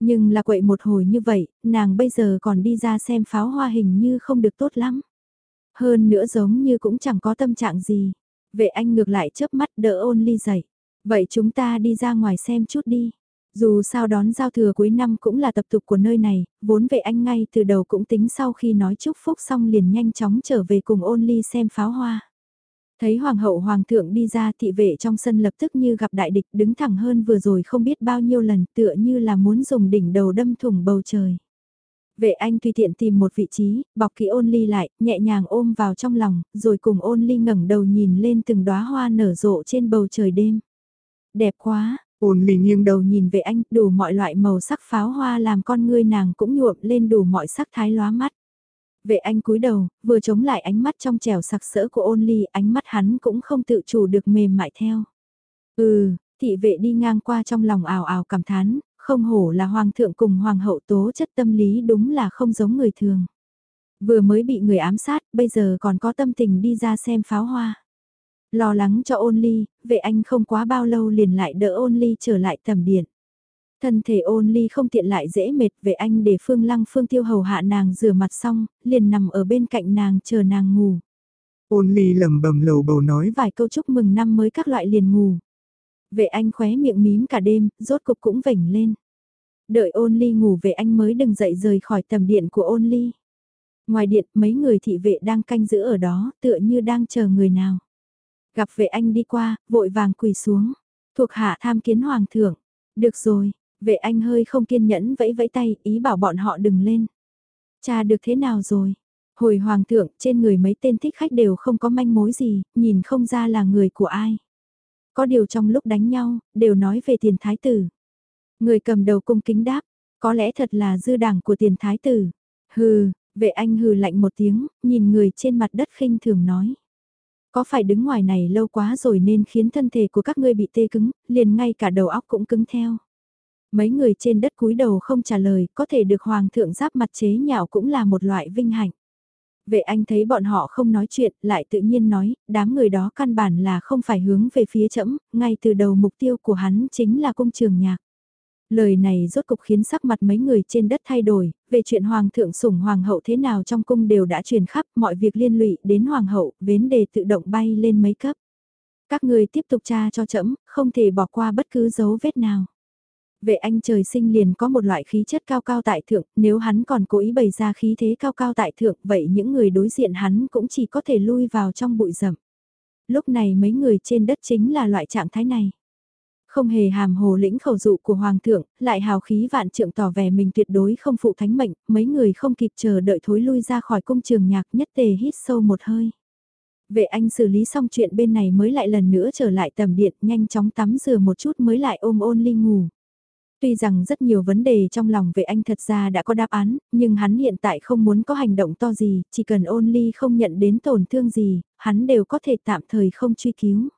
Nhưng là quậy một hồi như vậy, nàng bây giờ còn đi ra xem pháo hoa hình như không được tốt lắm. Hơn nữa giống như cũng chẳng có tâm trạng gì. Vệ anh ngược lại chớp mắt đỡ ôn ly dậy. Vậy chúng ta đi ra ngoài xem chút đi. Dù sao đón giao thừa cuối năm cũng là tập tục của nơi này, vốn vệ anh ngay từ đầu cũng tính sau khi nói chúc phúc xong liền nhanh chóng trở về cùng ôn ly xem pháo hoa. Thấy hoàng hậu hoàng thượng đi ra thị vệ trong sân lập tức như gặp đại địch đứng thẳng hơn vừa rồi không biết bao nhiêu lần tựa như là muốn dùng đỉnh đầu đâm thủng bầu trời. Vệ anh tùy tiện tìm một vị trí, bọc kỹ ôn ly lại, nhẹ nhàng ôm vào trong lòng, rồi cùng ôn ly ngẩng đầu nhìn lên từng đóa hoa nở rộ trên bầu trời đêm. Đẹp quá, ôn ly nghiêng đầu nhìn về anh, đủ mọi loại màu sắc pháo hoa làm con ngươi nàng cũng nhuộm lên đủ mọi sắc thái lóa mắt. Vệ anh cúi đầu, vừa chống lại ánh mắt trong trẻo sặc sỡ của ôn ly, ánh mắt hắn cũng không tự chủ được mềm mại theo. Ừ, thị vệ đi ngang qua trong lòng ảo ảo cảm thán, không hổ là hoàng thượng cùng hoàng hậu tố chất tâm lý đúng là không giống người thường. Vừa mới bị người ám sát, bây giờ còn có tâm tình đi ra xem pháo hoa. Lo lắng cho ôn ly, vệ anh không quá bao lâu liền lại đỡ ôn ly trở lại tầm điện. Thân thể ôn ly không tiện lại dễ mệt về anh để phương lăng phương tiêu hầu hạ nàng rửa mặt xong, liền nằm ở bên cạnh nàng chờ nàng ngủ. Ôn ly lầm bầm lầu bầu nói vài câu chúc mừng năm mới các loại liền ngủ. Vệ anh khóe miệng mím cả đêm, rốt cục cũng vểnh lên. Đợi ôn ly ngủ về anh mới đừng dậy rời khỏi tầm điện của ôn ly. Ngoài điện mấy người thị vệ đang canh giữ ở đó tựa như đang chờ người nào. Gặp vệ anh đi qua, vội vàng quỳ xuống. Thuộc hạ tham kiến hoàng thượng. Được rồi, Vệ anh hơi không kiên nhẫn vẫy vẫy tay, ý bảo bọn họ đừng lên. Cha được thế nào rồi? Hồi hoàng thượng, trên người mấy tên thích khách đều không có manh mối gì, nhìn không ra là người của ai. Có điều trong lúc đánh nhau, đều nói về tiền thái tử. Người cầm đầu cung kính đáp, có lẽ thật là dư đảng của tiền thái tử. Hừ, vệ anh hừ lạnh một tiếng, nhìn người trên mặt đất khinh thường nói. Có phải đứng ngoài này lâu quá rồi nên khiến thân thể của các ngươi bị tê cứng, liền ngay cả đầu óc cũng cứng theo. Mấy người trên đất cúi đầu không trả lời, có thể được hoàng thượng giáp mặt chế nhạo cũng là một loại vinh hạnh. Vệ anh thấy bọn họ không nói chuyện, lại tự nhiên nói, đám người đó căn bản là không phải hướng về phía chẫm, ngay từ đầu mục tiêu của hắn chính là cung trường nhạc. Lời này rốt cục khiến sắc mặt mấy người trên đất thay đổi, về chuyện hoàng thượng sủng hoàng hậu thế nào trong cung đều đã truyền khắp, mọi việc liên lụy đến hoàng hậu, vến đề tự động bay lên mấy cấp. Các người tiếp tục tra cho chậm, không thể bỏ qua bất cứ dấu vết nào. Vệ anh trời sinh liền có một loại khí chất cao cao tại thượng, nếu hắn còn cố ý bày ra khí thế cao cao tại thượng, vậy những người đối diện hắn cũng chỉ có thể lui vào trong bụi rậm. Lúc này mấy người trên đất chính là loại trạng thái này. Không hề hàm hồ lĩnh khẩu dụ của Hoàng thượng, lại hào khí vạn trượng tỏ vẻ mình tuyệt đối không phụ thánh mệnh, mấy người không kịp chờ đợi thối lui ra khỏi cung trường nhạc nhất tề hít sâu một hơi. Vệ anh xử lý xong chuyện bên này mới lại lần nữa trở lại tầm điện, nhanh chóng tắm rửa một chút mới lại ôm ôn ly ngủ. Tuy rằng rất nhiều vấn đề trong lòng vệ anh thật ra đã có đáp án, nhưng hắn hiện tại không muốn có hành động to gì, chỉ cần ôn ly không nhận đến tổn thương gì, hắn đều có thể tạm thời không truy cứu.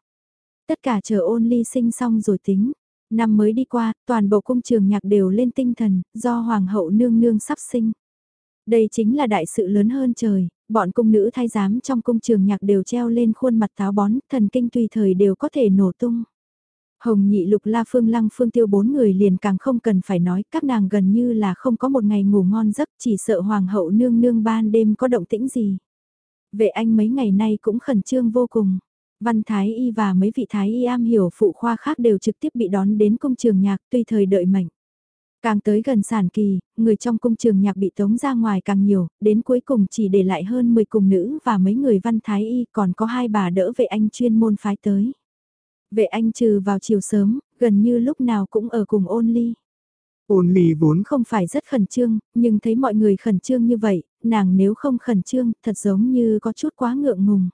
Tất cả chờ ôn ly sinh xong rồi tính. Năm mới đi qua, toàn bộ cung trường nhạc đều lên tinh thần, do hoàng hậu nương nương sắp sinh. Đây chính là đại sự lớn hơn trời, bọn cung nữ thay giám trong cung trường nhạc đều treo lên khuôn mặt táo bón, thần kinh tùy thời đều có thể nổ tung. Hồng nhị lục la phương lăng phương tiêu bốn người liền càng không cần phải nói, các nàng gần như là không có một ngày ngủ ngon giấc chỉ sợ hoàng hậu nương nương ban đêm có động tĩnh gì. Vệ anh mấy ngày nay cũng khẩn trương vô cùng. Văn Thái Y và mấy vị Thái Y am hiểu phụ khoa khác đều trực tiếp bị đón đến công trường nhạc tuy thời đợi mệnh. Càng tới gần sản kỳ, người trong cung trường nhạc bị tống ra ngoài càng nhiều, đến cuối cùng chỉ để lại hơn 10 cùng nữ và mấy người văn thái y còn có hai bà đỡ vệ anh chuyên môn phái tới. Vệ anh trừ vào chiều sớm, gần như lúc nào cũng ở cùng ôn ly. Ôn ly vốn không phải rất khẩn trương, nhưng thấy mọi người khẩn trương như vậy, nàng nếu không khẩn trương, thật giống như có chút quá ngượng ngùng.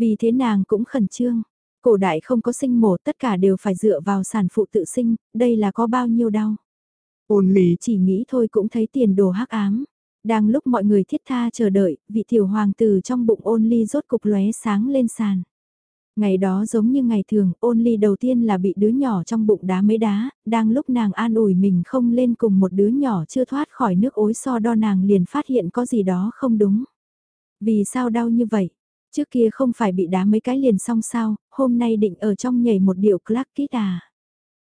Vì thế nàng cũng khẩn trương. Cổ đại không có sinh mổ tất cả đều phải dựa vào sản phụ tự sinh, đây là có bao nhiêu đau. Ôn lý chỉ nghĩ thôi cũng thấy tiền đồ hắc ám. Đang lúc mọi người thiết tha chờ đợi, vị tiểu hoàng tử trong bụng ôn ly rốt cục lóe sáng lên sàn. Ngày đó giống như ngày thường, ôn ly đầu tiên là bị đứa nhỏ trong bụng đá mấy đá, đang lúc nàng an ủi mình không lên cùng một đứa nhỏ chưa thoát khỏi nước ối so đo nàng liền phát hiện có gì đó không đúng. Vì sao đau như vậy? Trước kia không phải bị đá mấy cái liền xong sao, hôm nay định ở trong nhảy một điệu clack kít à.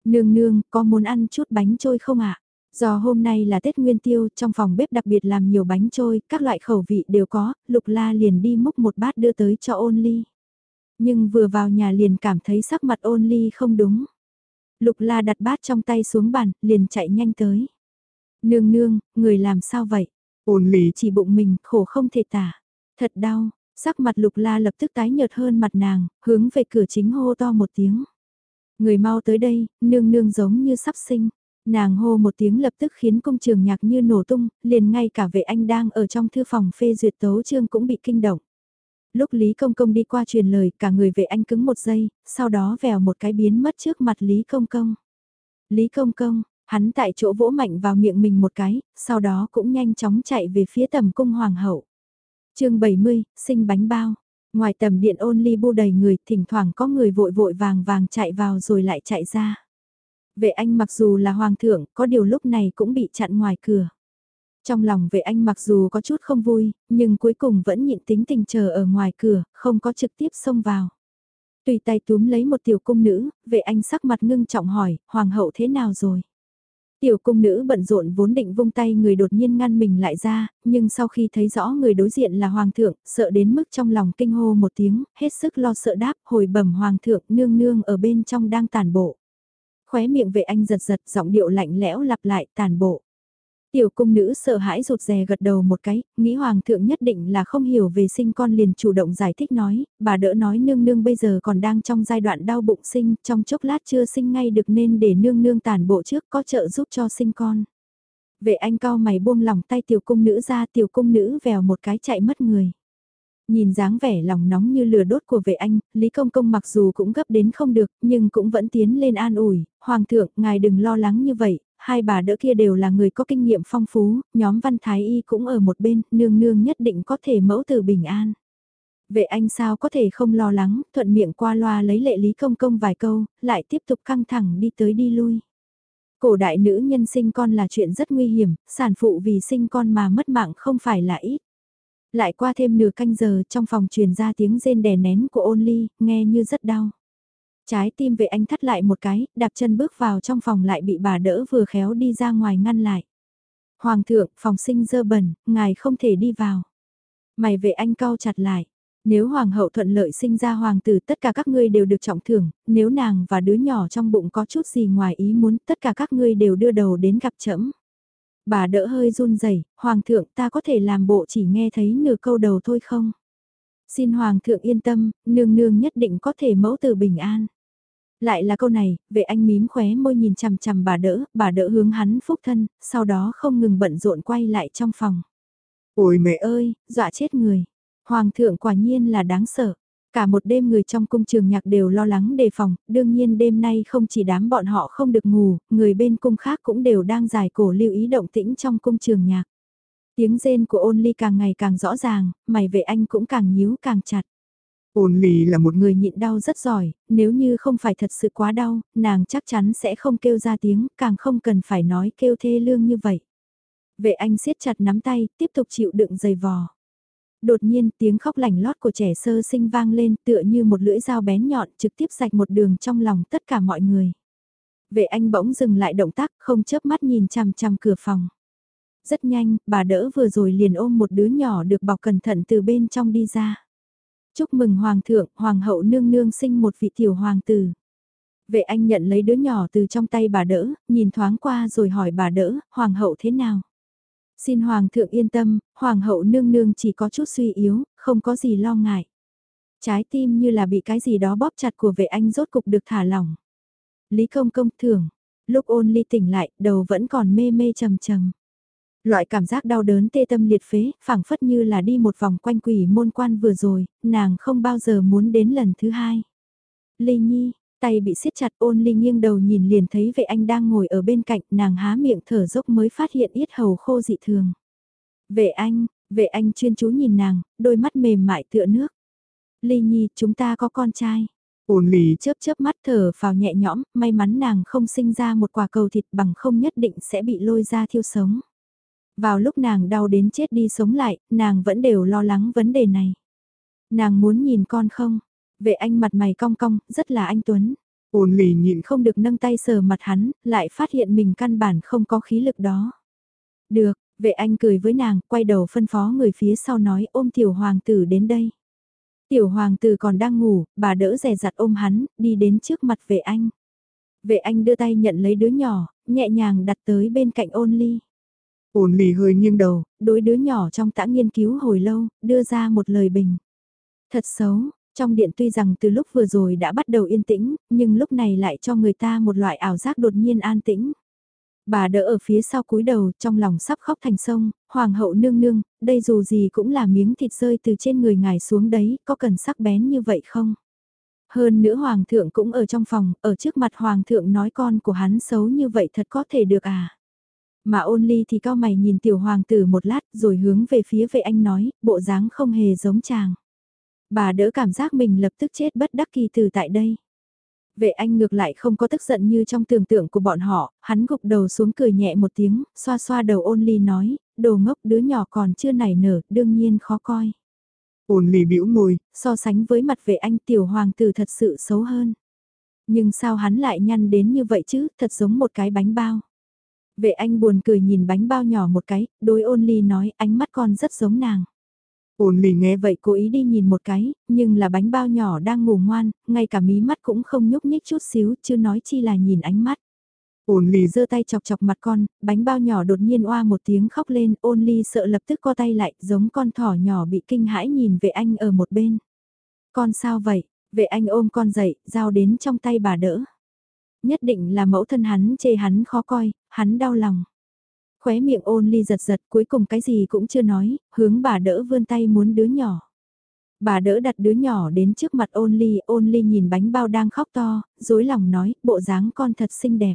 Nương nương, có muốn ăn chút bánh trôi không ạ? Do hôm nay là Tết Nguyên Tiêu, trong phòng bếp đặc biệt làm nhiều bánh trôi, các loại khẩu vị đều có, Lục La liền đi múc một bát đưa tới cho ôn ly. Nhưng vừa vào nhà liền cảm thấy sắc mặt ôn ly không đúng. Lục La đặt bát trong tay xuống bàn, liền chạy nhanh tới. Nương nương, người làm sao vậy? Ôn ly chỉ bụng mình, khổ không thể tả. Thật đau, Sắc mặt lục la lập tức tái nhợt hơn mặt nàng, hướng về cửa chính hô to một tiếng. Người mau tới đây, nương nương giống như sắp sinh. Nàng hô một tiếng lập tức khiến công trường nhạc như nổ tung, liền ngay cả vệ anh đang ở trong thư phòng phê duyệt tấu chương cũng bị kinh động. Lúc Lý Công Công đi qua truyền lời, cả người vệ anh cứng một giây, sau đó vèo một cái biến mất trước mặt Lý Công Công. Lý Công Công, hắn tại chỗ vỗ mạnh vào miệng mình một cái, sau đó cũng nhanh chóng chạy về phía tầm cung hoàng hậu chương 70, sinh bánh bao. Ngoài tầm điện ôn ly bu đầy người, thỉnh thoảng có người vội vội vàng vàng chạy vào rồi lại chạy ra. Vệ anh mặc dù là hoàng thượng, có điều lúc này cũng bị chặn ngoài cửa. Trong lòng vệ anh mặc dù có chút không vui, nhưng cuối cùng vẫn nhịn tính tình chờ ở ngoài cửa, không có trực tiếp xông vào. Tùy tay túm lấy một tiểu cung nữ, vệ anh sắc mặt ngưng trọng hỏi, hoàng hậu thế nào rồi? Tiểu cung nữ bận rộn vốn định vung tay người đột nhiên ngăn mình lại ra, nhưng sau khi thấy rõ người đối diện là hoàng thượng, sợ đến mức trong lòng kinh hô một tiếng, hết sức lo sợ đáp, hồi bẩm hoàng thượng nương nương ở bên trong đang tàn bộ. Khóe miệng vệ anh giật giật giọng điệu lạnh lẽo lặp lại tàn bộ. Tiểu cung nữ sợ hãi rụt rè gật đầu một cái, nghĩ hoàng thượng nhất định là không hiểu về sinh con liền chủ động giải thích nói, bà đỡ nói nương nương bây giờ còn đang trong giai đoạn đau bụng sinh, trong chốc lát chưa sinh ngay được nên để nương nương tàn bộ trước có trợ giúp cho sinh con. Vệ anh cao mày buông lòng tay tiểu cung nữ ra tiểu cung nữ vèo một cái chạy mất người. Nhìn dáng vẻ lòng nóng như lửa đốt của vệ anh, Lý Công Công mặc dù cũng gấp đến không được, nhưng cũng vẫn tiến lên an ủi, Hoàng thượng, ngài đừng lo lắng như vậy, hai bà đỡ kia đều là người có kinh nghiệm phong phú, nhóm văn thái y cũng ở một bên, nương nương nhất định có thể mẫu từ bình an. Vệ anh sao có thể không lo lắng, thuận miệng qua loa lấy lệ Lý Công Công vài câu, lại tiếp tục căng thẳng đi tới đi lui. Cổ đại nữ nhân sinh con là chuyện rất nguy hiểm, sản phụ vì sinh con mà mất mạng không phải là ít. Lại qua thêm nửa canh giờ trong phòng truyền ra tiếng rên đè nén của ôn ly, nghe như rất đau. Trái tim vệ anh thắt lại một cái, đạp chân bước vào trong phòng lại bị bà đỡ vừa khéo đi ra ngoài ngăn lại. Hoàng thượng, phòng sinh dơ bẩn, ngài không thể đi vào. Mày vệ anh cau chặt lại. Nếu hoàng hậu thuận lợi sinh ra hoàng tử tất cả các ngươi đều được trọng thưởng, nếu nàng và đứa nhỏ trong bụng có chút gì ngoài ý muốn tất cả các ngươi đều đưa đầu đến gặp trẫm Bà đỡ hơi run rẩy hoàng thượng ta có thể làm bộ chỉ nghe thấy nửa câu đầu thôi không? Xin hoàng thượng yên tâm, nương nương nhất định có thể mẫu từ bình an. Lại là câu này, vệ anh mím khóe môi nhìn chằm chằm bà đỡ, bà đỡ hướng hắn phúc thân, sau đó không ngừng bận rộn quay lại trong phòng. Ôi mẹ ơi, dọa chết người. Hoàng thượng quả nhiên là đáng sợ. Cả một đêm người trong cung trường nhạc đều lo lắng đề phòng, đương nhiên đêm nay không chỉ đám bọn họ không được ngủ, người bên cung khác cũng đều đang giải cổ lưu ý động tĩnh trong cung trường nhạc. Tiếng rên của ôn ly càng ngày càng rõ ràng, mày vệ anh cũng càng nhíu càng chặt. Ôn lì là một người nhịn đau rất giỏi, nếu như không phải thật sự quá đau, nàng chắc chắn sẽ không kêu ra tiếng, càng không cần phải nói kêu thê lương như vậy. Vệ anh siết chặt nắm tay, tiếp tục chịu đựng dày vò. Đột nhiên tiếng khóc lành lót của trẻ sơ sinh vang lên tựa như một lưỡi dao bén nhọn trực tiếp sạch một đường trong lòng tất cả mọi người. Vệ anh bỗng dừng lại động tác không chớp mắt nhìn chằm chằm cửa phòng. Rất nhanh, bà đỡ vừa rồi liền ôm một đứa nhỏ được bọc cẩn thận từ bên trong đi ra. Chúc mừng Hoàng thượng, Hoàng hậu nương nương sinh một vị tiểu hoàng tử. Vệ anh nhận lấy đứa nhỏ từ trong tay bà đỡ, nhìn thoáng qua rồi hỏi bà đỡ, Hoàng hậu thế nào? Xin Hoàng thượng yên tâm, Hoàng hậu nương nương chỉ có chút suy yếu, không có gì lo ngại. Trái tim như là bị cái gì đó bóp chặt của vệ anh rốt cục được thả lỏng. Lý công công thưởng, lúc ôn ly tỉnh lại, đầu vẫn còn mê mê trầm trầm. Loại cảm giác đau đớn tê tâm liệt phế, phảng phất như là đi một vòng quanh quỷ môn quan vừa rồi, nàng không bao giờ muốn đến lần thứ hai. Ly Nhi, tay bị siết chặt ôn ly nghiêng đầu nhìn liền thấy vệ anh đang ngồi ở bên cạnh nàng há miệng thở dốc mới phát hiện yết hầu khô dị thường. Vệ anh, vệ anh chuyên chú nhìn nàng, đôi mắt mềm mại tựa nước. Ly Nhi, chúng ta có con trai. Ôn ly chớp chớp mắt thở vào nhẹ nhõm, may mắn nàng không sinh ra một quả cầu thịt bằng không nhất định sẽ bị lôi ra thiêu sống. Vào lúc nàng đau đến chết đi sống lại, nàng vẫn đều lo lắng vấn đề này. Nàng muốn nhìn con không? Vệ anh mặt mày cong cong, rất là anh Tuấn. Ôn lì nhịn không được nâng tay sờ mặt hắn, lại phát hiện mình căn bản không có khí lực đó. Được, vệ anh cười với nàng, quay đầu phân phó người phía sau nói ôm tiểu hoàng tử đến đây. Tiểu hoàng tử còn đang ngủ, bà đỡ rè rặt ôm hắn, đi đến trước mặt vệ anh. Vệ anh đưa tay nhận lấy đứa nhỏ, nhẹ nhàng đặt tới bên cạnh ôn ly. Ôn lì hơi nghiêng đầu, đối đứa nhỏ trong tã nghiên cứu hồi lâu, đưa ra một lời bình. Thật xấu, trong điện tuy rằng từ lúc vừa rồi đã bắt đầu yên tĩnh, nhưng lúc này lại cho người ta một loại ảo giác đột nhiên an tĩnh. Bà đỡ ở phía sau cúi đầu, trong lòng sắp khóc thành sông, hoàng hậu nương nương, đây dù gì cũng là miếng thịt rơi từ trên người ngài xuống đấy, có cần sắc bén như vậy không? Hơn nữa hoàng thượng cũng ở trong phòng, ở trước mặt hoàng thượng nói con của hắn xấu như vậy thật có thể được à? Mà ôn ly thì cao mày nhìn tiểu hoàng tử một lát rồi hướng về phía vệ anh nói, bộ dáng không hề giống chàng. Bà đỡ cảm giác mình lập tức chết bất đắc kỳ từ tại đây. Vệ anh ngược lại không có tức giận như trong tưởng tượng của bọn họ, hắn gục đầu xuống cười nhẹ một tiếng, xoa xoa đầu ôn ly nói, đồ ngốc đứa nhỏ còn chưa nảy nở, đương nhiên khó coi. Ôn ly bĩu môi, so sánh với mặt vệ anh tiểu hoàng tử thật sự xấu hơn. Nhưng sao hắn lại nhăn đến như vậy chứ, thật giống một cái bánh bao. Vệ anh buồn cười nhìn bánh bao nhỏ một cái, đối ôn ly nói ánh mắt con rất giống nàng. Ôn ly nghe vậy cố ý đi nhìn một cái, nhưng là bánh bao nhỏ đang ngủ ngoan, ngay cả mí mắt cũng không nhúc nhích chút xíu, chưa nói chi là nhìn ánh mắt. Ôn ly giơ tay chọc chọc mặt con, bánh bao nhỏ đột nhiên oa một tiếng khóc lên, ôn ly sợ lập tức co tay lại, giống con thỏ nhỏ bị kinh hãi nhìn vệ anh ở một bên. Con sao vậy? Vệ anh ôm con dậy, giao đến trong tay bà đỡ. Nhất định là mẫu thân hắn chê hắn khó coi, hắn đau lòng. Khóe miệng ôn ly giật giật cuối cùng cái gì cũng chưa nói, hướng bà đỡ vươn tay muốn đứa nhỏ. Bà đỡ đặt đứa nhỏ đến trước mặt ôn ly, ôn ly nhìn bánh bao đang khóc to, dối lòng nói, bộ dáng con thật xinh đẹp.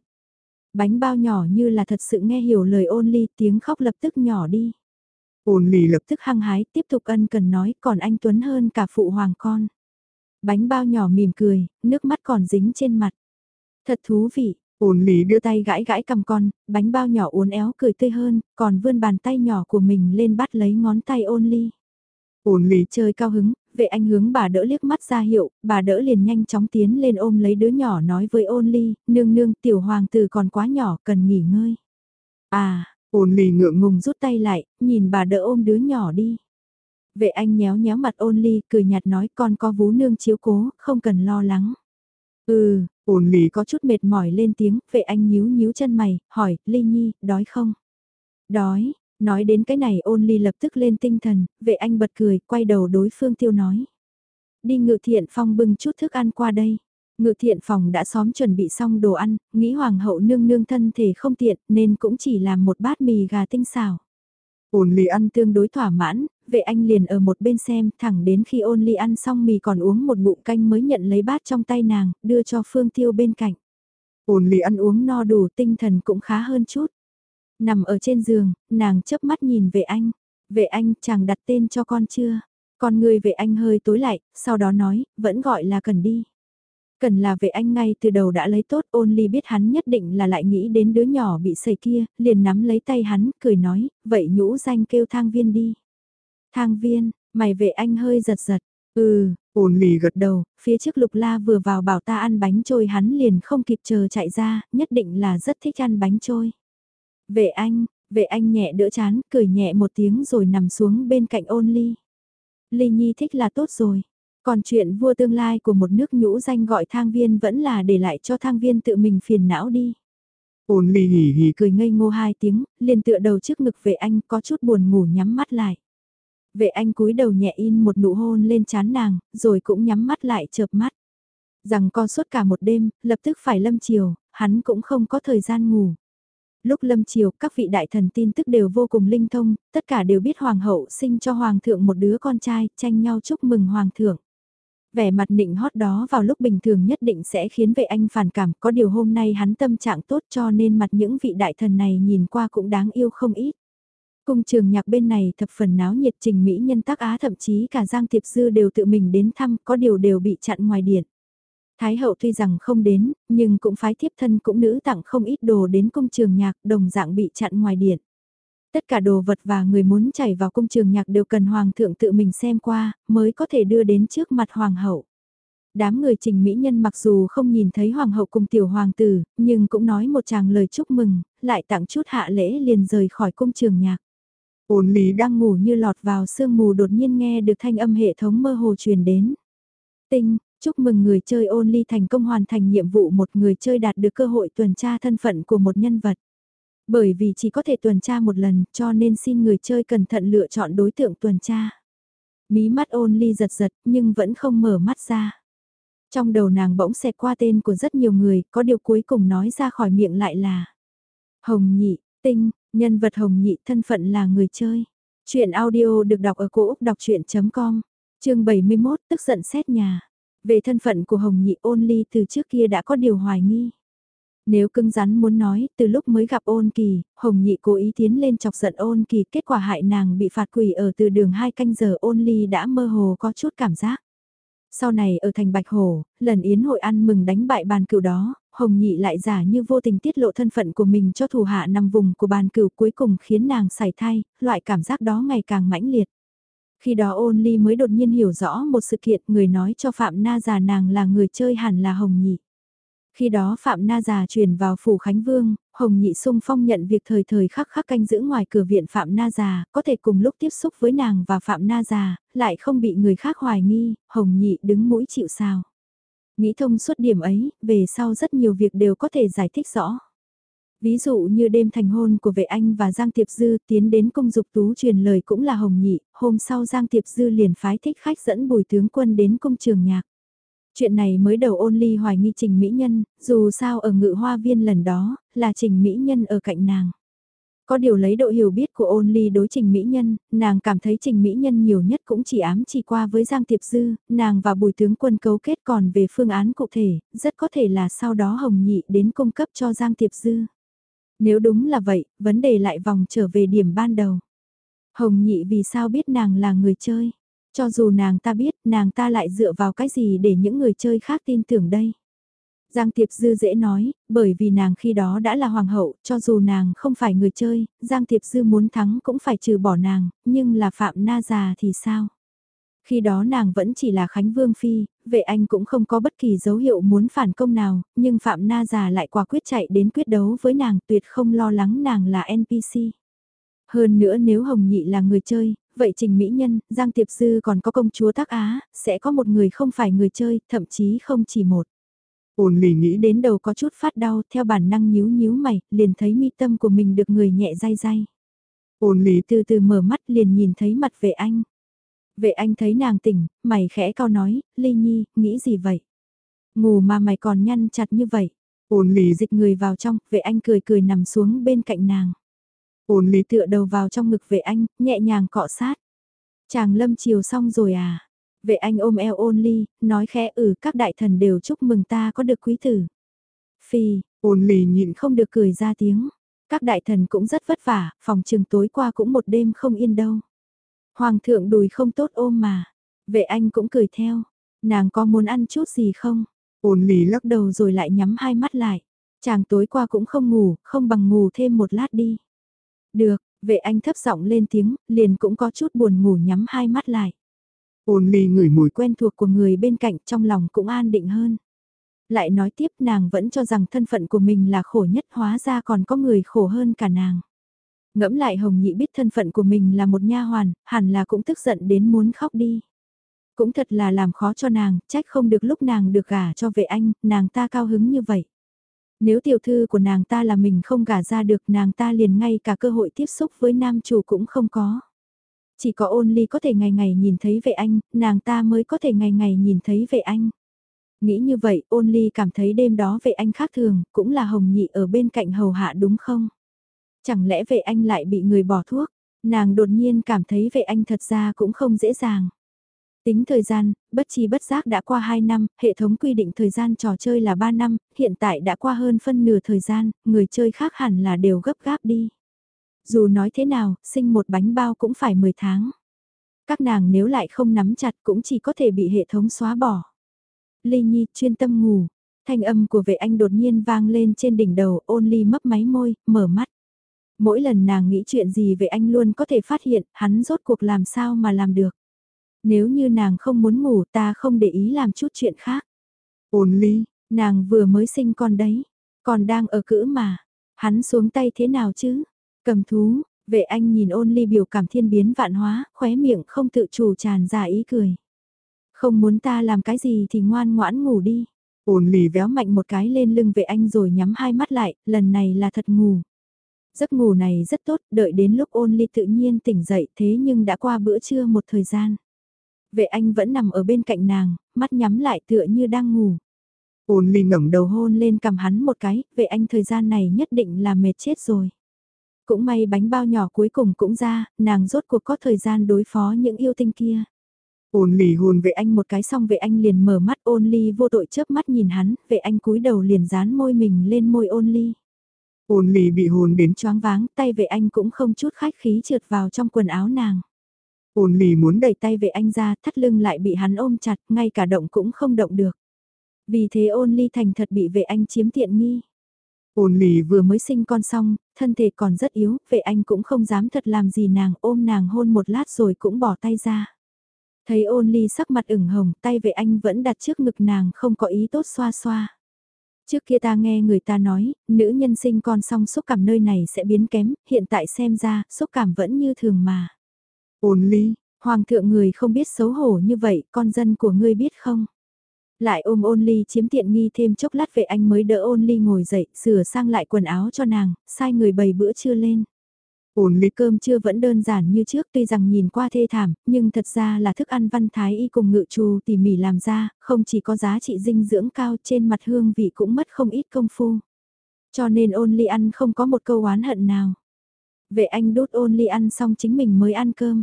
Bánh bao nhỏ như là thật sự nghe hiểu lời ôn ly, tiếng khóc lập tức nhỏ đi. Ôn ly lập tức hăng hái, tiếp tục ân cần nói, còn anh Tuấn hơn cả phụ hoàng con. Bánh bao nhỏ mỉm cười, nước mắt còn dính trên mặt. Thật thú vị, ôn ly đưa tay gãi gãi cầm con, bánh bao nhỏ uốn éo cười tươi hơn, còn vươn bàn tay nhỏ của mình lên bắt lấy ngón tay ôn ly. Ôn ly chơi cao hứng, vệ anh hướng bà đỡ liếc mắt ra hiệu, bà đỡ liền nhanh chóng tiến lên ôm lấy đứa nhỏ nói với ôn ly, nương nương tiểu hoàng tử còn quá nhỏ cần nghỉ ngơi. À, ôn ly ngượng ngùng rút tay lại, nhìn bà đỡ ôm đứa nhỏ đi. Vệ anh nhéo nhéo mặt ôn ly, cười nhạt nói con có vú nương chiếu cố, không cần lo lắng. Ừ, ôn ly có chút mệt mỏi lên tiếng, vệ anh nhíu nhíu chân mày, hỏi, ly nhi, đói không? Đói, Nói đến cái này ôn ly lập tức lên tinh thần, vệ anh bật cười, quay đầu đối phương tiêu nói. Đi ngự thiện phong bưng chút thức ăn qua đây. Ngự thiện phòng đã xóm chuẩn bị xong đồ ăn, nghĩ hoàng hậu nương nương thân thể không tiện nên cũng chỉ làm một bát mì gà tinh xào. Ôn ly ăn tương đối thỏa mãn, vệ anh liền ở một bên xem thẳng đến khi ôn ly ăn xong mì còn uống một ngụm canh mới nhận lấy bát trong tay nàng, đưa cho phương tiêu bên cạnh. Ôn ly ăn uống no đủ tinh thần cũng khá hơn chút. Nằm ở trên giường, nàng chớp mắt nhìn về anh. Vệ anh, chàng đặt tên cho con chưa? Con người vệ anh hơi tối lại, sau đó nói, vẫn gọi là cần đi. Cần là vệ anh ngay từ đầu đã lấy tốt ôn ly biết hắn nhất định là lại nghĩ đến đứa nhỏ bị sẩy kia, liền nắm lấy tay hắn, cười nói, vậy nhũ danh kêu thang viên đi. Thang viên, mày vệ anh hơi giật giật, ừ, ổn lì gật đầu, phía trước lục la vừa vào bảo ta ăn bánh trôi hắn liền không kịp chờ chạy ra, nhất định là rất thích ăn bánh trôi. Vệ anh, vệ anh nhẹ đỡ chán, cười nhẹ một tiếng rồi nằm xuống bên cạnh ôn ly. Ly Nhi thích là tốt rồi. Còn chuyện vua tương lai của một nước nhũ danh gọi thang viên vẫn là để lại cho thang viên tự mình phiền não đi. Ôn ly hì hì cười ngây ngô hai tiếng, liền tựa đầu trước ngực vệ anh có chút buồn ngủ nhắm mắt lại. Vệ anh cúi đầu nhẹ in một nụ hôn lên chán nàng, rồi cũng nhắm mắt lại chợp mắt. Rằng con suốt cả một đêm, lập tức phải lâm chiều, hắn cũng không có thời gian ngủ lúc lâm chiều các vị đại thần tin tức đều vô cùng linh thông, tất cả đều biết hoàng hậu sinh cho hoàng thượng một đứa con trai, tranh nhau chúc mừng hoàng thượng. Vẻ mặt nịnh hót đó vào lúc bình thường nhất định sẽ khiến vệ anh phản cảm, có điều hôm nay hắn tâm trạng tốt cho nên mặt những vị đại thần này nhìn qua cũng đáng yêu không ít. Cung trường nhạc bên này thập phần náo nhiệt trình Mỹ nhân tác Á thậm chí cả Giang Tiệp Dư đều tự mình đến thăm, có điều đều bị chặn ngoài điện. Thái hậu tuy rằng không đến, nhưng cũng phái thiếp thân cũng nữ tặng không ít đồ đến cung trường nhạc, đồng dạng bị chặn ngoài điện. Tất cả đồ vật và người muốn chảy vào cung trường nhạc đều cần hoàng thượng tự mình xem qua, mới có thể đưa đến trước mặt hoàng hậu. Đám người trình mỹ nhân mặc dù không nhìn thấy hoàng hậu cùng tiểu hoàng tử, nhưng cũng nói một tràng lời chúc mừng, lại tặng chút hạ lễ liền rời khỏi cung trường nhạc. Ôn lý đang ngủ như lọt vào sương mù đột nhiên nghe được thanh âm hệ thống mơ hồ truyền đến. Tinh, Chúc mừng người chơi ôn ly thành công hoàn thành nhiệm vụ một người chơi đạt được cơ hội tuần tra thân phận của một nhân vật. Bởi vì chỉ có thể tuần tra một lần cho nên xin người chơi cẩn thận lựa chọn đối tượng tuần tra. Mí mắt ôn ly giật giật nhưng vẫn không mở mắt ra. Trong đầu nàng bỗng xẹt qua tên của rất nhiều người, có điều cuối cùng nói ra khỏi miệng lại là Hồng Nhị, Tinh, nhân vật Hồng Nhị thân phận là người chơi. Chuyện audio được đọc ở cổ Úc đọc chuyện.com, chương 71 tức giận xét nhà. Về thân phận của Hồng Nhị ôn ly từ trước kia đã có điều hoài nghi. Nếu cưng rắn muốn nói, từ lúc mới gặp ôn kỳ, Hồng Nhị cố ý tiến lên chọc giận ôn kỳ, kết quả hại nàng bị phạt quỷ ở từ đường hai canh giờ ôn ly đã mơ hồ có chút cảm giác. Sau này ở thành Bạch Hồ, lần yến hội ăn mừng đánh bại bàn cửu đó, Hồng Nhị lại giả như vô tình tiết lộ thân phận của mình cho thủ hạ nằm vùng của bàn cửu cuối cùng khiến nàng sảy thai, loại cảm giác đó ngày càng mãnh liệt. Khi đó ôn ly mới đột nhiên hiểu rõ một sự kiện người nói cho Phạm Na già nàng là người chơi hẳn là Hồng Nhị. Khi đó Phạm Na già chuyển vào phủ Khánh Vương, Hồng Nhị sung phong nhận việc thời thời khắc khắc canh giữ ngoài cửa viện Phạm Na già, có thể cùng lúc tiếp xúc với nàng và Phạm Na già, lại không bị người khác hoài nghi, Hồng Nhị đứng mũi chịu sao. Nghĩ thông suốt điểm ấy, về sau rất nhiều việc đều có thể giải thích rõ. Ví dụ như đêm thành hôn của vệ anh và Giang Tiệp Dư tiến đến cung dục tú truyền lời cũng là hồng nhị, hôm sau Giang Tiệp Dư liền phái thích khách dẫn bùi tướng quân đến cung trường nhạc. Chuyện này mới đầu ôn ly hoài nghi trình mỹ nhân, dù sao ở ngự hoa viên lần đó, là trình mỹ nhân ở cạnh nàng. Có điều lấy độ hiểu biết của ôn ly đối trình mỹ nhân, nàng cảm thấy trình mỹ nhân nhiều nhất cũng chỉ ám chỉ qua với Giang Tiệp Dư, nàng và bùi tướng quân cấu kết còn về phương án cụ thể, rất có thể là sau đó Hồng Nhị đến cung cấp cho Giang Tiệp Dư. Nếu đúng là vậy, vấn đề lại vòng trở về điểm ban đầu. Hồng Nhị vì sao biết nàng là người chơi? Cho dù nàng ta biết, nàng ta lại dựa vào cái gì để những người chơi khác tin tưởng đây? Giang Tiệp Dư dễ nói, bởi vì nàng khi đó đã là hoàng hậu, cho dù nàng không phải người chơi, Giang Tiệp Dư muốn thắng cũng phải trừ bỏ nàng, nhưng là Phạm Na già thì sao? Khi đó nàng vẫn chỉ là Khánh Vương Phi, vệ anh cũng không có bất kỳ dấu hiệu muốn phản công nào, nhưng Phạm Na già lại quả quyết chạy đến quyết đấu với nàng tuyệt không lo lắng nàng là NPC. Hơn nữa nếu Hồng Nhị là người chơi, vậy Trình Mỹ Nhân, Giang Tiệp Dư còn có công chúa Tắc Á, sẽ có một người không phải người chơi, thậm chí không chỉ một. Ôn lì nghĩ đến đầu có chút phát đau, theo bản năng nhíu nhíu mày, liền thấy mi tâm của mình được người nhẹ day day. Ôn lì từ từ mở mắt liền nhìn thấy mặt vệ anh. Vệ anh thấy nàng tỉnh, mày khẽ cao nói, Ly Nhi, nghĩ gì vậy? Ngủ mà mày còn nhăn chặt như vậy. Ôn lì dịch người vào trong, vệ anh cười cười nằm xuống bên cạnh nàng. Ôn lý tựa đầu vào trong ngực vệ anh, nhẹ nhàng cọ sát. Chàng lâm chiều xong rồi à? Vệ anh ôm eo ôn ly, nói khẽ ừ các đại thần đều chúc mừng ta có được quý tử. Phi, ôn ly nhịn không được cười ra tiếng. Các đại thần cũng rất vất vả, phòng trường tối qua cũng một đêm không yên đâu. Hoàng thượng đùi không tốt ôm mà. Vệ anh cũng cười theo. Nàng có muốn ăn chút gì không? Ôn ly lắc đầu rồi lại nhắm hai mắt lại. Chàng tối qua cũng không ngủ, không bằng ngủ thêm một lát đi. Được, vệ anh thấp giọng lên tiếng, liền cũng có chút buồn ngủ nhắm hai mắt lại. Ôn ly ngửi mùi quen thuộc của người bên cạnh trong lòng cũng an định hơn. Lại nói tiếp nàng vẫn cho rằng thân phận của mình là khổ nhất hóa ra còn có người khổ hơn cả nàng. Ngẫm lại Hồng Nhị biết thân phận của mình là một nha hoàn, hẳn là cũng tức giận đến muốn khóc đi. Cũng thật là làm khó cho nàng, trách không được lúc nàng được gả cho vệ anh, nàng ta cao hứng như vậy. Nếu tiểu thư của nàng ta là mình không gả ra được nàng ta liền ngay cả cơ hội tiếp xúc với nam chủ cũng không có. Chỉ có ôn ly có thể ngày ngày nhìn thấy vệ anh, nàng ta mới có thể ngày ngày nhìn thấy vệ anh. Nghĩ như vậy, ôn ly cảm thấy đêm đó vệ anh khác thường, cũng là hồng nhị ở bên cạnh hầu hạ đúng không? Chẳng lẽ vệ anh lại bị người bỏ thuốc? Nàng đột nhiên cảm thấy vệ anh thật ra cũng không dễ dàng. Tính thời gian, bất chi bất giác đã qua 2 năm, hệ thống quy định thời gian trò chơi là 3 năm, hiện tại đã qua hơn phân nửa thời gian, người chơi khác hẳn là đều gấp gáp đi. Dù nói thế nào, sinh một bánh bao cũng phải 10 tháng. Các nàng nếu lại không nắm chặt cũng chỉ có thể bị hệ thống xóa bỏ. Ly Nhi chuyên tâm ngủ, thanh âm của vệ anh đột nhiên vang lên trên đỉnh đầu ôn ly mấp máy môi, mở mắt. Mỗi lần nàng nghĩ chuyện gì về anh luôn có thể phát hiện hắn rốt cuộc làm sao mà làm được. Nếu như nàng không muốn ngủ ta không để ý làm chút chuyện khác. Ôn ly, nàng vừa mới sinh con đấy, còn đang ở cữ mà. Hắn xuống tay thế nào chứ? Cầm thú, vệ anh nhìn ôn ly biểu cảm thiên biến vạn hóa, khóe miệng không tự chủ tràn ra ý cười. Không muốn ta làm cái gì thì ngoan ngoãn ngủ đi. Ôn ly véo mạnh một cái lên lưng vệ anh rồi nhắm hai mắt lại, lần này là thật ngủ. Giấc ngủ này rất tốt, đợi đến lúc ôn ly tự nhiên tỉnh dậy thế nhưng đã qua bữa trưa một thời gian. Vệ anh vẫn nằm ở bên cạnh nàng, mắt nhắm lại tựa như đang ngủ. Ôn ly ngẩng đầu hôn lên cầm hắn một cái, vệ anh thời gian này nhất định là mệt chết rồi. Cũng may bánh bao nhỏ cuối cùng cũng ra, nàng rốt cuộc có thời gian đối phó những yêu tinh kia. Ôn ly hôn vệ anh một cái xong vệ anh liền mở mắt ôn ly vô tội chớp mắt nhìn hắn, vệ anh cúi đầu liền dán môi mình lên môi ôn ly. Ôn ly bị hôn đến choáng váng, tay vệ anh cũng không chút khách khí trượt vào trong quần áo nàng. Ôn ly muốn đẩy tay vệ anh ra, thắt lưng lại bị hắn ôm chặt, ngay cả động cũng không động được. Vì thế ôn ly thành thật bị vệ anh chiếm tiện nghi. Ôn ly vừa mới sinh con xong, thân thể còn rất yếu, vệ anh cũng không dám thật làm gì nàng ôm nàng hôn một lát rồi cũng bỏ tay ra. Thấy ôn ly sắc mặt ửng hồng, tay vệ anh vẫn đặt trước ngực nàng không có ý tốt xoa xoa. Trước kia ta nghe người ta nói, nữ nhân sinh con xong xúc cảm nơi này sẽ biến kém, hiện tại xem ra, xúc cảm vẫn như thường mà. Ôn ly, hoàng thượng người không biết xấu hổ như vậy, con dân của ngươi biết không? Lại ôm ôn ly chiếm tiện nghi thêm chốc lát vệ anh mới đỡ ôn ly ngồi dậy, sửa sang lại quần áo cho nàng, sai người bày bữa trưa lên. Ôn ly cơm chưa vẫn đơn giản như trước tuy rằng nhìn qua thê thảm, nhưng thật ra là thức ăn văn thái y cùng ngự trù tỉ mỉ làm ra, không chỉ có giá trị dinh dưỡng cao trên mặt hương vị cũng mất không ít công phu. Cho nên ôn ly ăn không có một câu oán hận nào. Vệ anh đốt ôn ly ăn xong chính mình mới ăn cơm.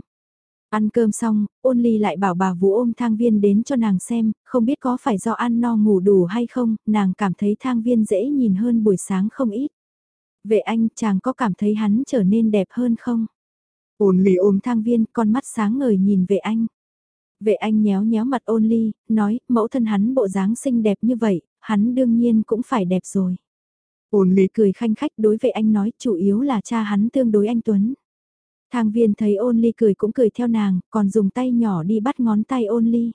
Ăn cơm xong, ôn ly lại bảo bà vũ ôm thang viên đến cho nàng xem, không biết có phải do ăn no ngủ đủ hay không, nàng cảm thấy thang viên dễ nhìn hơn buổi sáng không ít. Vệ anh chàng có cảm thấy hắn trở nên đẹp hơn không? Ôn ly ôm thang viên, con mắt sáng ngời nhìn vệ anh. Vệ anh nhéo nhéo mặt ôn ly, nói, mẫu thân hắn bộ dáng xinh đẹp như vậy, hắn đương nhiên cũng phải đẹp rồi. Ôn ly cười khanh khách đối vệ anh nói, chủ yếu là cha hắn tương đối anh Tuấn. Thang viên thấy ôn ly cười cũng cười theo nàng, còn dùng tay nhỏ đi bắt ngón tay ôn ly.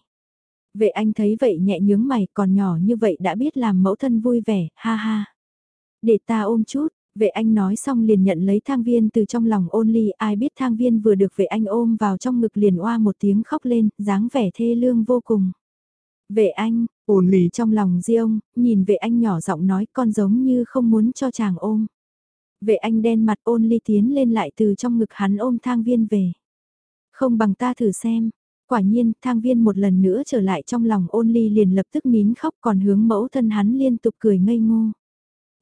Vệ anh thấy vậy nhẹ nhướng mày, còn nhỏ như vậy đã biết làm mẫu thân vui vẻ, ha ha. Để ta ôm chút, vệ anh nói xong liền nhận lấy thang viên từ trong lòng ôn ly, ai biết thang viên vừa được vệ anh ôm vào trong ngực liền oa một tiếng khóc lên, dáng vẻ thê lương vô cùng. Vệ anh, ôn ly trong lòng di ông, nhìn vệ anh nhỏ giọng nói con giống như không muốn cho chàng ôm. Vệ anh đen mặt ôn ly tiến lên lại từ trong ngực hắn ôm thang viên về. Không bằng ta thử xem. Quả nhiên, thang viên một lần nữa trở lại trong lòng ôn ly liền lập tức nín khóc còn hướng mẫu thân hắn liên tục cười ngây ngô.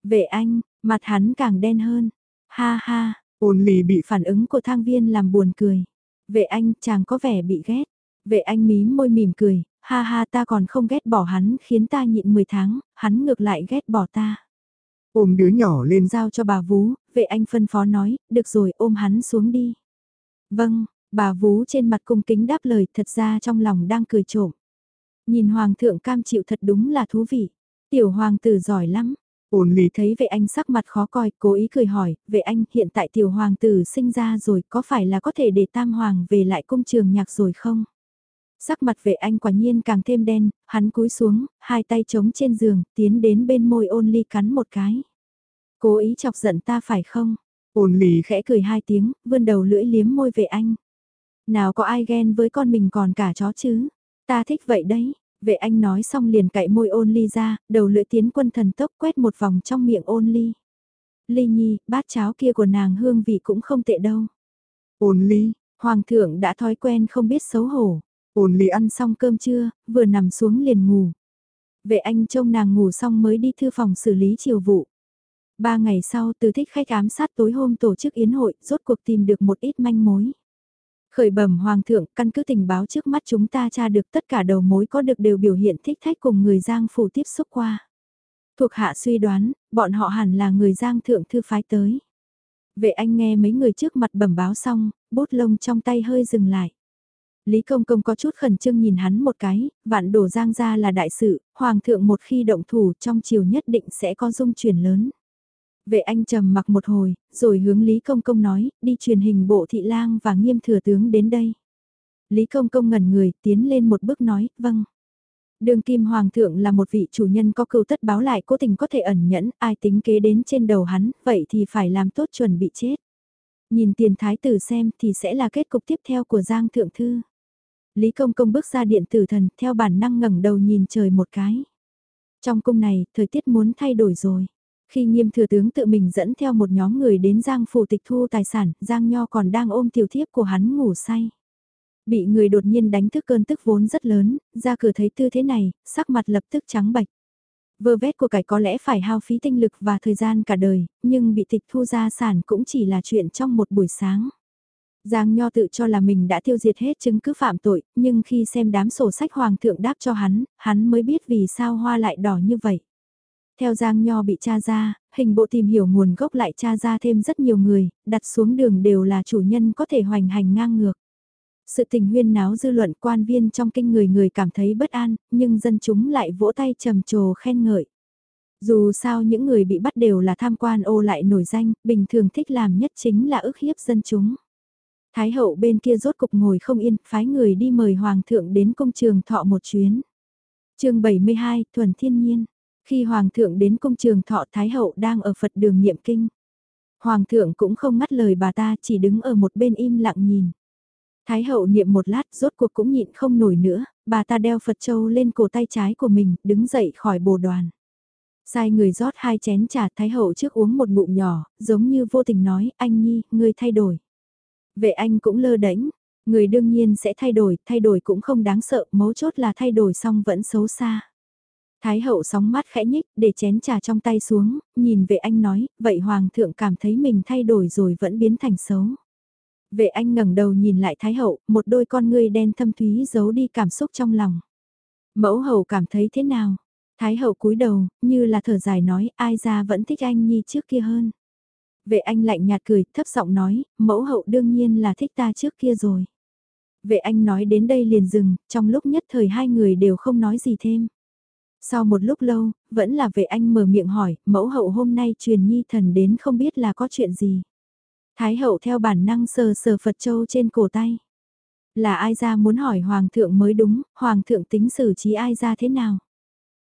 Vệ anh, mặt hắn càng đen hơn. Ha ha, ôn ly bị phản ứng của thang viên làm buồn cười. Vệ anh, chàng có vẻ bị ghét. Vệ anh mím môi mỉm cười, ha ha ta còn không ghét bỏ hắn khiến ta nhịn 10 tháng, hắn ngược lại ghét bỏ ta. Ôm đứa nhỏ lên giao cho bà Vú, vệ anh phân phó nói, được rồi ôm hắn xuống đi. Vâng, bà Vú trên mặt cung kính đáp lời thật ra trong lòng đang cười trộm. Nhìn Hoàng thượng cam chịu thật đúng là thú vị. Tiểu Hoàng tử giỏi lắm. Ôn lý thấy vệ anh sắc mặt khó coi, cố ý cười hỏi, vệ anh hiện tại tiểu hoàng tử sinh ra rồi có phải là có thể để tam hoàng về lại cung trường nhạc rồi không? Sắc mặt vệ anh quả nhiên càng thêm đen, hắn cúi xuống, hai tay trống trên giường, tiến đến bên môi ôn ly cắn một cái. Cố ý chọc giận ta phải không? Ôn ly khẽ cười hai tiếng, vươn đầu lưỡi liếm môi vệ anh. Nào có ai ghen với con mình còn cả chó chứ? Ta thích vậy đấy. Vệ anh nói xong liền cạy môi ôn ly ra, đầu lưỡi tiến quân thần tốc quét một vòng trong miệng ôn ly. Ly nhi, bát cháo kia của nàng hương vị cũng không tệ đâu. Ôn ly, hoàng thượng đã thói quen không biết xấu hổ. Ôn lì ăn xong cơm trưa, vừa nằm xuống liền ngủ. Vệ anh trông nàng ngủ xong mới đi thư phòng xử lý chiều vụ. Ba ngày sau từ thích khách ám sát tối hôm tổ chức yến hội, rốt cuộc tìm được một ít manh mối. Khởi bẩm hoàng thượng, căn cứ tình báo trước mắt chúng ta tra được tất cả đầu mối có được đều biểu hiện thích khách cùng người giang phủ tiếp xúc qua. Thuộc hạ suy đoán, bọn họ hẳn là người giang thượng thư phái tới. Vệ anh nghe mấy người trước mặt bẩm báo xong, bút lông trong tay hơi dừng lại. Lý Công Công có chút khẩn trương nhìn hắn một cái, vạn đổ giang ra là đại sự, hoàng thượng một khi động thủ trong chiều nhất định sẽ có dung chuyển lớn. Vệ anh trầm mặc một hồi, rồi hướng Lý Công Công nói, đi truyền hình bộ thị lang và nghiêm thừa tướng đến đây. Lý Công Công ngẩn người, tiến lên một bước nói, vâng. Đường Kim Hoàng thượng là một vị chủ nhân có cưu tất báo lại cố tình có thể ẩn nhẫn, ai tính kế đến trên đầu hắn, vậy thì phải làm tốt chuẩn bị chết. Nhìn tiền thái tử xem thì sẽ là kết cục tiếp theo của Giang Thượng Thư. Lý Công Công bước ra điện tử thần, theo bản năng ngẩng đầu nhìn trời một cái. Trong cung này, thời tiết muốn thay đổi rồi. Khi nghiêm thừa tướng tự mình dẫn theo một nhóm người đến Giang phủ tịch thu tài sản, Giang Nho còn đang ôm tiểu thiếp của hắn ngủ say. Bị người đột nhiên đánh thức cơn tức vốn rất lớn, ra cửa thấy tư thế này, sắc mặt lập tức trắng bạch. Vơ vét của cải có lẽ phải hao phí tinh lực và thời gian cả đời, nhưng bị tịch thu gia sản cũng chỉ là chuyện trong một buổi sáng. Giang Nho tự cho là mình đã tiêu diệt hết chứng cứ phạm tội, nhưng khi xem đám sổ sách hoàng thượng đáp cho hắn, hắn mới biết vì sao hoa lại đỏ như vậy. Theo Giang Nho bị tra ra, hình bộ tìm hiểu nguồn gốc lại tra ra thêm rất nhiều người, đặt xuống đường đều là chủ nhân có thể hoành hành ngang ngược. Sự tình huyên náo dư luận quan viên trong kinh người người cảm thấy bất an, nhưng dân chúng lại vỗ tay trầm trồ khen ngợi. Dù sao những người bị bắt đều là tham quan ô lại nổi danh, bình thường thích làm nhất chính là ức hiếp dân chúng. Thái hậu bên kia rốt cục ngồi không yên, phái người đi mời hoàng thượng đến công trường thọ một chuyến. chương 72, Thuần Thiên Nhiên. Khi hoàng thượng đến công trường thọ Thái hậu đang ở Phật đường niệm kinh. Hoàng thượng cũng không ngắt lời bà ta chỉ đứng ở một bên im lặng nhìn. Thái hậu niệm một lát rốt cuộc cũng nhịn không nổi nữa, bà ta đeo Phật Châu lên cổ tay trái của mình, đứng dậy khỏi bồ đoàn. Sai người rót hai chén trà Thái Hậu trước uống một ngụm nhỏ, giống như vô tình nói, anh Nhi, ngươi thay đổi. Vệ anh cũng lơ đánh, người đương nhiên sẽ thay đổi, thay đổi cũng không đáng sợ, mấu chốt là thay đổi xong vẫn xấu xa. Thái hậu sóng mắt khẽ nhích, để chén trà trong tay xuống, nhìn vệ anh nói, vậy hoàng thượng cảm thấy mình thay đổi rồi vẫn biến thành xấu. Vệ anh ngẩng đầu nhìn lại Thái hậu, một đôi con ngươi đen thâm thúy giấu đi cảm xúc trong lòng. Mẫu hậu cảm thấy thế nào? Thái hậu cúi đầu, như là thở dài nói, ai ra vẫn thích anh nhi trước kia hơn. Vệ anh lạnh nhạt cười, thấp giọng nói, mẫu hậu đương nhiên là thích ta trước kia rồi. Vệ anh nói đến đây liền dừng, trong lúc nhất thời hai người đều không nói gì thêm. Sau một lúc lâu, vẫn là vệ anh mở miệng hỏi, mẫu hậu hôm nay truyền nhi thần đến không biết là có chuyện gì. Thái hậu theo bản năng sờ sờ Phật Châu trên cổ tay. Là ai ra muốn hỏi Hoàng thượng mới đúng, Hoàng thượng tính xử trí ai ra thế nào?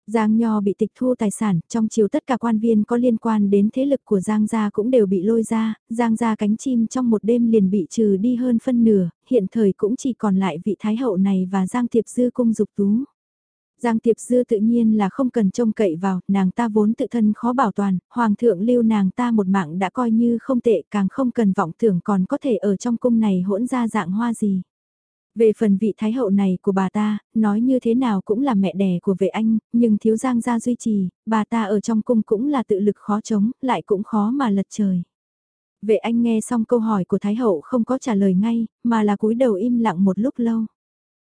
Giang Nho bị tịch thu tài sản, trong chiều tất cả quan viên có liên quan đến thế lực của Giang Gia cũng đều bị lôi ra, Giang Gia cánh chim trong một đêm liền bị trừ đi hơn phân nửa, hiện thời cũng chỉ còn lại vị Thái Hậu này và Giang Tiệp Dư cung dục tú. Giang Tiệp Dư tự nhiên là không cần trông cậy vào, nàng ta vốn tự thân khó bảo toàn, Hoàng thượng lưu nàng ta một mạng đã coi như không tệ càng không cần vọng tưởng còn có thể ở trong cung này hỗn ra dạng hoa gì. Về phần vị thái hậu này của bà ta, nói như thế nào cũng là mẹ đẻ của vệ anh, nhưng thiếu giang gia duy trì, bà ta ở trong cung cũng là tự lực khó chống, lại cũng khó mà lật trời. Vệ anh nghe xong câu hỏi của thái hậu không có trả lời ngay, mà là cúi đầu im lặng một lúc lâu.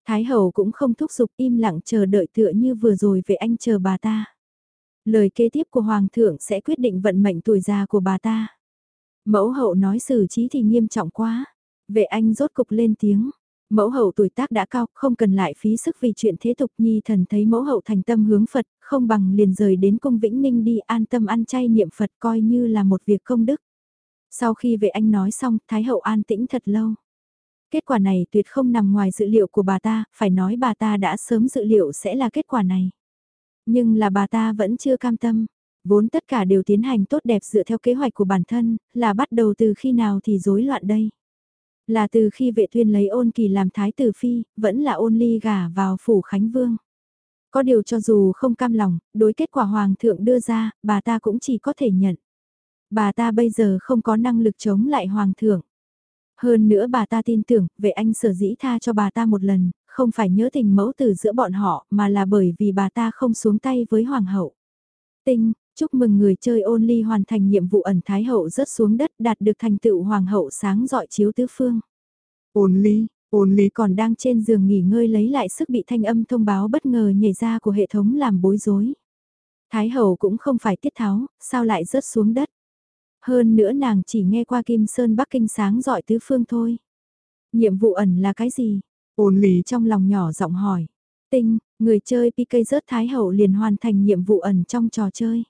Thái hậu cũng không thúc giục im lặng chờ đợi tựa như vừa rồi vệ anh chờ bà ta. Lời kế tiếp của hoàng thượng sẽ quyết định vận mệnh tuổi già của bà ta. Mẫu hậu nói xử trí thì nghiêm trọng quá. Vệ anh rốt cục lên tiếng. Mẫu hậu tuổi tác đã cao, không cần lại phí sức vì chuyện thế tục nhi thần thấy mẫu hậu thành tâm hướng Phật, không bằng liền rời đến cung Vĩnh Ninh đi an tâm ăn chay niệm Phật coi như là một việc công đức. Sau khi vệ anh nói xong, Thái hậu an tĩnh thật lâu. Kết quả này tuyệt không nằm ngoài dự liệu của bà ta, phải nói bà ta đã sớm dự liệu sẽ là kết quả này. Nhưng là bà ta vẫn chưa cam tâm, vốn tất cả đều tiến hành tốt đẹp dựa theo kế hoạch của bản thân, là bắt đầu từ khi nào thì rối loạn đây. Là từ khi vệ tuyên lấy ôn kỳ làm thái tử phi, vẫn là ôn ly gả vào phủ Khánh Vương. Có điều cho dù không cam lòng, đối kết quả hoàng thượng đưa ra, bà ta cũng chỉ có thể nhận. Bà ta bây giờ không có năng lực chống lại hoàng thượng. Hơn nữa bà ta tin tưởng, vệ anh sở dĩ tha cho bà ta một lần, không phải nhớ tình mẫu tử giữa bọn họ, mà là bởi vì bà ta không xuống tay với hoàng hậu. Tinh, chúc mừng người chơi ôn ly hoàn thành nhiệm vụ ẩn thái hậu rớt xuống đất đạt được thành tựu hoàng hậu sáng dọi chiếu tứ phương. Ôn ly, ôn ly còn đang trên giường nghỉ ngơi lấy lại sức bị thanh âm thông báo bất ngờ nhảy ra của hệ thống làm bối rối. Thái hậu cũng không phải tiết tháo, sao lại rớt xuống đất. Hơn nữa nàng chỉ nghe qua Kim Sơn Bắc Kinh sáng dọi tứ phương thôi. Nhiệm vụ ẩn là cái gì? Ôn ly trong lòng nhỏ giọng hỏi. Tinh, người chơi PK rớt Thái Hậu liền hoàn thành nhiệm vụ ẩn trong trò chơi.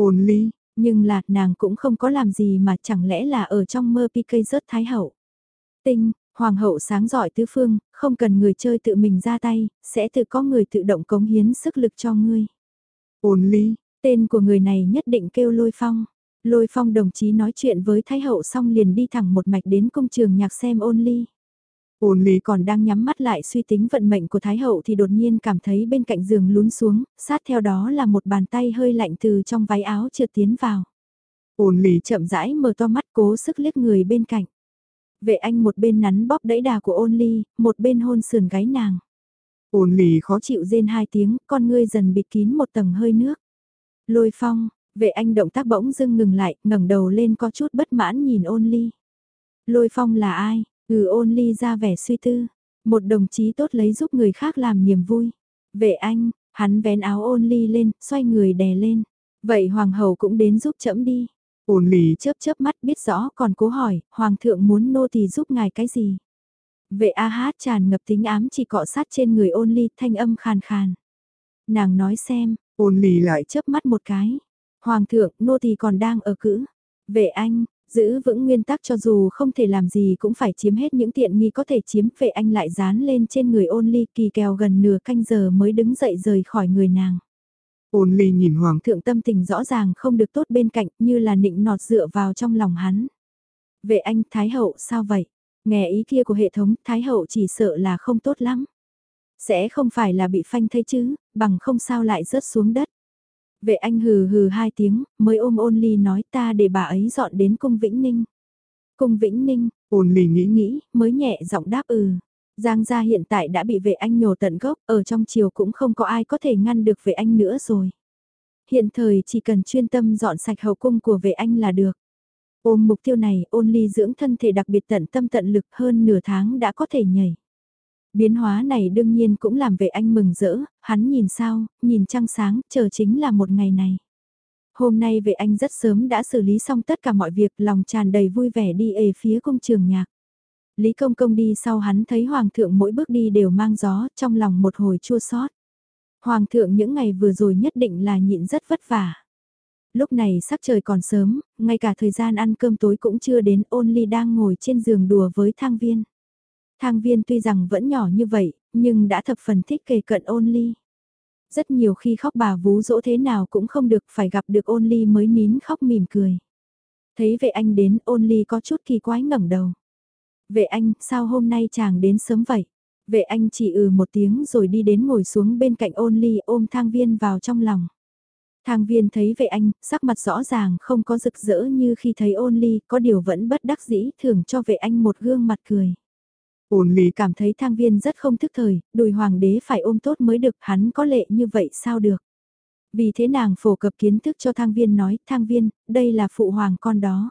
Ôn ly, nhưng là nàng cũng không có làm gì mà chẳng lẽ là ở trong mơ PK rớt Thái Hậu. Tinh, Hoàng hậu sáng giỏi tứ phương, không cần người chơi tự mình ra tay, sẽ tự có người tự động cống hiến sức lực cho ngươi. Ôn ly, tên của người này nhất định kêu lôi phong. Lôi phong đồng chí nói chuyện với Thái hậu xong liền đi thẳng một mạch đến công trường nhạc xem ôn ly. Ôn ly còn đang nhắm mắt lại suy tính vận mệnh của Thái hậu thì đột nhiên cảm thấy bên cạnh giường lún xuống, sát theo đó là một bàn tay hơi lạnh từ trong váy áo trượt tiến vào. Ôn ly chậm rãi mở to mắt cố sức liếc người bên cạnh. Vệ anh một bên nắn bóp đẫy đà của ôn ly, một bên hôn sườn gáy nàng. Ôn ly khó chịu rên hai tiếng, con ngươi dần bịt kín một tầng hơi nước. Lôi phong, vệ anh động tác bỗng dưng ngừng lại, ngẩng đầu lên có chút bất mãn nhìn ôn ly. Lôi phong là ai? Ừ ôn ly ra vẻ suy tư. Một đồng chí tốt lấy giúp người khác làm niềm vui. Vệ anh, hắn vén áo ôn ly lên, xoay người đè lên. Vậy hoàng hậu cũng đến giúp chậm đi. Ôn ly chớp chớp mắt biết rõ còn cố hỏi, hoàng thượng muốn nô tỳ giúp ngài cái gì? Vệ A hát tràn ngập tính ám chỉ cọ sát trên người ôn ly thanh âm khàn khàn. Nàng nói xem, ôn ly lại chớp mắt một cái. Hoàng thượng, nô tỳ còn đang ở cữ. Vệ anh, giữ vững nguyên tắc cho dù không thể làm gì cũng phải chiếm hết những tiện nghi có thể chiếm. Vệ anh lại dán lên trên người ôn ly kỳ kèo gần nửa canh giờ mới đứng dậy rời khỏi người nàng. Ôn ly nhìn hoàng thượng tâm tình rõ ràng không được tốt bên cạnh như là nịnh nọt dựa vào trong lòng hắn. Vệ anh Thái Hậu sao vậy? Nghe ý kia của hệ thống Thái Hậu chỉ sợ là không tốt lắm. Sẽ không phải là bị phanh thấy chứ, bằng không sao lại rớt xuống đất. Vệ anh hừ hừ hai tiếng, mới ôm ôn ly nói ta để bà ấy dọn đến cung Vĩnh Ninh. Cung Vĩnh Ninh, ôn ly nghĩ nghĩ, mới nhẹ giọng đáp ừ. Giang gia hiện tại đã bị vệ anh nhổ tận gốc, ở trong chiều cũng không có ai có thể ngăn được vệ anh nữa rồi. Hiện thời chỉ cần chuyên tâm dọn sạch hậu cung của vệ anh là được. Ôm mục tiêu này, ôn ly dưỡng thân thể đặc biệt tận tâm tận lực hơn nửa tháng đã có thể nhảy. Biến hóa này đương nhiên cũng làm vệ anh mừng rỡ, hắn nhìn sao, nhìn trăng sáng, chờ chính là một ngày này. Hôm nay vệ anh rất sớm đã xử lý xong tất cả mọi việc, lòng tràn đầy vui vẻ đi ề phía công trường nhạc. Lý Công Công đi sau hắn thấy Hoàng thượng mỗi bước đi đều mang gió, trong lòng một hồi chua xót. Hoàng thượng những ngày vừa rồi nhất định là nhịn rất vất vả. Lúc này sắc trời còn sớm, ngay cả thời gian ăn cơm tối cũng chưa đến ôn ly đang ngồi trên giường đùa với thang viên. Thang viên tuy rằng vẫn nhỏ như vậy, nhưng đã thập phần thích kề cận ôn ly. Rất nhiều khi khóc bà vú dỗ thế nào cũng không được phải gặp được ôn ly mới nín khóc mỉm cười. Thấy vệ anh đến ôn ly có chút kỳ quái ngẩng đầu. Vệ anh, sao hôm nay chàng đến sớm vậy? Vệ anh chỉ ừ một tiếng rồi đi đến ngồi xuống bên cạnh ôn ly ôm thang viên vào trong lòng. Thang viên thấy vệ anh, sắc mặt rõ ràng không có rực rỡ như khi thấy ôn ly, có điều vẫn bất đắc dĩ thưởng cho vệ anh một gương mặt cười. Ôn ly cảm thấy thang viên rất không thức thời, đùi hoàng đế phải ôm tốt mới được, hắn có lệ như vậy sao được. Vì thế nàng phổ cập kiến thức cho thang viên nói, thang viên, đây là phụ hoàng con đó.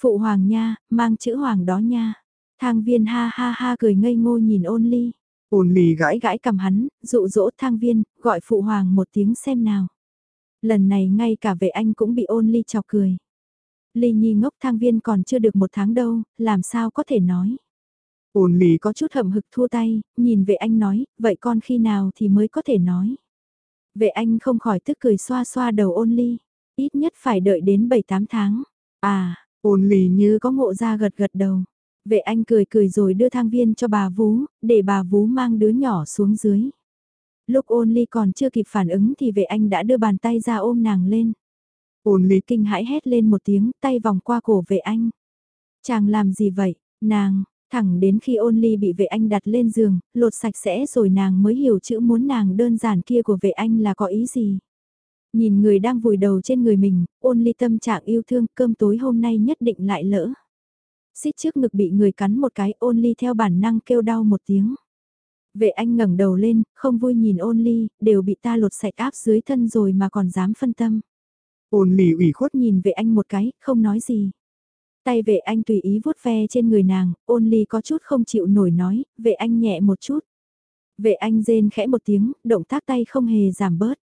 Phụ hoàng nha, mang chữ hoàng đó nha. Thang viên ha ha ha cười ngây ngô nhìn ôn ly. Ôn ly gãi gãi cầm hắn, dụ dỗ thang viên, gọi phụ hoàng một tiếng xem nào. Lần này ngay cả vệ anh cũng bị ôn ly chọc cười. Ly nhi ngốc thang viên còn chưa được một tháng đâu, làm sao có thể nói. Ôn ly có chút hậm hực thua tay, nhìn vệ anh nói, vậy con khi nào thì mới có thể nói. Vệ anh không khỏi tức cười xoa xoa đầu ôn ly, ít nhất phải đợi đến 7-8 tháng. À, ôn ly như có ngộ ra gật gật đầu. Vệ anh cười cười rồi đưa thang viên cho bà vú, để bà vú mang đứa nhỏ xuống dưới. Lúc ôn ly còn chưa kịp phản ứng thì vệ anh đã đưa bàn tay ra ôm nàng lên. Ôn ly kinh hãi hét lên một tiếng, tay vòng qua cổ vệ anh. Chàng làm gì vậy, nàng, thẳng đến khi ôn ly bị vệ anh đặt lên giường, lột sạch sẽ rồi nàng mới hiểu chữ muốn nàng đơn giản kia của vệ anh là có ý gì. Nhìn người đang vùi đầu trên người mình, ôn ly tâm trạng yêu thương cơm tối hôm nay nhất định lại lỡ. Xít trước ngực bị người cắn một cái ôn ly theo bản năng kêu đau một tiếng. Vệ anh ngẩng đầu lên, không vui nhìn ôn ly, đều bị ta lột sạch áp dưới thân rồi mà còn dám phân tâm. Ôn ly ủy khuất nhìn vệ anh một cái, không nói gì. Tay vệ anh tùy ý vuốt ve trên người nàng, ôn ly có chút không chịu nổi nói, vệ anh nhẹ một chút. Vệ anh rên khẽ một tiếng, động tác tay không hề giảm bớt.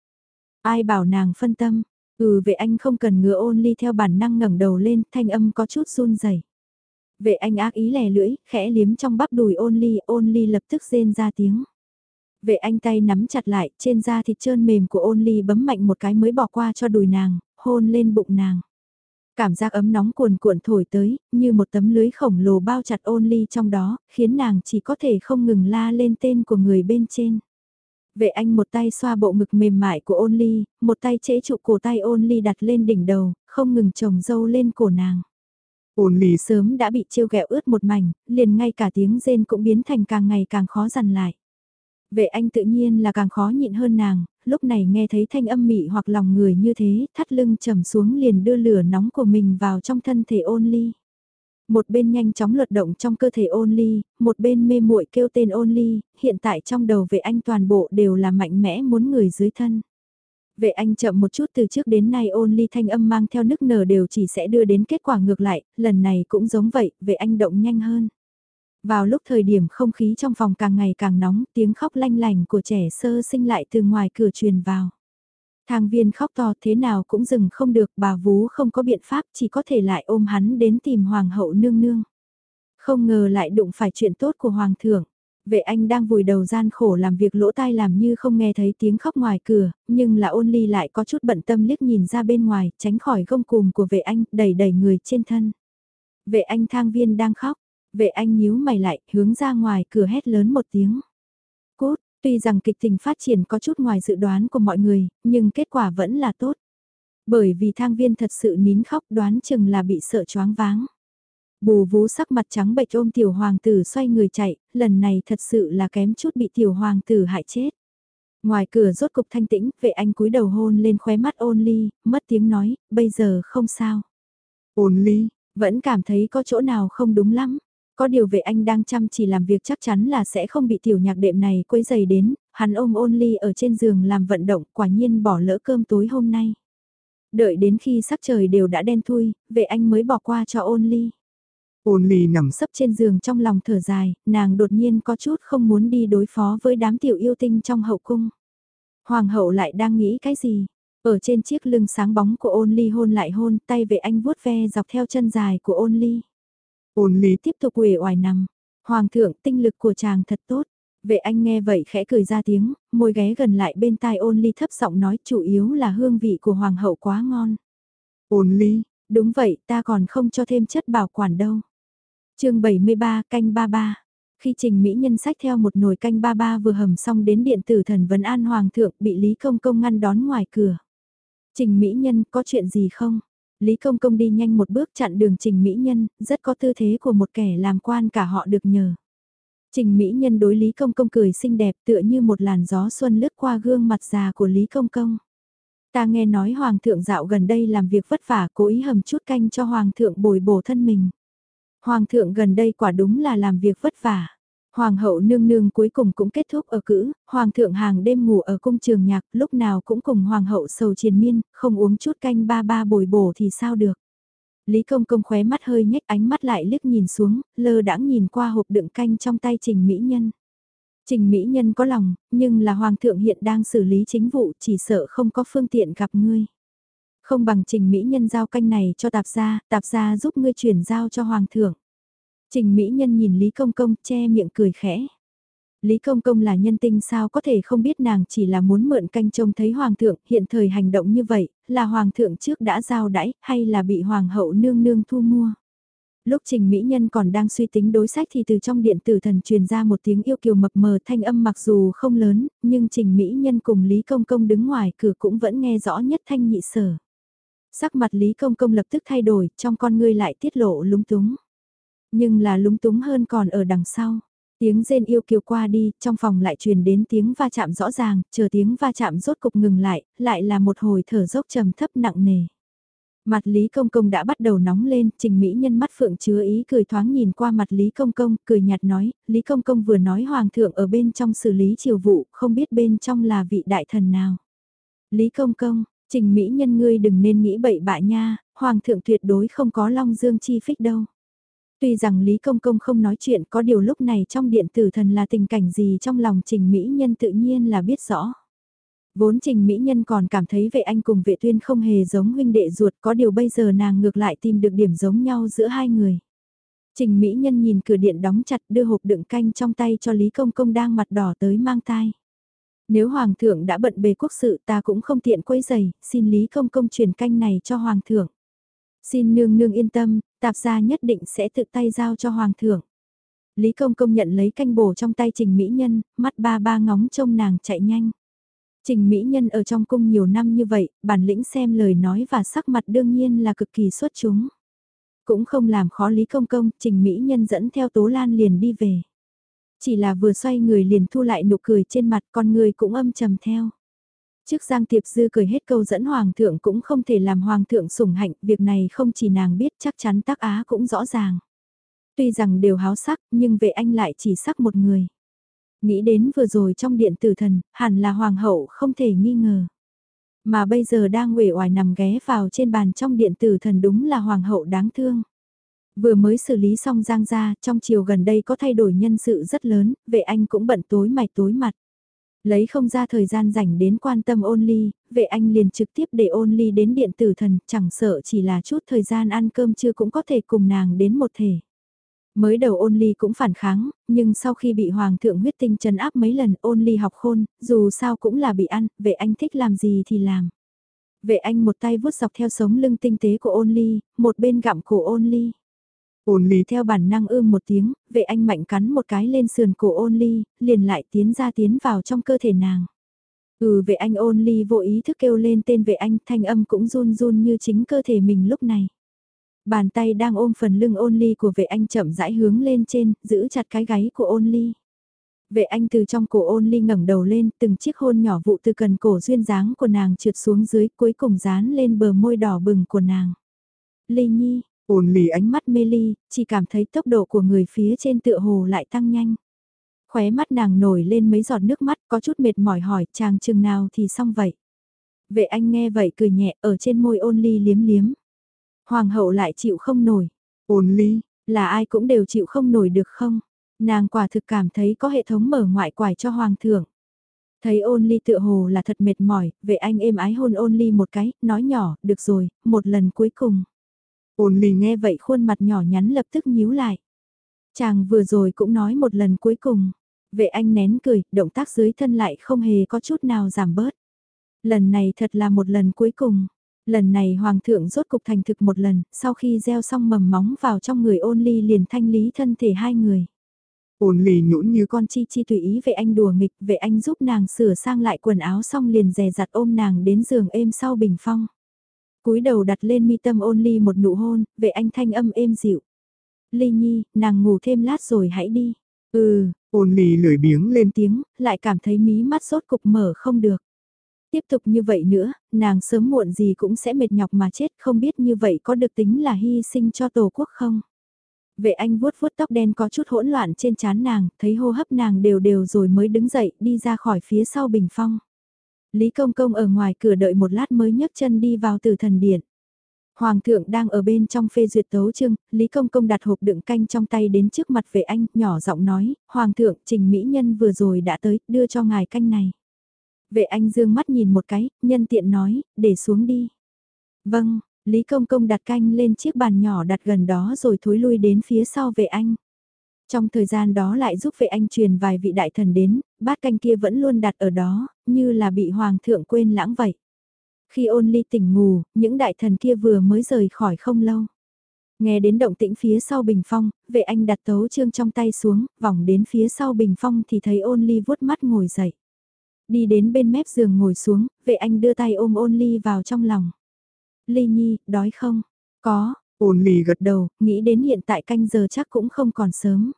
Ai bảo nàng phân tâm, ừ vệ anh không cần ngừa ôn ly theo bản năng ngẩng đầu lên, thanh âm có chút run rẩy. Vệ anh ác ý lè lưỡi, khẽ liếm trong bắp đùi ôn ly, ôn ly lập tức rên ra tiếng. Vệ anh tay nắm chặt lại, trên da thịt trơn mềm của ôn ly bấm mạnh một cái mới bỏ qua cho đùi nàng, hôn lên bụng nàng. Cảm giác ấm nóng cuồn cuộn thổi tới, như một tấm lưới khổng lồ bao chặt ôn ly trong đó, khiến nàng chỉ có thể không ngừng la lên tên của người bên trên. Vệ anh một tay xoa bộ ngực mềm mại của ôn ly, một tay chế trụ cổ tay ôn ly đặt lên đỉnh đầu, không ngừng trồng dâu lên cổ nàng. Ôn ly sớm đã bị trêu ghẹo ướt một mảnh, liền ngay cả tiếng rên cũng biến thành càng ngày càng khó dằn lại. Vệ anh tự nhiên là càng khó nhịn hơn nàng, lúc này nghe thấy thanh âm mị hoặc lòng người như thế, thắt lưng trầm xuống liền đưa lửa nóng của mình vào trong thân thể ôn ly. Một bên nhanh chóng luật động trong cơ thể ôn ly, một bên mê muội kêu tên ôn ly, hiện tại trong đầu vệ anh toàn bộ đều là mạnh mẽ muốn người dưới thân. Vệ anh chậm một chút từ trước đến nay ôn ly thanh âm mang theo nức nở đều chỉ sẽ đưa đến kết quả ngược lại, lần này cũng giống vậy, vệ anh động nhanh hơn. Vào lúc thời điểm không khí trong phòng càng ngày càng nóng, tiếng khóc lanh lành của trẻ sơ sinh lại từ ngoài cửa truyền vào. Thang viên khóc to thế nào cũng dừng không được, bà vú không có biện pháp chỉ có thể lại ôm hắn đến tìm hoàng hậu nương nương. Không ngờ lại đụng phải chuyện tốt của hoàng thượng. Vệ anh đang vùi đầu gian khổ làm việc lỗ tai làm như không nghe thấy tiếng khóc ngoài cửa, nhưng là ôn ly lại có chút bận tâm liếc nhìn ra bên ngoài, tránh khỏi gông cùm của vệ anh, đẩy đẩy người trên thân. Vệ anh thang viên đang khóc, vệ anh nhíu mày lại, hướng ra ngoài cửa hét lớn một tiếng. Cốt, tuy rằng kịch tình phát triển có chút ngoài dự đoán của mọi người, nhưng kết quả vẫn là tốt. Bởi vì thang viên thật sự nín khóc đoán chừng là bị sợ choáng váng. Bù vú sắc mặt trắng bệch ôm tiểu hoàng tử xoay người chạy, lần này thật sự là kém chút bị tiểu hoàng tử hại chết. Ngoài cửa rốt cục thanh tĩnh, vệ anh cúi đầu hôn lên khóe mắt ôn ly, mất tiếng nói, bây giờ không sao. Ôn ly, vẫn cảm thấy có chỗ nào không đúng lắm. Có điều vệ anh đang chăm chỉ làm việc chắc chắn là sẽ không bị tiểu nhạc đệm này quấy dày đến, hắn ôm ôn ly ở trên giường làm vận động quả nhiên bỏ lỡ cơm tối hôm nay. Đợi đến khi sắc trời đều đã đen thui, vệ anh mới bỏ qua cho ôn ly. Ôn ly nằm sấp trên giường trong lòng thở dài, nàng đột nhiên có chút không muốn đi đối phó với đám tiểu yêu tinh trong hậu cung. Hoàng hậu lại đang nghĩ cái gì? Ở trên chiếc lưng sáng bóng của ôn ly hôn lại hôn, tay vệ anh vuốt ve dọc theo chân dài của ôn ly. Ôn ly tiếp tục quể oải nằm. Hoàng thượng tinh lực của chàng thật tốt. Vệ anh nghe vậy khẽ cười ra tiếng, môi ghé gần lại bên tai ôn ly thấp giọng nói chủ yếu là hương vị của hoàng hậu quá ngon. Ôn ly, đúng vậy ta còn không cho thêm chất bảo quản đâu chương 73 canh 33 Khi Trình Mỹ Nhân sách theo một nồi canh 33 vừa hầm xong đến điện tử thần vấn an hoàng thượng bị Lý Công Công ngăn đón ngoài cửa. Trình Mỹ Nhân có chuyện gì không? Lý Công Công đi nhanh một bước chặn đường Trình Mỹ Nhân, rất có tư thế của một kẻ làm quan cả họ được nhờ. Trình Mỹ Nhân đối Lý Công Công cười xinh đẹp tựa như một làn gió xuân lướt qua gương mặt già của Lý Công Công. Ta nghe nói Hoàng thượng dạo gần đây làm việc vất vả cố ý hầm chút canh cho Hoàng thượng bồi bổ thân mình. Hoàng thượng gần đây quả đúng là làm việc vất vả. Hoàng hậu nương nương cuối cùng cũng kết thúc ở cữ, hoàng thượng hàng đêm ngủ ở cung trường nhạc, lúc nào cũng cùng hoàng hậu sầu triền miên, không uống chút canh ba ba bồi bổ thì sao được. Lý công công khóe mắt hơi nhếch ánh mắt lại liếc nhìn xuống, lơ đãng nhìn qua hộp đựng canh trong tay trình mỹ nhân. Trình mỹ nhân có lòng, nhưng là hoàng thượng hiện đang xử lý chính vụ, chỉ sợ không có phương tiện gặp ngươi. Không bằng trình mỹ nhân giao canh này cho tạp gia, tạp gia giúp ngươi chuyển giao cho hoàng thượng. Trình mỹ nhân nhìn Lý Công Công che miệng cười khẽ. Lý Công Công là nhân tinh sao có thể không biết nàng chỉ là muốn mượn canh trông thấy Hoàng thượng hiện thời hành động như vậy, là Hoàng thượng trước đã giao đãi hay là bị Hoàng hậu nương nương thu mua. Lúc Trình Mỹ Nhân còn đang suy tính đối sách thì từ trong điện tử thần truyền ra một tiếng yêu kiều mập mờ thanh âm mặc dù không lớn, nhưng Trình Mỹ Nhân cùng Lý Công Công đứng ngoài cửa cũng vẫn nghe rõ nhất thanh nhị sở. Sắc mặt Lý Công Công lập tức thay đổi, trong con ngươi lại tiết lộ lúng túng. Nhưng là lúng túng hơn còn ở đằng sau. Tiếng rên yêu kiều qua đi, trong phòng lại truyền đến tiếng va chạm rõ ràng, chờ tiếng va chạm rốt cục ngừng lại, lại là một hồi thở dốc trầm thấp nặng nề. Mặt Lý Công Công đã bắt đầu nóng lên, trình mỹ nhân mắt phượng chứa ý cười thoáng nhìn qua mặt Lý Công Công, cười nhạt nói, Lý Công Công vừa nói Hoàng thượng ở bên trong xử lý triều vụ, không biết bên trong là vị đại thần nào. Lý Công Công, Trình Mỹ nhân ngươi đừng nên nghĩ bậy bạ nha, Hoàng thượng tuyệt đối không có Long Dương chi phích đâu. Tuy rằng Lý Công Công không nói chuyện có điều lúc này trong điện tử thần là tình cảnh gì trong lòng Trình Mỹ nhân tự nhiên là biết rõ. Vốn Trình Mỹ nhân còn cảm thấy vệ anh cùng vệ tuyên không hề giống huynh đệ ruột có điều bây giờ nàng ngược lại tìm được điểm giống nhau giữa hai người. Trình Mỹ nhân nhìn cửa điện đóng chặt đưa hộp đựng canh trong tay cho Lý Công Công đang mặt đỏ tới mang tai. Nếu Hoàng thượng đã bận bề quốc sự ta cũng không tiện quấy giày, xin Lý Công Công truyền canh này cho Hoàng thượng. Xin nương nương yên tâm, tạp gia nhất định sẽ tự tay giao cho Hoàng thượng. Lý Công Công nhận lấy canh bổ trong tay Trình Mỹ Nhân, mắt ba ba ngóng trông nàng chạy nhanh. Trình Mỹ Nhân ở trong cung nhiều năm như vậy, bản lĩnh xem lời nói và sắc mặt đương nhiên là cực kỳ xuất chúng. Cũng không làm khó Lý Công Công, Trình Mỹ Nhân dẫn theo Tố Lan liền đi về. Chỉ là vừa xoay người liền thu lại nụ cười trên mặt con người cũng âm trầm theo. Trước Giang Tiệp Dư cười hết câu dẫn Hoàng thượng cũng không thể làm Hoàng thượng sủng hạnh, việc này không chỉ nàng biết chắc chắn tác á cũng rõ ràng. Tuy rằng đều háo sắc, nhưng vệ anh lại chỉ sắc một người. Nghĩ đến vừa rồi trong điện tử thần, hẳn là Hoàng hậu không thể nghi ngờ. Mà bây giờ đang uể oải nằm ghé vào trên bàn trong điện tử thần đúng là Hoàng hậu đáng thương. Vừa mới xử lý xong Giang gia, trong chiều gần đây có thay đổi nhân sự rất lớn, vệ anh cũng bận tối mày tối mặt. Lấy không ra thời gian rảnh đến quan tâm ôn ly, vệ anh liền trực tiếp để ôn ly đến điện tử thần, chẳng sợ chỉ là chút thời gian ăn cơm chưa cũng có thể cùng nàng đến một thể. Mới đầu ôn ly cũng phản kháng, nhưng sau khi bị hoàng thượng huyết tinh trấn áp mấy lần ôn ly học khôn, dù sao cũng là bị ăn, vệ anh thích làm gì thì làm. Vệ anh một tay vuốt dọc theo sống lưng tinh tế của ôn ly, một bên gặm cổ ôn ly. Ôn ly theo bản năng ưm một tiếng, vệ anh mạnh cắn một cái lên sườn cổ ôn ly, liền lại tiến ra tiến vào trong cơ thể nàng. Ừ vệ anh ôn ly vô ý thức kêu lên tên vệ anh thanh âm cũng run run như chính cơ thể mình lúc này. Bàn tay đang ôm phần lưng ôn ly của vệ anh chậm rãi hướng lên trên, giữ chặt cái gáy của ôn ly. Vệ anh từ trong cổ ôn ly ngẩng đầu lên, từng chiếc hôn nhỏ vụ từ cần cổ duyên dáng của nàng trượt xuống dưới cuối cùng dán lên bờ môi đỏ bừng của nàng. Ly nhi, ôn ly ánh mắt mê ly, chỉ cảm thấy tốc độ của người phía trên tựa hồ lại tăng nhanh. Khóe mắt nàng nổi lên mấy giọt nước mắt có chút mệt mỏi hỏi chàng chừng nào thì xong vậy. Vệ anh nghe vậy cười nhẹ ở trên môi ôn ly liếm liếm. Hoàng hậu lại chịu không nổi. Ôn ly, là ai cũng đều chịu không nổi được không? Nàng quả thực cảm thấy có hệ thống mở ngoại quải cho hoàng thượng. Thấy ôn ly tựa hồ là thật mệt mỏi, vệ anh êm ái hôn ôn ly một cái, nói nhỏ, được rồi, một lần cuối cùng. Ôn ly nghe vậy khuôn mặt nhỏ nhắn lập tức nhíu lại. Chàng vừa rồi cũng nói một lần cuối cùng. Vệ anh nén cười, động tác dưới thân lại không hề có chút nào giảm bớt. Lần này thật là một lần cuối cùng. Lần này hoàng thượng rốt cục thành thực một lần, sau khi gieo xong mầm móng vào trong người ôn ly liền thanh lý thân thể hai người. Ôn ly nhũn như con chi chi tùy ý vệ anh đùa nghịch, vệ anh giúp nàng sửa sang lại quần áo xong liền dè dặt ôm nàng đến giường êm sau bình phong cúi đầu đặt lên mi tâm ôn ly một nụ hôn, vệ anh thanh âm êm dịu. Ly nhi, nàng ngủ thêm lát rồi hãy đi. Ừ, ôn ly lười biếng lên tiếng, lại cảm thấy mí mắt sốt cục mở không được. Tiếp tục như vậy nữa, nàng sớm muộn gì cũng sẽ mệt nhọc mà chết không biết như vậy có được tính là hy sinh cho tổ quốc không? Vệ anh vuốt vuốt tóc đen có chút hỗn loạn trên trán nàng, thấy hô hấp nàng đều đều rồi mới đứng dậy đi ra khỏi phía sau bình phong. Lý Công Công ở ngoài cửa đợi một lát mới nhấc chân đi vào từ thần điện. Hoàng thượng đang ở bên trong phê duyệt tấu chương, Lý Công Công đặt hộp đựng canh trong tay đến trước mặt vệ anh, nhỏ giọng nói, Hoàng thượng, trình mỹ nhân vừa rồi đã tới, đưa cho ngài canh này. Vệ anh dương mắt nhìn một cái, nhân tiện nói, để xuống đi. Vâng, Lý Công Công đặt canh lên chiếc bàn nhỏ đặt gần đó rồi thối lui đến phía sau vệ anh. Trong thời gian đó lại giúp vệ anh truyền vài vị đại thần đến, bát canh kia vẫn luôn đặt ở đó, như là bị hoàng thượng quên lãng vậy. Khi ôn ly tỉnh ngủ, những đại thần kia vừa mới rời khỏi không lâu. Nghe đến động tĩnh phía sau bình phong, vệ anh đặt tấu trương trong tay xuống, vòng đến phía sau bình phong thì thấy ôn ly vuốt mắt ngồi dậy. Đi đến bên mép giường ngồi xuống, vệ anh đưa tay ôm ôn ly vào trong lòng. Ly Nhi, đói không? Có, ôn ly gật đầu, nghĩ đến hiện tại canh giờ chắc cũng không còn sớm.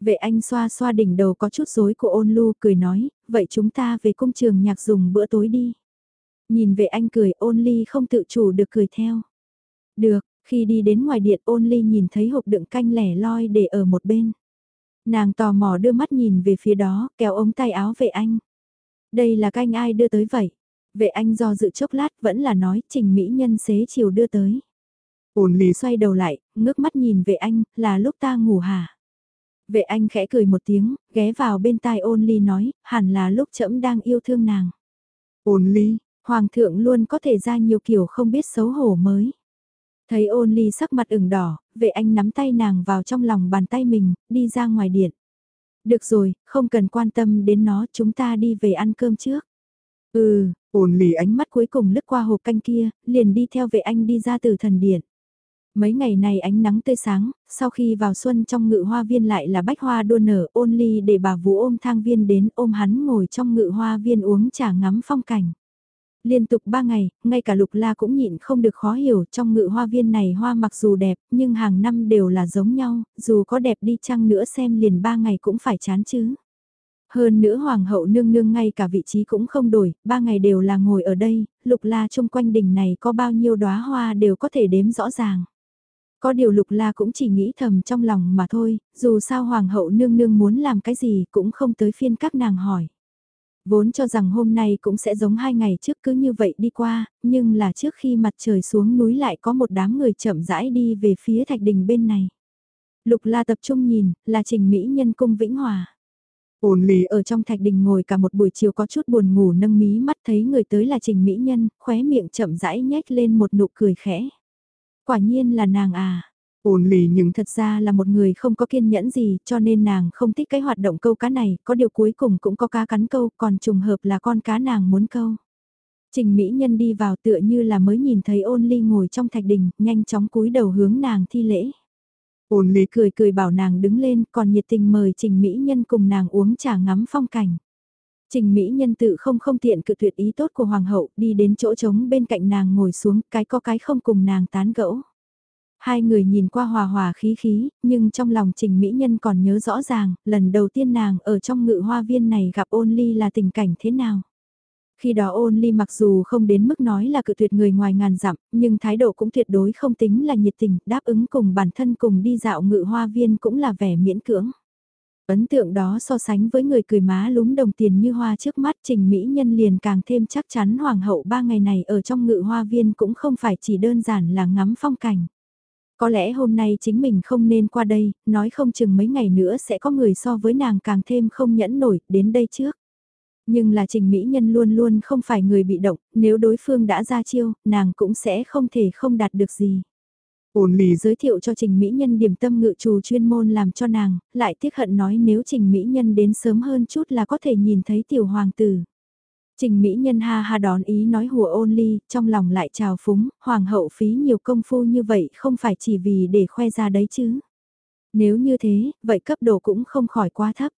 Vệ anh xoa xoa đỉnh đầu có chút rối của ôn lu cười nói, vậy chúng ta về cung trường nhạc dùng bữa tối đi. Nhìn vệ anh cười ôn ly không tự chủ được cười theo. Được, khi đi đến ngoài điện ôn ly nhìn thấy hộp đựng canh lẻ loi để ở một bên. Nàng tò mò đưa mắt nhìn về phía đó, kéo ống tay áo vệ anh. Đây là canh ai đưa tới vậy? Vệ anh do dự chốc lát vẫn là nói trình mỹ nhân xế chiều đưa tới. Ôn ly xoay đầu lại, ngước mắt nhìn vệ anh, là lúc ta ngủ hả? Vệ anh khẽ cười một tiếng, ghé vào bên tai ôn ly nói, hẳn là lúc trẫm đang yêu thương nàng. Ôn ly, hoàng thượng luôn có thể ra nhiều kiểu không biết xấu hổ mới. Thấy ôn ly sắc mặt ửng đỏ, vệ anh nắm tay nàng vào trong lòng bàn tay mình, đi ra ngoài điện. Được rồi, không cần quan tâm đến nó, chúng ta đi về ăn cơm trước. Ừ, ôn ly ánh mắt cuối cùng lướt qua hộp canh kia, liền đi theo vệ anh đi ra từ thần điện. Mấy ngày này ánh nắng tươi sáng, sau khi vào xuân trong ngự hoa viên lại là bách hoa đua nở ôn ly để bà vũ ôm thang viên đến ôm hắn ngồi trong ngự hoa viên uống trà ngắm phong cảnh. Liên tục ba ngày, ngay cả lục la cũng nhịn không được khó hiểu trong ngự hoa viên này hoa mặc dù đẹp nhưng hàng năm đều là giống nhau, dù có đẹp đi chăng nữa xem liền ba ngày cũng phải chán chứ. Hơn nữa hoàng hậu nương nương ngay cả vị trí cũng không đổi, ba ngày đều là ngồi ở đây, lục la chung quanh đỉnh này có bao nhiêu đóa hoa đều có thể đếm rõ ràng. Có điều lục la cũng chỉ nghĩ thầm trong lòng mà thôi, dù sao hoàng hậu nương nương muốn làm cái gì cũng không tới phiên các nàng hỏi. Vốn cho rằng hôm nay cũng sẽ giống hai ngày trước cứ như vậy đi qua, nhưng là trước khi mặt trời xuống núi lại có một đám người chậm rãi đi về phía thạch đình bên này. Lục la tập trung nhìn, là trình mỹ nhân cung Vĩnh Hòa. Ôn lì ở trong thạch đình ngồi cả một buổi chiều có chút buồn ngủ nâng mí mắt thấy người tới là trình mỹ nhân, khóe miệng chậm rãi nhếch lên một nụ cười khẽ. Quả nhiên là nàng à. Ôn lì nhưng thật ra là một người không có kiên nhẫn gì cho nên nàng không thích cái hoạt động câu cá này, có điều cuối cùng cũng có cá cắn câu còn trùng hợp là con cá nàng muốn câu. Trình Mỹ Nhân đi vào tựa như là mới nhìn thấy ôn ly ngồi trong thạch đình, nhanh chóng cúi đầu hướng nàng thi lễ. Ôn ly cười cười bảo nàng đứng lên còn nhiệt tình mời Trình Mỹ Nhân cùng nàng uống trà ngắm phong cảnh. Trình Mỹ Nhân tự không không tiện cự tuyệt ý tốt của Hoàng hậu đi đến chỗ trống bên cạnh nàng ngồi xuống cái có cái không cùng nàng tán gẫu. Hai người nhìn qua hòa hòa khí khí, nhưng trong lòng trình mỹ nhân còn nhớ rõ ràng, lần đầu tiên nàng ở trong ngự hoa viên này gặp ôn ly là tình cảnh thế nào. Khi đó ôn ly mặc dù không đến mức nói là cự tuyệt người ngoài ngàn dặm, nhưng thái độ cũng tuyệt đối không tính là nhiệt tình, đáp ứng cùng bản thân cùng đi dạo ngự hoa viên cũng là vẻ miễn cưỡng. Ấn tượng đó so sánh với người cười má lúm đồng tiền như hoa trước mắt trình mỹ nhân liền càng thêm chắc chắn hoàng hậu ba ngày này ở trong ngự hoa viên cũng không phải chỉ đơn giản là ngắm phong cảnh. Có lẽ hôm nay chính mình không nên qua đây, nói không chừng mấy ngày nữa sẽ có người so với nàng càng thêm không nhẫn nổi, đến đây trước. Nhưng là trình mỹ nhân luôn luôn không phải người bị động, nếu đối phương đã ra chiêu, nàng cũng sẽ không thể không đạt được gì. Ôn lì giới thiệu cho Trình Mỹ Nhân điểm tâm ngự trù chuyên môn làm cho nàng, lại tiếc hận nói nếu Trình Mỹ Nhân đến sớm hơn chút là có thể nhìn thấy tiểu hoàng tử. Trình Mỹ Nhân ha ha đón ý nói hùa ôn ly, trong lòng lại chào phúng, hoàng hậu phí nhiều công phu như vậy không phải chỉ vì để khoe ra đấy chứ. Nếu như thế, vậy cấp độ cũng không khỏi quá thấp.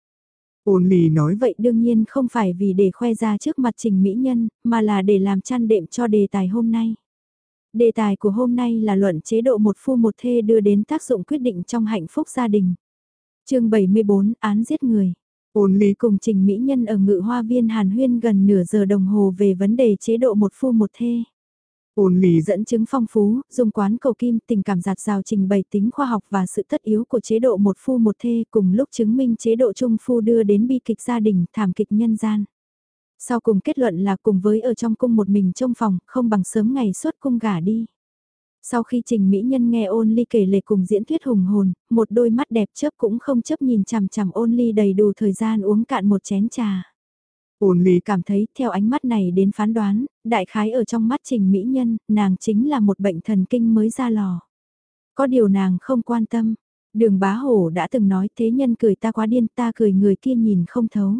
Ôn ly nói vậy đương nhiên không phải vì để khoe ra trước mặt Trình Mỹ Nhân, mà là để làm chăn đệm cho đề tài hôm nay. Đề tài của hôm nay là luận chế độ một phu một thê đưa đến tác dụng quyết định trong hạnh phúc gia đình. chương 74 Án giết người. Ôn lý cùng trình mỹ nhân ở ngự hoa viên Hàn Huyên gần nửa giờ đồng hồ về vấn đề chế độ một phu một thê. Ôn lý dẫn chứng phong phú, dùng quán cầu kim tình cảm giạt rào trình bày tính khoa học và sự tất yếu của chế độ một phu một thê cùng lúc chứng minh chế độ trung phu đưa đến bi kịch gia đình thảm kịch nhân gian. Sau cùng kết luận là cùng với ở trong cung một mình trong phòng, không bằng sớm ngày xuất cung gả đi. Sau khi Trình Mỹ Nhân nghe ôn ly kể lệ cùng diễn thuyết hùng hồn, một đôi mắt đẹp chớp cũng không chấp nhìn chằm chằm ôn ly đầy đủ thời gian uống cạn một chén trà. Ôn ly cảm thấy theo ánh mắt này đến phán đoán, đại khái ở trong mắt Trình Mỹ Nhân, nàng chính là một bệnh thần kinh mới ra lò. Có điều nàng không quan tâm, đường bá hổ đã từng nói thế nhân cười ta quá điên ta cười người kia nhìn không thấu.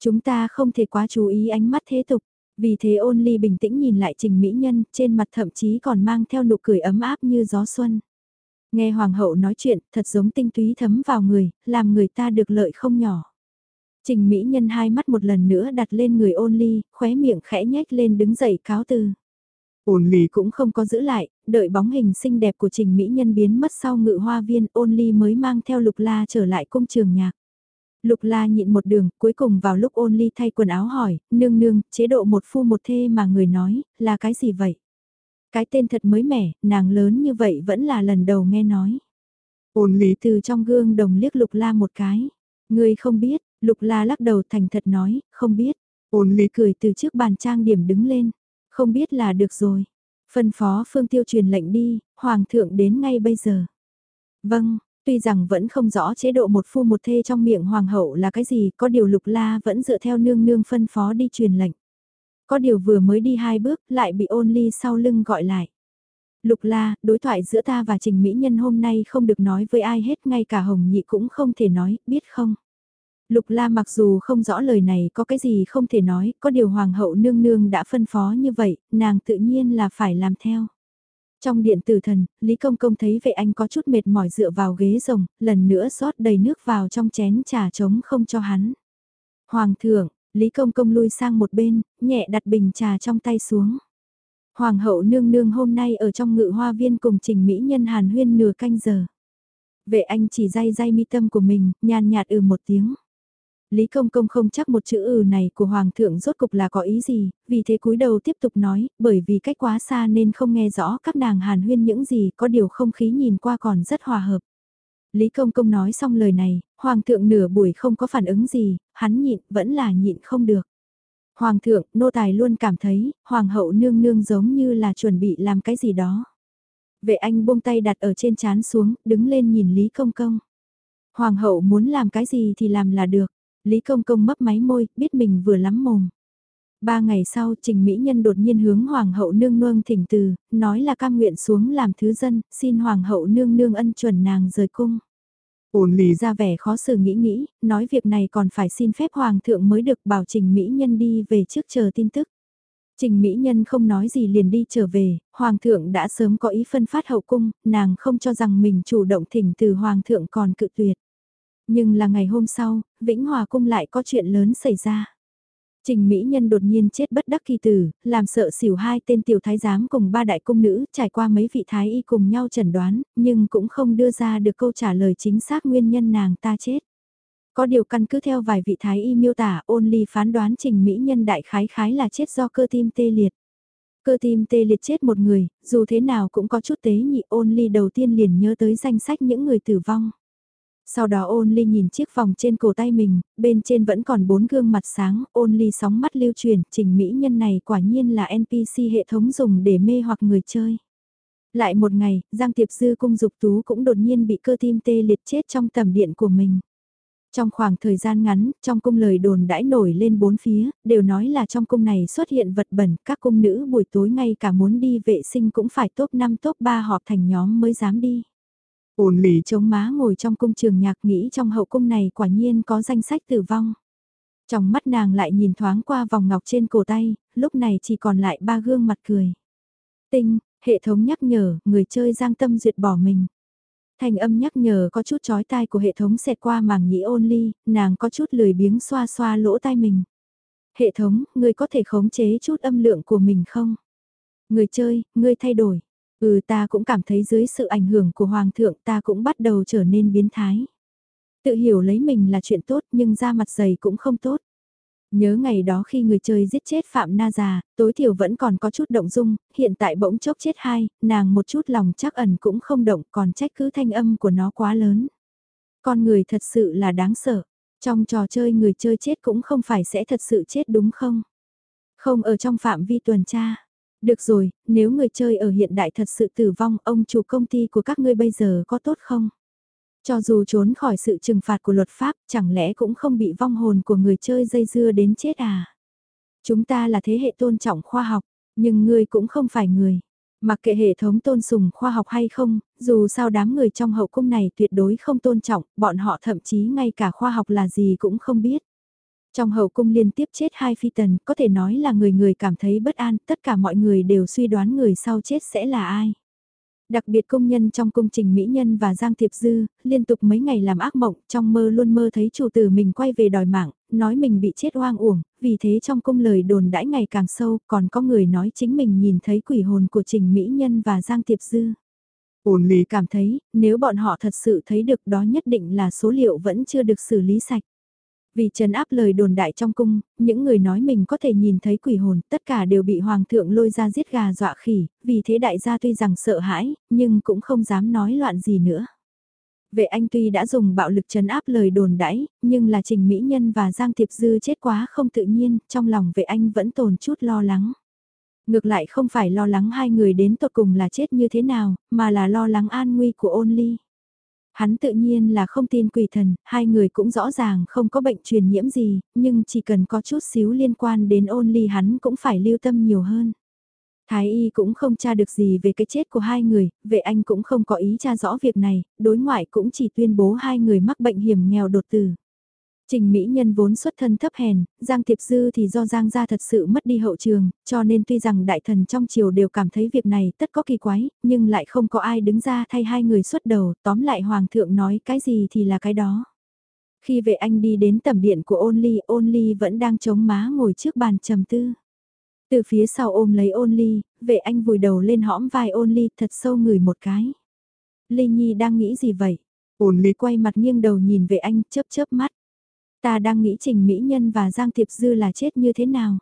Chúng ta không thể quá chú ý ánh mắt thế tục, vì thế ôn ly bình tĩnh nhìn lại trình mỹ nhân, trên mặt thậm chí còn mang theo nụ cười ấm áp như gió xuân. Nghe hoàng hậu nói chuyện, thật giống tinh túy thấm vào người, làm người ta được lợi không nhỏ. Trình mỹ nhân hai mắt một lần nữa đặt lên người ôn ly, khóe miệng khẽ nhếch lên đứng dậy cáo từ. Ôn ly cũng không có giữ lại, đợi bóng hình xinh đẹp của trình mỹ nhân biến mất sau ngự hoa viên ôn ly mới mang theo lục la trở lại cung trường nhạc. Lục la nhịn một đường, cuối cùng vào lúc ôn ly thay quần áo hỏi, nương nương, chế độ một phu một thê mà người nói, là cái gì vậy? Cái tên thật mới mẻ, nàng lớn như vậy vẫn là lần đầu nghe nói. Ôn ly từ trong gương đồng liếc lục la một cái. Người không biết, lục la lắc đầu thành thật nói, không biết. Ôn ly cười từ trước bàn trang điểm đứng lên. Không biết là được rồi. Phân phó phương tiêu truyền lệnh đi, hoàng thượng đến ngay bây giờ. Vâng, Tuy rằng vẫn không rõ chế độ một phu một thê trong miệng hoàng hậu là cái gì, có điều lục la vẫn dựa theo nương nương phân phó đi truyền lệnh. Có điều vừa mới đi hai bước lại bị ôn ly sau lưng gọi lại. Lục la, đối thoại giữa ta và trình mỹ nhân hôm nay không được nói với ai hết ngay cả hồng nhị cũng không thể nói, biết không? Lục la mặc dù không rõ lời này có cái gì không thể nói, có điều hoàng hậu nương nương đã phân phó như vậy, nàng tự nhiên là phải làm theo. Trong điện tử thần, Lý Công Công thấy vệ anh có chút mệt mỏi dựa vào ghế rồng, lần nữa rót đầy nước vào trong chén trà trống không cho hắn. Hoàng thượng, Lý Công Công lui sang một bên, nhẹ đặt bình trà trong tay xuống. Hoàng hậu nương nương hôm nay ở trong ngự hoa viên cùng trình mỹ nhân hàn huyên nửa canh giờ. Vệ anh chỉ day day mi tâm của mình, nhàn nhạt ừ một tiếng. Lý Công Công không chắc một chữ ừ này của Hoàng thượng rốt cục là có ý gì, vì thế cúi đầu tiếp tục nói, bởi vì cách quá xa nên không nghe rõ các nàng hàn huyên những gì, có điều không khí nhìn qua còn rất hòa hợp. Lý Công Công nói xong lời này, Hoàng thượng nửa buổi không có phản ứng gì, hắn nhịn, vẫn là nhịn không được. Hoàng thượng, nô tài luôn cảm thấy, Hoàng hậu nương nương giống như là chuẩn bị làm cái gì đó. Vệ anh buông tay đặt ở trên chán xuống, đứng lên nhìn Lý Công Công. Hoàng hậu muốn làm cái gì thì làm là được. Lý Công Công mấp máy môi, biết mình vừa lắm mồm. Ba ngày sau, Trình Mỹ Nhân đột nhiên hướng Hoàng hậu nương nương thỉnh từ, nói là cam nguyện xuống làm thứ dân, xin Hoàng hậu nương nương ân chuẩn nàng rời cung. Ôn lì ra vẻ khó xử nghĩ nghĩ, nói việc này còn phải xin phép Hoàng thượng mới được bảo Trình Mỹ Nhân đi về trước chờ tin tức. Trình Mỹ Nhân không nói gì liền đi trở về, Hoàng thượng đã sớm có ý phân phát hậu cung, nàng không cho rằng mình chủ động thỉnh từ Hoàng thượng còn cự tuyệt. Nhưng là ngày hôm sau, Vĩnh Hòa Cung lại có chuyện lớn xảy ra. Trình Mỹ Nhân đột nhiên chết bất đắc kỳ tử, làm sợ xỉu hai tên tiểu thái giám cùng ba đại cung nữ trải qua mấy vị thái y cùng nhau chẩn đoán, nhưng cũng không đưa ra được câu trả lời chính xác nguyên nhân nàng ta chết. Có điều căn cứ theo vài vị thái y miêu tả ôn ly phán đoán Trình Mỹ Nhân đại khái khái là chết do cơ tim tê liệt. Cơ tim tê liệt chết một người, dù thế nào cũng có chút tế nhị ôn ly đầu tiên liền nhớ tới danh sách những người tử vong. Sau đó ôn ly nhìn chiếc vòng trên cổ tay mình, bên trên vẫn còn bốn gương mặt sáng, ôn ly sóng mắt lưu truyền, trình mỹ nhân này quả nhiên là NPC hệ thống dùng để mê hoặc người chơi. Lại một ngày, Giang Tiệp Dư cung dục tú cũng đột nhiên bị cơ tim tê liệt chết trong tầm điện của mình. Trong khoảng thời gian ngắn, trong cung lời đồn đãi nổi lên bốn phía, đều nói là trong cung này xuất hiện vật bẩn, các cung nữ buổi tối ngay cả muốn đi vệ sinh cũng phải top 5 top 3 họp thành nhóm mới dám đi. Ôn lì chống má ngồi trong cung trường nhạc nghĩ trong hậu cung này quả nhiên có danh sách tử vong. Trong mắt nàng lại nhìn thoáng qua vòng ngọc trên cổ tay, lúc này chỉ còn lại ba gương mặt cười. Tinh, hệ thống nhắc nhở, người chơi giang tâm duyệt bỏ mình. Thành âm nhắc nhở có chút chói tai của hệ thống xẹt qua màng nhĩ ôn ly, nàng có chút lười biếng xoa xoa lỗ tai mình. Hệ thống, người có thể khống chế chút âm lượng của mình không? Người chơi, người thay đổi. Ừ ta cũng cảm thấy dưới sự ảnh hưởng của Hoàng thượng ta cũng bắt đầu trở nên biến thái. Tự hiểu lấy mình là chuyện tốt nhưng ra mặt dày cũng không tốt. Nhớ ngày đó khi người chơi giết chết Phạm Na già, tối thiểu vẫn còn có chút động dung, hiện tại bỗng chốc chết hai, nàng một chút lòng chắc ẩn cũng không động còn trách cứ thanh âm của nó quá lớn. Con người thật sự là đáng sợ, trong trò chơi người chơi chết cũng không phải sẽ thật sự chết đúng không? Không ở trong phạm vi tuần tra. Được rồi, nếu người chơi ở hiện đại thật sự tử vong, ông chủ công ty của các ngươi bây giờ có tốt không? Cho dù trốn khỏi sự trừng phạt của luật pháp, chẳng lẽ cũng không bị vong hồn của người chơi dây dưa đến chết à? Chúng ta là thế hệ tôn trọng khoa học, nhưng ngươi cũng không phải người. Mặc kệ hệ thống tôn sùng khoa học hay không, dù sao đám người trong hậu cung này tuyệt đối không tôn trọng, bọn họ thậm chí ngay cả khoa học là gì cũng không biết. Trong hậu cung liên tiếp chết hai phi tần, có thể nói là người người cảm thấy bất an, tất cả mọi người đều suy đoán người sau chết sẽ là ai. Đặc biệt công nhân trong cung trình Mỹ Nhân và Giang Thiệp Dư, liên tục mấy ngày làm ác mộng, trong mơ luôn mơ thấy chủ tử mình quay về đòi mạng, nói mình bị chết oang uổng, vì thế trong cung lời đồn đãi ngày càng sâu, còn có người nói chính mình nhìn thấy quỷ hồn của trình Mỹ Nhân và Giang Thiệp Dư. Ôn lý cảm thấy, nếu bọn họ thật sự thấy được đó nhất định là số liệu vẫn chưa được xử lý sạch. Vì trấn áp lời đồn đại trong cung, những người nói mình có thể nhìn thấy quỷ hồn, tất cả đều bị hoàng thượng lôi ra giết gà dọa khỉ, vì thế đại gia tuy rằng sợ hãi, nhưng cũng không dám nói loạn gì nữa. Vệ anh tuy đã dùng bạo lực trấn áp lời đồn đãi, nhưng là Trình Mỹ Nhân và Giang Thiệp Dư chết quá không tự nhiên, trong lòng vệ anh vẫn tồn chút lo lắng. Ngược lại không phải lo lắng hai người đến tột cùng là chết như thế nào, mà là lo lắng an nguy của ôn ly. Hắn tự nhiên là không tin quỷ thần, hai người cũng rõ ràng không có bệnh truyền nhiễm gì, nhưng chỉ cần có chút xíu liên quan đến ôn ly hắn cũng phải lưu tâm nhiều hơn. Thái y cũng không tra được gì về cái chết của hai người, vệ anh cũng không có ý tra rõ việc này, đối ngoại cũng chỉ tuyên bố hai người mắc bệnh hiểm nghèo đột tử. Trình Mỹ Nhân vốn xuất thân thấp hèn, Giang Thiệp Dư thì do Giang gia thật sự mất đi hậu trường, cho nên tuy rằng đại thần trong triều đều cảm thấy việc này tất có kỳ quái, nhưng lại không có ai đứng ra thay hai người xuất đầu, tóm lại Hoàng thượng nói cái gì thì là cái đó. Khi vệ anh đi đến tầm điện của ôn ly, ôn ly vẫn đang chống má ngồi trước bàn trầm tư. Từ phía sau ôm lấy ôn ly, vệ anh vùi đầu lên hõm vai ôn ly thật sâu người một cái. Ly Nhi đang nghĩ gì vậy? Ôn ly quay mặt nghiêng đầu nhìn vệ anh chớp chớp mắt. Ta đang nghĩ Trình Mỹ Nhân và Giang Thiệp Dư là chết như thế nào?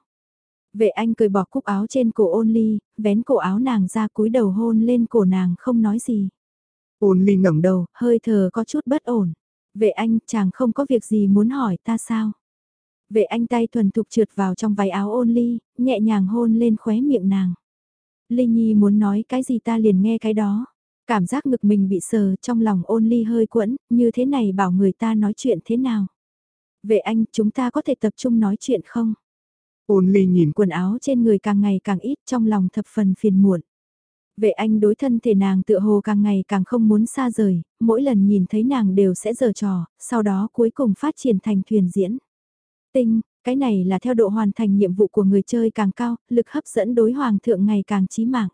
Vệ anh cười bỏ cúc áo trên cổ ôn ly, vén cổ áo nàng ra cúi đầu hôn lên cổ nàng không nói gì. Ôn ly ngẩng đầu, hơi thở có chút bất ổn. Vệ anh, chàng không có việc gì muốn hỏi ta sao? Vệ anh tay thuần thục trượt vào trong váy áo ôn ly, nhẹ nhàng hôn lên khóe miệng nàng. Ly Nhi muốn nói cái gì ta liền nghe cái đó. Cảm giác ngực mình bị sờ trong lòng ôn ly hơi quẫn, như thế này bảo người ta nói chuyện thế nào. Vệ anh, chúng ta có thể tập trung nói chuyện không? Ôn ly nhìn quần áo trên người càng ngày càng ít trong lòng thập phần phiền muộn. Vệ anh đối thân thể nàng tựa hồ càng ngày càng không muốn xa rời, mỗi lần nhìn thấy nàng đều sẽ giở trò, sau đó cuối cùng phát triển thành thuyền diễn. Tinh, cái này là theo độ hoàn thành nhiệm vụ của người chơi càng cao, lực hấp dẫn đối hoàng thượng ngày càng chí mạng.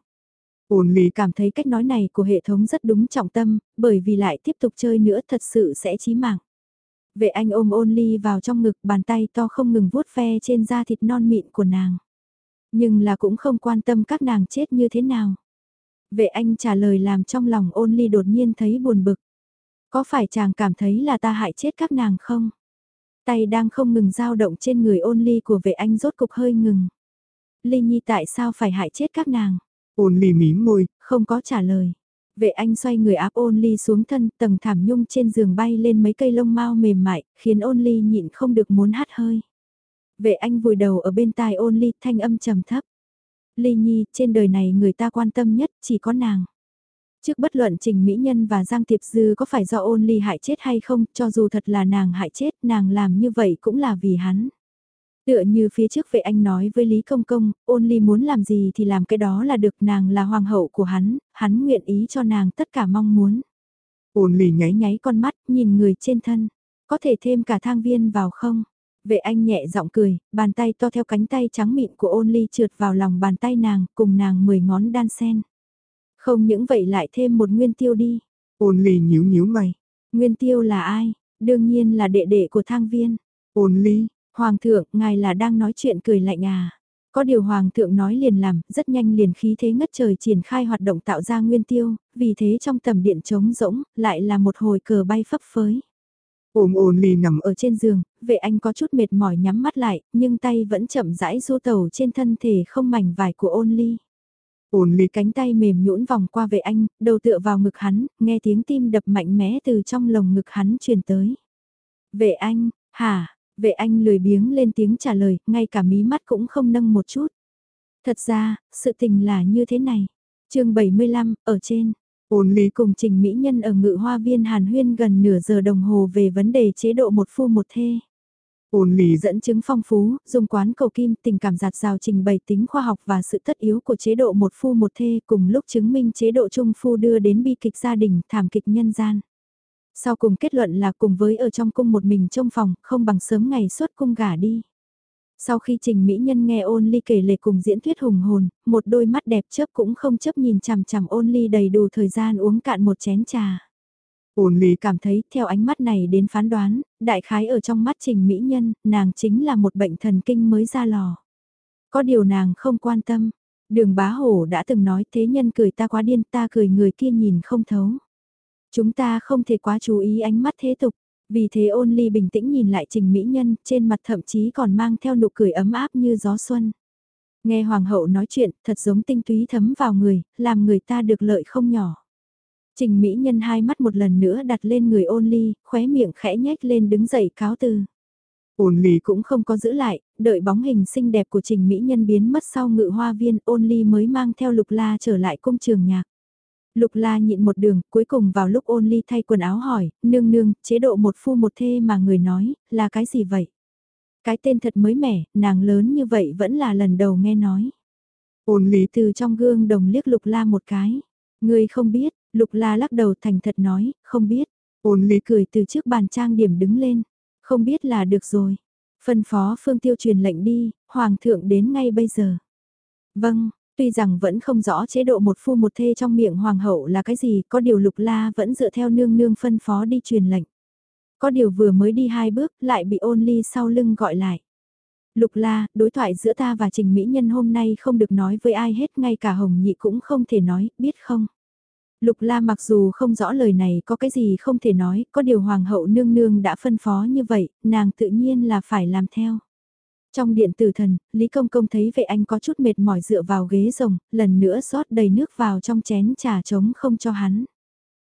Ôn ly cảm thấy cách nói này của hệ thống rất đúng trọng tâm, bởi vì lại tiếp tục chơi nữa thật sự sẽ chí mạng. Vệ anh ôm ôn ly vào trong ngực bàn tay to không ngừng vuốt ve trên da thịt non mịn của nàng. Nhưng là cũng không quan tâm các nàng chết như thế nào. Vệ anh trả lời làm trong lòng ôn ly đột nhiên thấy buồn bực. Có phải chàng cảm thấy là ta hại chết các nàng không? Tay đang không ngừng dao động trên người ôn ly của vệ anh rốt cục hơi ngừng. Ly Nhi tại sao phải hại chết các nàng? Ôn ly mím môi, không có trả lời. Vệ anh xoay người áp ôn ly xuống thân tầng thảm nhung trên giường bay lên mấy cây lông mau mềm mại, khiến ôn ly nhịn không được muốn hắt hơi. Vệ anh vùi đầu ở bên tai ôn ly thanh âm trầm thấp. Ly Nhi, trên đời này người ta quan tâm nhất chỉ có nàng. Trước bất luận Trình Mỹ Nhân và Giang Tiệp Dư có phải do ôn ly hại chết hay không, cho dù thật là nàng hại chết, nàng làm như vậy cũng là vì hắn. Tựa như phía trước vệ anh nói với Lý Công Công, ôn ly muốn làm gì thì làm cái đó là được nàng là hoàng hậu của hắn, hắn nguyện ý cho nàng tất cả mong muốn. Ôn ly nháy nháy con mắt, nhìn người trên thân, có thể thêm cả thang viên vào không? Vệ anh nhẹ giọng cười, bàn tay to theo cánh tay trắng mịn của ôn ly trượt vào lòng bàn tay nàng, cùng nàng mười ngón đan sen. Không những vậy lại thêm một nguyên tiêu đi. Ôn ly nhíu nhíu mày. Nguyên tiêu là ai? Đương nhiên là đệ đệ của thang viên. Ôn ly, Hoàng thượng, ngài là đang nói chuyện cười lạnh à? Có điều Hoàng thượng nói liền làm, rất nhanh liền khí thế ngất trời triển khai hoạt động tạo ra nguyên tiêu, vì thế trong tầm điện trống rỗng, lại là một hồi cờ bay phấp phới. Ôm ôn ly nằm ở trên giường, vệ anh có chút mệt mỏi nhắm mắt lại, nhưng tay vẫn chậm rãi du tàu trên thân thể không mảnh vải của ôn ly. Ôn ly cánh tay mềm nhũn vòng qua vệ anh, đầu tựa vào ngực hắn, nghe tiếng tim đập mạnh mẽ từ trong lồng ngực hắn truyền tới. Vệ anh, hả, vệ anh lười biếng lên tiếng trả lời, ngay cả mí mắt cũng không nâng một chút. Thật ra, sự tình là như thế này. chương 75, ở trên. Ôn lý cùng trình mỹ nhân ở ngự hoa viên Hàn Huyên gần nửa giờ đồng hồ về vấn đề chế độ một phu một thê. Ôn lý dẫn chứng phong phú, dùng quán cầu kim tình cảm giạt rào trình bày tính khoa học và sự tất yếu của chế độ một phu một thê cùng lúc chứng minh chế độ trung phu đưa đến bi kịch gia đình thảm kịch nhân gian. Sau cùng kết luận là cùng với ở trong cung một mình trong phòng, không bằng sớm ngày xuất cung gả đi. Sau khi Trình Mỹ Nhân nghe ôn ly kể lệ cùng diễn thuyết hùng hồn, một đôi mắt đẹp chớp cũng không chấp nhìn chằm chằm ôn ly đầy đủ thời gian uống cạn một chén trà. Ôn ly cảm thấy theo ánh mắt này đến phán đoán, đại khái ở trong mắt Trình Mỹ Nhân, nàng chính là một bệnh thần kinh mới ra lò. Có điều nàng không quan tâm. Đường bá hổ đã từng nói thế nhân cười ta quá điên ta cười người kia nhìn không thấu. Chúng ta không thể quá chú ý ánh mắt thế tục. Vì thế ôn ly bình tĩnh nhìn lại trình mỹ nhân, trên mặt thậm chí còn mang theo nụ cười ấm áp như gió xuân. Nghe hoàng hậu nói chuyện, thật giống tinh túy thấm vào người, làm người ta được lợi không nhỏ. Trình mỹ nhân hai mắt một lần nữa đặt lên người ôn ly, khóe miệng khẽ nhếch lên đứng dậy cáo từ. Ôn ly cũng không có giữ lại, đợi bóng hình xinh đẹp của trình mỹ nhân biến mất sau ngự hoa viên ôn ly mới mang theo lục la trở lại cung trường nhạc. Lục la nhịn một đường, cuối cùng vào lúc ôn ly thay quần áo hỏi, nương nương, chế độ một phu một thê mà người nói, là cái gì vậy? Cái tên thật mới mẻ, nàng lớn như vậy vẫn là lần đầu nghe nói. Ôn ly từ trong gương đồng liếc lục la một cái. Người không biết, lục la lắc đầu thành thật nói, không biết. Ôn ly cười từ trước bàn trang điểm đứng lên. Không biết là được rồi. Phân phó phương tiêu truyền lệnh đi, hoàng thượng đến ngay bây giờ. Vâng, Tuy rằng vẫn không rõ chế độ một phu một thê trong miệng hoàng hậu là cái gì, có điều lục la vẫn dựa theo nương nương phân phó đi truyền lệnh. Có điều vừa mới đi hai bước lại bị ôn ly sau lưng gọi lại. Lục la, đối thoại giữa ta và trình mỹ nhân hôm nay không được nói với ai hết, ngay cả hồng nhị cũng không thể nói, biết không? Lục la mặc dù không rõ lời này có cái gì không thể nói, có điều hoàng hậu nương nương đã phân phó như vậy, nàng tự nhiên là phải làm theo. Trong điện tử thần, Lý Công Công thấy vệ anh có chút mệt mỏi dựa vào ghế rồng, lần nữa rót đầy nước vào trong chén trà trống không cho hắn.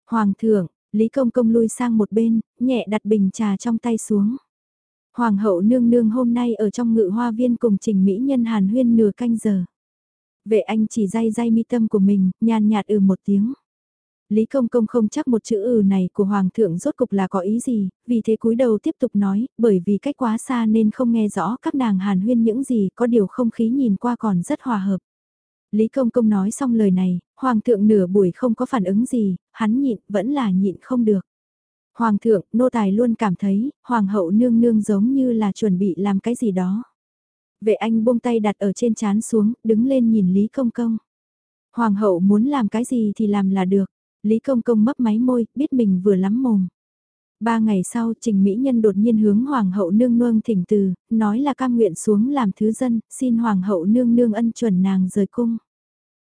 Hoàng thượng, Lý Công Công lui sang một bên, nhẹ đặt bình trà trong tay xuống. Hoàng hậu nương nương hôm nay ở trong ngự hoa viên cùng trình mỹ nhân hàn huyên nửa canh giờ. Vệ anh chỉ day day mi tâm của mình, nhàn nhạt ừ một tiếng. Lý Công Công không chắc một chữ ừ này của Hoàng thượng rốt cục là có ý gì, vì thế cúi đầu tiếp tục nói, bởi vì cách quá xa nên không nghe rõ các nàng hàn huyên những gì, có điều không khí nhìn qua còn rất hòa hợp. Lý Công Công nói xong lời này, Hoàng thượng nửa buổi không có phản ứng gì, hắn nhịn, vẫn là nhịn không được. Hoàng thượng, nô tài luôn cảm thấy, Hoàng hậu nương nương giống như là chuẩn bị làm cái gì đó. Vệ anh buông tay đặt ở trên chán xuống, đứng lên nhìn Lý Công Công. Hoàng hậu muốn làm cái gì thì làm là được. Lý Công Công mấp máy môi, biết mình vừa lắm mồm. Ba ngày sau, Trình Mỹ Nhân đột nhiên hướng Hoàng hậu nương nương thỉnh từ, nói là cam nguyện xuống làm thứ dân, xin Hoàng hậu nương nương ân chuẩn nàng rời cung.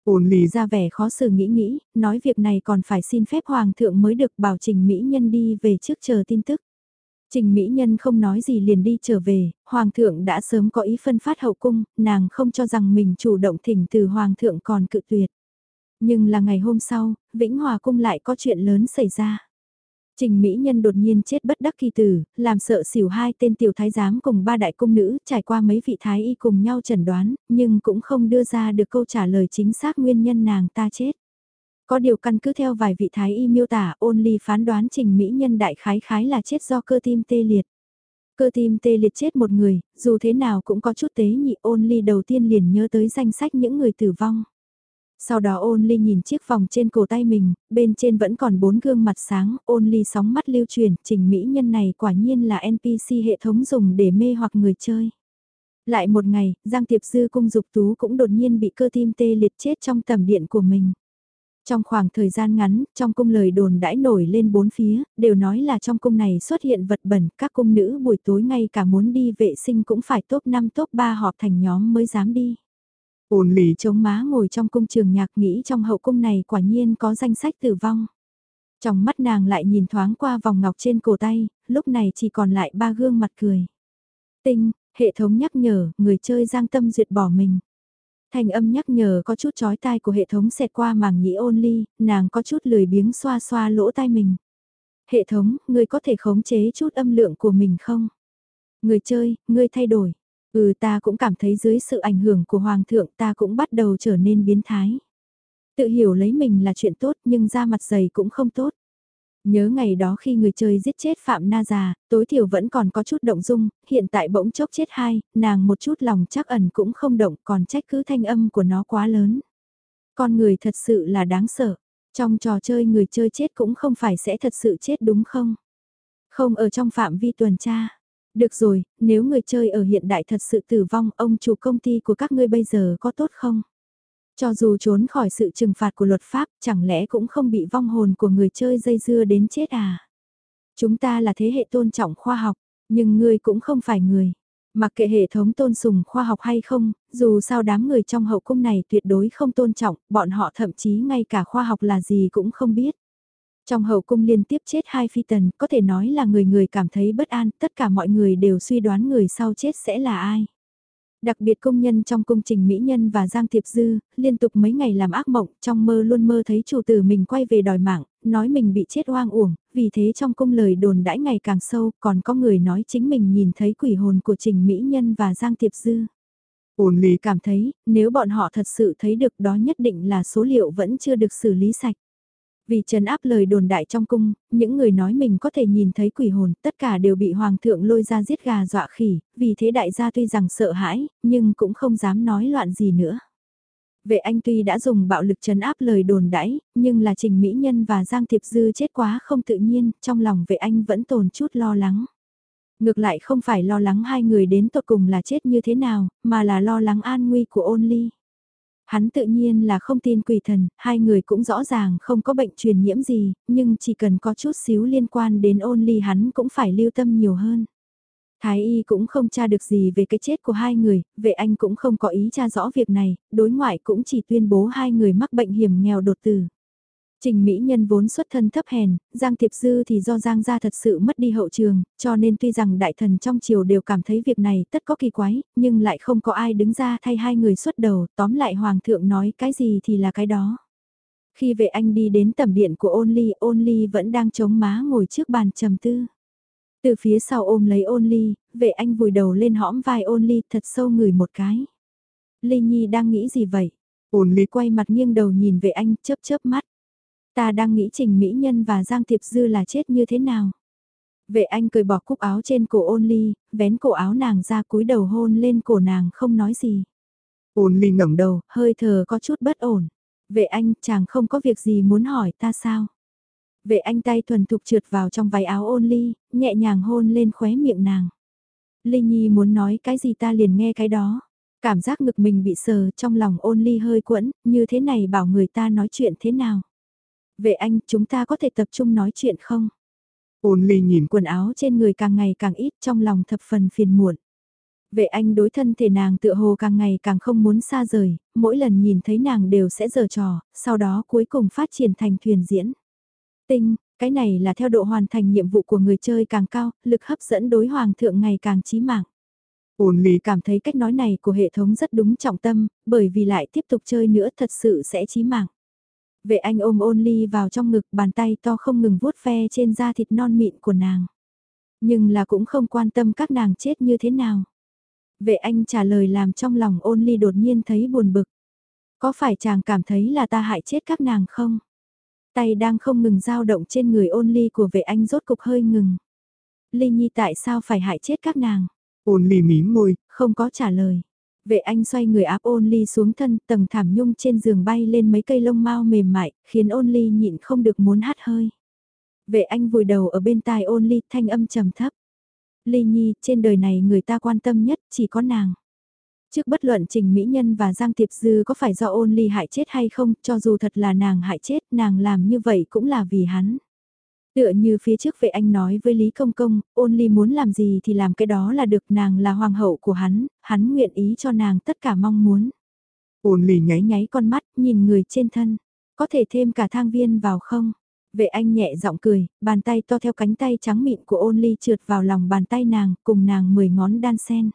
Ôn lý ra vẻ khó xử nghĩ nghĩ, nói việc này còn phải xin phép Hoàng thượng mới được bảo Trình Mỹ Nhân đi về trước chờ tin tức. Trình Mỹ Nhân không nói gì liền đi trở về, Hoàng thượng đã sớm có ý phân phát hậu cung, nàng không cho rằng mình chủ động thỉnh từ Hoàng thượng còn cự tuyệt. Nhưng là ngày hôm sau, Vĩnh Hòa cung lại có chuyện lớn xảy ra. Trình Mỹ Nhân đột nhiên chết bất đắc kỳ tử, làm sợ xỉu hai tên tiểu thái giám cùng ba đại cung nữ trải qua mấy vị thái y cùng nhau chẩn đoán, nhưng cũng không đưa ra được câu trả lời chính xác nguyên nhân nàng ta chết. Có điều căn cứ theo vài vị thái y miêu tả ôn ly phán đoán trình Mỹ Nhân đại khái khái là chết do cơ tim tê liệt. Cơ tim tê liệt chết một người, dù thế nào cũng có chút tế nhị ôn ly đầu tiên liền nhớ tới danh sách những người tử vong. Sau đó ôn ly nhìn chiếc vòng trên cổ tay mình, bên trên vẫn còn bốn gương mặt sáng, ôn ly sóng mắt lưu truyền, trình mỹ nhân này quả nhiên là NPC hệ thống dùng để mê hoặc người chơi. Lại một ngày, Giang Tiệp Dư cung dục tú cũng đột nhiên bị cơ tim tê liệt chết trong tầm điện của mình. Trong khoảng thời gian ngắn, trong cung lời đồn đãi nổi lên bốn phía, đều nói là trong cung này xuất hiện vật bẩn, các cung nữ buổi tối ngay cả muốn đi vệ sinh cũng phải top 5 top 3 họp thành nhóm mới dám đi. Ôn lý chống má ngồi trong cung trường nhạc nghĩ trong hậu cung này quả nhiên có danh sách tử vong. Trong mắt nàng lại nhìn thoáng qua vòng ngọc trên cổ tay, lúc này chỉ còn lại ba gương mặt cười. Tinh, hệ thống nhắc nhở, người chơi giang tâm duyệt bỏ mình. Thành âm nhắc nhở có chút chói tai của hệ thống xẹt qua màng nhĩ ôn ly, nàng có chút lười biếng xoa xoa lỗ tai mình. Hệ thống, người có thể khống chế chút âm lượng của mình không? Người chơi, người thay đổi. Ừ ta cũng cảm thấy dưới sự ảnh hưởng của Hoàng thượng ta cũng bắt đầu trở nên biến thái. Tự hiểu lấy mình là chuyện tốt nhưng ra mặt dày cũng không tốt. Nhớ ngày đó khi người chơi giết chết Phạm Na già, tối thiểu vẫn còn có chút động dung, hiện tại bỗng chốc chết hai, nàng một chút lòng chắc ẩn cũng không động còn trách cứ thanh âm của nó quá lớn. Con người thật sự là đáng sợ, trong trò chơi người chơi chết cũng không phải sẽ thật sự chết đúng không? Không ở trong phạm vi tuần tra. Được rồi, nếu người chơi ở hiện đại thật sự tử vong, ông chủ công ty của các ngươi bây giờ có tốt không? Cho dù trốn khỏi sự trừng phạt của luật pháp, chẳng lẽ cũng không bị vong hồn của người chơi dây dưa đến chết à? Chúng ta là thế hệ tôn trọng khoa học, nhưng ngươi cũng không phải người. Mặc kệ hệ thống tôn sùng khoa học hay không, dù sao đám người trong hậu cung này tuyệt đối không tôn trọng, bọn họ thậm chí ngay cả khoa học là gì cũng không biết. Trong hậu cung liên tiếp chết hai phi tần, có thể nói là người người cảm thấy bất an, tất cả mọi người đều suy đoán người sau chết sẽ là ai. Đặc biệt công nhân trong cung trình Mỹ Nhân và Giang Thiệp Dư, liên tục mấy ngày làm ác mộng, trong mơ luôn mơ thấy chủ tử mình quay về đòi mạng, nói mình bị chết oang uổng, vì thế trong cung lời đồn đãi ngày càng sâu, còn có người nói chính mình nhìn thấy quỷ hồn của trình Mỹ Nhân và Giang Thiệp Dư. Ôn lý cảm thấy, nếu bọn họ thật sự thấy được đó nhất định là số liệu vẫn chưa được xử lý sạch. Vì trấn áp lời đồn đại trong cung, những người nói mình có thể nhìn thấy quỷ hồn, tất cả đều bị hoàng thượng lôi ra giết gà dọa khỉ, vì thế đại gia tuy rằng sợ hãi, nhưng cũng không dám nói loạn gì nữa. Vệ anh tuy đã dùng bạo lực trấn áp lời đồn đãi, nhưng là Trình Mỹ Nhân và Giang Thiệp Dư chết quá không tự nhiên, trong lòng vệ anh vẫn tồn chút lo lắng. Ngược lại không phải lo lắng hai người đến tột cùng là chết như thế nào, mà là lo lắng an nguy của ôn ly. Hắn tự nhiên là không tin quỷ thần, hai người cũng rõ ràng không có bệnh truyền nhiễm gì, nhưng chỉ cần có chút xíu liên quan đến ôn ly hắn cũng phải lưu tâm nhiều hơn. Thái y cũng không tra được gì về cái chết của hai người, vệ anh cũng không có ý tra rõ việc này, đối ngoại cũng chỉ tuyên bố hai người mắc bệnh hiểm nghèo đột tử. Trình Mỹ Nhân vốn xuất thân thấp hèn, Giang Tiệp Dư thì do Giang gia thật sự mất đi hậu trường, cho nên tuy rằng đại thần trong triều đều cảm thấy việc này tất có kỳ quái, nhưng lại không có ai đứng ra thay hai người xuất đầu, tóm lại Hoàng thượng nói cái gì thì là cái đó. Khi vệ anh đi đến tầm điện của ôn ly, ôn ly vẫn đang chống má ngồi trước bàn trầm tư. Từ phía sau ôm lấy ôn ly, vệ anh vùi đầu lên hõm vai ôn ly thật sâu người một cái. Ly Nhi đang nghĩ gì vậy? Ôn ly quay mặt nghiêng đầu nhìn vệ anh chớp chớp mắt. Ta đang nghĩ Trình Mỹ Nhân và Giang Tiệp Dư là chết như thế nào? Vệ anh cười bỏ cúc áo trên cổ ôn ly, vén cổ áo nàng ra cúi đầu hôn lên cổ nàng không nói gì. Ôn ly ngẩng đầu, hơi thở có chút bất ổn. Vệ anh, chàng không có việc gì muốn hỏi ta sao? Vệ anh tay thuần thục trượt vào trong váy áo ôn ly, nhẹ nhàng hôn lên khóe miệng nàng. Ly Nhi muốn nói cái gì ta liền nghe cái đó. Cảm giác ngực mình bị sờ trong lòng ôn ly hơi quẫn, như thế này bảo người ta nói chuyện thế nào. Vệ anh, chúng ta có thể tập trung nói chuyện không? Ôn ly nhìn Quần áo trên người càng ngày càng ít trong lòng thập phần phiền muộn. Vệ anh đối thân thể nàng tựa hồ càng ngày càng không muốn xa rời, mỗi lần nhìn thấy nàng đều sẽ giở trò, sau đó cuối cùng phát triển thành thuyền diễn. Tinh, cái này là theo độ hoàn thành nhiệm vụ của người chơi càng cao, lực hấp dẫn đối hoàng thượng ngày càng chí mạng. ôn ly Cảm thấy cách nói này của hệ thống rất đúng trọng tâm, bởi vì lại tiếp tục chơi nữa thật sự sẽ chí mạng. Vệ anh ôm ôn ly vào trong ngực bàn tay to không ngừng vuốt ve trên da thịt non mịn của nàng. Nhưng là cũng không quan tâm các nàng chết như thế nào. Vệ anh trả lời làm trong lòng ôn ly đột nhiên thấy buồn bực. Có phải chàng cảm thấy là ta hại chết các nàng không? Tay đang không ngừng dao động trên người ôn ly của vệ anh rốt cục hơi ngừng. Ly Nhi tại sao phải hại chết các nàng? Ôn ly mím môi, không có trả lời. Vệ anh xoay người áp ôn ly xuống thân, tầng thảm nhung trên giường bay lên mấy cây lông mau mềm mại, khiến ôn ly nhịn không được muốn hát hơi. Vệ anh vùi đầu ở bên tai ôn ly thanh âm trầm thấp. Ly Nhi, trên đời này người ta quan tâm nhất chỉ có nàng. Trước bất luận Trình Mỹ Nhân và Giang Tiệp Dư có phải do ôn ly hại chết hay không, cho dù thật là nàng hại chết, nàng làm như vậy cũng là vì hắn. Tựa như phía trước vệ anh nói với Lý Công Công, ôn ly muốn làm gì thì làm cái đó là được nàng là hoàng hậu của hắn, hắn nguyện ý cho nàng tất cả mong muốn. Ôn ly nháy nháy con mắt, nhìn người trên thân, có thể thêm cả thang viên vào không? Vệ anh nhẹ giọng cười, bàn tay to theo cánh tay trắng mịn của ôn ly trượt vào lòng bàn tay nàng, cùng nàng mười ngón đan sen.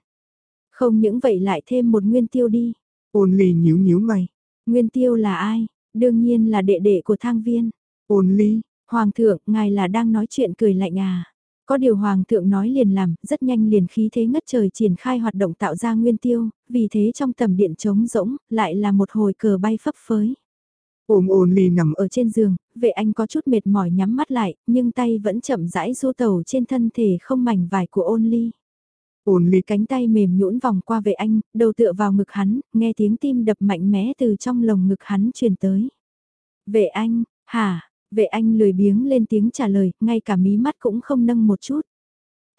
Không những vậy lại thêm một nguyên tiêu đi. Ôn ly nhíu nhíu mày. Nguyên tiêu là ai? Đương nhiên là đệ đệ của thang viên. Ôn ly, Hoàng thượng, ngài là đang nói chuyện cười lạnh à? Có điều Hoàng thượng nói liền làm, rất nhanh liền khí thế ngất trời triển khai hoạt động tạo ra nguyên tiêu, vì thế trong tầm điện trống rỗng, lại là một hồi cờ bay phấp phới. Ôm ôn ly nằm ở trên giường, vệ anh có chút mệt mỏi nhắm mắt lại, nhưng tay vẫn chậm rãi du tàu trên thân thể không mảnh vải của ôn ly. Ôn ly cánh tay mềm nhũn vòng qua vệ anh, đầu tựa vào ngực hắn, nghe tiếng tim đập mạnh mẽ từ trong lồng ngực hắn truyền tới. Vệ anh, hả, vệ anh lười biếng lên tiếng trả lời, ngay cả mí mắt cũng không nâng một chút.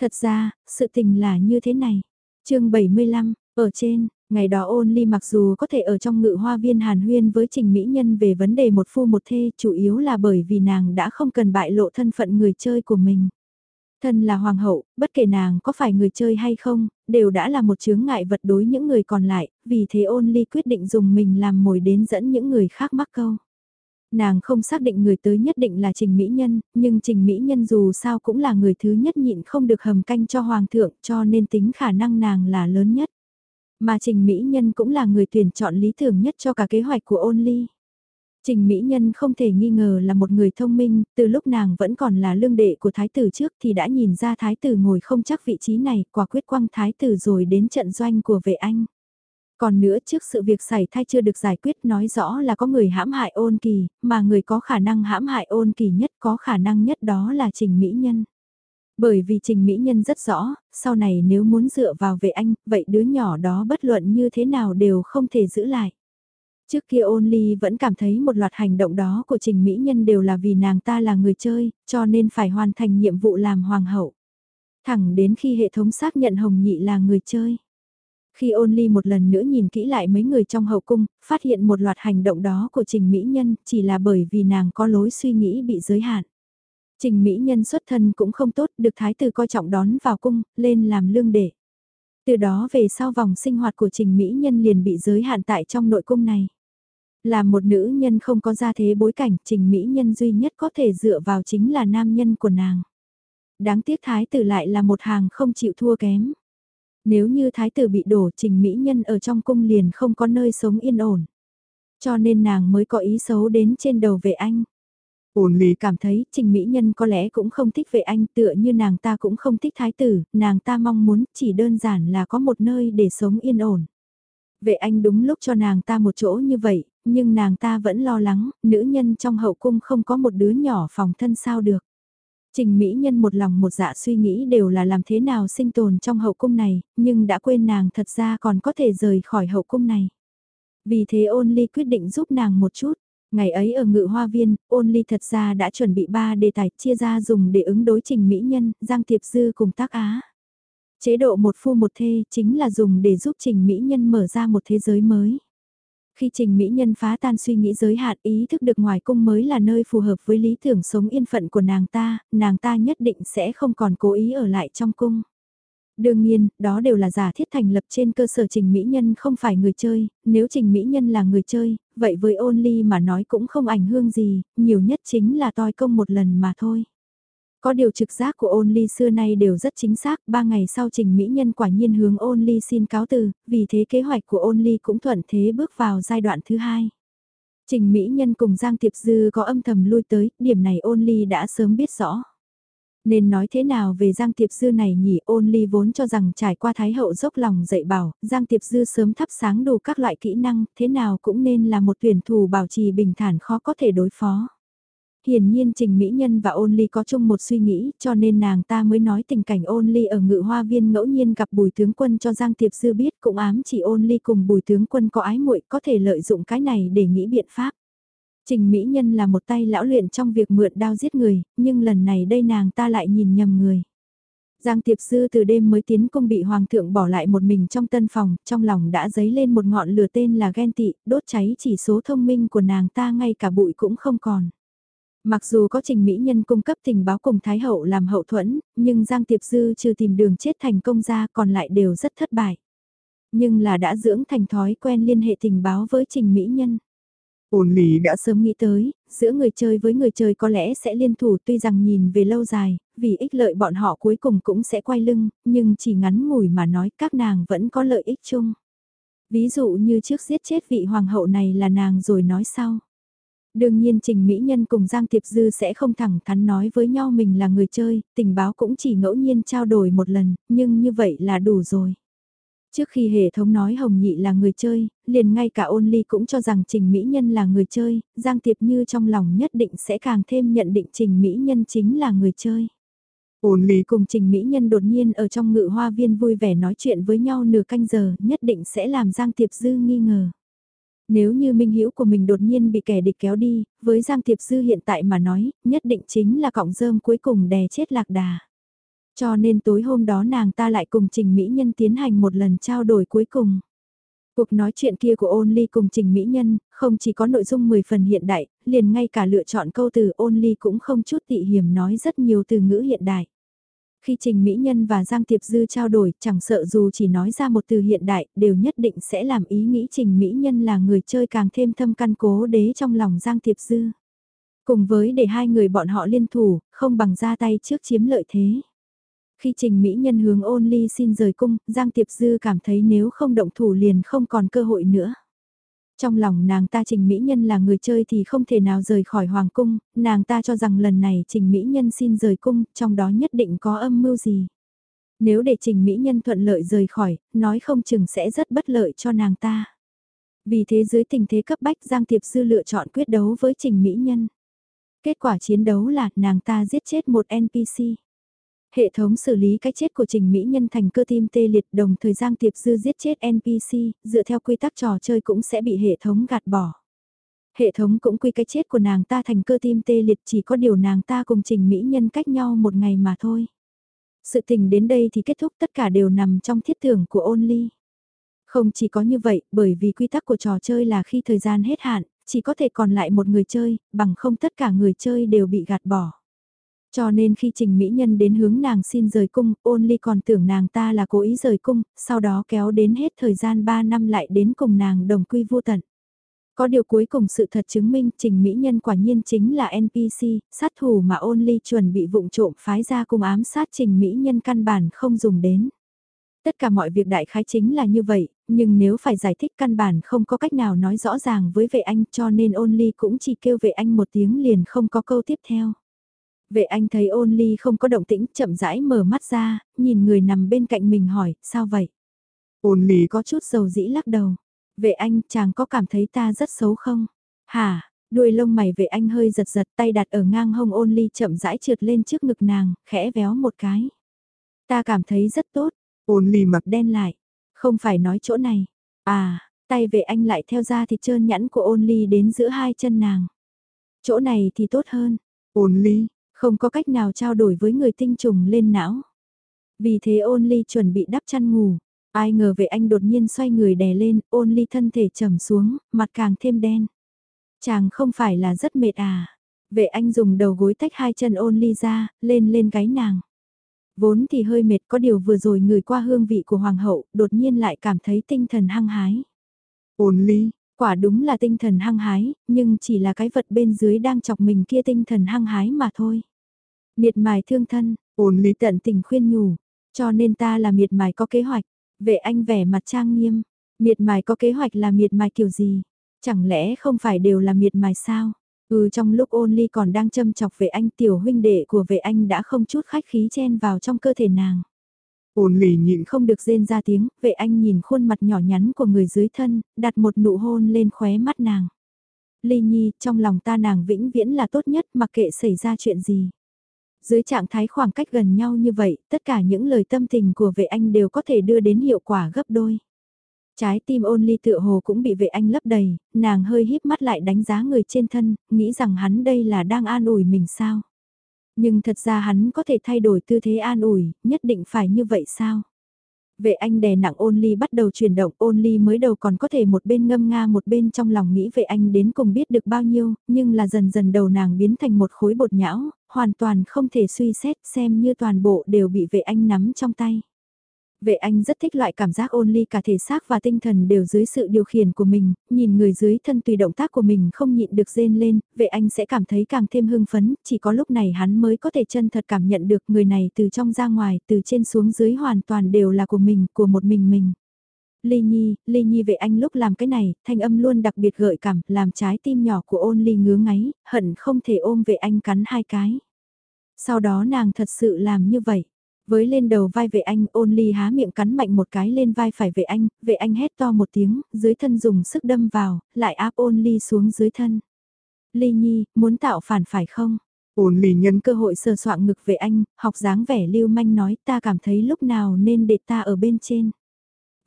Thật ra, sự tình là như thế này. chương 75, ở trên, Ngày đó ôn ly mặc dù có thể ở trong ngự hoa viên hàn huyên với trình mỹ nhân về vấn đề một phu một thê chủ yếu là bởi vì nàng đã không cần bại lộ thân phận người chơi của mình. Thân là hoàng hậu, bất kể nàng có phải người chơi hay không, đều đã là một chướng ngại vật đối những người còn lại, vì thế ôn ly quyết định dùng mình làm mồi đến dẫn những người khác mắc câu. Nàng không xác định người tới nhất định là Trình Mỹ Nhân, nhưng Trình Mỹ Nhân dù sao cũng là người thứ nhất nhịn không được hầm canh cho Hoàng thượng cho nên tính khả năng nàng là lớn nhất. Mà Trình Mỹ Nhân cũng là người tuyển chọn lý tưởng nhất cho cả kế hoạch của ôn ly. Trình Mỹ Nhân không thể nghi ngờ là một người thông minh, từ lúc nàng vẫn còn là lương đệ của thái tử trước thì đã nhìn ra thái tử ngồi không chắc vị trí này, quả quyết quăng thái tử rồi đến trận doanh của vệ anh. Còn nữa trước sự việc xảy thai chưa được giải quyết nói rõ là có người hãm hại ôn kỳ, mà người có khả năng hãm hại ôn kỳ nhất có khả năng nhất đó là Trình Mỹ Nhân. Bởi vì Trình Mỹ Nhân rất rõ, sau này nếu muốn dựa vào vệ anh, vậy đứa nhỏ đó bất luận như thế nào đều không thể giữ lại. Trước kia ôn ly vẫn cảm thấy một loạt hành động đó của Trình Mỹ Nhân đều là vì nàng ta là người chơi, cho nên phải hoàn thành nhiệm vụ làm hoàng hậu. Thẳng đến khi hệ thống xác nhận Hồng Nhị là người chơi. Khi ôn ly một lần nữa nhìn kỹ lại mấy người trong hậu cung, phát hiện một loạt hành động đó của Trình Mỹ Nhân chỉ là bởi vì nàng có lối suy nghĩ bị giới hạn. Trình Mỹ Nhân xuất thân cũng không tốt, được thái tử coi trọng đón vào cung, lên làm lương đệ. Từ đó về sau vòng sinh hoạt của Trình Mỹ Nhân liền bị giới hạn tại trong nội cung này. Là một nữ nhân không có gia thế bối cảnh, Trình Mỹ Nhân duy nhất có thể dựa vào chính là nam nhân của nàng. Đáng tiếc thái tử lại là một hàng không chịu thua kém. Nếu như thái tử bị đổ Trình Mỹ Nhân ở trong cung liền không có nơi sống yên ổn. Cho nên nàng mới có ý xấu đến trên đầu về anh. Ôn lý cảm thấy trình mỹ nhân có lẽ cũng không thích vệ anh tựa như nàng ta cũng không thích thái tử, nàng ta mong muốn chỉ đơn giản là có một nơi để sống yên ổn. Vệ anh đúng lúc cho nàng ta một chỗ như vậy, nhưng nàng ta vẫn lo lắng, nữ nhân trong hậu cung không có một đứa nhỏ phòng thân sao được. Trình Mỹ Nhân một lòng một dạ suy nghĩ đều là làm thế nào sinh tồn trong hậu cung này, nhưng đã quên nàng thật ra còn có thể rời khỏi hậu cung này. Vì thế ôn ly quyết định giúp nàng một chút. Ngày ấy ở ngự hoa viên, ôn ly thật ra đã chuẩn bị ba đề tài chia ra dùng để ứng đối trình mỹ nhân, Giang Tiệp Dư cùng tác á. Chế độ một phu một thê chính là dùng để giúp trình mỹ nhân mở ra một thế giới mới. Khi Trình Mỹ Nhân phá tan suy nghĩ giới hạn ý thức được ngoài cung mới là nơi phù hợp với lý tưởng sống yên phận của nàng ta, nàng ta nhất định sẽ không còn cố ý ở lại trong cung. Đương nhiên, đó đều là giả thiết thành lập trên cơ sở Trình Mỹ Nhân không phải người chơi, nếu Trình Mỹ Nhân là người chơi, vậy với ôn ly mà nói cũng không ảnh hưởng gì, nhiều nhất chính là toi công một lần mà thôi. Có điều trực giác của ôn ly xưa nay đều rất chính xác, ba ngày sau trình mỹ nhân quả nhiên hướng ôn ly xin cáo từ, vì thế kế hoạch của ôn ly cũng thuận thế bước vào giai đoạn thứ hai. Trình mỹ nhân cùng Giang Tiệp Dư có âm thầm lui tới, điểm này ôn ly đã sớm biết rõ. Nên nói thế nào về Giang Tiệp Dư này nhỉ ôn ly vốn cho rằng trải qua Thái Hậu dốc lòng dạy bảo, Giang Tiệp Dư sớm thắp sáng đủ các loại kỹ năng, thế nào cũng nên là một tuyển thủ bảo trì bình thản khó có thể đối phó. Hiển nhiên Trình Mỹ Nhân và Ôn Ly có chung một suy nghĩ, cho nên nàng ta mới nói tình cảnh Ôn Ly ở ngự hoa viên ngẫu nhiên gặp Bùi Tướng Quân cho Giang Tiệp Dư biết cũng ám chỉ Ôn Ly cùng Bùi Tướng Quân có ái muội có thể lợi dụng cái này để nghĩ biện pháp. Trình Mỹ Nhân là một tay lão luyện trong việc mượn đao giết người, nhưng lần này đây nàng ta lại nhìn nhầm người. Giang Tiệp sư từ đêm mới tiến cung bị Hoàng thượng bỏ lại một mình trong tân phòng, trong lòng đã dấy lên một ngọn lửa tên là ghen tị, đốt cháy chỉ số thông minh của nàng ta ngay cả bụi cũng không còn. Mặc dù có trình mỹ nhân cung cấp tình báo cùng Thái Hậu làm hậu thuẫn, nhưng Giang Tiệp Dư trừ tìm đường chết thành công ra còn lại đều rất thất bại. Nhưng là đã dưỡng thành thói quen liên hệ tình báo với trình mỹ nhân. Ôn lý đã sớm nghĩ tới, giữa người chơi với người chơi có lẽ sẽ liên thủ tuy rằng nhìn về lâu dài, vì ích lợi bọn họ cuối cùng cũng sẽ quay lưng, nhưng chỉ ngắn ngủi mà nói các nàng vẫn có lợi ích chung. Ví dụ như trước giết chết vị hoàng hậu này là nàng rồi nói sau. Đương nhiên Trình Mỹ Nhân cùng Giang Tiệp Dư sẽ không thẳng thắn nói với nhau mình là người chơi, tình báo cũng chỉ ngẫu nhiên trao đổi một lần, nhưng như vậy là đủ rồi. Trước khi hệ thống nói Hồng Nhị là người chơi, liền ngay cả ôn ly cũng cho rằng Trình Mỹ Nhân là người chơi, Giang Tiệp Như trong lòng nhất định sẽ càng thêm nhận định Trình Mỹ Nhân chính là người chơi. Ôn ly cùng Trình Mỹ Nhân đột nhiên ở trong ngự hoa viên vui vẻ nói chuyện với nhau nửa canh giờ nhất định sẽ làm Giang Tiệp Dư nghi ngờ. Nếu như minh hữu của mình đột nhiên bị kẻ địch kéo đi, với Giang thiệp Dư hiện tại mà nói, nhất định chính là cọng rơm cuối cùng đè chết lạc đà. Cho nên tối hôm đó nàng ta lại cùng Trình Mỹ Nhân tiến hành một lần trao đổi cuối cùng. Cuộc nói chuyện kia của ôn ly cùng Trình Mỹ Nhân, không chỉ có nội dung 10 phần hiện đại, liền ngay cả lựa chọn câu từ ôn ly cũng không chút tị hiểm nói rất nhiều từ ngữ hiện đại. Khi Trình Mỹ Nhân và Giang Tiệp Dư trao đổi, chẳng sợ dù chỉ nói ra một từ hiện đại, đều nhất định sẽ làm ý nghĩ Trình Mỹ Nhân là người chơi càng thêm thâm căn cố đế trong lòng Giang Tiệp Dư. Cùng với để hai người bọn họ liên thủ, không bằng ra tay trước chiếm lợi thế. Khi Trình Mỹ Nhân hướng ôn ly xin rời cung, Giang Tiệp Dư cảm thấy nếu không động thủ liền không còn cơ hội nữa. Trong lòng nàng ta Trình Mỹ Nhân là người chơi thì không thể nào rời khỏi Hoàng Cung, nàng ta cho rằng lần này Trình Mỹ Nhân xin rời cung, trong đó nhất định có âm mưu gì. Nếu để Trình Mỹ Nhân thuận lợi rời khỏi, nói không chừng sẽ rất bất lợi cho nàng ta. Vì thế dưới tình thế cấp bách Giang thiệp Sư lựa chọn quyết đấu với Trình Mỹ Nhân. Kết quả chiến đấu là nàng ta giết chết một NPC. Hệ thống xử lý cái chết của Trình Mỹ Nhân thành cơ tim tê liệt đồng thời Giang Tiệp Dư giết chết NPC, dựa theo quy tắc trò chơi cũng sẽ bị hệ thống gạt bỏ. Hệ thống cũng quy cái chết của nàng ta thành cơ tim tê liệt chỉ có điều nàng ta cùng Trình Mỹ Nhân cách nhau một ngày mà thôi. Sự tình đến đây thì kết thúc tất cả đều nằm trong thiết tưởng của only. Không chỉ có như vậy, bởi vì quy tắc của trò chơi là khi thời gian hết hạn, chỉ có thể còn lại một người chơi, bằng không tất cả người chơi đều bị gạt bỏ. Cho nên khi Trình Mỹ Nhân đến hướng nàng xin rời cung, ôn ly còn tưởng nàng ta là cố ý rời cung, sau đó kéo đến hết thời gian 3 năm lại đến cùng nàng đồng quy vô tận. Có điều cuối cùng sự thật chứng minh Trình Mỹ Nhân quả nhiên chính là NPC, sát thủ mà ôn ly chuẩn bị vụng trộm phái ra cùng ám sát Trình Mỹ Nhân căn bản không dùng đến. Tất cả mọi việc đại khái chính là như vậy, nhưng nếu phải giải thích căn bản không có cách nào nói rõ ràng với vệ anh cho nên ôn ly cũng chỉ kêu vệ anh một tiếng liền không có câu tiếp theo. Vệ anh thấy ôn ly không có động tĩnh chậm rãi mở mắt ra, nhìn người nằm bên cạnh mình hỏi, sao vậy? Ôn ly có chút dầu dĩ lắc đầu. Vệ anh, chàng có cảm thấy ta rất xấu không? Hả, đuôi lông mày vệ anh hơi giật giật tay đặt ở ngang hông ôn ly chậm rãi trượt lên trước ngực nàng, khẽ véo một cái. Ta cảm thấy rất tốt, ôn ly mặc đen lại. Không phải nói chỗ này. À, tay vệ anh lại theo ra thịt trơn nhẵn của ôn ly đến giữa hai chân nàng. Chỗ này thì tốt hơn. Ôn ly, không có cách nào trao đổi với người tinh trùng lên não. Vì thế ôn ly chuẩn bị đắp chăn ngủ. Ai ngờ vệ anh đột nhiên xoay người đè lên, ôn ly thân thể trầm xuống, mặt càng thêm đen. Chàng không phải là rất mệt à. Vệ anh dùng đầu gối tách hai chân ôn ly ra, lên lên gáy nàng. Vốn thì hơi mệt có điều vừa rồi người qua hương vị của hoàng hậu, đột nhiên lại cảm thấy tinh thần hăng hái. Ôn ly, Quả đúng là tinh thần hăng hái, nhưng chỉ là cái vật bên dưới đang chọc mình kia tinh thần hăng hái mà thôi. Miệt mài thương thân, ôn ly tận tình khuyên nhủ, cho nên ta là miệt mài có kế hoạch. Vệ anh vẻ mặt trang nghiêm, miệt mài có kế hoạch là miệt mài kiểu gì? Chẳng lẽ không phải đều là miệt mài sao? Ừ trong lúc ôn ly còn đang châm chọc vệ anh tiểu huynh đệ của vệ anh đã không chút khách khí chen vào trong cơ thể nàng. Ôn ly nhịn không được rên ra tiếng, vệ anh nhìn khuôn mặt nhỏ nhắn của người dưới thân, đặt một nụ hôn lên khóe mắt nàng. Ly Nhi, trong lòng ta nàng vĩnh viễn là tốt nhất mặc kệ xảy ra chuyện gì. Dưới trạng thái khoảng cách gần nhau như vậy, tất cả những lời tâm tình của vệ anh đều có thể đưa đến hiệu quả gấp đôi. Trái tim ôn ly tựa hồ cũng bị vệ anh lấp đầy, nàng hơi híp mắt lại đánh giá người trên thân, nghĩ rằng hắn đây là đang an ủi mình sao. Nhưng thật ra hắn có thể thay đổi tư thế an ủi, nhất định phải như vậy sao? Vệ anh đè nặng ôn ly bắt đầu chuyển động ôn ly mới đầu còn có thể một bên ngâm nga một bên trong lòng nghĩ vệ anh đến cùng biết được bao nhiêu, nhưng là dần dần đầu nàng biến thành một khối bột nhão, hoàn toàn không thể suy xét xem như toàn bộ đều bị vệ anh nắm trong tay. Vệ anh rất thích loại cảm giác ôn ly cả thể xác và tinh thần đều dưới sự điều khiển của mình, nhìn người dưới thân tùy động tác của mình không nhịn được rên lên, vệ anh sẽ cảm thấy càng thêm hưng phấn, chỉ có lúc này hắn mới có thể chân thật cảm nhận được người này từ trong ra ngoài, từ trên xuống dưới hoàn toàn đều là của mình, của một mình mình. Ly Nhi, Ly Nhi vệ anh lúc làm cái này, thanh âm luôn đặc biệt gợi cảm, làm trái tim nhỏ của ôn ly ngứa ngáy, hận không thể ôm vệ anh cắn hai cái. Sau đó nàng thật sự làm như vậy. Với lên đầu vai vệ anh ôn ly há miệng cắn mạnh một cái lên vai phải vệ anh, vệ anh hét to một tiếng, dưới thân dùng sức đâm vào, lại áp ôn ly xuống dưới thân. Ly nhi, muốn tạo phản phải không? Ôn ly nhân cơ hội sờ soạn ngực vệ anh, học dáng vẻ lưu manh nói ta cảm thấy lúc nào nên để ta ở bên trên.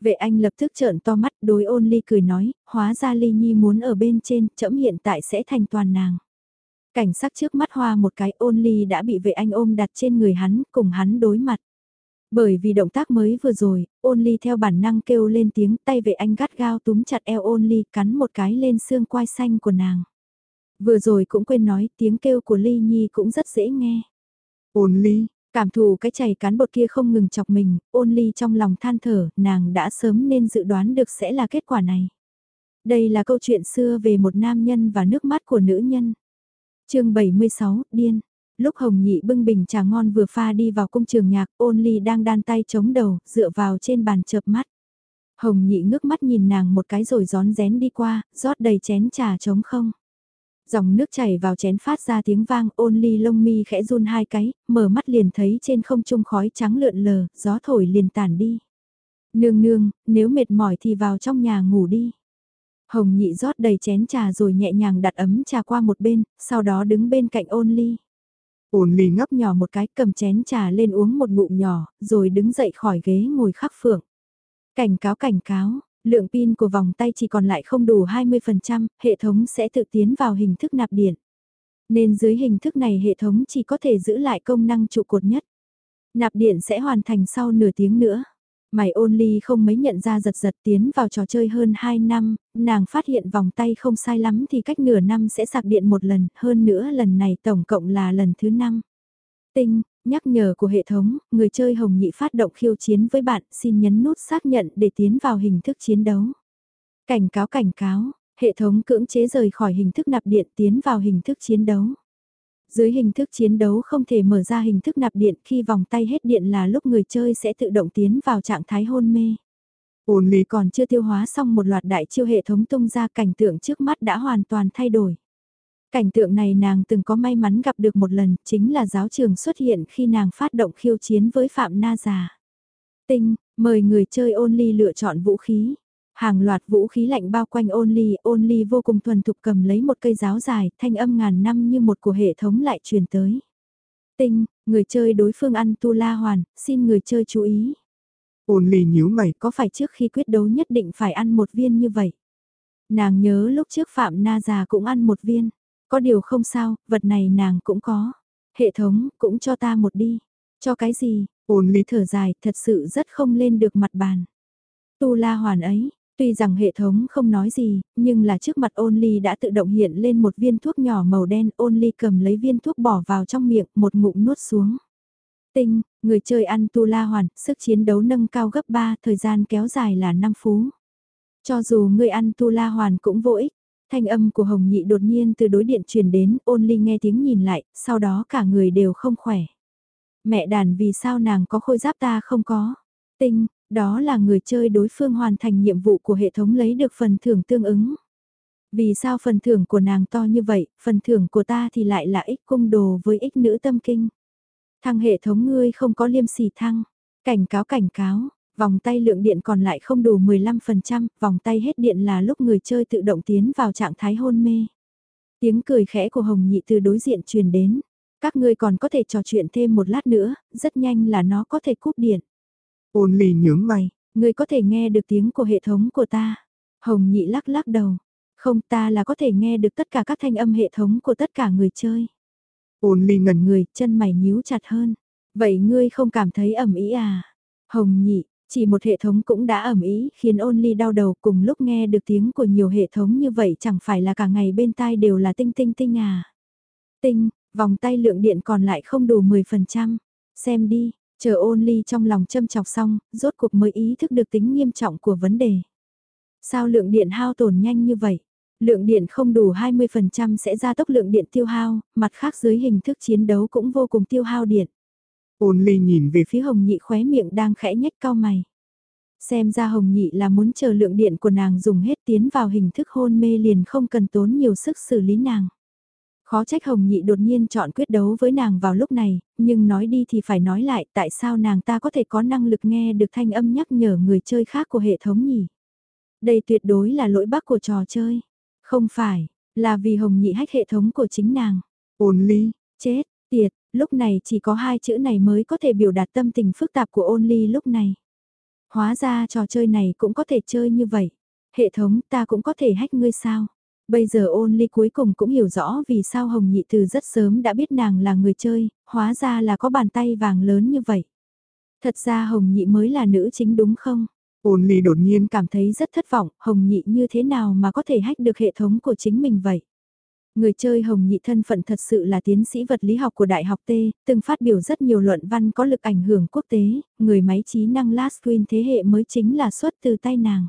Vệ anh lập tức trợn to mắt đối ôn ly cười nói, hóa ra ly nhi muốn ở bên trên, chậm hiện tại sẽ thành toàn nàng. Cảnh sắc trước mắt hoa một cái ôn ly đã bị vệ anh ôm đặt trên người hắn, cùng hắn đối mặt. Bởi vì động tác mới vừa rồi, ôn ly theo bản năng kêu lên tiếng tay vệ anh gắt gao túm chặt eo ôn ly cắn một cái lên xương quai xanh của nàng. Vừa rồi cũng quên nói tiếng kêu của ly nhi cũng rất dễ nghe. Ôn ly, cảm thù cái chày cán bột kia không ngừng chọc mình, ôn ly trong lòng than thở, nàng đã sớm nên dự đoán được sẽ là kết quả này. Đây là câu chuyện xưa về một nam nhân và nước mắt của nữ nhân chương 76, điên. Lúc Hồng Nhị bưng bình trà ngon vừa pha đi vào cung trường nhạc, ôn ly đang đan tay chống đầu, dựa vào trên bàn chợp mắt. Hồng Nhị ngước mắt nhìn nàng một cái rồi gión rén đi qua, rót đầy chén trà trống không. Dòng nước chảy vào chén phát ra tiếng vang, ôn ly lông mi khẽ run hai cái, mở mắt liền thấy trên không trung khói trắng lượn lờ, gió thổi liền tản đi. Nương nương, nếu mệt mỏi thì vào trong nhà ngủ đi. Hồng nhị rót đầy chén trà rồi nhẹ nhàng đặt ấm trà qua một bên, sau đó đứng bên cạnh ôn ly. Ôn ly ngấp nhỏ một cái cầm chén trà lên uống một ngụm nhỏ, rồi đứng dậy khỏi ghế ngồi khắc phượng. Cảnh cáo cảnh cáo, lượng pin của vòng tay chỉ còn lại không đủ 20%, hệ thống sẽ tự tiến vào hình thức nạp điện. Nên dưới hình thức này hệ thống chỉ có thể giữ lại công năng trụ cột nhất. Nạp điện sẽ hoàn thành sau nửa tiếng nữa. Mày ôn ly không mấy nhận ra giật giật tiến vào trò chơi hơn 2 năm, nàng phát hiện vòng tay không sai lắm thì cách nửa năm sẽ sạc điện một lần, hơn nữa lần này tổng cộng là lần thứ 5. Tinh, nhắc nhở của hệ thống, người chơi hồng nhị phát động khiêu chiến với bạn, xin nhấn nút xác nhận để tiến vào hình thức chiến đấu. Cảnh cáo cảnh cáo, hệ thống cưỡng chế rời khỏi hình thức nạp điện tiến vào hình thức chiến đấu. Dưới hình thức chiến đấu không thể mở ra hình thức nạp điện khi vòng tay hết điện là lúc người chơi sẽ tự động tiến vào trạng thái hôn mê. Ôn lý còn chưa tiêu hóa xong một loạt đại chiêu hệ thống tung ra cảnh tượng trước mắt đã hoàn toàn thay đổi. Cảnh tượng này nàng từng có may mắn gặp được một lần, chính là giáo trường xuất hiện khi nàng phát động khiêu chiến với Phạm Na Già. Tinh, mời người chơi ôn ly lựa chọn vũ khí. Hàng loạt vũ khí lạnh bao quanh ôn ly, ôn ly vô cùng thuần thục cầm lấy một cây giáo dài, thanh âm ngàn năm như một của hệ thống lại truyền tới. Tinh, người chơi đối phương ăn tu la hoàn, xin người chơi chú ý. Ôn ly nhíu mày, có phải trước khi quyết đấu nhất định phải ăn một viên như vậy? Nàng nhớ lúc trước Phạm Na già cũng ăn một viên. Có điều không sao, vật này nàng cũng có. Hệ thống, cũng cho ta một đi. Cho cái gì? Ôn ly thở dài, thật sự rất không lên được mặt bàn. Tu la hoàn ấy, tuy rằng hệ thống không nói gì, nhưng là trước mặt ôn ly đã tự động hiện lên một viên thuốc nhỏ màu đen ôn ly cầm lấy viên thuốc bỏ vào trong miệng một ngụm nuốt xuống. Tinh, người chơi ăn tu la hoàn, sức chiến đấu nâng cao gấp 3, thời gian kéo dài là 5 phú. Cho dù người ăn tu la hoàn cũng vô ích, thanh âm của Hồng Nhị đột nhiên từ đối điện truyền đến, ôn ly nghe tiếng nhìn lại, sau đó cả người đều không khỏe. Mẹ đàn vì sao nàng có khôi giáp ta không có? Tinh, đó là người chơi đối phương hoàn thành nhiệm vụ của hệ thống lấy được phần thưởng tương ứng. Vì sao phần thưởng của nàng to như vậy, phần thưởng của ta thì lại là ích cung đồ với ích nữ tâm kinh. Thăng hệ thống ngươi không có liêm sỉ thăng. Cảnh cáo cảnh cáo, vòng tay lượng điện còn lại không đủ 15%, vòng tay hết điện là lúc người chơi tự động tiến vào trạng thái hôn mê. Tiếng cười khẽ của Hồng Nhị từ đối diện truyền đến. Các ngươi còn có thể trò chuyện thêm một lát nữa, rất nhanh là nó có thể cúp điện. Ôn ly nhướng mày. Ngươi có thể nghe được tiếng của hệ thống của ta. Hồng Nhị lắc lắc đầu. Không ta là có thể nghe được tất cả các thanh âm hệ thống của tất cả người chơi. Ôn ly ngẩn người, chân mày nhíu chặt hơn. Vậy ngươi không cảm thấy ẩm ý à? Hồng nhị, chỉ một hệ thống cũng đã ẩm ý khiến ôn ly đau đầu cùng lúc nghe được tiếng của nhiều hệ thống như vậy chẳng phải là cả ngày bên tai đều là tinh tinh tinh à. Tinh, vòng tay lượng điện còn lại không đủ 10%. Xem đi, chờ ôn ly trong lòng châm chọc xong, rốt cuộc mới ý thức được tính nghiêm trọng của vấn đề. Sao lượng điện hao tổn nhanh như vậy? Lượng điện không đủ 20% sẽ gia tốc lượng điện tiêu hao, mặt khác dưới hình thức chiến đấu cũng vô cùng tiêu hao điện. Ôn ly nhìn về phía hồng nhị khóe miệng đang khẽ nhếch cao mày. Xem ra hồng nhị là muốn chờ lượng điện của nàng dùng hết tiến vào hình thức hôn mê liền không cần tốn nhiều sức xử lý nàng. Khó trách hồng nhị đột nhiên chọn quyết đấu với nàng vào lúc này, nhưng nói đi thì phải nói lại tại sao nàng ta có thể có năng lực nghe được thanh âm nhắc nhở người chơi khác của hệ thống nhỉ. Đây tuyệt đối là lỗi bắc của trò chơi. Không phải, là vì Hồng Nhị hách hệ thống của chính nàng. Ôn ly, chết, tiệt, lúc này chỉ có hai chữ này mới có thể biểu đạt tâm tình phức tạp của ôn ly lúc này. Hóa ra trò chơi này cũng có thể chơi như vậy. Hệ thống ta cũng có thể hách ngươi sao? Bây giờ ôn ly cuối cùng cũng hiểu rõ vì sao Hồng Nhị từ rất sớm đã biết nàng là người chơi, hóa ra là có bàn tay vàng lớn như vậy. Thật ra Hồng Nhị mới là nữ chính đúng không? Ôn ly đột nhiên cảm thấy rất thất vọng, Hồng Nhị như thế nào mà có thể hack được hệ thống của chính mình vậy? Người chơi Hồng Nhị thân phận thật sự là tiến sĩ vật lý học của Đại học T, từng phát biểu rất nhiều luận văn có lực ảnh hưởng quốc tế, người máy trí năng Last Queen thế hệ mới chính là xuất từ tay nàng.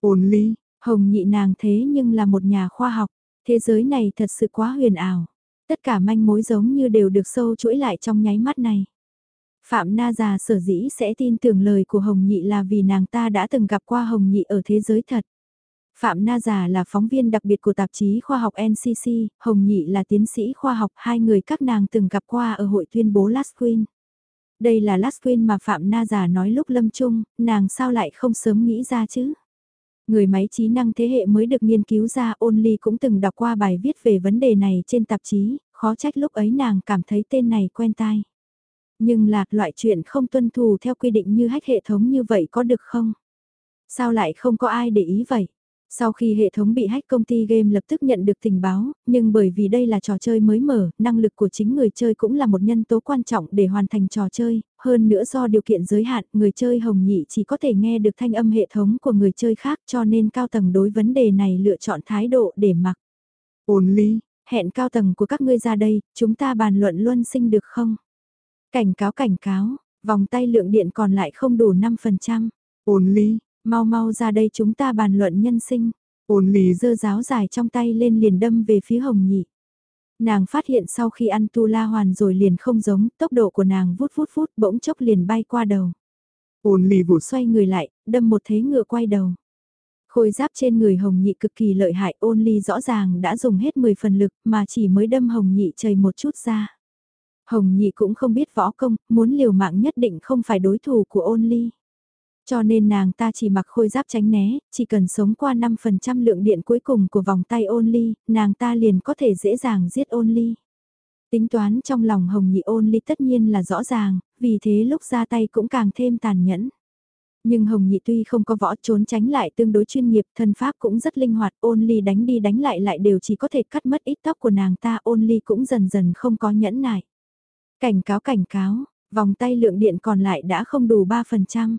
Ôn ly, Hồng Nhị nàng thế nhưng là một nhà khoa học, thế giới này thật sự quá huyền ảo. Tất cả manh mối giống như đều được sâu chuỗi lại trong nháy mắt này. Phạm Na già sở dĩ sẽ tin tưởng lời của Hồng Nhị là vì nàng ta đã từng gặp qua Hồng Nhị ở thế giới thật. Phạm Na già là phóng viên đặc biệt của tạp chí khoa học NCC, Hồng Nhị là tiến sĩ khoa học, hai người các nàng từng gặp qua ở hội tuyên bố Last Queen. Đây là Last Queen mà Phạm Na già nói lúc lâm chung, nàng sao lại không sớm nghĩ ra chứ? Người máy trí năng thế hệ mới được nghiên cứu ra Only cũng từng đọc qua bài viết về vấn đề này trên tạp chí, khó trách lúc ấy nàng cảm thấy tên này quen tai. Nhưng là loại chuyện không tuân thủ theo quy định như hách hệ thống như vậy có được không? Sao lại không có ai để ý vậy? Sau khi hệ thống bị hack công ty game lập tức nhận được tình báo, nhưng bởi vì đây là trò chơi mới mở, năng lực của chính người chơi cũng là một nhân tố quan trọng để hoàn thành trò chơi, hơn nữa do điều kiện giới hạn, người chơi hồng nhị chỉ có thể nghe được thanh âm hệ thống của người chơi khác cho nên cao tầng đối vấn đề này lựa chọn thái độ để mặc. Ôn ly, hẹn cao tầng của các ngươi ra đây, chúng ta bàn luận luân sinh được không? Cảnh cáo cảnh cáo, vòng tay lượng điện còn lại không đủ 5%. Ôn ly, mau mau ra đây chúng ta bàn luận nhân sinh. Ôn ly giơ giáo dài trong tay lên liền đâm về phía hồng nhị. Nàng phát hiện sau khi ăn tu la hoàn rồi liền không giống, tốc độ của nàng vút vút vút bỗng chốc liền bay qua đầu. Ôn ly vụt xoay người lại, đâm một thế ngựa quay đầu. Khôi giáp trên người hồng nhị cực kỳ lợi hại ôn ly rõ ràng đã dùng hết 10 phần lực mà chỉ mới đâm hồng nhị chầy một chút ra. Hồng Nhị cũng không biết võ công, muốn liều mạng nhất định không phải đối thủ của ôn ly. Cho nên nàng ta chỉ mặc khôi giáp tránh né, chỉ cần sống qua 5% lượng điện cuối cùng của vòng tay ôn ly, nàng ta liền có thể dễ dàng giết ôn ly. Tính toán trong lòng Hồng Nhị ôn ly tất nhiên là rõ ràng, vì thế lúc ra tay cũng càng thêm tàn nhẫn. Nhưng Hồng Nhị tuy không có võ trốn tránh lại tương đối chuyên nghiệp, thân pháp cũng rất linh hoạt, ôn ly đánh đi đánh lại lại đều chỉ có thể cắt mất ít tóc của nàng ta, ôn ly cũng dần dần không có nhẫn nại. Cảnh cáo cảnh cáo, vòng tay lượng điện còn lại đã không đủ 3%.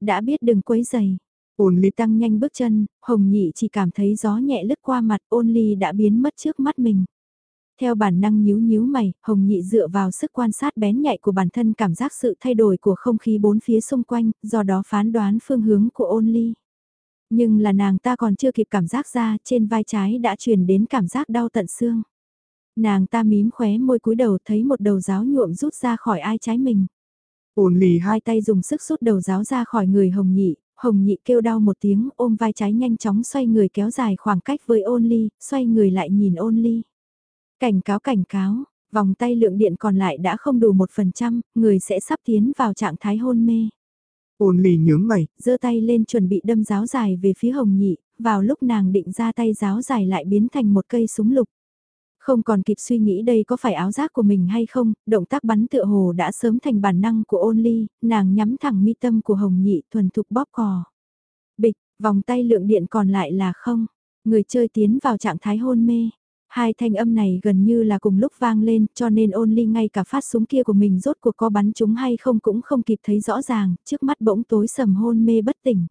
Đã biết đừng quấy giày. Ôn ly Tăng nhanh bước chân, Hồng Nhị chỉ cảm thấy gió nhẹ lướt qua mặt ôn ly đã biến mất trước mắt mình. Theo bản năng nhíu nhíu mày, Hồng Nhị dựa vào sức quan sát bén nhạy của bản thân cảm giác sự thay đổi của không khí bốn phía xung quanh, do đó phán đoán phương hướng của ôn ly. Nhưng là nàng ta còn chưa kịp cảm giác ra, trên vai trái đã truyền đến cảm giác đau tận xương. Nàng ta mím khóe môi cúi đầu thấy một đầu giáo nhuộm rút ra khỏi ai trái mình. Ôn ly hai Hai tay dùng sức rút đầu giáo ra khỏi người hồng nhị, hồng nhị kêu đau một tiếng ôm vai trái nhanh chóng xoay người kéo dài khoảng cách với ôn ly, xoay người lại nhìn ôn ly. Cảnh cáo cảnh cáo, vòng tay lượng điện còn lại đã không đủ một phần trăm, người sẽ sắp tiến vào trạng thái hôn mê. ôn ly nhướng mày, giơ tay lên chuẩn bị đâm giáo dài về phía hồng nhị, vào lúc nàng định ra tay giáo dài lại biến thành một cây súng lục. Không còn kịp suy nghĩ đây có phải áo giác của mình hay không, động tác bắn tựa hồ đã sớm thành bản năng của ôn ly, nàng nhắm thẳng mi tâm của hồng nhị thuần thục bóp cò. Bịch, vòng tay lượng điện còn lại là không, người chơi tiến vào trạng thái hôn mê. Hai thanh âm này gần như là cùng lúc vang lên cho nên ôn ly ngay cả phát súng kia của mình rốt cuộc có bắn chúng hay không cũng không kịp thấy rõ ràng, trước mắt bỗng tối sầm hôn mê bất tỉnh.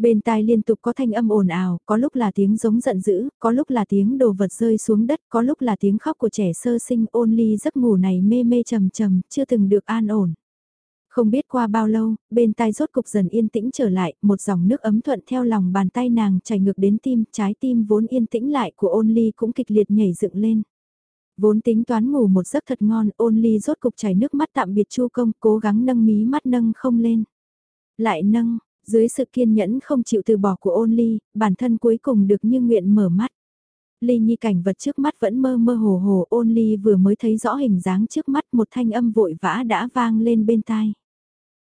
Bên tai liên tục có thanh âm ồn ào, có lúc là tiếng giống giận dữ, có lúc là tiếng đồ vật rơi xuống đất, có lúc là tiếng khóc của trẻ sơ sinh ôn ly giấc ngủ này mê mê trầm trầm, chưa từng được an ổn. Không biết qua bao lâu, bên tai rốt cục dần yên tĩnh trở lại, một dòng nước ấm thuận theo lòng bàn tay nàng chảy ngược đến tim, trái tim vốn yên tĩnh lại của ôn ly cũng kịch liệt nhảy dựng lên. Vốn tính toán ngủ một giấc thật ngon, ôn ly rốt cục chảy nước mắt tạm biệt chu công, cố gắng nâng mí mắt nâng không lên. Lại nâng, dưới sự kiên nhẫn không chịu từ bỏ của ôn ly, bản thân cuối cùng được như nguyện mở mắt. Ly nhi cảnh vật trước mắt vẫn mơ mơ hồ hồ ôn ly vừa mới thấy rõ hình dáng trước mắt một thanh âm vội vã đã vang lên bên tai.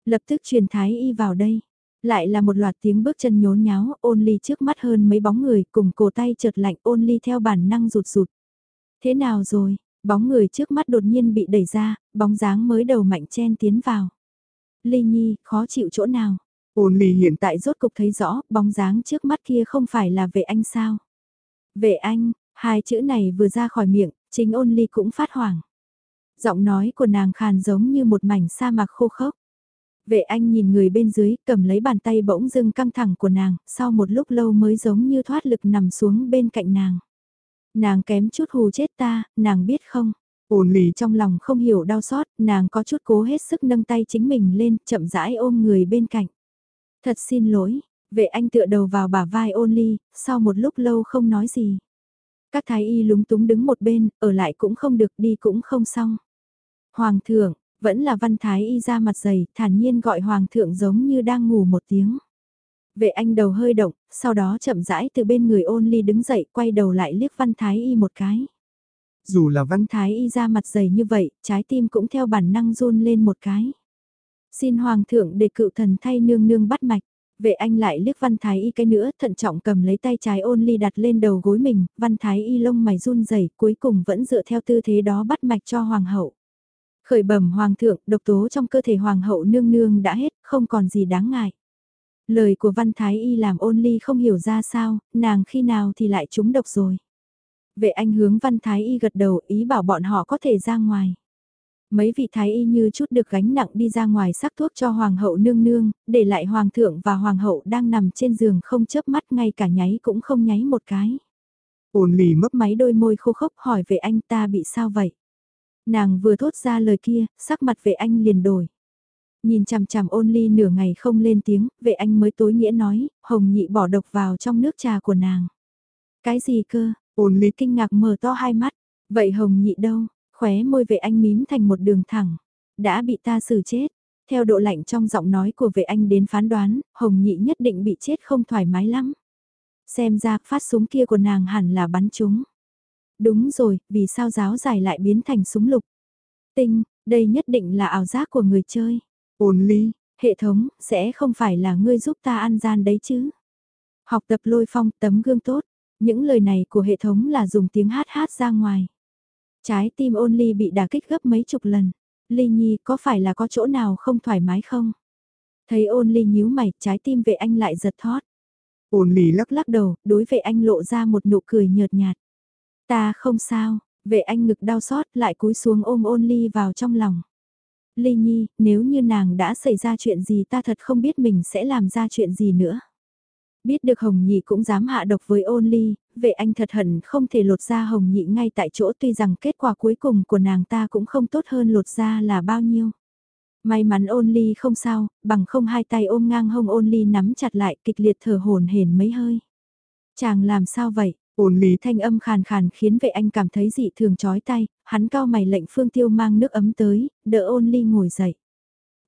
Lập tức truyền thái y vào đây. Lại là một loạt tiếng bước chân nhốn nháo, ôn ly trước mắt hơn mấy bóng người cùng cổ tay chợt lạnh ôn ly theo bản năng rụt rụt. Thế nào rồi, bóng người trước mắt đột nhiên bị đẩy ra, bóng dáng mới đầu mạnh chen tiến vào. Ly nhi, khó chịu chỗ nào? Ôn ly hiện Tại rốt cục thấy rõ, bóng dáng trước mắt kia không phải là vệ anh sao? Vệ anh, hai chữ này vừa ra khỏi miệng, chính ôn ly cũng phát hoảng. Giọng nói của nàng khàn giống như một mảnh sa mạc khô khốc. Vệ anh nhìn người bên dưới, cầm lấy bàn tay bỗng dưng căng thẳng của nàng, sau một lúc lâu mới giống như thoát lực nằm xuống bên cạnh nàng. Nàng kém chút hù chết ta, nàng biết không? ôn ly Trong lòng không hiểu đau xót, nàng có chút cố hết sức nâng tay chính mình lên, chậm rãi ôm người bên cạnh. Thật xin lỗi, vệ anh tựa đầu vào bả vai ôn ly, sau một lúc lâu không nói gì. Các thái y lúng túng đứng một bên, ở lại cũng không được đi cũng không xong. Hoàng thượng, vẫn là văn thái y ra mặt dày, thản nhiên gọi hoàng thượng giống như đang ngủ một tiếng. Vệ anh đầu hơi động, sau đó chậm rãi từ bên người ôn ly đứng dậy quay đầu lại liếc văn thái y một cái. Dù là văn thái y ra mặt dày như vậy, trái tim cũng theo bản năng run lên một cái. Xin hoàng thượng để cựu thần thay nương nương bắt mạch. Vệ anh lại liếc văn thái y cái nữa thận trọng cầm lấy tay trái ôn ly đặt lên đầu gối mình, văn thái y lông mày run rẩy cuối cùng vẫn dựa theo tư thế đó bắt mạch cho hoàng hậu. Khởi bẩm hoàng thượng, độc tố trong cơ thể hoàng hậu nương nương đã hết, không còn gì đáng ngại. Lời của văn thái y làm ôn ly không hiểu ra sao, nàng khi nào thì lại trúng độc rồi. Vệ anh hướng văn thái y gật đầu ý bảo bọn họ có thể ra ngoài. Mấy vị thái y như chút được gánh nặng đi ra ngoài sắc thuốc cho hoàng hậu nương nương, để lại hoàng thượng và hoàng hậu đang nằm trên giường không chớp mắt ngay cả nháy cũng không nháy một cái. ôn ly mấp Máy đôi môi khô khốc hỏi về anh ta bị sao vậy? Nàng vừa thốt ra lời kia, sắc mặt vệ anh liền đổi. Nhìn chằm chằm ôn ly nửa ngày không lên tiếng, vệ anh mới tối nghĩa nói, hồng nhị bỏ độc vào trong nước trà của nàng. Cái gì cơ? ôn ly Kinh ngạc mở to hai mắt. Vậy hồng nhị đâu? Khóe môi vệ anh mím thành một đường thẳng. Đã bị ta xử chết. Theo độ lạnh trong giọng nói của vệ anh đến phán đoán, hồng nhị nhất định bị chết không thoải mái lắm. Xem ra phát súng kia của nàng hẳn là bắn chúng. Đúng rồi, vì sao giáo dài lại biến thành súng lục? Tinh, đây nhất định là ảo giác của người chơi. ôn ly, Hệ thống, sẽ không phải là ngươi giúp ta ăn gian đấy chứ? Học tập lôi phong tấm gương tốt. Những lời này của hệ thống là dùng tiếng hát hát ra ngoài. Trái tim ôn ly bị đả kích gấp mấy chục lần. Ly Nhi có phải là có chỗ nào không thoải mái không? Thấy ôn ly nhíu mày, trái tim vệ anh lại giật thót. ôn ly lắc Lắc đầu, đối vệ anh lộ ra một nụ cười nhợt nhạt. Ta không sao, vệ anh ngực đau xót lại cúi xuống ôm ôn ly vào trong lòng. Ly Nhi, nếu như nàng đã xảy ra chuyện gì ta thật không biết mình sẽ làm ra chuyện gì nữa. Biết được Hồng Nhị cũng dám hạ độc với ôn ly, vệ anh thật hận không thể lột ra Hồng Nhị ngay tại chỗ tuy rằng kết quả cuối cùng của nàng ta cũng không tốt hơn lột ra là bao nhiêu. May mắn ôn ly không sao, bằng không hai tay ôm ngang hông ôn ly nắm chặt lại kịch liệt thở hồn hển mấy hơi. Chàng làm sao vậy? Ôn ly thanh âm khàn khàn khiến vệ anh cảm thấy dị thường chói tay, hắn cao mày lệnh phương tiêu mang nước ấm tới, đỡ ôn ly ngồi dậy.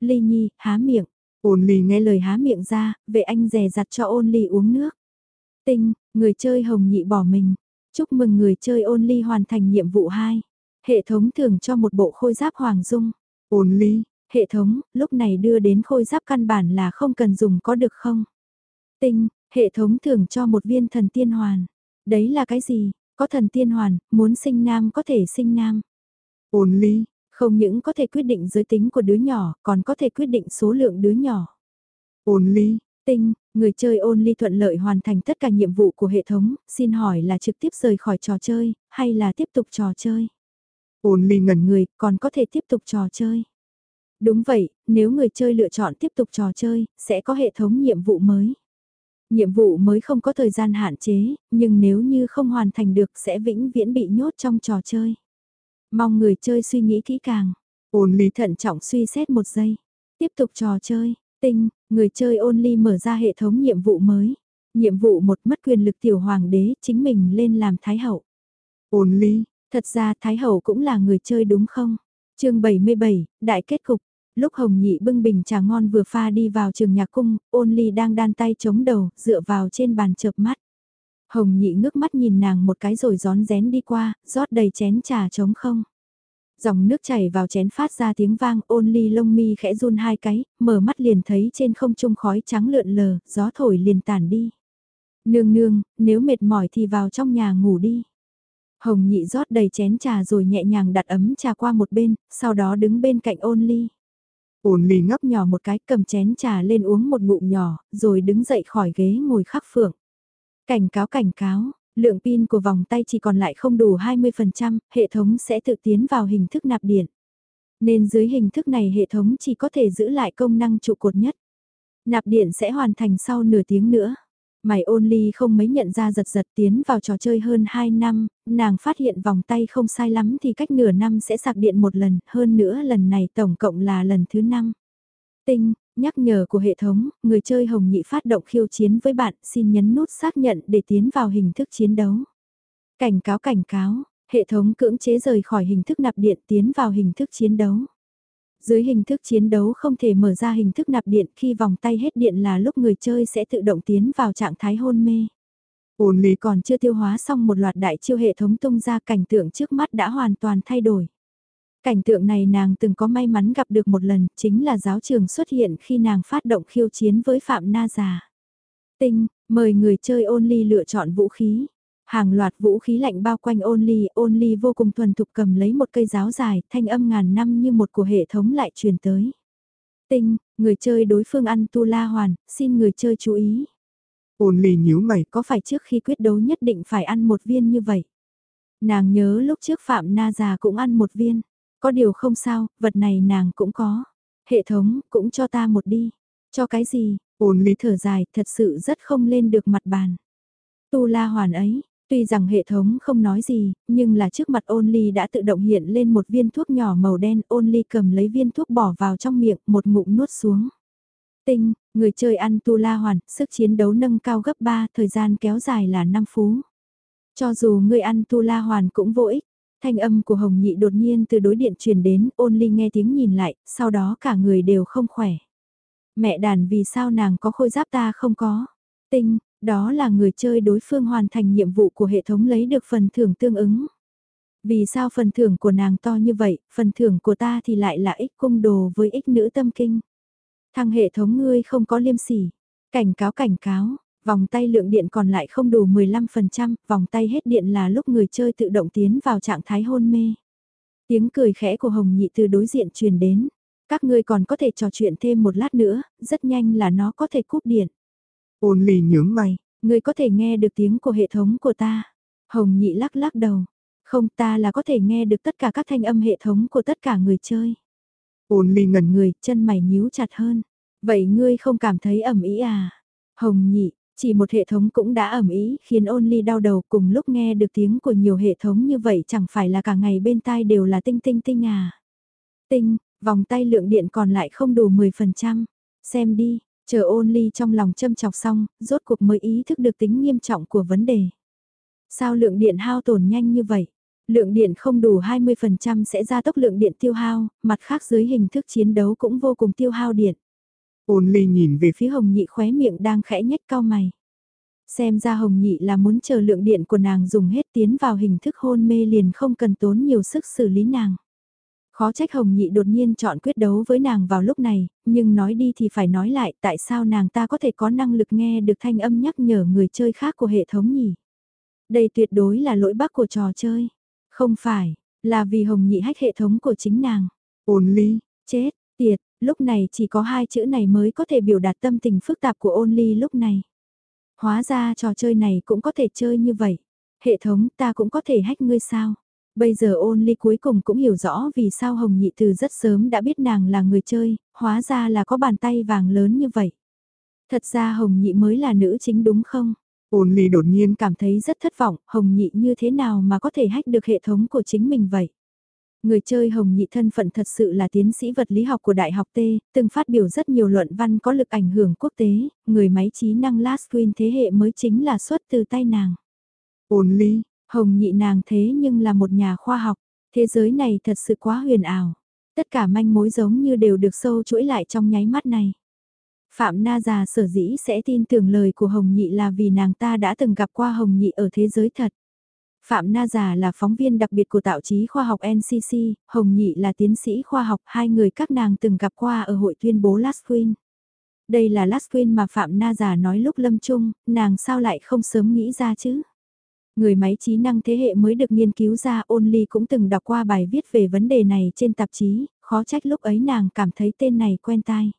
Ly nhi, há miệng. Ôn ly nghe lời há miệng ra, vệ anh rè rặt cho ôn ly uống nước. Tinh, người chơi hồng nhị bỏ mình. Chúc mừng người chơi ôn ly hoàn thành nhiệm vụ 2. Hệ thống thưởng cho một bộ khôi giáp hoàng dung. Ôn ly, hệ thống, lúc này đưa đến khôi giáp căn bản là không cần dùng có được không? Tinh, hệ thống thưởng cho một viên thần tiên hoàn. Đấy là cái gì? Có thần tiên hoàn, muốn sinh nam có thể sinh nam. Ôn ly, không những có thể quyết định giới tính của đứa nhỏ, còn có thể quyết định số lượng đứa nhỏ. Ôn ly, tinh, người chơi ôn ly thuận lợi hoàn thành tất cả nhiệm vụ của hệ thống, xin hỏi là trực tiếp rời khỏi trò chơi, hay là tiếp tục trò chơi? Ôn ly ngẩn người, còn có thể tiếp tục trò chơi. Đúng vậy, nếu người chơi lựa chọn tiếp tục trò chơi, sẽ có hệ thống nhiệm vụ mới. Nhiệm vụ mới không có thời gian hạn chế, nhưng nếu như không hoàn thành được sẽ vĩnh viễn bị nhốt trong trò chơi. Mong người chơi suy nghĩ kỹ càng. Ôn ly thận trọng suy xét một giây. Tiếp tục trò chơi. Tinh, người chơi ôn ly mở ra hệ thống nhiệm vụ mới. Nhiệm vụ một mất quyền lực tiểu hoàng đế chính mình lên làm thái hậu. Ôn ly, thật ra thái hậu cũng là người chơi đúng không? chương 77, đại kết cục. Lúc Hồng Nhị bưng bình trà ngon vừa pha đi vào trường nhạc cung, ôn ly đang đan tay chống đầu, dựa vào trên bàn chợp mắt. Hồng Nhị ngước mắt nhìn nàng một cái rồi gión rén đi qua, rót đầy chén trà trống không. Dòng nước chảy vào chén phát ra tiếng vang ôn ly lông mi khẽ run hai cái, mở mắt liền thấy trên không trung khói trắng lượn lờ, gió thổi liền tản đi. Nương nương, nếu mệt mỏi thì vào trong nhà ngủ đi. Hồng nhị rót đầy chén trà rồi nhẹ nhàng đặt ấm trà qua một bên, sau đó đứng bên cạnh ôn ly. Ôn ly ngấp nhỏ một cái cầm chén trà lên uống một ngụm nhỏ, rồi đứng dậy khỏi ghế ngồi khắc phượng. Cảnh cáo cảnh cáo, lượng pin của vòng tay chỉ còn lại không đủ 20%, hệ thống sẽ tự tiến vào hình thức nạp điện. Nên dưới hình thức này hệ thống chỉ có thể giữ lại công năng trụ cột nhất. Nạp điện sẽ hoàn thành sau nửa tiếng nữa. Mày only không mấy nhận ra giật giật tiến vào trò chơi hơn 2 năm, nàng phát hiện vòng tay không sai lắm thì cách nửa năm sẽ sạc điện một lần, hơn nữa lần này tổng cộng là lần thứ 5. Tinh, nhắc nhở của hệ thống, người chơi hồng nhị phát động khiêu chiến với bạn, xin nhấn nút xác nhận để tiến vào hình thức chiến đấu. Cảnh cáo cảnh cáo, hệ thống cưỡng chế rời khỏi hình thức nạp điện tiến vào hình thức chiến đấu. Dưới hình thức chiến đấu không thể mở ra hình thức nạp điện khi vòng tay hết điện là lúc người chơi sẽ tự động tiến vào trạng thái hôn mê. Ôn lý còn chưa tiêu hóa xong một loạt đại chiêu hệ thống tung ra cảnh tượng trước mắt đã hoàn toàn thay đổi. Cảnh tượng này nàng từng có may mắn gặp được một lần, chính là giáo trường xuất hiện khi nàng phát động khiêu chiến với Phạm Na Già. Tinh, mời người chơi ôn ly lựa chọn vũ khí. Hàng loạt vũ khí lạnh bao quanh ôn ly, ôn ly vô cùng thuần thục cầm lấy một cây giáo dài, thanh âm ngàn năm như một của hệ thống lại truyền tới. Tinh, người chơi đối phương ăn tu la hoàn, xin người chơi chú ý. Ôn ly nhíu mày, có phải trước khi quyết đấu nhất định phải ăn một viên như vậy? Nàng nhớ lúc trước Phạm Na già cũng ăn một viên. Có điều không sao, vật này nàng cũng có. Hệ thống, cũng cho ta một đi. Cho cái gì? Ôn ly thở dài, thật sự rất không lên được mặt bàn. Tu la hoàn ấy, tuy rằng hệ thống không nói gì, nhưng là trước mặt ôn ly đã tự động hiện lên một viên thuốc nhỏ màu đen. Ôn ly cầm lấy viên thuốc bỏ vào trong miệng, một ngụm nuốt xuống. Tinh, người chơi ăn tu la hoàn, sức chiến đấu nâng cao gấp 3, thời gian kéo dài là 5 phú. Cho dù người ăn tu la hoàn cũng vô ích, Thanh âm của Hồng Nhị đột nhiên từ đối điện truyền đến, ôn ly nghe tiếng nhìn lại, sau đó cả người đều không khỏe. Mẹ đàn vì sao nàng có khôi giáp ta không có? Tinh, đó là người chơi đối phương hoàn thành nhiệm vụ của hệ thống lấy được phần thưởng tương ứng. Vì sao phần thưởng của nàng to như vậy, phần thưởng của ta thì lại là ích cung đồ với ích nữ tâm kinh. Thằng hệ thống ngươi không có liêm sỉ. Cảnh cáo cảnh cáo, Vòng tay lượng điện còn lại không đủ 15%, vòng tay hết điện là lúc người chơi tự động tiến vào trạng thái hôn mê. Tiếng cười khẽ của Hồng Nhị từ đối diện truyền đến. Các ngươi còn có thể trò chuyện thêm một lát nữa, rất nhanh là nó có thể cúp điện. Ôn lì nhướng mày. Ngươi có thể nghe được tiếng của hệ thống của ta. Hồng Nhị lắc lắc đầu. Không ta là có thể nghe được tất cả các thanh âm hệ thống của tất cả người chơi. Ôn ly ngẩn người, chân mày nhíu chặt hơn. Vậy ngươi không cảm thấy ẩm ý à? Hồng nhị, chỉ một hệ thống cũng đã ẩm ý khiến ôn ly đau đầu cùng lúc nghe được tiếng của nhiều hệ thống như vậy chẳng phải là cả ngày bên tai đều là tinh tinh tinh à. Tinh, vòng tay lượng điện còn lại không đủ 10%. Xem đi, chờ ôn ly trong lòng châm chọc xong, rốt cuộc mới ý thức được tính nghiêm trọng của vấn đề. Sao lượng điện hao tổn nhanh như vậy? Lượng điện không đủ 20% sẽ gia tốc lượng điện tiêu hao, mặt khác dưới hình thức chiến đấu cũng vô cùng tiêu hao điện. Ôn ly nhìn về phía hồng nhị khóe miệng đang khẽ nhếch cao mày. Xem ra hồng nhị là muốn chờ lượng điện của nàng dùng hết tiến vào hình thức hôn mê liền không cần tốn nhiều sức xử lý nàng. Khó trách hồng nhị đột nhiên chọn quyết đấu với nàng vào lúc này, nhưng nói đi thì phải nói lại tại sao nàng ta có thể có năng lực nghe được thanh âm nhắc nhở người chơi khác của hệ thống nhỉ. Đây tuyệt đối là lỗi bắc của trò chơi. Không phải, là vì hồng nhị hách hệ thống của chính nàng. Ôn ly, chết, tiệt, lúc này chỉ có hai chữ này mới có thể biểu đạt tâm tình phức tạp của ôn ly lúc này. Hóa ra trò chơi này cũng có thể chơi như vậy. Hệ thống ta cũng có thể hách ngươi sao? Bây giờ ôn ly cuối cùng cũng hiểu rõ vì sao Hồng Nhị từ rất sớm đã biết nàng là người chơi, hóa ra là có bàn tay vàng lớn như vậy. Thật ra Hồng Nhị mới là nữ chính đúng không? Ôn ly đột nhiên cảm thấy rất thất vọng, Hồng Nhị như thế nào mà có thể hách được hệ thống của chính mình vậy? Người chơi Hồng Nhị thân phận thật sự là tiến sĩ vật lý học của Đại học T, từng phát biểu rất nhiều luận văn có lực ảnh hưởng quốc tế, người máy trí năng Last Queen thế hệ mới chính là xuất từ tay nàng. Ôn ly, Hồng Nhị nàng thế nhưng là một nhà khoa học, thế giới này thật sự quá huyền ảo. Tất cả manh mối giống như đều được sâu chuỗi lại trong nháy mắt này. Phạm Na già sở dĩ sẽ tin tưởng lời của Hồng Nhị là vì nàng ta đã từng gặp qua Hồng Nhị ở thế giới thật. Phạm Na Già là phóng viên đặc biệt của tạo chí khoa học NCC, Hồng Nhị là tiến sĩ khoa học, hai người các nàng từng gặp qua ở hội tuyên bố Last Queen. Đây là Last Queen mà Phạm Na Già nói lúc lâm chung, nàng sao lại không sớm nghĩ ra chứ? Người máy trí năng thế hệ mới được nghiên cứu ra ôn ly cũng từng đọc qua bài viết về vấn đề này trên tạp chí, khó trách lúc ấy nàng cảm thấy tên này quen tai.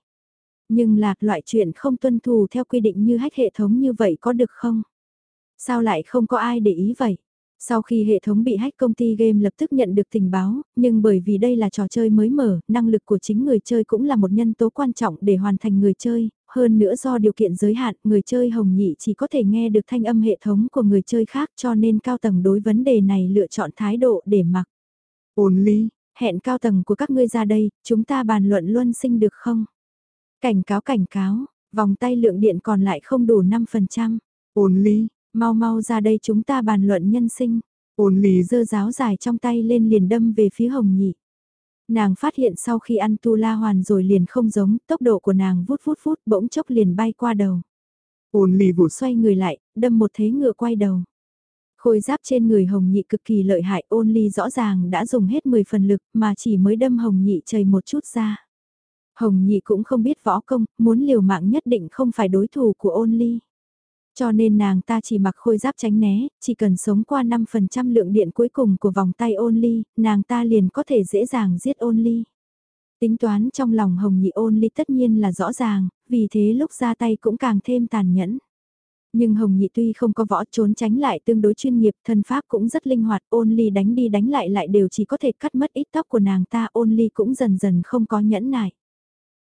Nhưng lạc loại chuyện không tuân thủ theo quy định như hách hệ thống như vậy có được không? Sao lại không có ai để ý vậy? Sau khi hệ thống bị hack công ty game lập tức nhận được tình báo, nhưng bởi vì đây là trò chơi mới mở, năng lực của chính người chơi cũng là một nhân tố quan trọng để hoàn thành người chơi, hơn nữa do điều kiện giới hạn, người chơi hồng nhị chỉ có thể nghe được thanh âm hệ thống của người chơi khác cho nên cao tầng đối vấn đề này lựa chọn thái độ để mặc. Ôn ly, hẹn cao tầng của các ngươi ra đây, chúng ta bàn luận luân sinh được không? Cảnh cáo cảnh cáo, vòng tay lượng điện còn lại không đủ 5%. Ôn ly, Mau mau ra đây chúng ta bàn luận nhân sinh. Ôn ly dơ giáo dài trong tay lên liền đâm về phía hồng nhị. Nàng phát hiện sau khi ăn tu la hoàn rồi liền không giống, tốc độ của nàng vút vút vút bỗng chốc liền bay qua đầu. Ôn ly vụt xoay người lại, đâm một thế ngựa quay đầu. Khôi giáp trên người hồng nhị cực kỳ lợi hại ôn ly rõ ràng đã dùng hết 10 phần lực mà chỉ mới đâm hồng nhị chầy một chút ra. Hồng nhị cũng không biết võ công, muốn liều mạng nhất định không phải đối thủ của ôn ly. Cho nên nàng ta chỉ mặc khôi giáp tránh né, chỉ cần sống qua 5% lượng điện cuối cùng của vòng tay ôn ly, nàng ta liền có thể dễ dàng giết ôn ly. Tính toán trong lòng hồng nhị ôn ly tất nhiên là rõ ràng, vì thế lúc ra tay cũng càng thêm tàn nhẫn. Nhưng Hồng Nhị tuy không có võ trốn tránh lại tương đối chuyên nghiệp, thân pháp cũng rất linh hoạt, ôn ly đánh đi đánh lại lại đều chỉ có thể cắt mất ít tóc của nàng ta, ôn ly cũng dần dần không có nhẫn nại.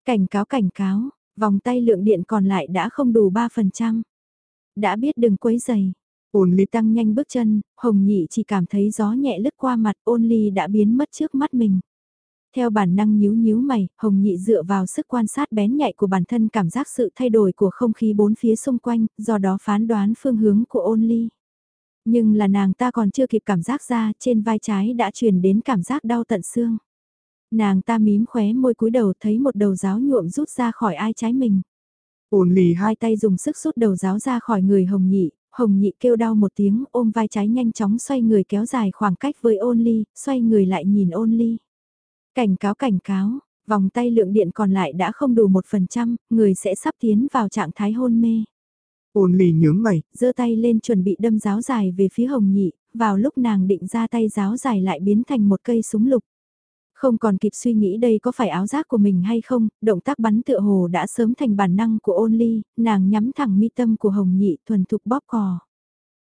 Cảnh cáo cảnh cáo, vòng tay lượng điện còn lại đã không đủ 3% đã biết đừng quấy giày. Ôn ly tăng nhanh bước chân, hồng nhị chỉ cảm thấy gió nhẹ lướt qua mặt ôn ly đã biến mất trước mắt mình. Theo bản năng nhíu nhíu mày, hồng nhị dựa vào sức quan sát bén nhạy của bản thân cảm giác sự thay đổi của không khí bốn phía xung quanh, do đó phán đoán phương hướng của ôn ly. Nhưng là nàng ta còn chưa kịp cảm giác ra, trên vai trái đã truyền đến cảm giác đau tận xương. Nàng ta mím khóe môi cúi đầu thấy một đầu giáo nhuộm rút ra khỏi ai trái mình. Ôn lì hai tay dùng sức rút đầu giáo ra khỏi người hồng nhị, hồng nhị kêu đau một tiếng ôm vai trái nhanh chóng xoay người kéo dài khoảng cách với ôn ly, xoay người lại nhìn ôn ly. Cảnh cáo cảnh cáo, vòng tay lượng điện còn lại đã không đủ một phần trăm, người sẽ sắp tiến vào trạng thái hôn mê. Ôn ly nhướng mày, giơ tay lên chuẩn bị đâm giáo dài về phía hồng nhị, vào lúc nàng định ra tay giáo dài lại biến thành một cây súng lục. Không còn kịp suy nghĩ đây có phải áo giác của mình hay không, động tác bắn tựa hồ đã sớm thành bản năng của ôn ly, nàng nhắm thẳng mi tâm của hồng nhị thuần thục bóp cò.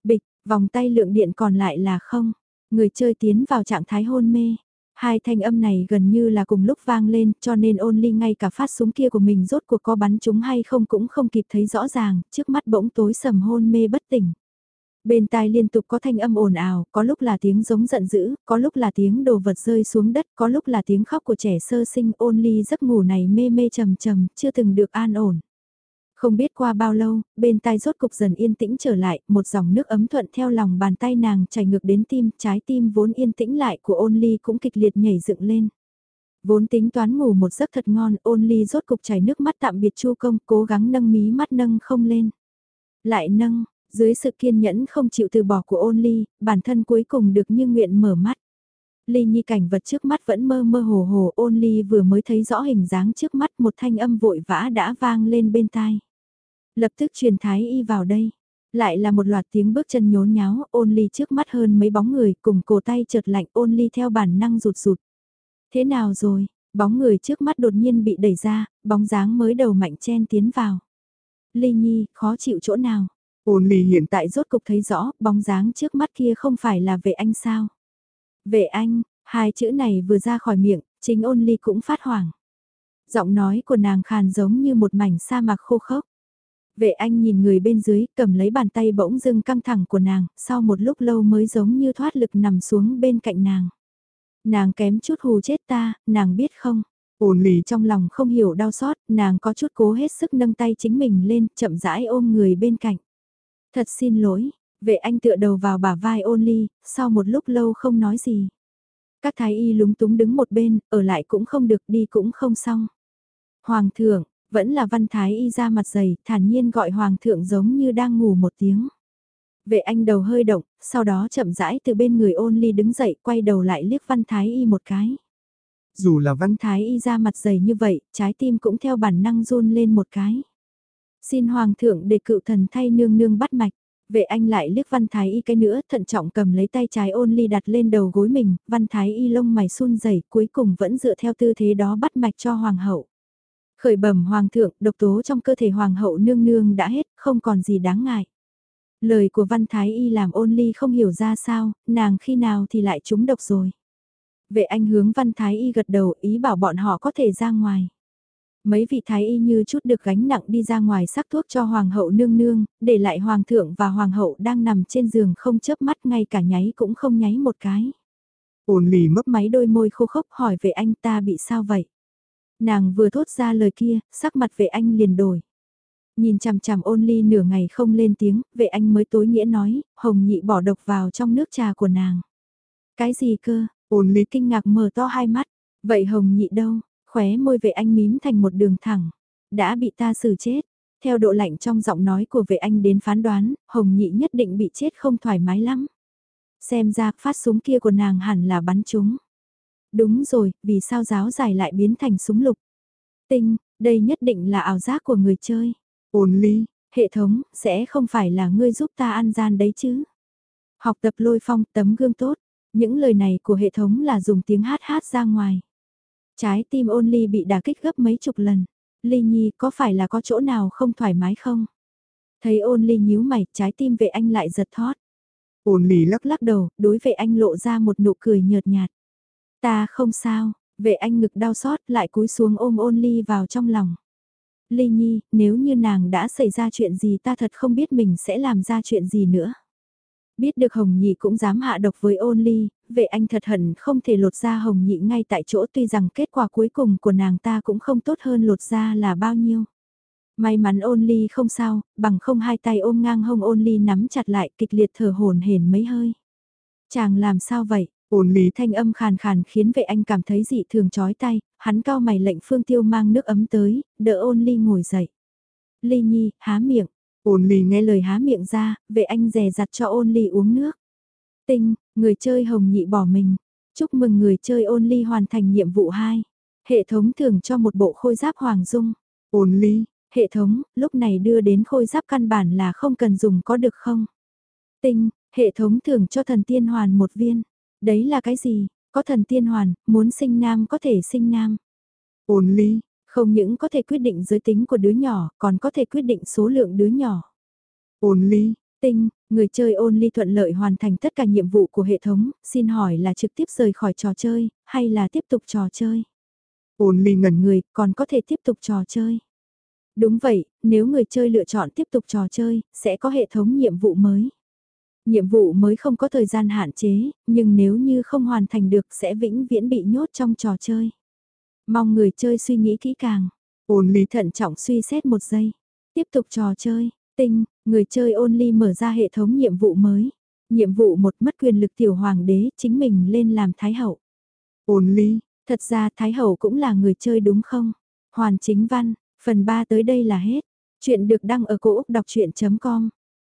Bịch, vòng tay lượng điện còn lại là không, người chơi tiến vào trạng thái hôn mê. Hai thanh âm này gần như là cùng lúc vang lên cho nên ôn ly ngay cả phát súng kia của mình rốt cuộc có bắn chúng hay không cũng không kịp thấy rõ ràng, trước mắt bỗng tối sầm hôn mê bất tỉnh. Bên tai liên tục có thanh âm ồn ào, có lúc là tiếng giống giận dữ, có lúc là tiếng đồ vật rơi xuống đất, có lúc là tiếng khóc của trẻ sơ sinh ôn ly giấc ngủ này mê mê trầm trầm, chưa từng được an ổn. Không biết qua bao lâu, bên tai rốt cục dần yên tĩnh trở lại, một dòng nước ấm thuận theo lòng bàn tay nàng chảy ngược đến tim, trái tim vốn yên tĩnh lại của ôn ly cũng kịch liệt nhảy dựng lên. Vốn tính toán ngủ một giấc thật ngon, ôn ly rốt cục chảy nước mắt tạm biệt chu công, cố gắng nâng mí mắt nâng không lên. Lại nâng, dưới sự kiên nhẫn không chịu từ bỏ của ôn ly, bản thân cuối cùng được như nguyện mở mắt. Ly Nhi cảnh vật trước mắt vẫn mơ mơ hồ hồ ôn ly vừa mới thấy rõ hình dáng trước mắt một thanh âm vội vã đã vang lên bên tai. Lập tức truyền thái y vào đây. Lại là một loạt tiếng bước chân nhốn nháo, ôn ly trước mắt hơn mấy bóng người cùng cổ tay chợt lạnh ôn ly theo bản năng rụt rụt. Thế nào rồi, bóng người trước mắt đột nhiên bị đẩy ra, bóng dáng mới đầu mạnh chen tiến vào. Ly Nhi, khó chịu chỗ nào? Ôn ly hiện tại rốt cục thấy rõ, bóng dáng trước mắt kia không phải là vệ anh sao? Vệ anh, hai chữ này vừa ra khỏi miệng, chính ôn ly cũng phát hoảng. Giọng nói của nàng khàn giống như một mảnh sa mạc khô khốc. Vệ anh nhìn người bên dưới, cầm lấy bàn tay bỗng dưng căng thẳng của nàng, sau một lúc lâu mới giống như thoát lực nằm xuống bên cạnh nàng. Nàng kém chút hù chết ta, nàng biết không? Ôn lì trong lòng không hiểu đau xót, nàng có chút cố hết sức nâng tay chính mình lên, chậm rãi ôm người bên cạnh. Thật xin lỗi, vệ anh tựa đầu vào bả vai ôn ly, sau một lúc lâu không nói gì. Các thái y lúng túng đứng một bên, ở lại cũng không được đi cũng không xong. Hoàng thượng, vẫn là văn thái y ra mặt dày, thản nhiên gọi hoàng thượng giống như đang ngủ một tiếng. Vệ anh đầu hơi động, sau đó chậm rãi từ bên người ôn ly đứng dậy quay đầu lại liếc văn thái y một cái. Dù là văn thái y ra mặt dày như vậy, trái tim cũng theo bản năng run lên một cái. Xin hoàng thượng để cựu thần thay nương nương bắt mạch. Vệ anh lại liếc văn thái y cái nữa thận trọng cầm lấy tay trái ôn ly đặt lên đầu gối mình, văn thái y lông mày sun rẩy cuối cùng vẫn dựa theo tư thế đó bắt mạch cho hoàng hậu. Khởi bẩm hoàng thượng, độc tố trong cơ thể hoàng hậu nương nương đã hết, không còn gì đáng ngại. Lời của văn thái y làm ôn ly không hiểu ra sao, nàng khi nào thì lại trúng độc rồi. Vệ anh hướng văn thái y gật đầu ý bảo bọn họ có thể ra ngoài. Mấy vị thái y như chút được gánh nặng đi ra ngoài sắc thuốc cho hoàng hậu nương nương, để lại hoàng thượng và hoàng hậu đang nằm trên giường không chớp mắt ngay cả nháy cũng không nháy một cái. Ôn lì mấp máy đôi môi khô khốc hỏi về anh ta bị sao vậy? Nàng vừa thốt ra lời kia, sắc mặt vệ anh liền đổi. Nhìn chằm chằm ôn ly nửa ngày không lên tiếng, vệ anh mới tối nghĩa nói, hồng nhị bỏ độc vào trong nước trà của nàng. Cái gì cơ, ôn ly kinh ngạc mở to hai mắt, vậy hồng nhị đâu, khóe môi vệ anh mím thành một đường thẳng, đã bị ta xử chết. Theo độ lạnh trong giọng nói của vệ anh đến phán đoán, hồng nhị nhất định bị chết không thoải mái lắm. Xem ra phát súng kia của nàng hẳn là bắn chúng. Đúng rồi, vì sao giáo dài lại biến thành súng lục? Tinh, đây nhất định là ảo giác của người chơi. Ôn ly, hệ thống, sẽ không phải là ngươi giúp ta ăn gian đấy chứ? Học tập lôi phong tấm gương tốt. Những lời này của hệ thống là dùng tiếng hát hát ra ngoài. Trái tim ôn ly bị đả kích gấp mấy chục lần. Ly Nhi có phải là có chỗ nào không thoải mái không? Thấy ôn ly nhíu mày, trái tim vệ anh lại giật thót. Ôn ly lắc lắc đầu, đối vệ anh lộ ra một nụ cười nhợt nhạt. Ta không sao, vệ anh ngực đau xót lại cúi xuống ôm ôn ly vào trong lòng. Ly Nhi, nếu như nàng đã xảy ra chuyện gì ta thật không biết mình sẽ làm ra chuyện gì nữa. Biết được Hồng Nhị cũng dám hạ độc với ôn ly, vệ anh thật hận không thể lột ra Hồng Nhị ngay tại chỗ tuy rằng kết quả cuối cùng của nàng ta cũng không tốt hơn lột ra là bao nhiêu. May mắn ôn ly không sao, bằng không hai tay ôm ngang hông ôn ly nắm chặt lại kịch liệt thở hồn hển mấy hơi. Chàng làm sao vậy? Ôn ly thanh âm khàn khàn khiến vệ anh cảm thấy dị thường chói tay, hắn cao mày lệnh phương tiêu mang nước ấm tới, đỡ ôn ly ngồi dậy. Ly nhi, há miệng. Ôn ly nghe lời há miệng ra, vệ anh dè dặt cho ôn ly uống nước. Tinh, người chơi hồng nhị bỏ mình. Chúc mừng người chơi ôn ly hoàn thành nhiệm vụ 2. Hệ thống thưởng cho một bộ khôi giáp hoàng dung. Ôn ly, hệ thống, lúc này đưa đến khôi giáp căn bản là không cần dùng có được không? Tinh, hệ thống thưởng cho thần tiên hoàn một viên. Đấy là cái gì? Có thần tiên hoàn, muốn sinh nam có thể sinh nam. Ôn ly, không những có thể quyết định giới tính của đứa nhỏ, còn có thể quyết định số lượng đứa nhỏ. Ôn ly, Tinh, người chơi ôn ly thuận lợi hoàn thành tất cả nhiệm vụ của hệ thống, xin hỏi là trực tiếp rời khỏi trò chơi, hay là tiếp tục trò chơi? Ôn ly ngẩn Người còn có thể tiếp tục trò chơi. Đúng vậy, nếu người chơi lựa chọn tiếp tục trò chơi, sẽ có hệ thống nhiệm vụ mới. Nhiệm vụ mới không có thời gian hạn chế, nhưng nếu như không hoàn thành được sẽ vĩnh viễn bị nhốt trong trò chơi. Mong người chơi suy nghĩ kỹ càng. ôn ly Thận trọng suy xét một giây. Tiếp tục trò chơi. Tinh, người chơi only mở ra hệ thống nhiệm vụ mới. Nhiệm vụ một mất quyền lực tiểu hoàng đế chính mình lên làm thái hậu. ôn ly, Thật ra thái hậu cũng là người chơi đúng không? Hoàn chính văn, phần 3 tới đây là hết. Chuyện được đăng ở cổ Úc đọc chuyện.com